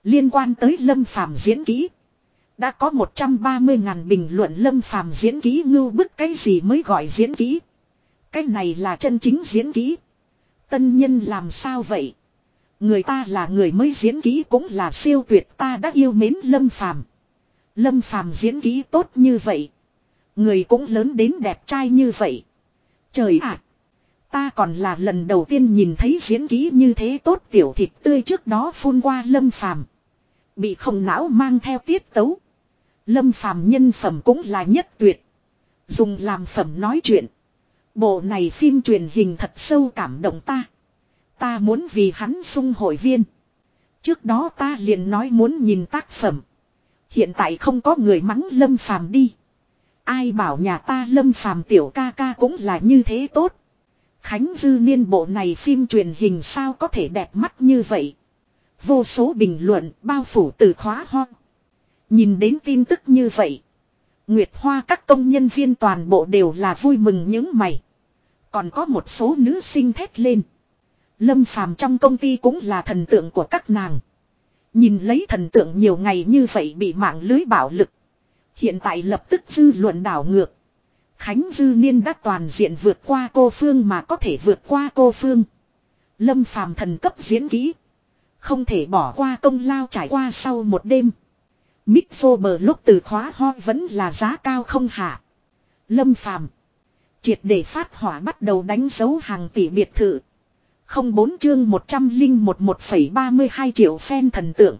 Liên quan tới Lâm Phàm diễn kỹ. Đã có 130 ngàn bình luận Lâm Phàm diễn kỹ ngưu bức cái gì mới gọi diễn kỹ. Cái này là chân chính diễn kỹ. Tân nhân làm sao vậy? Người ta là người mới diễn kỹ cũng là siêu tuyệt ta đã yêu mến Lâm Phàm. Lâm Phàm diễn kỹ tốt như vậy. Người cũng lớn đến đẹp trai như vậy. Trời ạ! Ta còn là lần đầu tiên nhìn thấy diễn kỹ như thế tốt tiểu thịt tươi trước đó phun qua lâm phàm. Bị không não mang theo tiết tấu. Lâm phàm nhân phẩm cũng là nhất tuyệt. Dùng làm phẩm nói chuyện. Bộ này phim truyền hình thật sâu cảm động ta. Ta muốn vì hắn sung hội viên. Trước đó ta liền nói muốn nhìn tác phẩm. Hiện tại không có người mắng lâm phàm đi. Ai bảo nhà ta lâm phàm tiểu ca ca cũng là như thế tốt. Khánh Dư Niên bộ này phim truyền hình sao có thể đẹp mắt như vậy. Vô số bình luận bao phủ từ khóa ho. Nhìn đến tin tức như vậy. Nguyệt Hoa các công nhân viên toàn bộ đều là vui mừng những mày. Còn có một số nữ sinh thét lên. Lâm phàm trong công ty cũng là thần tượng của các nàng. Nhìn lấy thần tượng nhiều ngày như vậy bị mạng lưới bạo lực. Hiện tại lập tức dư luận đảo ngược. Khánh Dư Niên đã toàn diện vượt qua cô Phương mà có thể vượt qua cô Phương. Lâm phàm thần cấp diễn kỹ. Không thể bỏ qua công lao trải qua sau một đêm. Mixo bờ lúc từ khóa ho vẫn là giá cao không hạ. Lâm phàm. Triệt để phát hỏa bắt đầu đánh dấu hàng tỷ biệt thự. Không bốn chương 101 1,32 triệu fan thần tượng.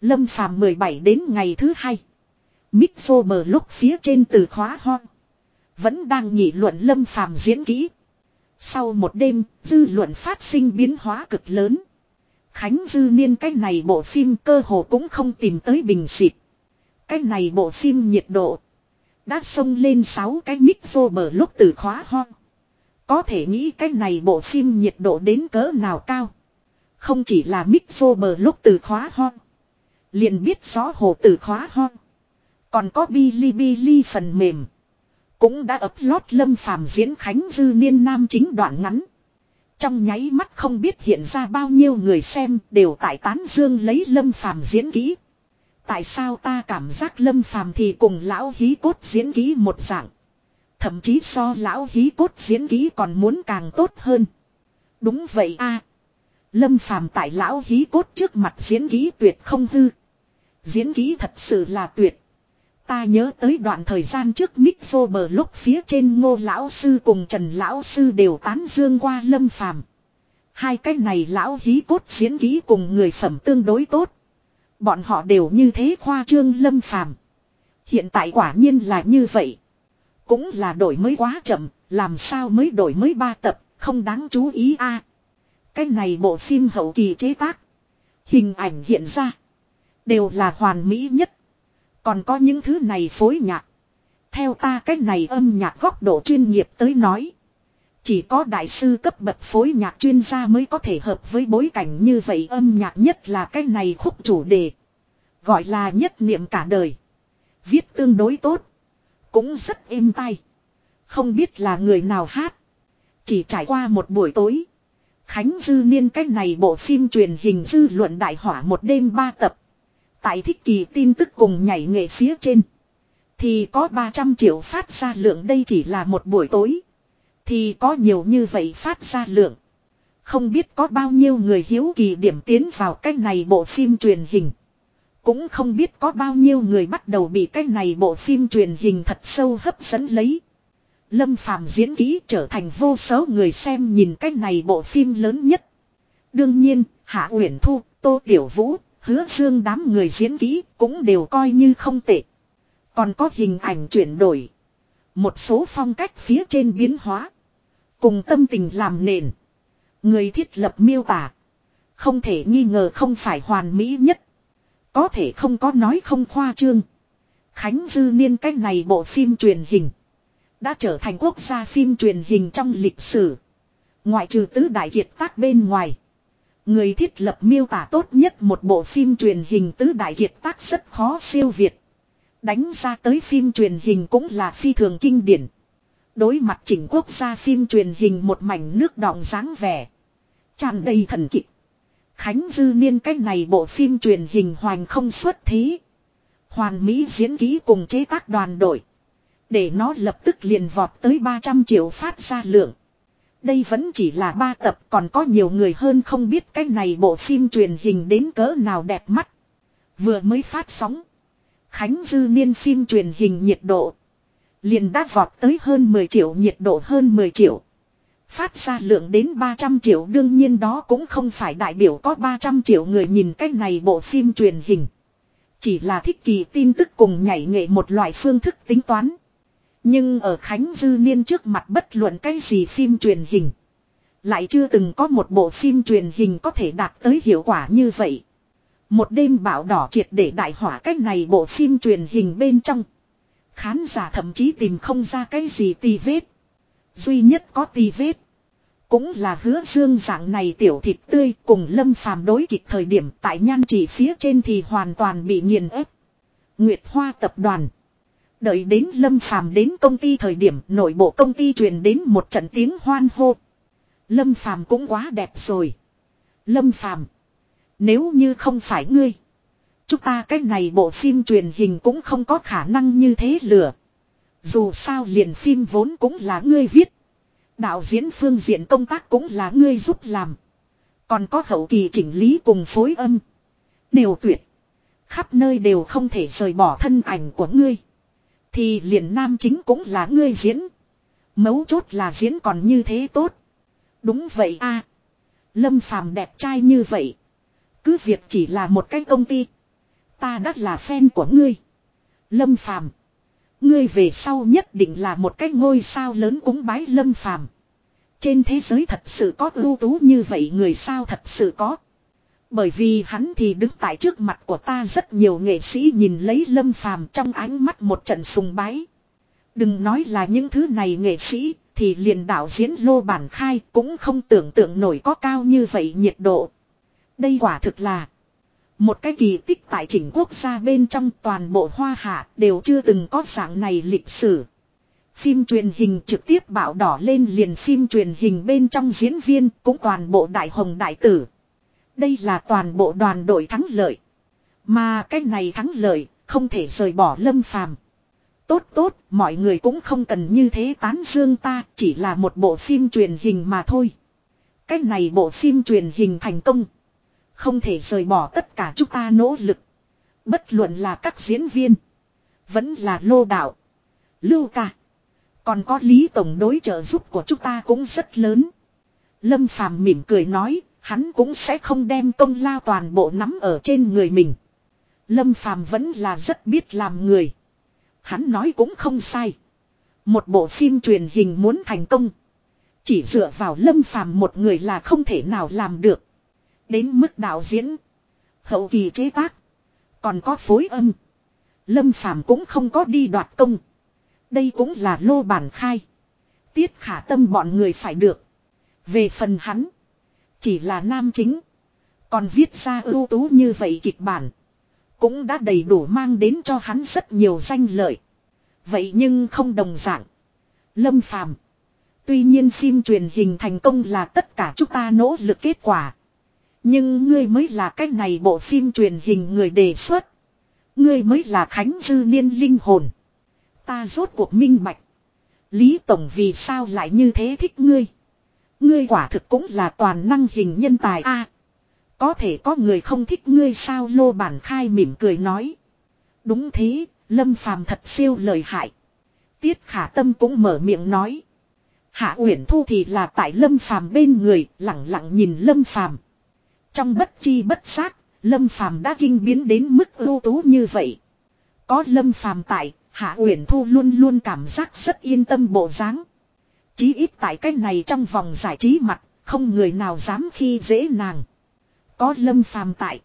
Lâm phàm 17 đến ngày thứ hai. Mixo bờ lúc phía trên từ khóa ho. Vẫn đang nghị luận lâm phàm diễn kỹ. Sau một đêm, dư luận phát sinh biến hóa cực lớn. Khánh Dư Niên cái này bộ phim cơ hồ cũng không tìm tới bình xịt. Cái này bộ phim nhiệt độ. Đã xông lên 6 cái mic vô bờ lúc từ khóa ho. Có thể nghĩ cái này bộ phim nhiệt độ đến cỡ nào cao. Không chỉ là mic vô bờ lúc từ khóa ho. Liền biết rõ hồ từ khóa ho. Còn có Bilibili phần mềm. Cũng đã upload lót lâm phàm diễn khánh dư niên nam chính đoạn ngắn. Trong nháy mắt không biết hiện ra bao nhiêu người xem đều tại tán dương lấy lâm phàm diễn kỹ. Tại sao ta cảm giác lâm phàm thì cùng lão hí cốt diễn kỹ một dạng. Thậm chí so lão hí cốt diễn ký còn muốn càng tốt hơn. Đúng vậy a Lâm phàm tại lão hí cốt trước mặt diễn ký tuyệt không hư. Diễn ký thật sự là tuyệt. Ta nhớ tới đoạn thời gian trước Mick vô bờ lúc phía trên ngô lão sư cùng trần lão sư đều tán dương qua lâm phàm. Hai cái này lão hí cốt diễn ký cùng người phẩm tương đối tốt. Bọn họ đều như thế khoa trương lâm phàm. Hiện tại quả nhiên là như vậy. Cũng là đổi mới quá chậm, làm sao mới đổi mới ba tập, không đáng chú ý a. cái này bộ phim hậu kỳ chế tác. Hình ảnh hiện ra. Đều là hoàn mỹ nhất. Còn có những thứ này phối nhạc. Theo ta cách này âm nhạc góc độ chuyên nghiệp tới nói. Chỉ có đại sư cấp bậc phối nhạc chuyên gia mới có thể hợp với bối cảnh như vậy âm nhạc nhất là cái này khúc chủ đề. Gọi là nhất niệm cả đời. Viết tương đối tốt. Cũng rất êm tai. Không biết là người nào hát. Chỉ trải qua một buổi tối. Khánh Dư Niên cách này bộ phim truyền hình dư luận đại hỏa một đêm ba tập. Tại thích kỳ tin tức cùng nhảy nghệ phía trên. Thì có 300 triệu phát ra lượng đây chỉ là một buổi tối. Thì có nhiều như vậy phát ra lượng. Không biết có bao nhiêu người hiếu kỳ điểm tiến vào cách này bộ phim truyền hình. Cũng không biết có bao nhiêu người bắt đầu bị cái này bộ phim truyền hình thật sâu hấp dẫn lấy. Lâm Phàm diễn kỹ trở thành vô số người xem nhìn cái này bộ phim lớn nhất. Đương nhiên, Hạ Uyển Thu, Tô Tiểu Vũ, Hứa Dương đám người diễn kỹ cũng đều coi như không tệ. Còn có hình ảnh chuyển đổi. Một số phong cách phía trên biến hóa. Cùng tâm tình làm nền. Người thiết lập miêu tả. Không thể nghi ngờ không phải hoàn mỹ nhất. Có thể không có nói không khoa trương. Khánh Dư Niên cách này bộ phim truyền hình. Đã trở thành quốc gia phim truyền hình trong lịch sử. Ngoại trừ tứ đại kiệt tác bên ngoài. Người thiết lập miêu tả tốt nhất một bộ phim truyền hình tứ đại kiệt tác rất khó siêu việt. Đánh ra tới phim truyền hình cũng là phi thường kinh điển. Đối mặt chỉnh quốc gia phim truyền hình một mảnh nước đọng dáng vẻ. tràn đầy thần kịch. Khánh Dư Niên cách này bộ phim truyền hình hoành không xuất thế. Hoàn Mỹ diễn ký cùng chế tác đoàn đội. Để nó lập tức liền vọt tới 300 triệu phát ra lượng. Đây vẫn chỉ là ba tập, còn có nhiều người hơn không biết cái này bộ phim truyền hình đến cỡ nào đẹp mắt. Vừa mới phát sóng. Khánh Dư Niên phim truyền hình nhiệt độ. Liền đã vọt tới hơn 10 triệu, nhiệt độ hơn 10 triệu. Phát ra lượng đến 300 triệu, đương nhiên đó cũng không phải đại biểu có 300 triệu người nhìn cái này bộ phim truyền hình. Chỉ là thích kỳ tin tức cùng nhảy nghệ một loại phương thức tính toán. Nhưng ở Khánh Dư Niên trước mặt bất luận cái gì phim truyền hình. Lại chưa từng có một bộ phim truyền hình có thể đạt tới hiệu quả như vậy. Một đêm bão đỏ triệt để đại hỏa cách này bộ phim truyền hình bên trong. Khán giả thậm chí tìm không ra cái gì tì vết. Duy nhất có tì vết. Cũng là hứa dương dạng này tiểu thịt tươi cùng lâm phàm đối kịch thời điểm tại nhan chỉ phía trên thì hoàn toàn bị nghiền ép. Nguyệt Hoa tập đoàn. Đợi đến lâm phàm đến công ty thời điểm, nội bộ công ty truyền đến một trận tiếng hoan hô. Lâm phàm cũng quá đẹp rồi. Lâm phàm. Nếu như không phải ngươi. Chúng ta cái này bộ phim truyền hình cũng không có khả năng như thế lừa. Dù sao liền phim vốn cũng là ngươi viết. Đạo diễn phương diện công tác cũng là ngươi giúp làm. Còn có hậu kỳ chỉnh lý cùng phối âm. Đều tuyệt. Khắp nơi đều không thể rời bỏ thân ảnh của ngươi. Thì liền nam chính cũng là ngươi diễn. Mấu chốt là diễn còn như thế tốt. Đúng vậy a Lâm phàm đẹp trai như vậy. Cứ việc chỉ là một cái công ty. Ta đã là fan của ngươi. Lâm phàm. Ngươi về sau nhất định là một cái ngôi sao lớn cúng bái lâm phàm. Trên thế giới thật sự có ưu tú như vậy người sao thật sự có. Bởi vì hắn thì đứng tại trước mặt của ta rất nhiều nghệ sĩ nhìn lấy lâm phàm trong ánh mắt một trận sùng bái. Đừng nói là những thứ này nghệ sĩ, thì liền đạo diễn lô bản khai cũng không tưởng tượng nổi có cao như vậy nhiệt độ. Đây quả thực là một cái kỳ tích tại chỉnh quốc gia bên trong toàn bộ hoa hạ đều chưa từng có dạng này lịch sử. Phim truyền hình trực tiếp bảo đỏ lên liền phim truyền hình bên trong diễn viên cũng toàn bộ đại hồng đại tử. Đây là toàn bộ đoàn đội thắng lợi. Mà cái này thắng lợi không thể rời bỏ lâm phàm. Tốt tốt, mọi người cũng không cần như thế tán dương ta, chỉ là một bộ phim truyền hình mà thôi. Cái này bộ phim truyền hình thành công. Không thể rời bỏ tất cả chúng ta nỗ lực. Bất luận là các diễn viên. Vẫn là lô đạo. Lưu ca. Còn có lý tổng đối trợ giúp của chúng ta cũng rất lớn. Lâm Phàm mỉm cười nói, hắn cũng sẽ không đem công lao toàn bộ nắm ở trên người mình. Lâm Phàm vẫn là rất biết làm người. Hắn nói cũng không sai. Một bộ phim truyền hình muốn thành công. Chỉ dựa vào Lâm Phàm một người là không thể nào làm được. Đến mức đạo diễn. Hậu kỳ chế tác. Còn có phối âm. Lâm Phàm cũng không có đi đoạt công. Đây cũng là lô bản khai. Tiết khả tâm bọn người phải được. Về phần hắn. Chỉ là nam chính. Còn viết ra ưu tú như vậy kịch bản. Cũng đã đầy đủ mang đến cho hắn rất nhiều danh lợi. Vậy nhưng không đồng dạng. Lâm Phàm, Tuy nhiên phim truyền hình thành công là tất cả chúng ta nỗ lực kết quả. Nhưng ngươi mới là cách này bộ phim truyền hình người đề xuất. Ngươi mới là Khánh Dư Niên linh hồn. Ta rốt cuộc minh bạch. Lý Tổng vì sao lại như thế thích ngươi. Ngươi quả thực cũng là toàn năng hình nhân tài a. có thể có người không thích ngươi sao lô bản khai mỉm cười nói. Đúng thế, Lâm Phàm thật siêu lời hại. Tiết khả tâm cũng mở miệng nói. Hạ Uyển Thu thì là tại Lâm Phàm bên người, lặng lặng nhìn Lâm Phàm. Trong bất chi bất giác, Lâm Phàm đã kinh biến đến mức ưu tú như vậy. Có Lâm Phàm tại, Hạ Uyển Thu luôn luôn cảm giác rất yên tâm bộ dáng. Chí ít tại cái này trong vòng giải trí mặt, không người nào dám khi dễ nàng. Có Lâm Phàm tại,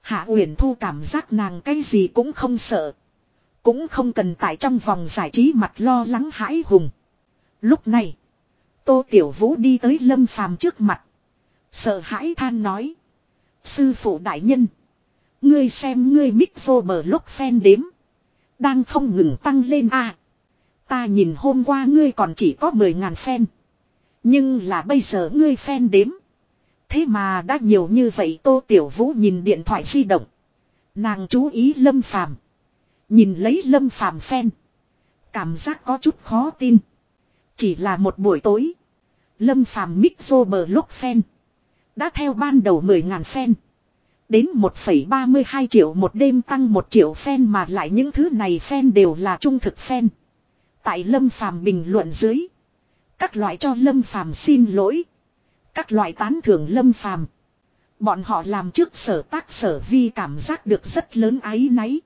Hạ Uyển Thu cảm giác nàng cái gì cũng không sợ. Cũng không cần tại trong vòng giải trí mặt lo lắng hãi hùng. Lúc này, Tô Tiểu Vũ đi tới Lâm Phàm trước mặt. Sợ hãi than nói. Sư phụ đại nhân. Ngươi xem ngươi mic vô bờ lúc phen đếm. Đang không ngừng tăng lên a. ta nhìn hôm qua ngươi còn chỉ có 10.000 fan. Nhưng là bây giờ ngươi fan đếm. Thế mà đã nhiều như vậy Tô Tiểu Vũ nhìn điện thoại di động. Nàng chú ý Lâm Phàm Nhìn lấy Lâm Phàm fan. Cảm giác có chút khó tin. Chỉ là một buổi tối. Lâm Phàm mic vô bờ lúc fan. Đã theo ban đầu 10.000 fan. Đến 1,32 triệu một đêm tăng 1 triệu fan mà lại những thứ này fan đều là trung thực fan. Tại Lâm Phàm bình luận dưới. Các loại cho Lâm Phàm xin lỗi. Các loại tán thưởng Lâm Phàm Bọn họ làm trước sở tác sở vi cảm giác được rất lớn ái náy.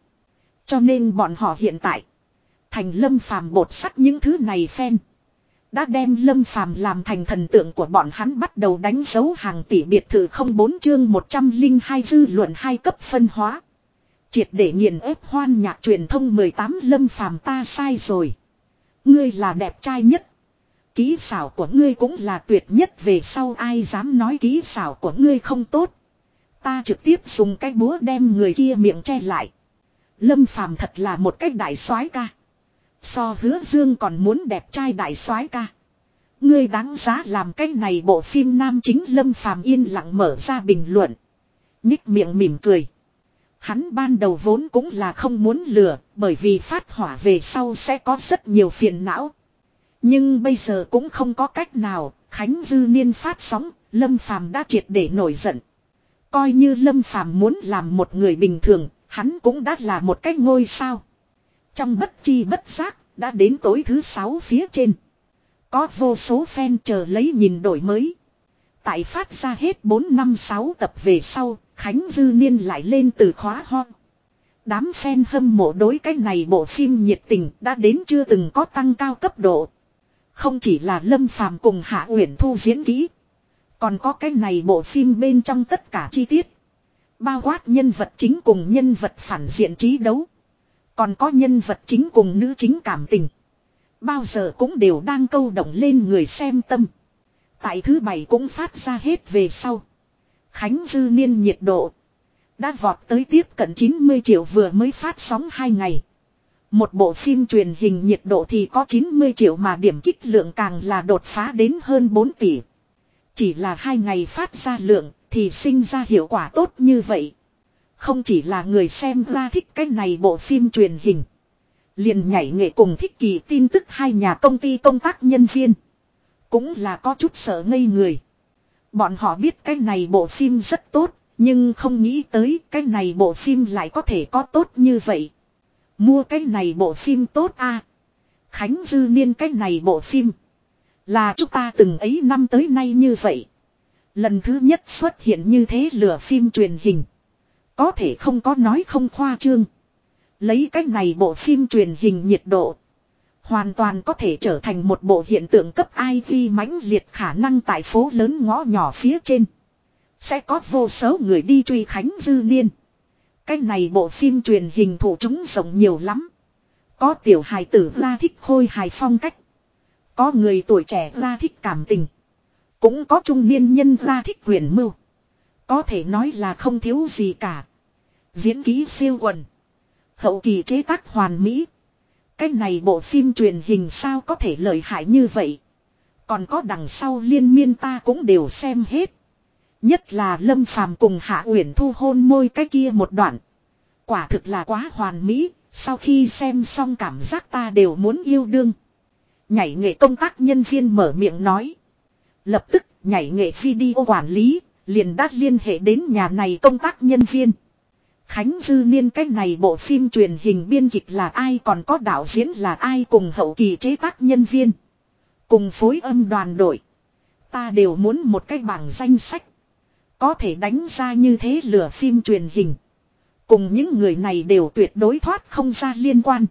Cho nên bọn họ hiện tại. Thành Lâm Phàm bột sắt những thứ này fan. Đã đem Lâm Phàm làm thành thần tượng của bọn hắn bắt đầu đánh dấu hàng tỷ biệt thự không bốn chương 102 dư luận hai cấp phân hóa. Triệt để nghiền ép hoan nhạc truyền thông 18 Lâm Phàm ta sai rồi. Ngươi là đẹp trai nhất. Ký xảo của ngươi cũng là tuyệt nhất về sau ai dám nói ký xảo của ngươi không tốt. Ta trực tiếp dùng cái búa đem người kia miệng che lại. Lâm Phàm thật là một cách đại soái ca. So hứa dương còn muốn đẹp trai đại soái ca. Ngươi đáng giá làm cái này bộ phim nam chính Lâm Phàm yên lặng mở ra bình luận. Nhích miệng mỉm cười. Hắn ban đầu vốn cũng là không muốn lừa, bởi vì phát hỏa về sau sẽ có rất nhiều phiền não. Nhưng bây giờ cũng không có cách nào, Khánh Dư Niên phát sóng, Lâm Phàm đã triệt để nổi giận. Coi như Lâm Phàm muốn làm một người bình thường, hắn cũng đã là một cách ngôi sao. Trong bất chi bất giác, đã đến tối thứ sáu phía trên. Có vô số fan chờ lấy nhìn đổi mới. Tại phát ra hết 4 năm 6 tập về sau, Khánh Dư Niên lại lên từ khóa ho. Đám fan hâm mộ đối cái này bộ phim nhiệt tình đã đến chưa từng có tăng cao cấp độ. Không chỉ là Lâm Phàm cùng Hạ Uyển Thu diễn kỹ, còn có cái này bộ phim bên trong tất cả chi tiết. Bao quát nhân vật chính cùng nhân vật phản diện trí đấu. Còn có nhân vật chính cùng nữ chính cảm tình. Bao giờ cũng đều đang câu động lên người xem tâm. Tại thứ bảy cũng phát ra hết về sau. Khánh Dư Niên nhiệt độ. Đã vọt tới tiếp cận 90 triệu vừa mới phát sóng 2 ngày. Một bộ phim truyền hình nhiệt độ thì có 90 triệu mà điểm kích lượng càng là đột phá đến hơn 4 tỷ. Chỉ là hai ngày phát ra lượng thì sinh ra hiệu quả tốt như vậy. Không chỉ là người xem ra thích cái này bộ phim truyền hình. liền nhảy nghệ cùng thích kỳ tin tức hai nhà công ty công tác nhân viên. Cũng là có chút sợ ngây người. Bọn họ biết cái này bộ phim rất tốt, nhưng không nghĩ tới cái này bộ phim lại có thể có tốt như vậy. Mua cái này bộ phim tốt a Khánh Dư Niên cái này bộ phim. Là chúng ta từng ấy năm tới nay như vậy. Lần thứ nhất xuất hiện như thế lửa phim truyền hình. Có thể không có nói không khoa trương. Lấy cách này bộ phim truyền hình nhiệt độ. Hoàn toàn có thể trở thành một bộ hiện tượng cấp IP mãnh liệt khả năng tại phố lớn ngõ nhỏ phía trên. Sẽ có vô số người đi truy Khánh Dư Niên. Cái này bộ phim truyền hình thủ chúng rộng nhiều lắm. Có tiểu hài tử ra thích khôi hài phong cách. Có người tuổi trẻ ra thích cảm tình. Cũng có trung niên nhân ra thích quyền mưu. Có thể nói là không thiếu gì cả. Diễn ký siêu quần. Hậu kỳ chế tác hoàn mỹ. Cái này bộ phim truyền hình sao có thể lợi hại như vậy. Còn có đằng sau liên miên ta cũng đều xem hết. Nhất là Lâm Phàm cùng Hạ Uyển Thu hôn môi cái kia một đoạn. Quả thực là quá hoàn mỹ, sau khi xem xong cảm giác ta đều muốn yêu đương. Nhảy nghệ công tác nhân viên mở miệng nói. Lập tức nhảy nghệ video quản lý, liền đã liên hệ đến nhà này công tác nhân viên. Khánh Dư Niên cách này bộ phim truyền hình biên kịch là ai, còn có đạo diễn là ai, cùng hậu kỳ chế tác nhân viên. Cùng phối âm đoàn đội. Ta đều muốn một cái bảng danh sách. Có thể đánh ra như thế lửa phim truyền hình. Cùng những người này đều tuyệt đối thoát không ra liên quan.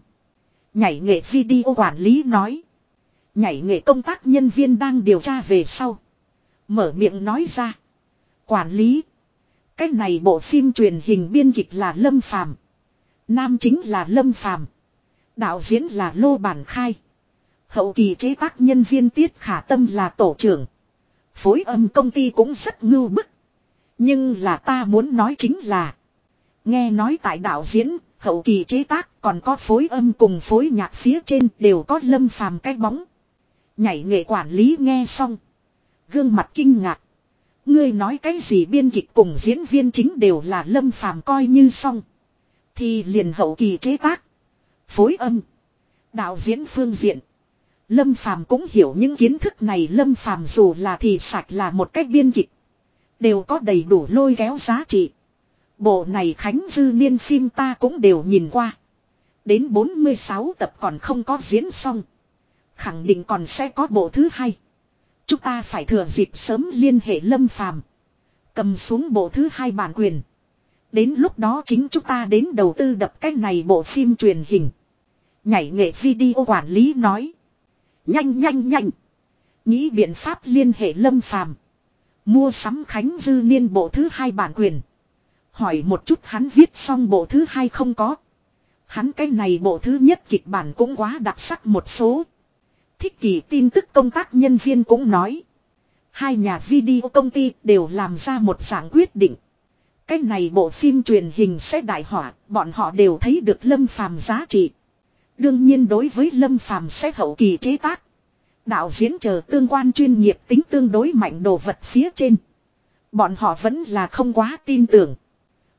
Nhảy nghệ video quản lý nói. Nhảy nghệ công tác nhân viên đang điều tra về sau. Mở miệng nói ra. Quản lý. Cái này bộ phim truyền hình biên kịch là Lâm Phàm Nam chính là Lâm Phàm Đạo diễn là Lô Bản Khai. Hậu kỳ chế tác nhân viên Tiết Khả Tâm là tổ trưởng. Phối âm công ty cũng rất ngưu bức. Nhưng là ta muốn nói chính là. Nghe nói tại đạo diễn, hậu kỳ chế tác còn có phối âm cùng phối nhạc phía trên đều có lâm phàm cái bóng. Nhảy nghệ quản lý nghe xong. Gương mặt kinh ngạc. Ngươi nói cái gì biên kịch cùng diễn viên chính đều là lâm phàm coi như xong. Thì liền hậu kỳ chế tác. Phối âm. Đạo diễn phương diện. Lâm phàm cũng hiểu những kiến thức này lâm phàm dù là thì sạch là một cách biên kịch. Đều có đầy đủ lôi kéo giá trị. Bộ này Khánh Dư Niên phim ta cũng đều nhìn qua. Đến 46 tập còn không có diễn xong. Khẳng định còn sẽ có bộ thứ hai. Chúng ta phải thừa dịp sớm liên hệ Lâm Phàm Cầm xuống bộ thứ hai bản quyền. Đến lúc đó chính chúng ta đến đầu tư đập cái này bộ phim truyền hình. Nhảy nghệ video quản lý nói. Nhanh nhanh nhanh. Nghĩ biện pháp liên hệ Lâm Phàm Mua sắm Khánh Dư Niên bộ thứ hai bản quyền. Hỏi một chút hắn viết xong bộ thứ hai không có. Hắn cái này bộ thứ nhất kịch bản cũng quá đặc sắc một số. Thích kỳ tin tức công tác nhân viên cũng nói. Hai nhà video công ty đều làm ra một dạng quyết định. Cái này bộ phim truyền hình sẽ đại hỏa, bọn họ đều thấy được lâm phàm giá trị. Đương nhiên đối với lâm phàm sẽ hậu kỳ chế tác. Đạo diễn chờ tương quan chuyên nghiệp tính tương đối mạnh đồ vật phía trên. Bọn họ vẫn là không quá tin tưởng.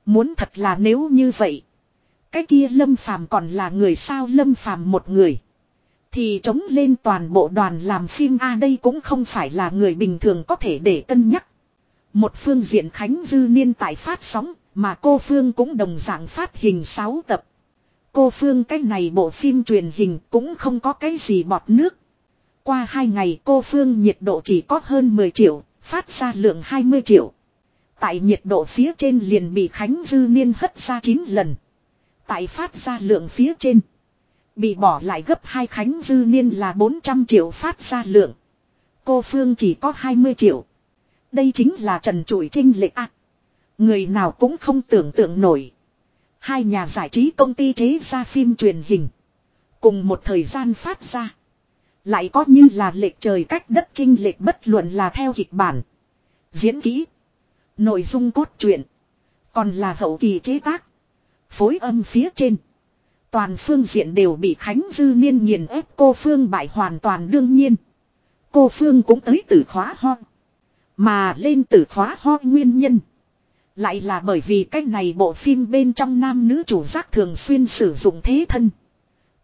Muốn thật là nếu như vậy. Cái kia lâm phàm còn là người sao lâm phàm một người. Thì chống lên toàn bộ đoàn làm phim A đây cũng không phải là người bình thường có thể để cân nhắc. Một phương diện Khánh Dư Niên tại phát sóng, mà cô Phương cũng đồng dạng phát hình 6 tập. Cô Phương cái này bộ phim truyền hình cũng không có cái gì bọt nước. Qua hai ngày cô Phương nhiệt độ chỉ có hơn 10 triệu, phát ra lượng 20 triệu. Tại nhiệt độ phía trên liền bị Khánh Dư Niên hất ra 9 lần. Tại phát ra lượng phía trên. Bị bỏ lại gấp hai Khánh Dư Niên là 400 triệu phát ra lượng. Cô Phương chỉ có 20 triệu. Đây chính là trần trụi trinh lệch ạ. Người nào cũng không tưởng tượng nổi. Hai nhà giải trí công ty chế ra phim truyền hình. Cùng một thời gian phát ra. Lại có như là lệch trời cách đất trinh lệch bất luận là theo kịch bản. Diễn kỹ. Nội dung cốt truyện. Còn là hậu kỳ chế tác. Phối âm phía trên. Toàn phương diện đều bị Khánh Dư Niên nghiền ép, cô Phương bại hoàn toàn đương nhiên. Cô Phương cũng tới từ khóa ho. Mà lên từ khóa ho nguyên nhân. Lại là bởi vì cái này bộ phim bên trong nam nữ chủ giác thường xuyên sử dụng thế thân.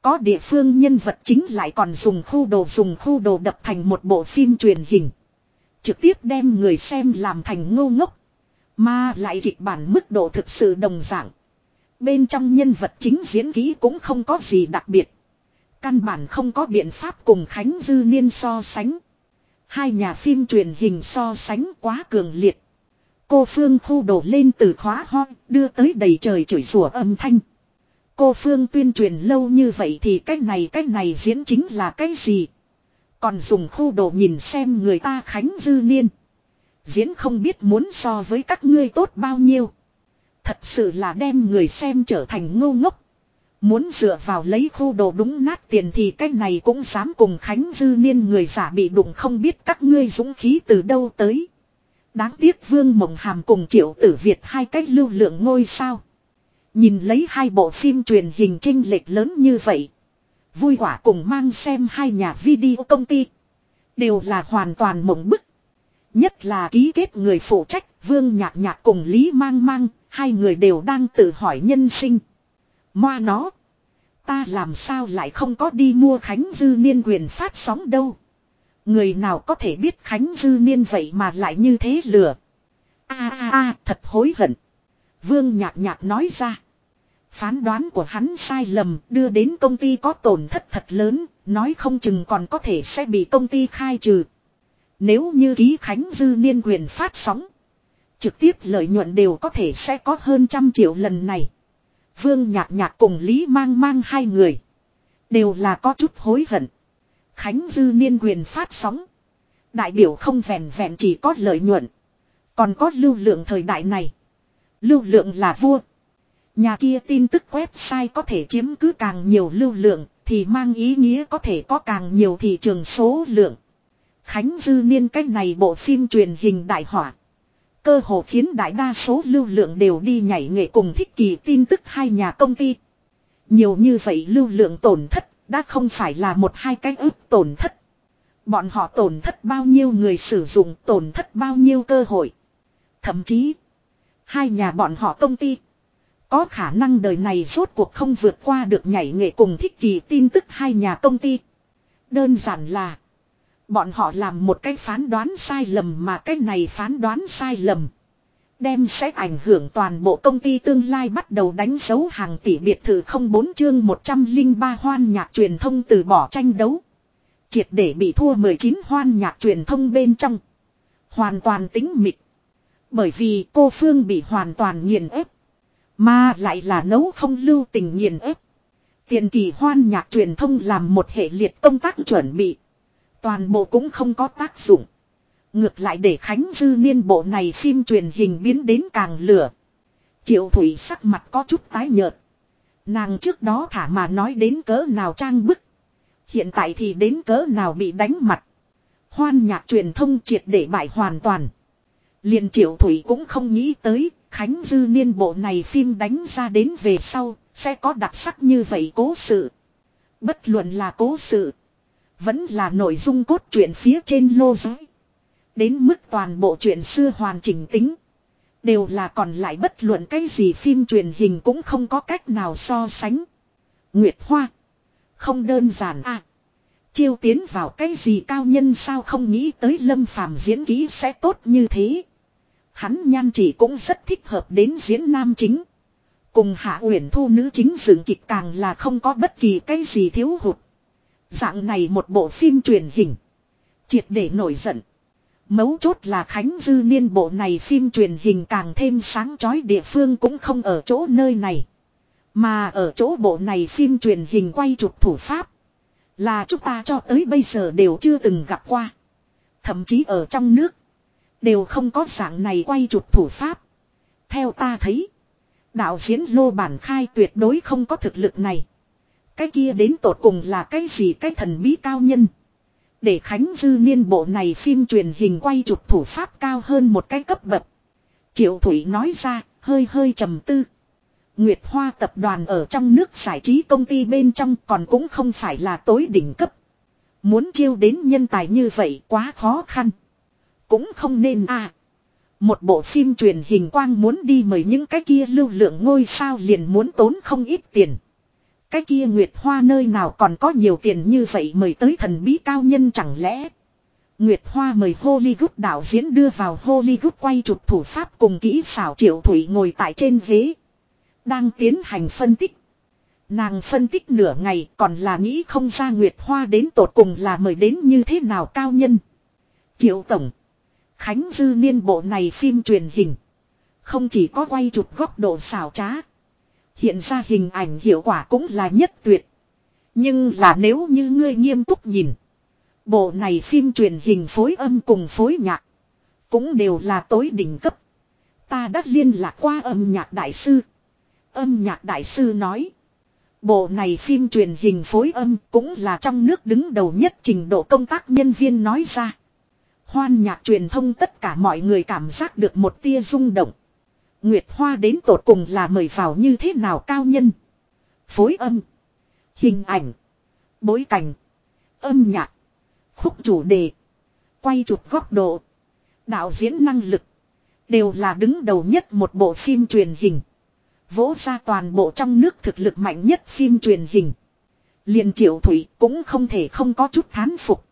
Có địa phương nhân vật chính lại còn dùng khu đồ, dùng khu đồ đập thành một bộ phim truyền hình. Trực tiếp đem người xem làm thành ngô ngốc. Mà lại kịch bản mức độ thực sự đồng dạng. Bên trong nhân vật chính diễn ký cũng không có gì đặc biệt. Căn bản không có biện pháp cùng Khánh Dư Niên so sánh. Hai nhà phim truyền hình so sánh quá cường liệt. Cô Phương khu đổ lên từ khóa ho, đưa tới đầy trời chửi rủa âm thanh. Cô Phương tuyên truyền lâu như vậy thì cái này cái này diễn chính là cái gì? Còn dùng khu đồ nhìn xem người ta Khánh Dư Niên. Diễn không biết muốn so với các ngươi tốt bao nhiêu. Thật sự là đem người xem trở thành ngu ngốc. Muốn dựa vào lấy khu đồ đúng nát tiền thì cái này cũng dám cùng Khánh Dư Niên người giả bị đụng không biết các ngươi dũng khí từ đâu tới. Đáng tiếc Vương Mộng Hàm cùng Triệu Tử Việt hai cách lưu lượng ngôi sao. Nhìn lấy hai bộ phim truyền hình trinh lệch lớn như vậy. Vui quả cùng mang xem hai nhà video công ty. Đều là hoàn toàn mộng bức. Nhất là ký kết người phụ trách Vương Nhạc Nhạc cùng Lý Mang Mang. Hai người đều đang tự hỏi nhân sinh. Moa nó. Ta làm sao lại không có đi mua Khánh Dư Niên quyền phát sóng đâu. Người nào có thể biết Khánh Dư Niên vậy mà lại như thế lừa. a a a thật hối hận. Vương nhạc nhạc nói ra. Phán đoán của hắn sai lầm đưa đến công ty có tổn thất thật lớn, nói không chừng còn có thể sẽ bị công ty khai trừ. Nếu như ký Khánh Dư Niên quyền phát sóng. Trực tiếp lợi nhuận đều có thể sẽ có hơn trăm triệu lần này. Vương nhạc nhạc cùng Lý mang mang hai người. Đều là có chút hối hận. Khánh Dư Niên quyền phát sóng. Đại biểu không vẹn vẹn chỉ có lợi nhuận. Còn có lưu lượng thời đại này. Lưu lượng là vua. Nhà kia tin tức website có thể chiếm cứ càng nhiều lưu lượng, thì mang ý nghĩa có thể có càng nhiều thị trường số lượng. Khánh Dư Niên cách này bộ phim truyền hình đại hỏa. Cơ hồ khiến đại đa số lưu lượng đều đi nhảy nghệ cùng thích kỳ tin tức hai nhà công ty. Nhiều như vậy lưu lượng tổn thất đã không phải là một hai cái ước tổn thất. Bọn họ tổn thất bao nhiêu người sử dụng tổn thất bao nhiêu cơ hội. Thậm chí, hai nhà bọn họ công ty. Có khả năng đời này rốt cuộc không vượt qua được nhảy nghệ cùng thích kỳ tin tức hai nhà công ty. Đơn giản là Bọn họ làm một cái phán đoán sai lầm mà cái này phán đoán sai lầm. Đem sẽ ảnh hưởng toàn bộ công ty tương lai bắt đầu đánh dấu hàng tỷ biệt thự không bốn chương 103 hoan nhạc truyền thông từ bỏ tranh đấu. Triệt để bị thua 19 hoan nhạc truyền thông bên trong. Hoàn toàn tính mịt. Bởi vì cô Phương bị hoàn toàn nghiền ép. Mà lại là nấu không lưu tình nghiền ép. Tiền kỳ hoan nhạc truyền thông làm một hệ liệt công tác chuẩn bị. Toàn bộ cũng không có tác dụng. Ngược lại để Khánh Dư Niên bộ này phim truyền hình biến đến càng lửa. Triệu Thủy sắc mặt có chút tái nhợt. Nàng trước đó thả mà nói đến cỡ nào trang bức. Hiện tại thì đến cỡ nào bị đánh mặt. Hoan nhạc truyền thông triệt để bại hoàn toàn. liền Triệu Thủy cũng không nghĩ tới, Khánh Dư Niên bộ này phim đánh ra đến về sau, sẽ có đặc sắc như vậy cố sự. Bất luận là cố sự vẫn là nội dung cốt truyện phía trên lô giới. Đến mức toàn bộ truyện xưa hoàn chỉnh tính. Đều là còn lại bất luận cái gì phim truyền hình cũng không có cách nào so sánh. Nguyệt Hoa. Không đơn giản à. Chiêu tiến vào cái gì cao nhân sao không nghĩ tới lâm phàm diễn kỹ sẽ tốt như thế. Hắn nhan chỉ cũng rất thích hợp đến diễn nam chính. Cùng hạ uyển thu nữ chính dựng kịch càng là không có bất kỳ cái gì thiếu hụt. Dạng này một bộ phim truyền hình. Triệt để nổi giận. Mấu chốt là Khánh Dư Niên bộ này phim truyền hình càng thêm sáng chói địa phương cũng không ở chỗ nơi này. Mà ở chỗ bộ này phim truyền hình quay chụp thủ pháp. Là chúng ta cho tới bây giờ đều chưa từng gặp qua. Thậm chí ở trong nước. Đều không có dạng này quay chụp thủ pháp. Theo ta thấy. Đạo diễn Lô Bản Khai tuyệt đối không có thực lực này. Cái kia đến tột cùng là cái gì cái thần bí cao nhân. Để Khánh Dư Niên bộ này phim truyền hình quay chụp thủ pháp cao hơn một cái cấp bậc. Triệu Thủy nói ra, hơi hơi trầm tư. Nguyệt Hoa tập đoàn ở trong nước giải trí công ty bên trong còn cũng không phải là tối đỉnh cấp. Muốn chiêu đến nhân tài như vậy quá khó khăn. Cũng không nên à. Một bộ phim truyền hình quang muốn đi mời những cái kia lưu lượng ngôi sao liền muốn tốn không ít tiền. Cái kia Nguyệt Hoa nơi nào còn có nhiều tiền như vậy mời tới thần bí cao nhân chẳng lẽ. Nguyệt Hoa mời Hollywood đạo diễn đưa vào Hollywood quay chụp thủ pháp cùng kỹ xảo triệu thủy ngồi tại trên ghế. Đang tiến hành phân tích. Nàng phân tích nửa ngày còn là nghĩ không ra Nguyệt Hoa đến tột cùng là mời đến như thế nào cao nhân. Triệu Tổng. Khánh Dư Niên bộ này phim truyền hình. Không chỉ có quay chụp góc độ xảo trá. Hiện ra hình ảnh hiệu quả cũng là nhất tuyệt. Nhưng là nếu như ngươi nghiêm túc nhìn. Bộ này phim truyền hình phối âm cùng phối nhạc. Cũng đều là tối đỉnh cấp. Ta đã liên lạc qua âm nhạc đại sư. Âm nhạc đại sư nói. Bộ này phim truyền hình phối âm cũng là trong nước đứng đầu nhất trình độ công tác nhân viên nói ra. Hoan nhạc truyền thông tất cả mọi người cảm giác được một tia rung động. Nguyệt Hoa đến tột cùng là mời vào như thế nào cao nhân. Phối âm. Hình ảnh. Bối cảnh. Âm nhạc. Khúc chủ đề. Quay chụp góc độ. Đạo diễn năng lực. Đều là đứng đầu nhất một bộ phim truyền hình. Vỗ ra toàn bộ trong nước thực lực mạnh nhất phim truyền hình. liền triệu thủy cũng không thể không có chút thán phục.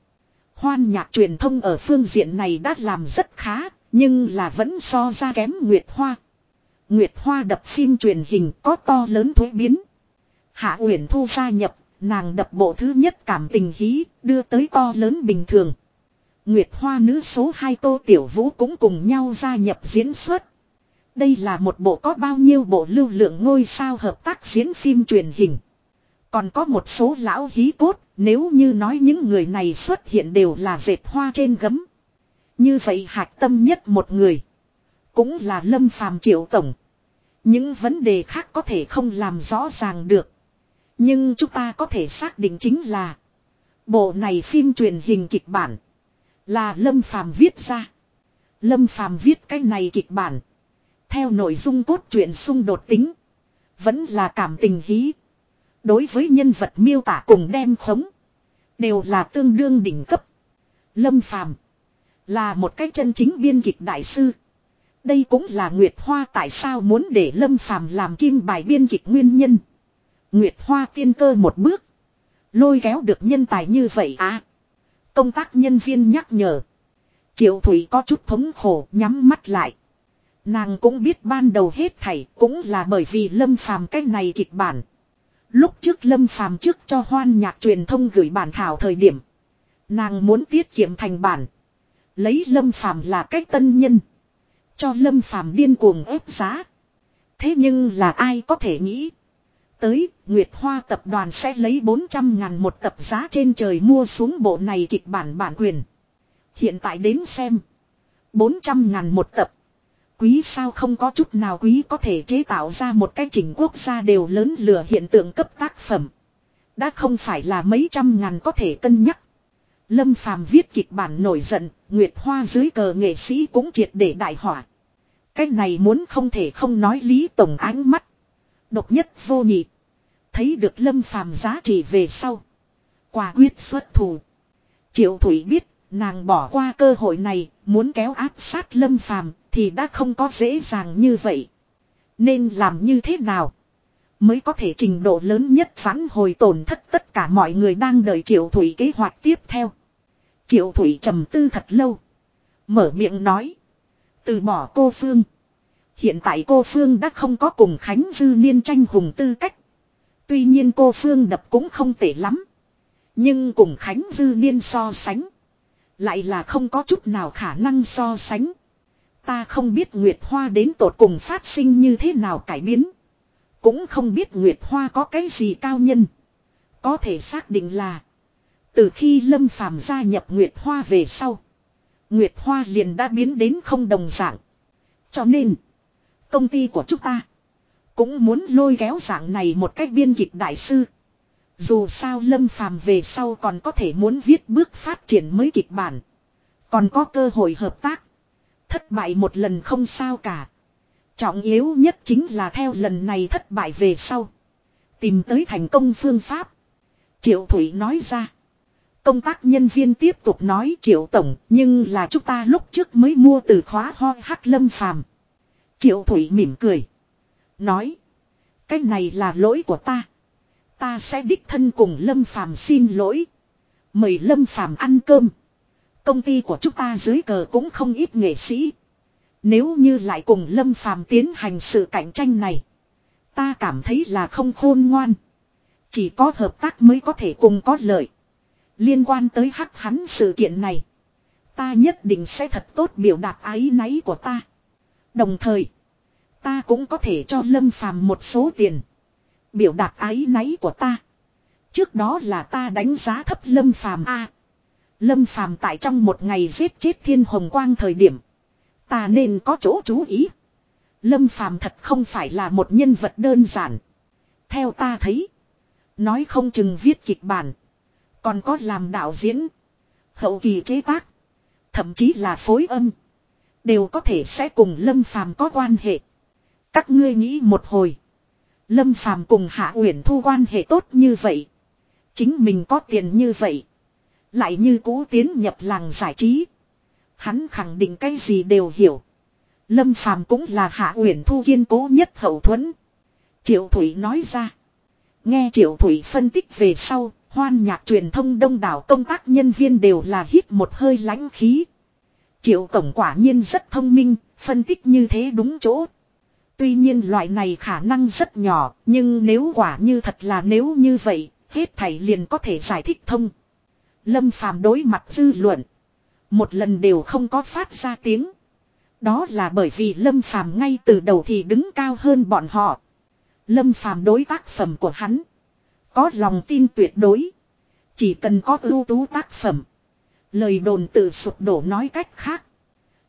Hoan nhạc truyền thông ở phương diện này đã làm rất khá, nhưng là vẫn so ra kém Nguyệt Hoa. Nguyệt Hoa đập phim truyền hình có to lớn thuế biến. Hạ Uyển Thu gia nhập, nàng đập bộ thứ nhất cảm tình hí, đưa tới to lớn bình thường. Nguyệt Hoa nữ số 2 Tô Tiểu Vũ cũng cùng nhau gia nhập diễn xuất. Đây là một bộ có bao nhiêu bộ lưu lượng ngôi sao hợp tác diễn phim truyền hình. Còn có một số lão hí cốt, nếu như nói những người này xuất hiện đều là dệt hoa trên gấm. Như vậy hạch tâm nhất một người. Cũng là Lâm Phàm Triệu Tổng. Những vấn đề khác có thể không làm rõ ràng được. Nhưng chúng ta có thể xác định chính là. Bộ này phim truyền hình kịch bản. Là Lâm Phàm viết ra. Lâm Phàm viết cái này kịch bản. Theo nội dung cốt truyện xung đột tính. Vẫn là cảm tình hí. Đối với nhân vật miêu tả cùng đem khống. Đều là tương đương đỉnh cấp. Lâm Phàm Là một cái chân chính biên kịch đại sư. Đây cũng là Nguyệt Hoa tại sao muốn để Lâm Phàm làm kim bài biên kịch nguyên nhân. Nguyệt Hoa tiên cơ một bước. Lôi kéo được nhân tài như vậy à. Công tác nhân viên nhắc nhở. Triệu Thủy có chút thống khổ, nhắm mắt lại. Nàng cũng biết ban đầu hết thảy cũng là bởi vì Lâm Phàm cái này kịch bản. Lúc trước Lâm Phàm trước cho hoan nhạc truyền thông gửi bản thảo thời điểm. Nàng muốn tiết kiệm thành bản. Lấy Lâm Phàm là cách tân nhân. Cho Lâm Phàm điên cuồng ép giá. Thế nhưng là ai có thể nghĩ. Tới, Nguyệt Hoa tập đoàn sẽ lấy 400 ngàn một tập giá trên trời mua xuống bộ này kịch bản bản quyền. Hiện tại đến xem. 400 ngàn một tập. Quý sao không có chút nào quý có thể chế tạo ra một cái chỉnh quốc gia đều lớn lửa hiện tượng cấp tác phẩm. Đã không phải là mấy trăm ngàn có thể cân nhắc. Lâm Phàm viết kịch bản nổi giận, Nguyệt Hoa dưới cờ nghệ sĩ cũng triệt để đại hỏa. Cái này muốn không thể không nói Lý Tổng ánh mắt. Độc nhất vô nhị. Thấy được Lâm Phàm giá trị về sau. Quả quyết xuất thủ. Triệu Thủy biết, nàng bỏ qua cơ hội này, muốn kéo áp sát Lâm Phàm thì đã không có dễ dàng như vậy. Nên làm như thế nào? Mới có thể trình độ lớn nhất phản hồi tổn thất tất cả mọi người đang đợi Triệu Thủy kế hoạch tiếp theo. Triệu Thủy trầm tư thật lâu. Mở miệng nói. Từ bỏ cô Phương. Hiện tại cô Phương đã không có cùng Khánh Dư Niên tranh hùng tư cách. Tuy nhiên cô Phương đập cũng không tệ lắm. Nhưng cùng Khánh Dư Niên so sánh. Lại là không có chút nào khả năng so sánh. Ta không biết Nguyệt Hoa đến tột cùng phát sinh như thế nào cải biến. Cũng không biết Nguyệt Hoa có cái gì cao nhân. Có thể xác định là. Từ khi Lâm Phàm gia nhập Nguyệt Hoa về sau. Nguyệt Hoa liền đã biến đến không đồng dạng. Cho nên. Công ty của chúng ta. Cũng muốn lôi kéo dạng này một cách biên kịch đại sư. Dù sao Lâm Phàm về sau còn có thể muốn viết bước phát triển mới kịch bản. Còn có cơ hội hợp tác. Thất bại một lần không sao cả. Trọng yếu nhất chính là theo lần này thất bại về sau. Tìm tới thành công phương pháp. Triệu Thủy nói ra. Công tác nhân viên tiếp tục nói Triệu Tổng, nhưng là chúng ta lúc trước mới mua từ khóa ho hắc lâm phàm. Triệu Thủy mỉm cười. Nói. Cái này là lỗi của ta. Ta sẽ đích thân cùng lâm phàm xin lỗi. Mời lâm phàm ăn cơm. Công ty của chúng ta dưới cờ cũng không ít nghệ sĩ. Nếu như lại cùng Lâm Phàm tiến hành sự cạnh tranh này. Ta cảm thấy là không khôn ngoan. Chỉ có hợp tác mới có thể cùng có lợi. Liên quan tới hắc hắn sự kiện này. Ta nhất định sẽ thật tốt biểu đạt ái náy của ta. Đồng thời. Ta cũng có thể cho Lâm Phàm một số tiền. Biểu đạt ái náy của ta. Trước đó là ta đánh giá thấp Lâm Phàm A. Lâm Phàm tại trong một ngày giết chết Thiên Hồng Quang thời điểm, ta nên có chỗ chú ý. Lâm Phàm thật không phải là một nhân vật đơn giản. Theo ta thấy, nói không chừng viết kịch bản, còn có làm đạo diễn, hậu kỳ chế tác, thậm chí là phối âm, đều có thể sẽ cùng Lâm Phàm có quan hệ. Các ngươi nghĩ một hồi, Lâm Phàm cùng Hạ Uyển Thu quan hệ tốt như vậy, chính mình có tiền như vậy, lại như cũ tiến nhập làng giải trí. Hắn khẳng định cái gì đều hiểu. Lâm Phàm cũng là hạ uyển thu kiên cố nhất hậu thuẫn. Triệu Thủy nói ra. Nghe Triệu Thủy phân tích về sau, Hoan nhạc truyền thông đông đảo công tác nhân viên đều là hít một hơi lãnh khí. Triệu tổng quả nhiên rất thông minh, phân tích như thế đúng chỗ. Tuy nhiên loại này khả năng rất nhỏ, nhưng nếu quả như thật là nếu như vậy, hết thảy liền có thể giải thích thông. Lâm Phàm đối mặt dư luận. Một lần đều không có phát ra tiếng. Đó là bởi vì Lâm Phàm ngay từ đầu thì đứng cao hơn bọn họ. Lâm Phàm đối tác phẩm của hắn. Có lòng tin tuyệt đối. Chỉ cần có ưu tú tác phẩm. Lời đồn tự sụp đổ nói cách khác.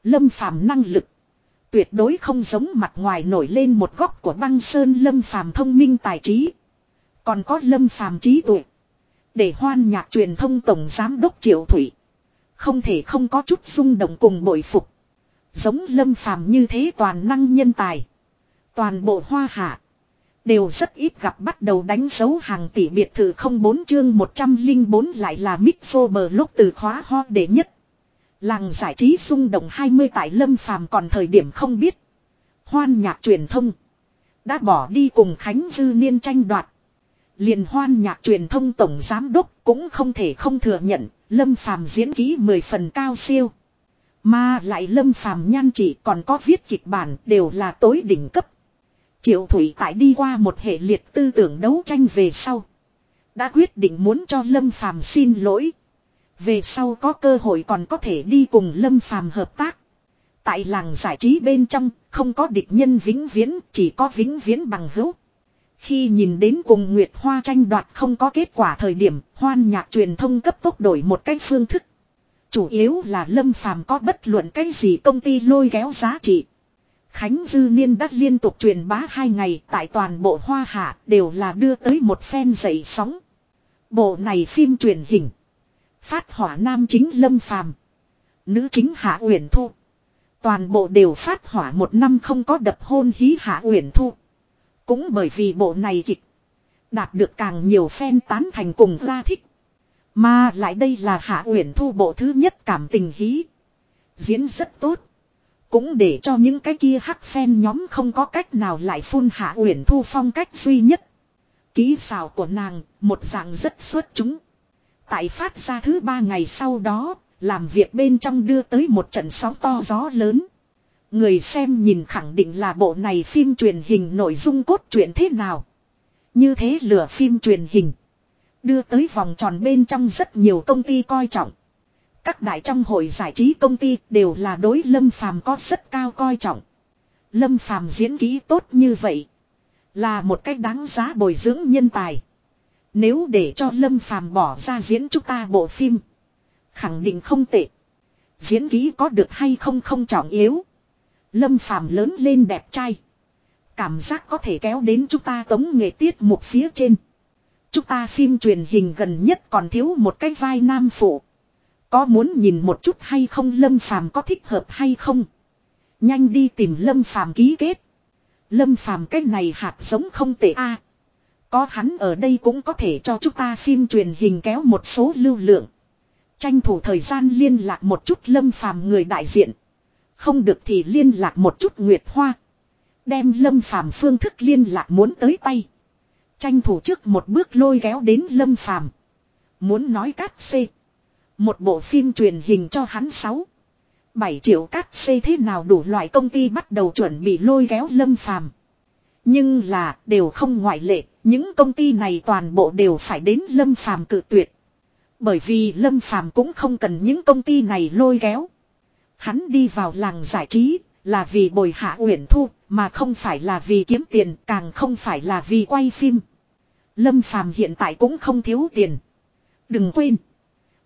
Lâm Phàm năng lực. Tuyệt đối không giống mặt ngoài nổi lên một góc của băng sơn Lâm Phàm thông minh tài trí. Còn có Lâm Phàm trí tuệ. Để hoan nhạc truyền thông tổng giám đốc Triệu Thủy. Không thể không có chút rung động cùng bội phục. Giống Lâm Phàm như thế toàn năng nhân tài. Toàn bộ hoa hạ. Đều rất ít gặp bắt đầu đánh dấu hàng tỷ biệt thự không bốn chương 104 lại là Mixo bờ lúc từ khóa ho đệ nhất. Làng giải trí xung động 20 tại Lâm Phàm còn thời điểm không biết. Hoan nhạc truyền thông. Đã bỏ đi cùng Khánh Dư Niên tranh đoạt liền hoan nhạc truyền thông tổng giám đốc cũng không thể không thừa nhận. Lâm Phàm diễn ký 10 phần cao siêu. Mà lại Lâm Phàm nhan chỉ còn có viết kịch bản đều là tối đỉnh cấp. Triệu Thủy tại đi qua một hệ liệt tư tưởng đấu tranh về sau. Đã quyết định muốn cho Lâm Phàm xin lỗi. Về sau có cơ hội còn có thể đi cùng Lâm Phàm hợp tác. Tại làng giải trí bên trong, không có địch nhân vĩnh viễn, chỉ có vĩnh viễn bằng hữu. Khi nhìn đến cùng Nguyệt Hoa tranh đoạt không có kết quả thời điểm, hoan nhạc truyền thông cấp tốc đổi một cách phương thức. Chủ yếu là Lâm Phàm có bất luận cái gì công ty lôi kéo giá trị. Khánh Dư Niên đã liên tục truyền bá hai ngày tại toàn bộ Hoa Hạ đều là đưa tới một phen dậy sóng. Bộ này phim truyền hình. Phát hỏa nam chính Lâm Phàm Nữ chính Hạ Uyển Thu. Toàn bộ đều phát hỏa một năm không có đập hôn hí Hạ Uyển Thu. Cũng bởi vì bộ này kịch. Đạt được càng nhiều fan tán thành cùng ra thích. Mà lại đây là Hạ Uyển Thu bộ thứ nhất cảm tình hí. Diễn rất tốt. Cũng để cho những cái kia hắc fan nhóm không có cách nào lại phun Hạ Uyển Thu phong cách duy nhất. Ký xào của nàng, một dạng rất xuất chúng. Tại phát ra thứ ba ngày sau đó, làm việc bên trong đưa tới một trận sóng to gió lớn. Người xem nhìn khẳng định là bộ này phim truyền hình nội dung cốt truyện thế nào. Như thế lửa phim truyền hình. Đưa tới vòng tròn bên trong rất nhiều công ty coi trọng. Các đại trong hội giải trí công ty đều là đối Lâm Phàm có rất cao coi trọng. Lâm Phàm diễn kỹ tốt như vậy. Là một cách đáng giá bồi dưỡng nhân tài. Nếu để cho Lâm Phàm bỏ ra diễn chúng ta bộ phim. Khẳng định không tệ. Diễn kỹ có được hay không không trọng yếu. Lâm Phàm lớn lên đẹp trai. Cảm giác có thể kéo đến chúng ta tống nghệ tiết một phía trên. Chúng ta phim truyền hình gần nhất còn thiếu một cái vai nam phụ. Có muốn nhìn một chút hay không Lâm Phàm có thích hợp hay không? Nhanh đi tìm Lâm Phàm ký kết. Lâm Phàm cái này hạt giống không tệ a. Có hắn ở đây cũng có thể cho chúng ta phim truyền hình kéo một số lưu lượng. Tranh thủ thời gian liên lạc một chút Lâm Phàm người đại diện. Không được thì liên lạc một chút Nguyệt Hoa. Đem Lâm Phàm phương thức liên lạc muốn tới tay. Tranh thủ trước một bước lôi kéo đến Lâm Phàm. Muốn nói cắt xê. Một bộ phim truyền hình cho hắn 6. 7 triệu cắt xê thế nào đủ loại công ty bắt đầu chuẩn bị lôi kéo Lâm Phàm. Nhưng là đều không ngoại lệ, những công ty này toàn bộ đều phải đến Lâm Phàm cự tuyệt. Bởi vì Lâm Phàm cũng không cần những công ty này lôi kéo. Hắn đi vào làng giải trí là vì bồi hạ uyển thu, mà không phải là vì kiếm tiền, càng không phải là vì quay phim. Lâm Phàm hiện tại cũng không thiếu tiền. Đừng quên,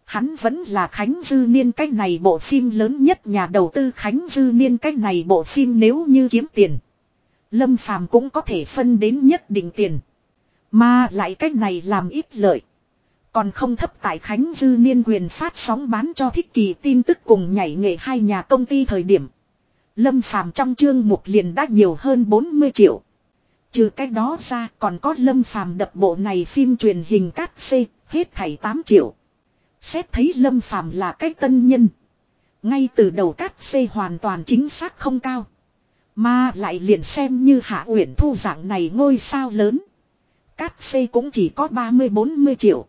hắn vẫn là Khánh Dư Niên cái này bộ phim lớn nhất nhà đầu tư Khánh Dư Niên cái này bộ phim nếu như kiếm tiền. Lâm Phàm cũng có thể phân đến nhất định tiền. Mà lại cách này làm ít lợi. Còn không thấp tại Khánh Dư Niên quyền phát sóng bán cho thích kỳ tin tức cùng nhảy nghệ hai nhà công ty thời điểm. Lâm Phàm trong chương mục liền đã nhiều hơn 40 triệu. Trừ cái đó ra còn có Lâm Phàm đập bộ này phim truyền hình cắt c hết thảy 8 triệu. Xét thấy Lâm Phàm là cái tân nhân. Ngay từ đầu cắt c hoàn toàn chính xác không cao. Mà lại liền xem như Hạ Uyển Thu dạng này ngôi sao lớn. Cát c cũng chỉ có 30-40 triệu.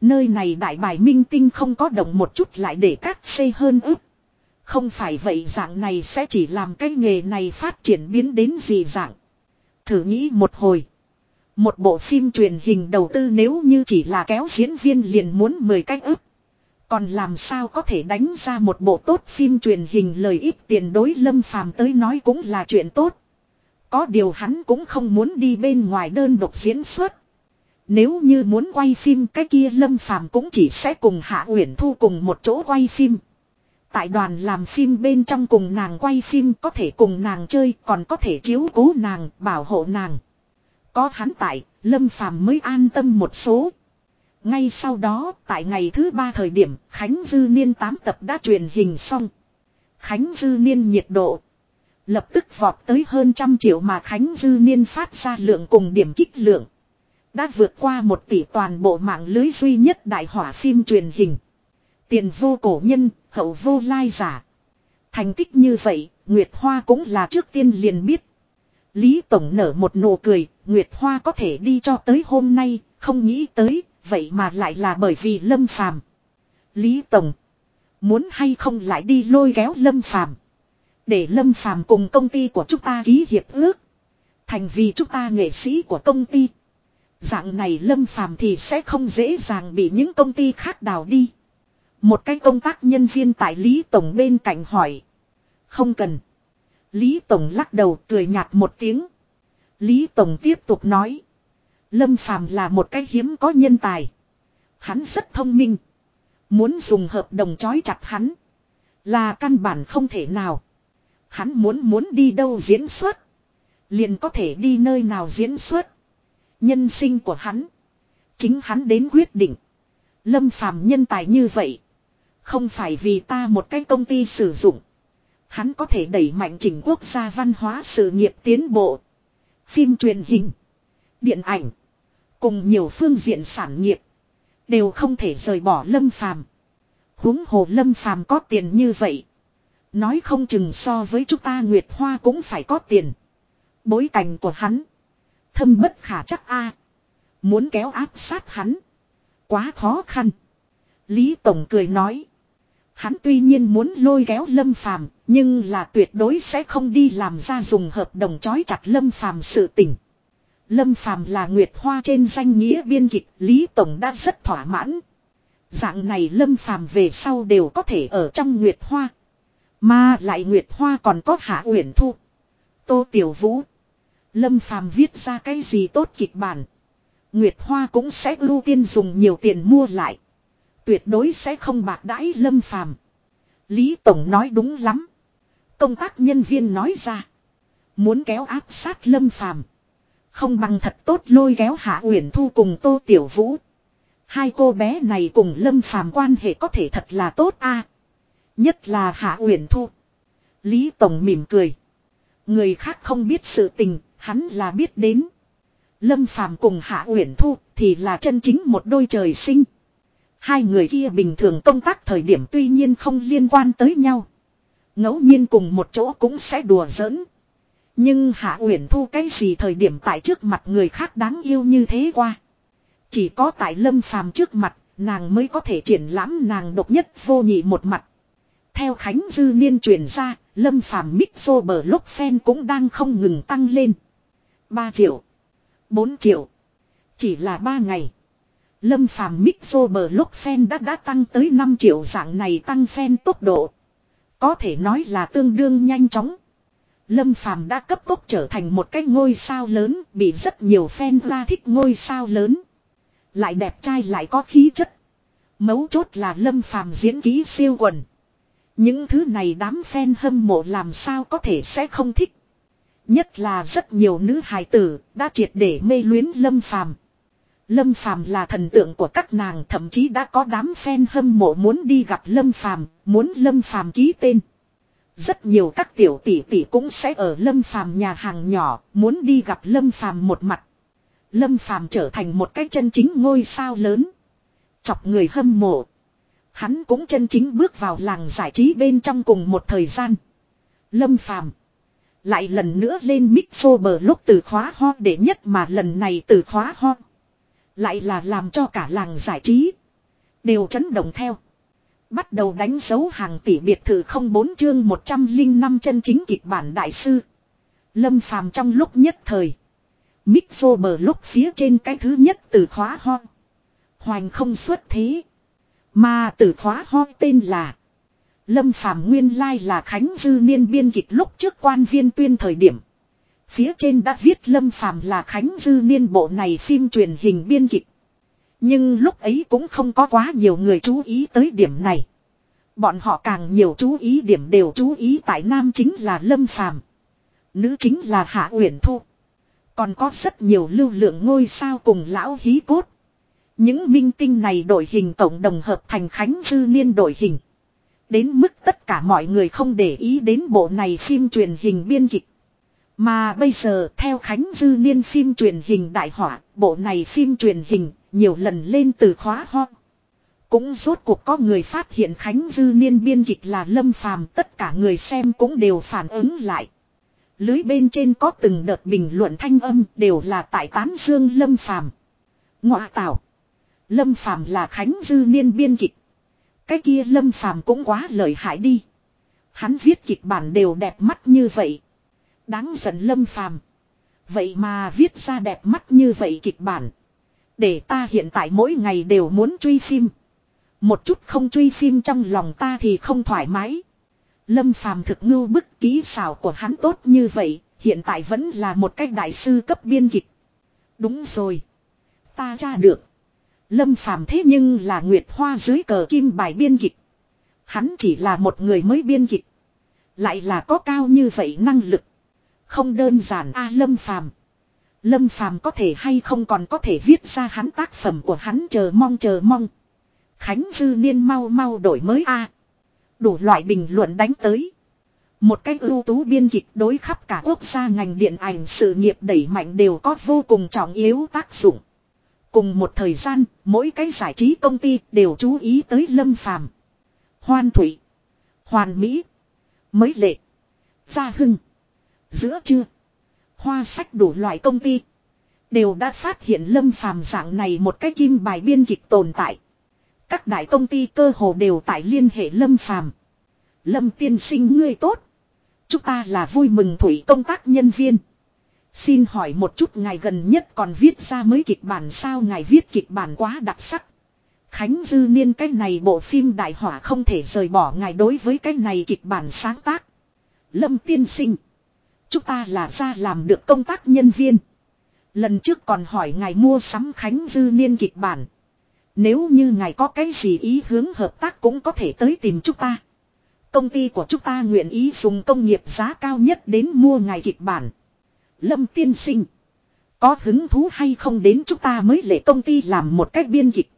Nơi này đại bài minh tinh không có động một chút lại để cát xây hơn ức. Không phải vậy dạng này sẽ chỉ làm cái nghề này phát triển biến đến gì dạng. Thử nghĩ một hồi. Một bộ phim truyền hình đầu tư nếu như chỉ là kéo diễn viên liền muốn 10 cách ức. Còn làm sao có thể đánh ra một bộ tốt phim truyền hình lời ít tiền đối lâm phàm tới nói cũng là chuyện tốt. Có điều hắn cũng không muốn đi bên ngoài đơn độc diễn xuất. Nếu như muốn quay phim cái kia lâm phàm cũng chỉ sẽ cùng Hạ Uyển Thu cùng một chỗ quay phim. Tại đoàn làm phim bên trong cùng nàng quay phim có thể cùng nàng chơi còn có thể chiếu cố nàng, bảo hộ nàng. Có hắn tại, Lâm Phàm mới an tâm một số. Ngay sau đó, tại ngày thứ ba thời điểm, Khánh Dư Niên 8 tập đã truyền hình xong. Khánh Dư Niên nhiệt độ. Lập tức vọt tới hơn trăm triệu mà Khánh Dư Niên phát ra lượng cùng điểm kích lượng. Đã vượt qua một tỷ toàn bộ mạng lưới duy nhất đại hỏa phim truyền hình. Tiền vô cổ nhân, hậu vô lai giả. Thành tích như vậy, Nguyệt Hoa cũng là trước tiên liền biết. Lý Tổng nở một nụ cười, Nguyệt Hoa có thể đi cho tới hôm nay, không nghĩ tới, vậy mà lại là bởi vì Lâm Phàm. Lý Tổng, muốn hay không lại đi lôi kéo Lâm Phàm. Để Lâm Phàm cùng công ty của chúng ta ký hiệp ước. Thành vì chúng ta nghệ sĩ của công ty. Dạng này Lâm Phàm thì sẽ không dễ dàng bị những công ty khác đào đi. Một cái công tác nhân viên tại Lý Tổng bên cạnh hỏi. Không cần. Lý Tổng lắc đầu cười nhạt một tiếng. Lý Tổng tiếp tục nói. Lâm Phàm là một cái hiếm có nhân tài. Hắn rất thông minh. Muốn dùng hợp đồng trói chặt hắn. Là căn bản không thể nào. Hắn muốn muốn đi đâu diễn xuất. Liền có thể đi nơi nào diễn xuất. Nhân sinh của hắn. Chính hắn đến quyết định. Lâm phàm nhân tài như vậy. Không phải vì ta một cái công ty sử dụng. Hắn có thể đẩy mạnh chỉnh quốc gia văn hóa sự nghiệp tiến bộ. Phim truyền hình. Điện ảnh. Cùng nhiều phương diện sản nghiệp. Đều không thể rời bỏ lâm phàm. huống hồ lâm phàm có tiền như vậy. Nói không chừng so với chúng ta Nguyệt Hoa cũng phải có tiền. Bối cảnh của hắn. Thâm bất khả chắc a Muốn kéo áp sát hắn. Quá khó khăn. Lý Tổng cười nói. Hắn tuy nhiên muốn lôi kéo Lâm Phàm, nhưng là tuyệt đối sẽ không đi làm ra dùng hợp đồng chói chặt Lâm Phàm sự tình. Lâm Phàm là Nguyệt Hoa trên danh nghĩa biên kịch, Lý Tổng đã rất thỏa mãn. Dạng này Lâm Phàm về sau đều có thể ở trong Nguyệt Hoa. Mà lại Nguyệt Hoa còn có Hạ Uyển Thu, Tô Tiểu Vũ. Lâm Phàm viết ra cái gì tốt kịch bản. Nguyệt Hoa cũng sẽ ưu tiên dùng nhiều tiền mua lại. Tuyệt đối sẽ không bạc đãi Lâm Phàm. Lý Tổng nói đúng lắm. Công tác nhân viên nói ra. Muốn kéo áp sát Lâm Phàm. Không bằng thật tốt lôi kéo Hạ Uyển Thu cùng Tô Tiểu Vũ. Hai cô bé này cùng Lâm Phàm quan hệ có thể thật là tốt a. Nhất là Hạ Uyển Thu. Lý Tổng mỉm cười. Người khác không biết sự tình, hắn là biết đến. Lâm Phàm cùng Hạ Uyển Thu thì là chân chính một đôi trời sinh. Hai người kia bình thường công tác thời điểm tuy nhiên không liên quan tới nhau. ngẫu nhiên cùng một chỗ cũng sẽ đùa giỡn. Nhưng Hạ Uyển Thu cái gì thời điểm tại trước mặt người khác đáng yêu như thế qua. Chỉ có tại Lâm Phàm trước mặt, nàng mới có thể triển lãm nàng độc nhất vô nhị một mặt. Theo Khánh Dư Niên truyền ra, Lâm Phàm mít vô bờ lúc phen cũng đang không ngừng tăng lên. 3 triệu. 4 triệu. Chỉ là 3 ngày. Lâm phàm Mixo bờ lúc fan đã đã tăng tới 5 triệu dạng này tăng fan tốc độ. Có thể nói là tương đương nhanh chóng. Lâm phàm đã cấp tốc trở thành một cái ngôi sao lớn, bị rất nhiều fan ra thích ngôi sao lớn. Lại đẹp trai lại có khí chất. Mấu chốt là Lâm phàm diễn ký siêu quần. Những thứ này đám fan hâm mộ làm sao có thể sẽ không thích. Nhất là rất nhiều nữ hài tử đã triệt để mê luyến Lâm Phàm. Lâm Phàm là thần tượng của các nàng, thậm chí đã có đám fan hâm mộ muốn đi gặp Lâm Phàm, muốn Lâm Phàm ký tên. Rất nhiều các tiểu tỷ tỷ cũng sẽ ở Lâm Phàm nhà hàng nhỏ, muốn đi gặp Lâm Phàm một mặt. Lâm Phàm trở thành một cái chân chính ngôi sao lớn, chọc người hâm mộ. Hắn cũng chân chính bước vào làng giải trí bên trong cùng một thời gian. Lâm Phàm lại lần nữa lên mixo bờ lúc từ khóa ho để nhất mà lần này từ khóa ho. Lại là làm cho cả làng giải trí. Đều chấn động theo. Bắt đầu đánh dấu hàng tỷ biệt thự không bốn chương 105 chân chính kịch bản đại sư. Lâm phàm trong lúc nhất thời. Mick vô bờ lúc phía trên cái thứ nhất từ khóa ho. Hoành không xuất thế. Mà từ khóa ho tên là. Lâm phàm nguyên lai là Khánh Dư Niên biên kịch lúc trước quan viên tuyên thời điểm. Phía trên đã viết Lâm phàm là Khánh Dư Niên bộ này phim truyền hình biên kịch. Nhưng lúc ấy cũng không có quá nhiều người chú ý tới điểm này. Bọn họ càng nhiều chú ý điểm đều chú ý tại nam chính là Lâm Phàm, nữ chính là Hạ Uyển Thu. Còn có rất nhiều lưu lượng ngôi sao cùng lão hí cốt. Những minh tinh này đổi hình tổng đồng hợp thành Khánh Dư Niên đổi hình. Đến mức tất cả mọi người không để ý đến bộ này phim truyền hình biên kịch. Mà bây giờ theo Khánh Dư Niên phim truyền hình đại họa, bộ này phim truyền hình nhiều lần lên từ khóa ho. Cũng rốt cuộc có người phát hiện Khánh Dư Niên biên kịch là Lâm Phàm tất cả người xem cũng đều phản ứng lại. Lưới bên trên có từng đợt bình luận thanh âm đều là tại tán dương Lâm Phàm Ngọa tạo. Lâm Phàm là Khánh Dư Niên biên kịch. Cái kia Lâm Phàm cũng quá lợi hại đi. Hắn viết kịch bản đều đẹp mắt như vậy. Đáng giận Lâm Phàm Vậy mà viết ra đẹp mắt như vậy kịch bản. Để ta hiện tại mỗi ngày đều muốn truy phim. Một chút không truy phim trong lòng ta thì không thoải mái. Lâm phàm thực ngưu bức ký xảo của hắn tốt như vậy, hiện tại vẫn là một cách đại sư cấp biên kịch. Đúng rồi. Ta tra được. Lâm phàm thế nhưng là Nguyệt Hoa dưới cờ kim bài biên kịch. Hắn chỉ là một người mới biên kịch. Lại là có cao như vậy năng lực. Không đơn giản a à, Lâm phàm. Lâm phàm có thể hay không còn có thể viết ra hắn tác phẩm của hắn chờ mong chờ mong. Khánh Dư Niên mau mau đổi mới a Đủ loại bình luận đánh tới. Một cách ưu tú biên kịch đối khắp cả quốc gia ngành điện ảnh sự nghiệp đẩy mạnh đều có vô cùng trọng yếu tác dụng. Cùng một thời gian, mỗi cái giải trí công ty đều chú ý tới Lâm Phàm Hoan Thủy, Hoàn Mỹ, Mới Lệ, Gia Hưng, Giữa Trưa, Hoa sách đủ loại công ty. Đều đã phát hiện Lâm Phàm dạng này một cái kim bài biên kịch tồn tại. Các đại công ty cơ hồ đều tại liên hệ Lâm Phàm. Lâm tiên sinh ngươi tốt. Chúng ta là vui mừng thủy công tác nhân viên. Xin hỏi một chút ngài gần nhất còn viết ra mới kịch bản sao ngài viết kịch bản quá đặc sắc. Khánh Dư Niên, cái này bộ phim đại hỏa không thể rời bỏ ngài đối với cái này kịch bản sáng tác. Lâm tiên sinh. Chúng ta là ra làm được công tác nhân viên. Lần trước còn hỏi ngài mua sắm Khánh Dư Niên kịch bản. Nếu như ngài có cái gì ý hướng hợp tác cũng có thể tới tìm chúng ta. Công ty của chúng ta nguyện ý dùng công nghiệp giá cao nhất đến mua ngài kịch bản. Lâm tiên sinh. Có hứng thú hay không đến chúng ta mới lệ công ty làm một cách biên kịch.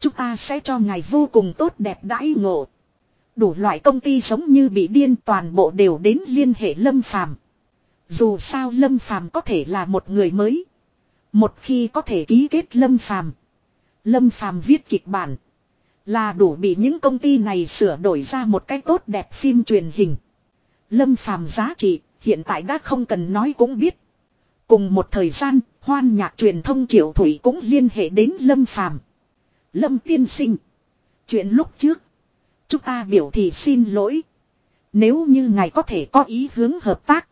Chúng ta sẽ cho ngài vô cùng tốt đẹp đãi ngộ. Đủ loại công ty giống như bị điên toàn bộ đều đến liên hệ Lâm Phàm. Dù sao Lâm Phàm có thể là một người mới. Một khi có thể ký kết Lâm Phàm Lâm Phàm viết kịch bản. Là đủ bị những công ty này sửa đổi ra một cách tốt đẹp phim truyền hình. Lâm Phàm giá trị, hiện tại đã không cần nói cũng biết. Cùng một thời gian, hoan nhạc truyền thông triệu thủy cũng liên hệ đến Lâm Phàm Lâm tiên sinh. Chuyện lúc trước. Chúng ta biểu thị xin lỗi. Nếu như ngài có thể có ý hướng hợp tác.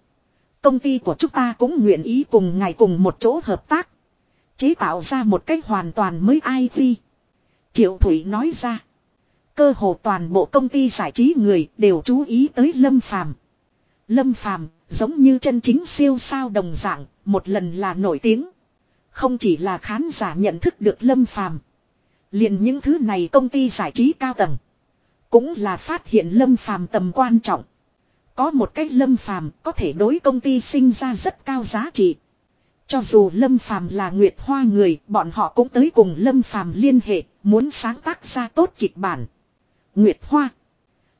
Công ty của chúng ta cũng nguyện ý cùng ngài cùng một chỗ hợp tác. Chế tạo ra một cách hoàn toàn mới IP. Triệu Thủy nói ra. Cơ hồ toàn bộ công ty giải trí người đều chú ý tới Lâm Phàm. Lâm Phàm giống như chân chính siêu sao đồng dạng, một lần là nổi tiếng. Không chỉ là khán giả nhận thức được Lâm Phàm, liền những thứ này công ty giải trí cao tầng, cũng là phát hiện Lâm Phàm tầm quan trọng. Có một cách Lâm Phàm có thể đối công ty sinh ra rất cao giá trị. Cho dù Lâm Phàm là Nguyệt Hoa người, bọn họ cũng tới cùng Lâm Phàm liên hệ, muốn sáng tác ra tốt kịch bản. Nguyệt Hoa.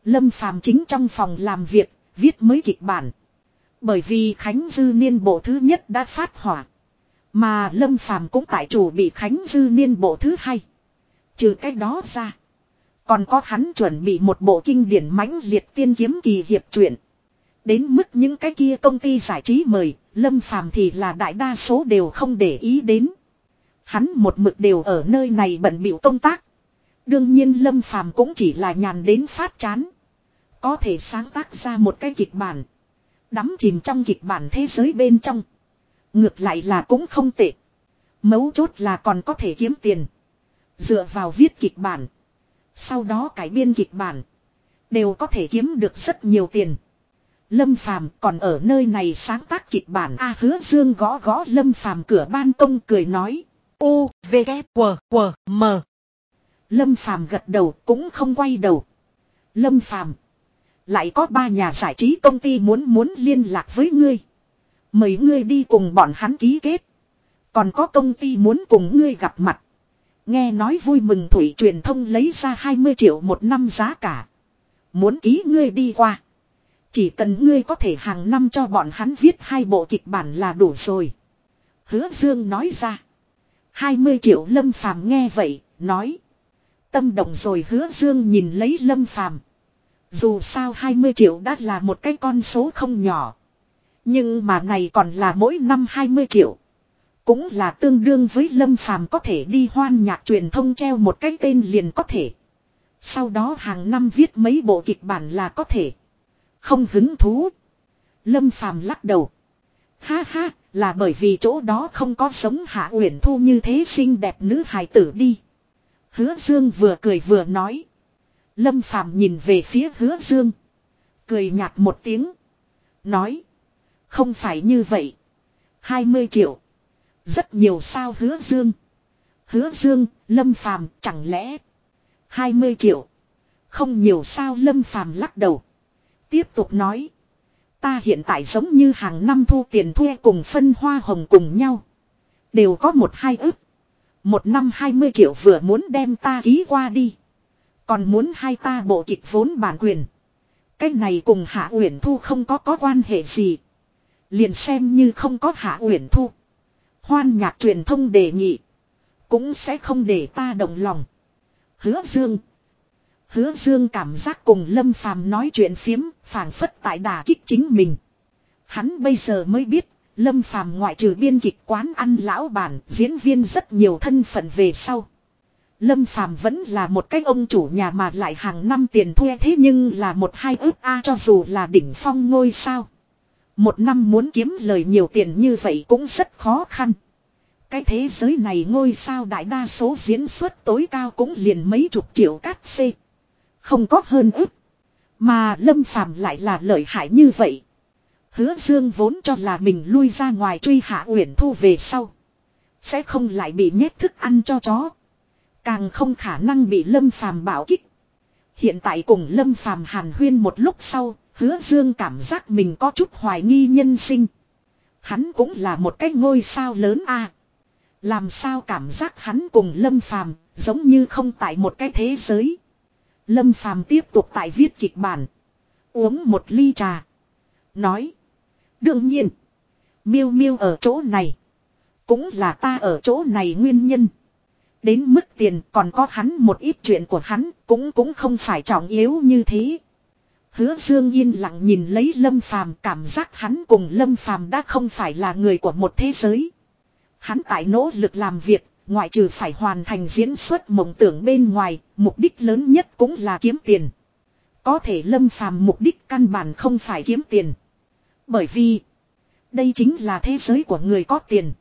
Lâm Phàm chính trong phòng làm việc, viết mới kịch bản. Bởi vì Khánh Dư Niên bộ thứ nhất đã phát hỏa. Mà Lâm Phàm cũng tại chủ bị Khánh Dư Niên bộ thứ hai. Trừ cái đó ra. Còn có hắn chuẩn bị một bộ kinh điển mãnh liệt tiên kiếm kỳ hiệp truyện. Đến mức những cái kia công ty giải trí mời, Lâm Phàm thì là đại đa số đều không để ý đến. Hắn một mực đều ở nơi này bận bịu công tác. Đương nhiên Lâm Phàm cũng chỉ là nhàn đến phát chán. Có thể sáng tác ra một cái kịch bản. Đắm chìm trong kịch bản thế giới bên trong. Ngược lại là cũng không tệ. Mấu chốt là còn có thể kiếm tiền. Dựa vào viết kịch bản. Sau đó cải biên kịch bản. Đều có thể kiếm được rất nhiều tiền. Lâm Phàm còn ở nơi này sáng tác kịch bản A hứa dương gõ gõ Lâm Phàm cửa ban công cười nói. U, V, K, W, W, M. Lâm Phàm gật đầu cũng không quay đầu. Lâm Phàm lại có ba nhà giải trí công ty muốn muốn liên lạc với ngươi. Mời ngươi đi cùng bọn hắn ký kết. Còn có công ty muốn cùng ngươi gặp mặt. Nghe nói vui mừng Thủy truyền thông lấy ra 20 triệu một năm giá cả. Muốn ký ngươi đi qua. Chỉ cần ngươi có thể hàng năm cho bọn hắn viết hai bộ kịch bản là đủ rồi. Hứa Dương nói ra. 20 triệu Lâm Phàm nghe vậy, nói. Tâm động rồi hứa Dương nhìn lấy Lâm Phàm dù sao 20 triệu đã là một cái con số không nhỏ. Nhưng mà này còn là mỗi năm 20 triệu. Cũng là tương đương với Lâm Phàm có thể đi hoan nhạc truyền thông treo một cái tên liền có thể. Sau đó hàng năm viết mấy bộ kịch bản là có thể. Không hứng thú. Lâm Phàm lắc đầu. Ha ha, là bởi vì chỗ đó không có sống Hạ Uyển Thu như thế xinh đẹp nữ hài tử đi. Hứa Dương vừa cười vừa nói. Lâm Phàm nhìn về phía Hứa Dương. Cười nhạt một tiếng. Nói. Không phải như vậy. 20 triệu. Rất nhiều sao Hứa Dương. Hứa Dương, Lâm Phàm chẳng lẽ. 20 triệu. Không nhiều sao Lâm Phàm lắc đầu. Tiếp tục nói. Ta hiện tại giống như hàng năm thu tiền thuê cùng phân hoa hồng cùng nhau. Đều có một hai ức. Một năm 20 triệu vừa muốn đem ta ký qua đi. Còn muốn hai ta bộ kịch vốn bản quyền. Cái này cùng Hạ Uyển Thu không có có quan hệ gì. Liền xem như không có Hạ Uyển Thu. Hoan nhạc truyền thông đề nghị. Cũng sẽ không để ta động lòng. Hứa Dương. Hứa Dương cảm giác cùng Lâm Phàm nói chuyện phiếm, phảng phất tại đà kích chính mình. Hắn bây giờ mới biết, Lâm Phàm ngoại trừ biên kịch quán ăn lão bản, diễn viên rất nhiều thân phận về sau. Lâm Phàm vẫn là một cái ông chủ nhà mà lại hàng năm tiền thuê thế nhưng là một hai ước a cho dù là đỉnh phong ngôi sao. Một năm muốn kiếm lời nhiều tiền như vậy cũng rất khó khăn. Cái thế giới này ngôi sao đại đa số diễn xuất tối cao cũng liền mấy chục triệu cát xê. Không có hơn ức. Mà Lâm Phàm lại là lợi hại như vậy. Hứa Dương vốn cho là mình lui ra ngoài truy hạ Uyển Thu về sau. Sẽ không lại bị nhét thức ăn cho chó. Càng không khả năng bị Lâm Phàm bảo kích. Hiện tại cùng Lâm Phàm hàn huyên một lúc sau, Hứa Dương cảm giác mình có chút hoài nghi nhân sinh. Hắn cũng là một cái ngôi sao lớn a. Làm sao cảm giác hắn cùng Lâm Phàm giống như không tại một cái thế giới. Lâm Phàm tiếp tục tại viết kịch bản. Uống một ly trà. Nói. Đương nhiên. Miêu miêu ở chỗ này. Cũng là ta ở chỗ này nguyên nhân. Đến mức tiền còn có hắn một ít chuyện của hắn cũng cũng không phải trọng yếu như thế. Hứa Dương yên lặng nhìn lấy Lâm Phàm cảm giác hắn cùng Lâm Phàm đã không phải là người của một thế giới. Hắn tại nỗ lực làm việc, ngoại trừ phải hoàn thành diễn xuất mộng tưởng bên ngoài, mục đích lớn nhất cũng là kiếm tiền. Có thể Lâm Phàm mục đích căn bản không phải kiếm tiền. Bởi vì, đây chính là thế giới của người có tiền.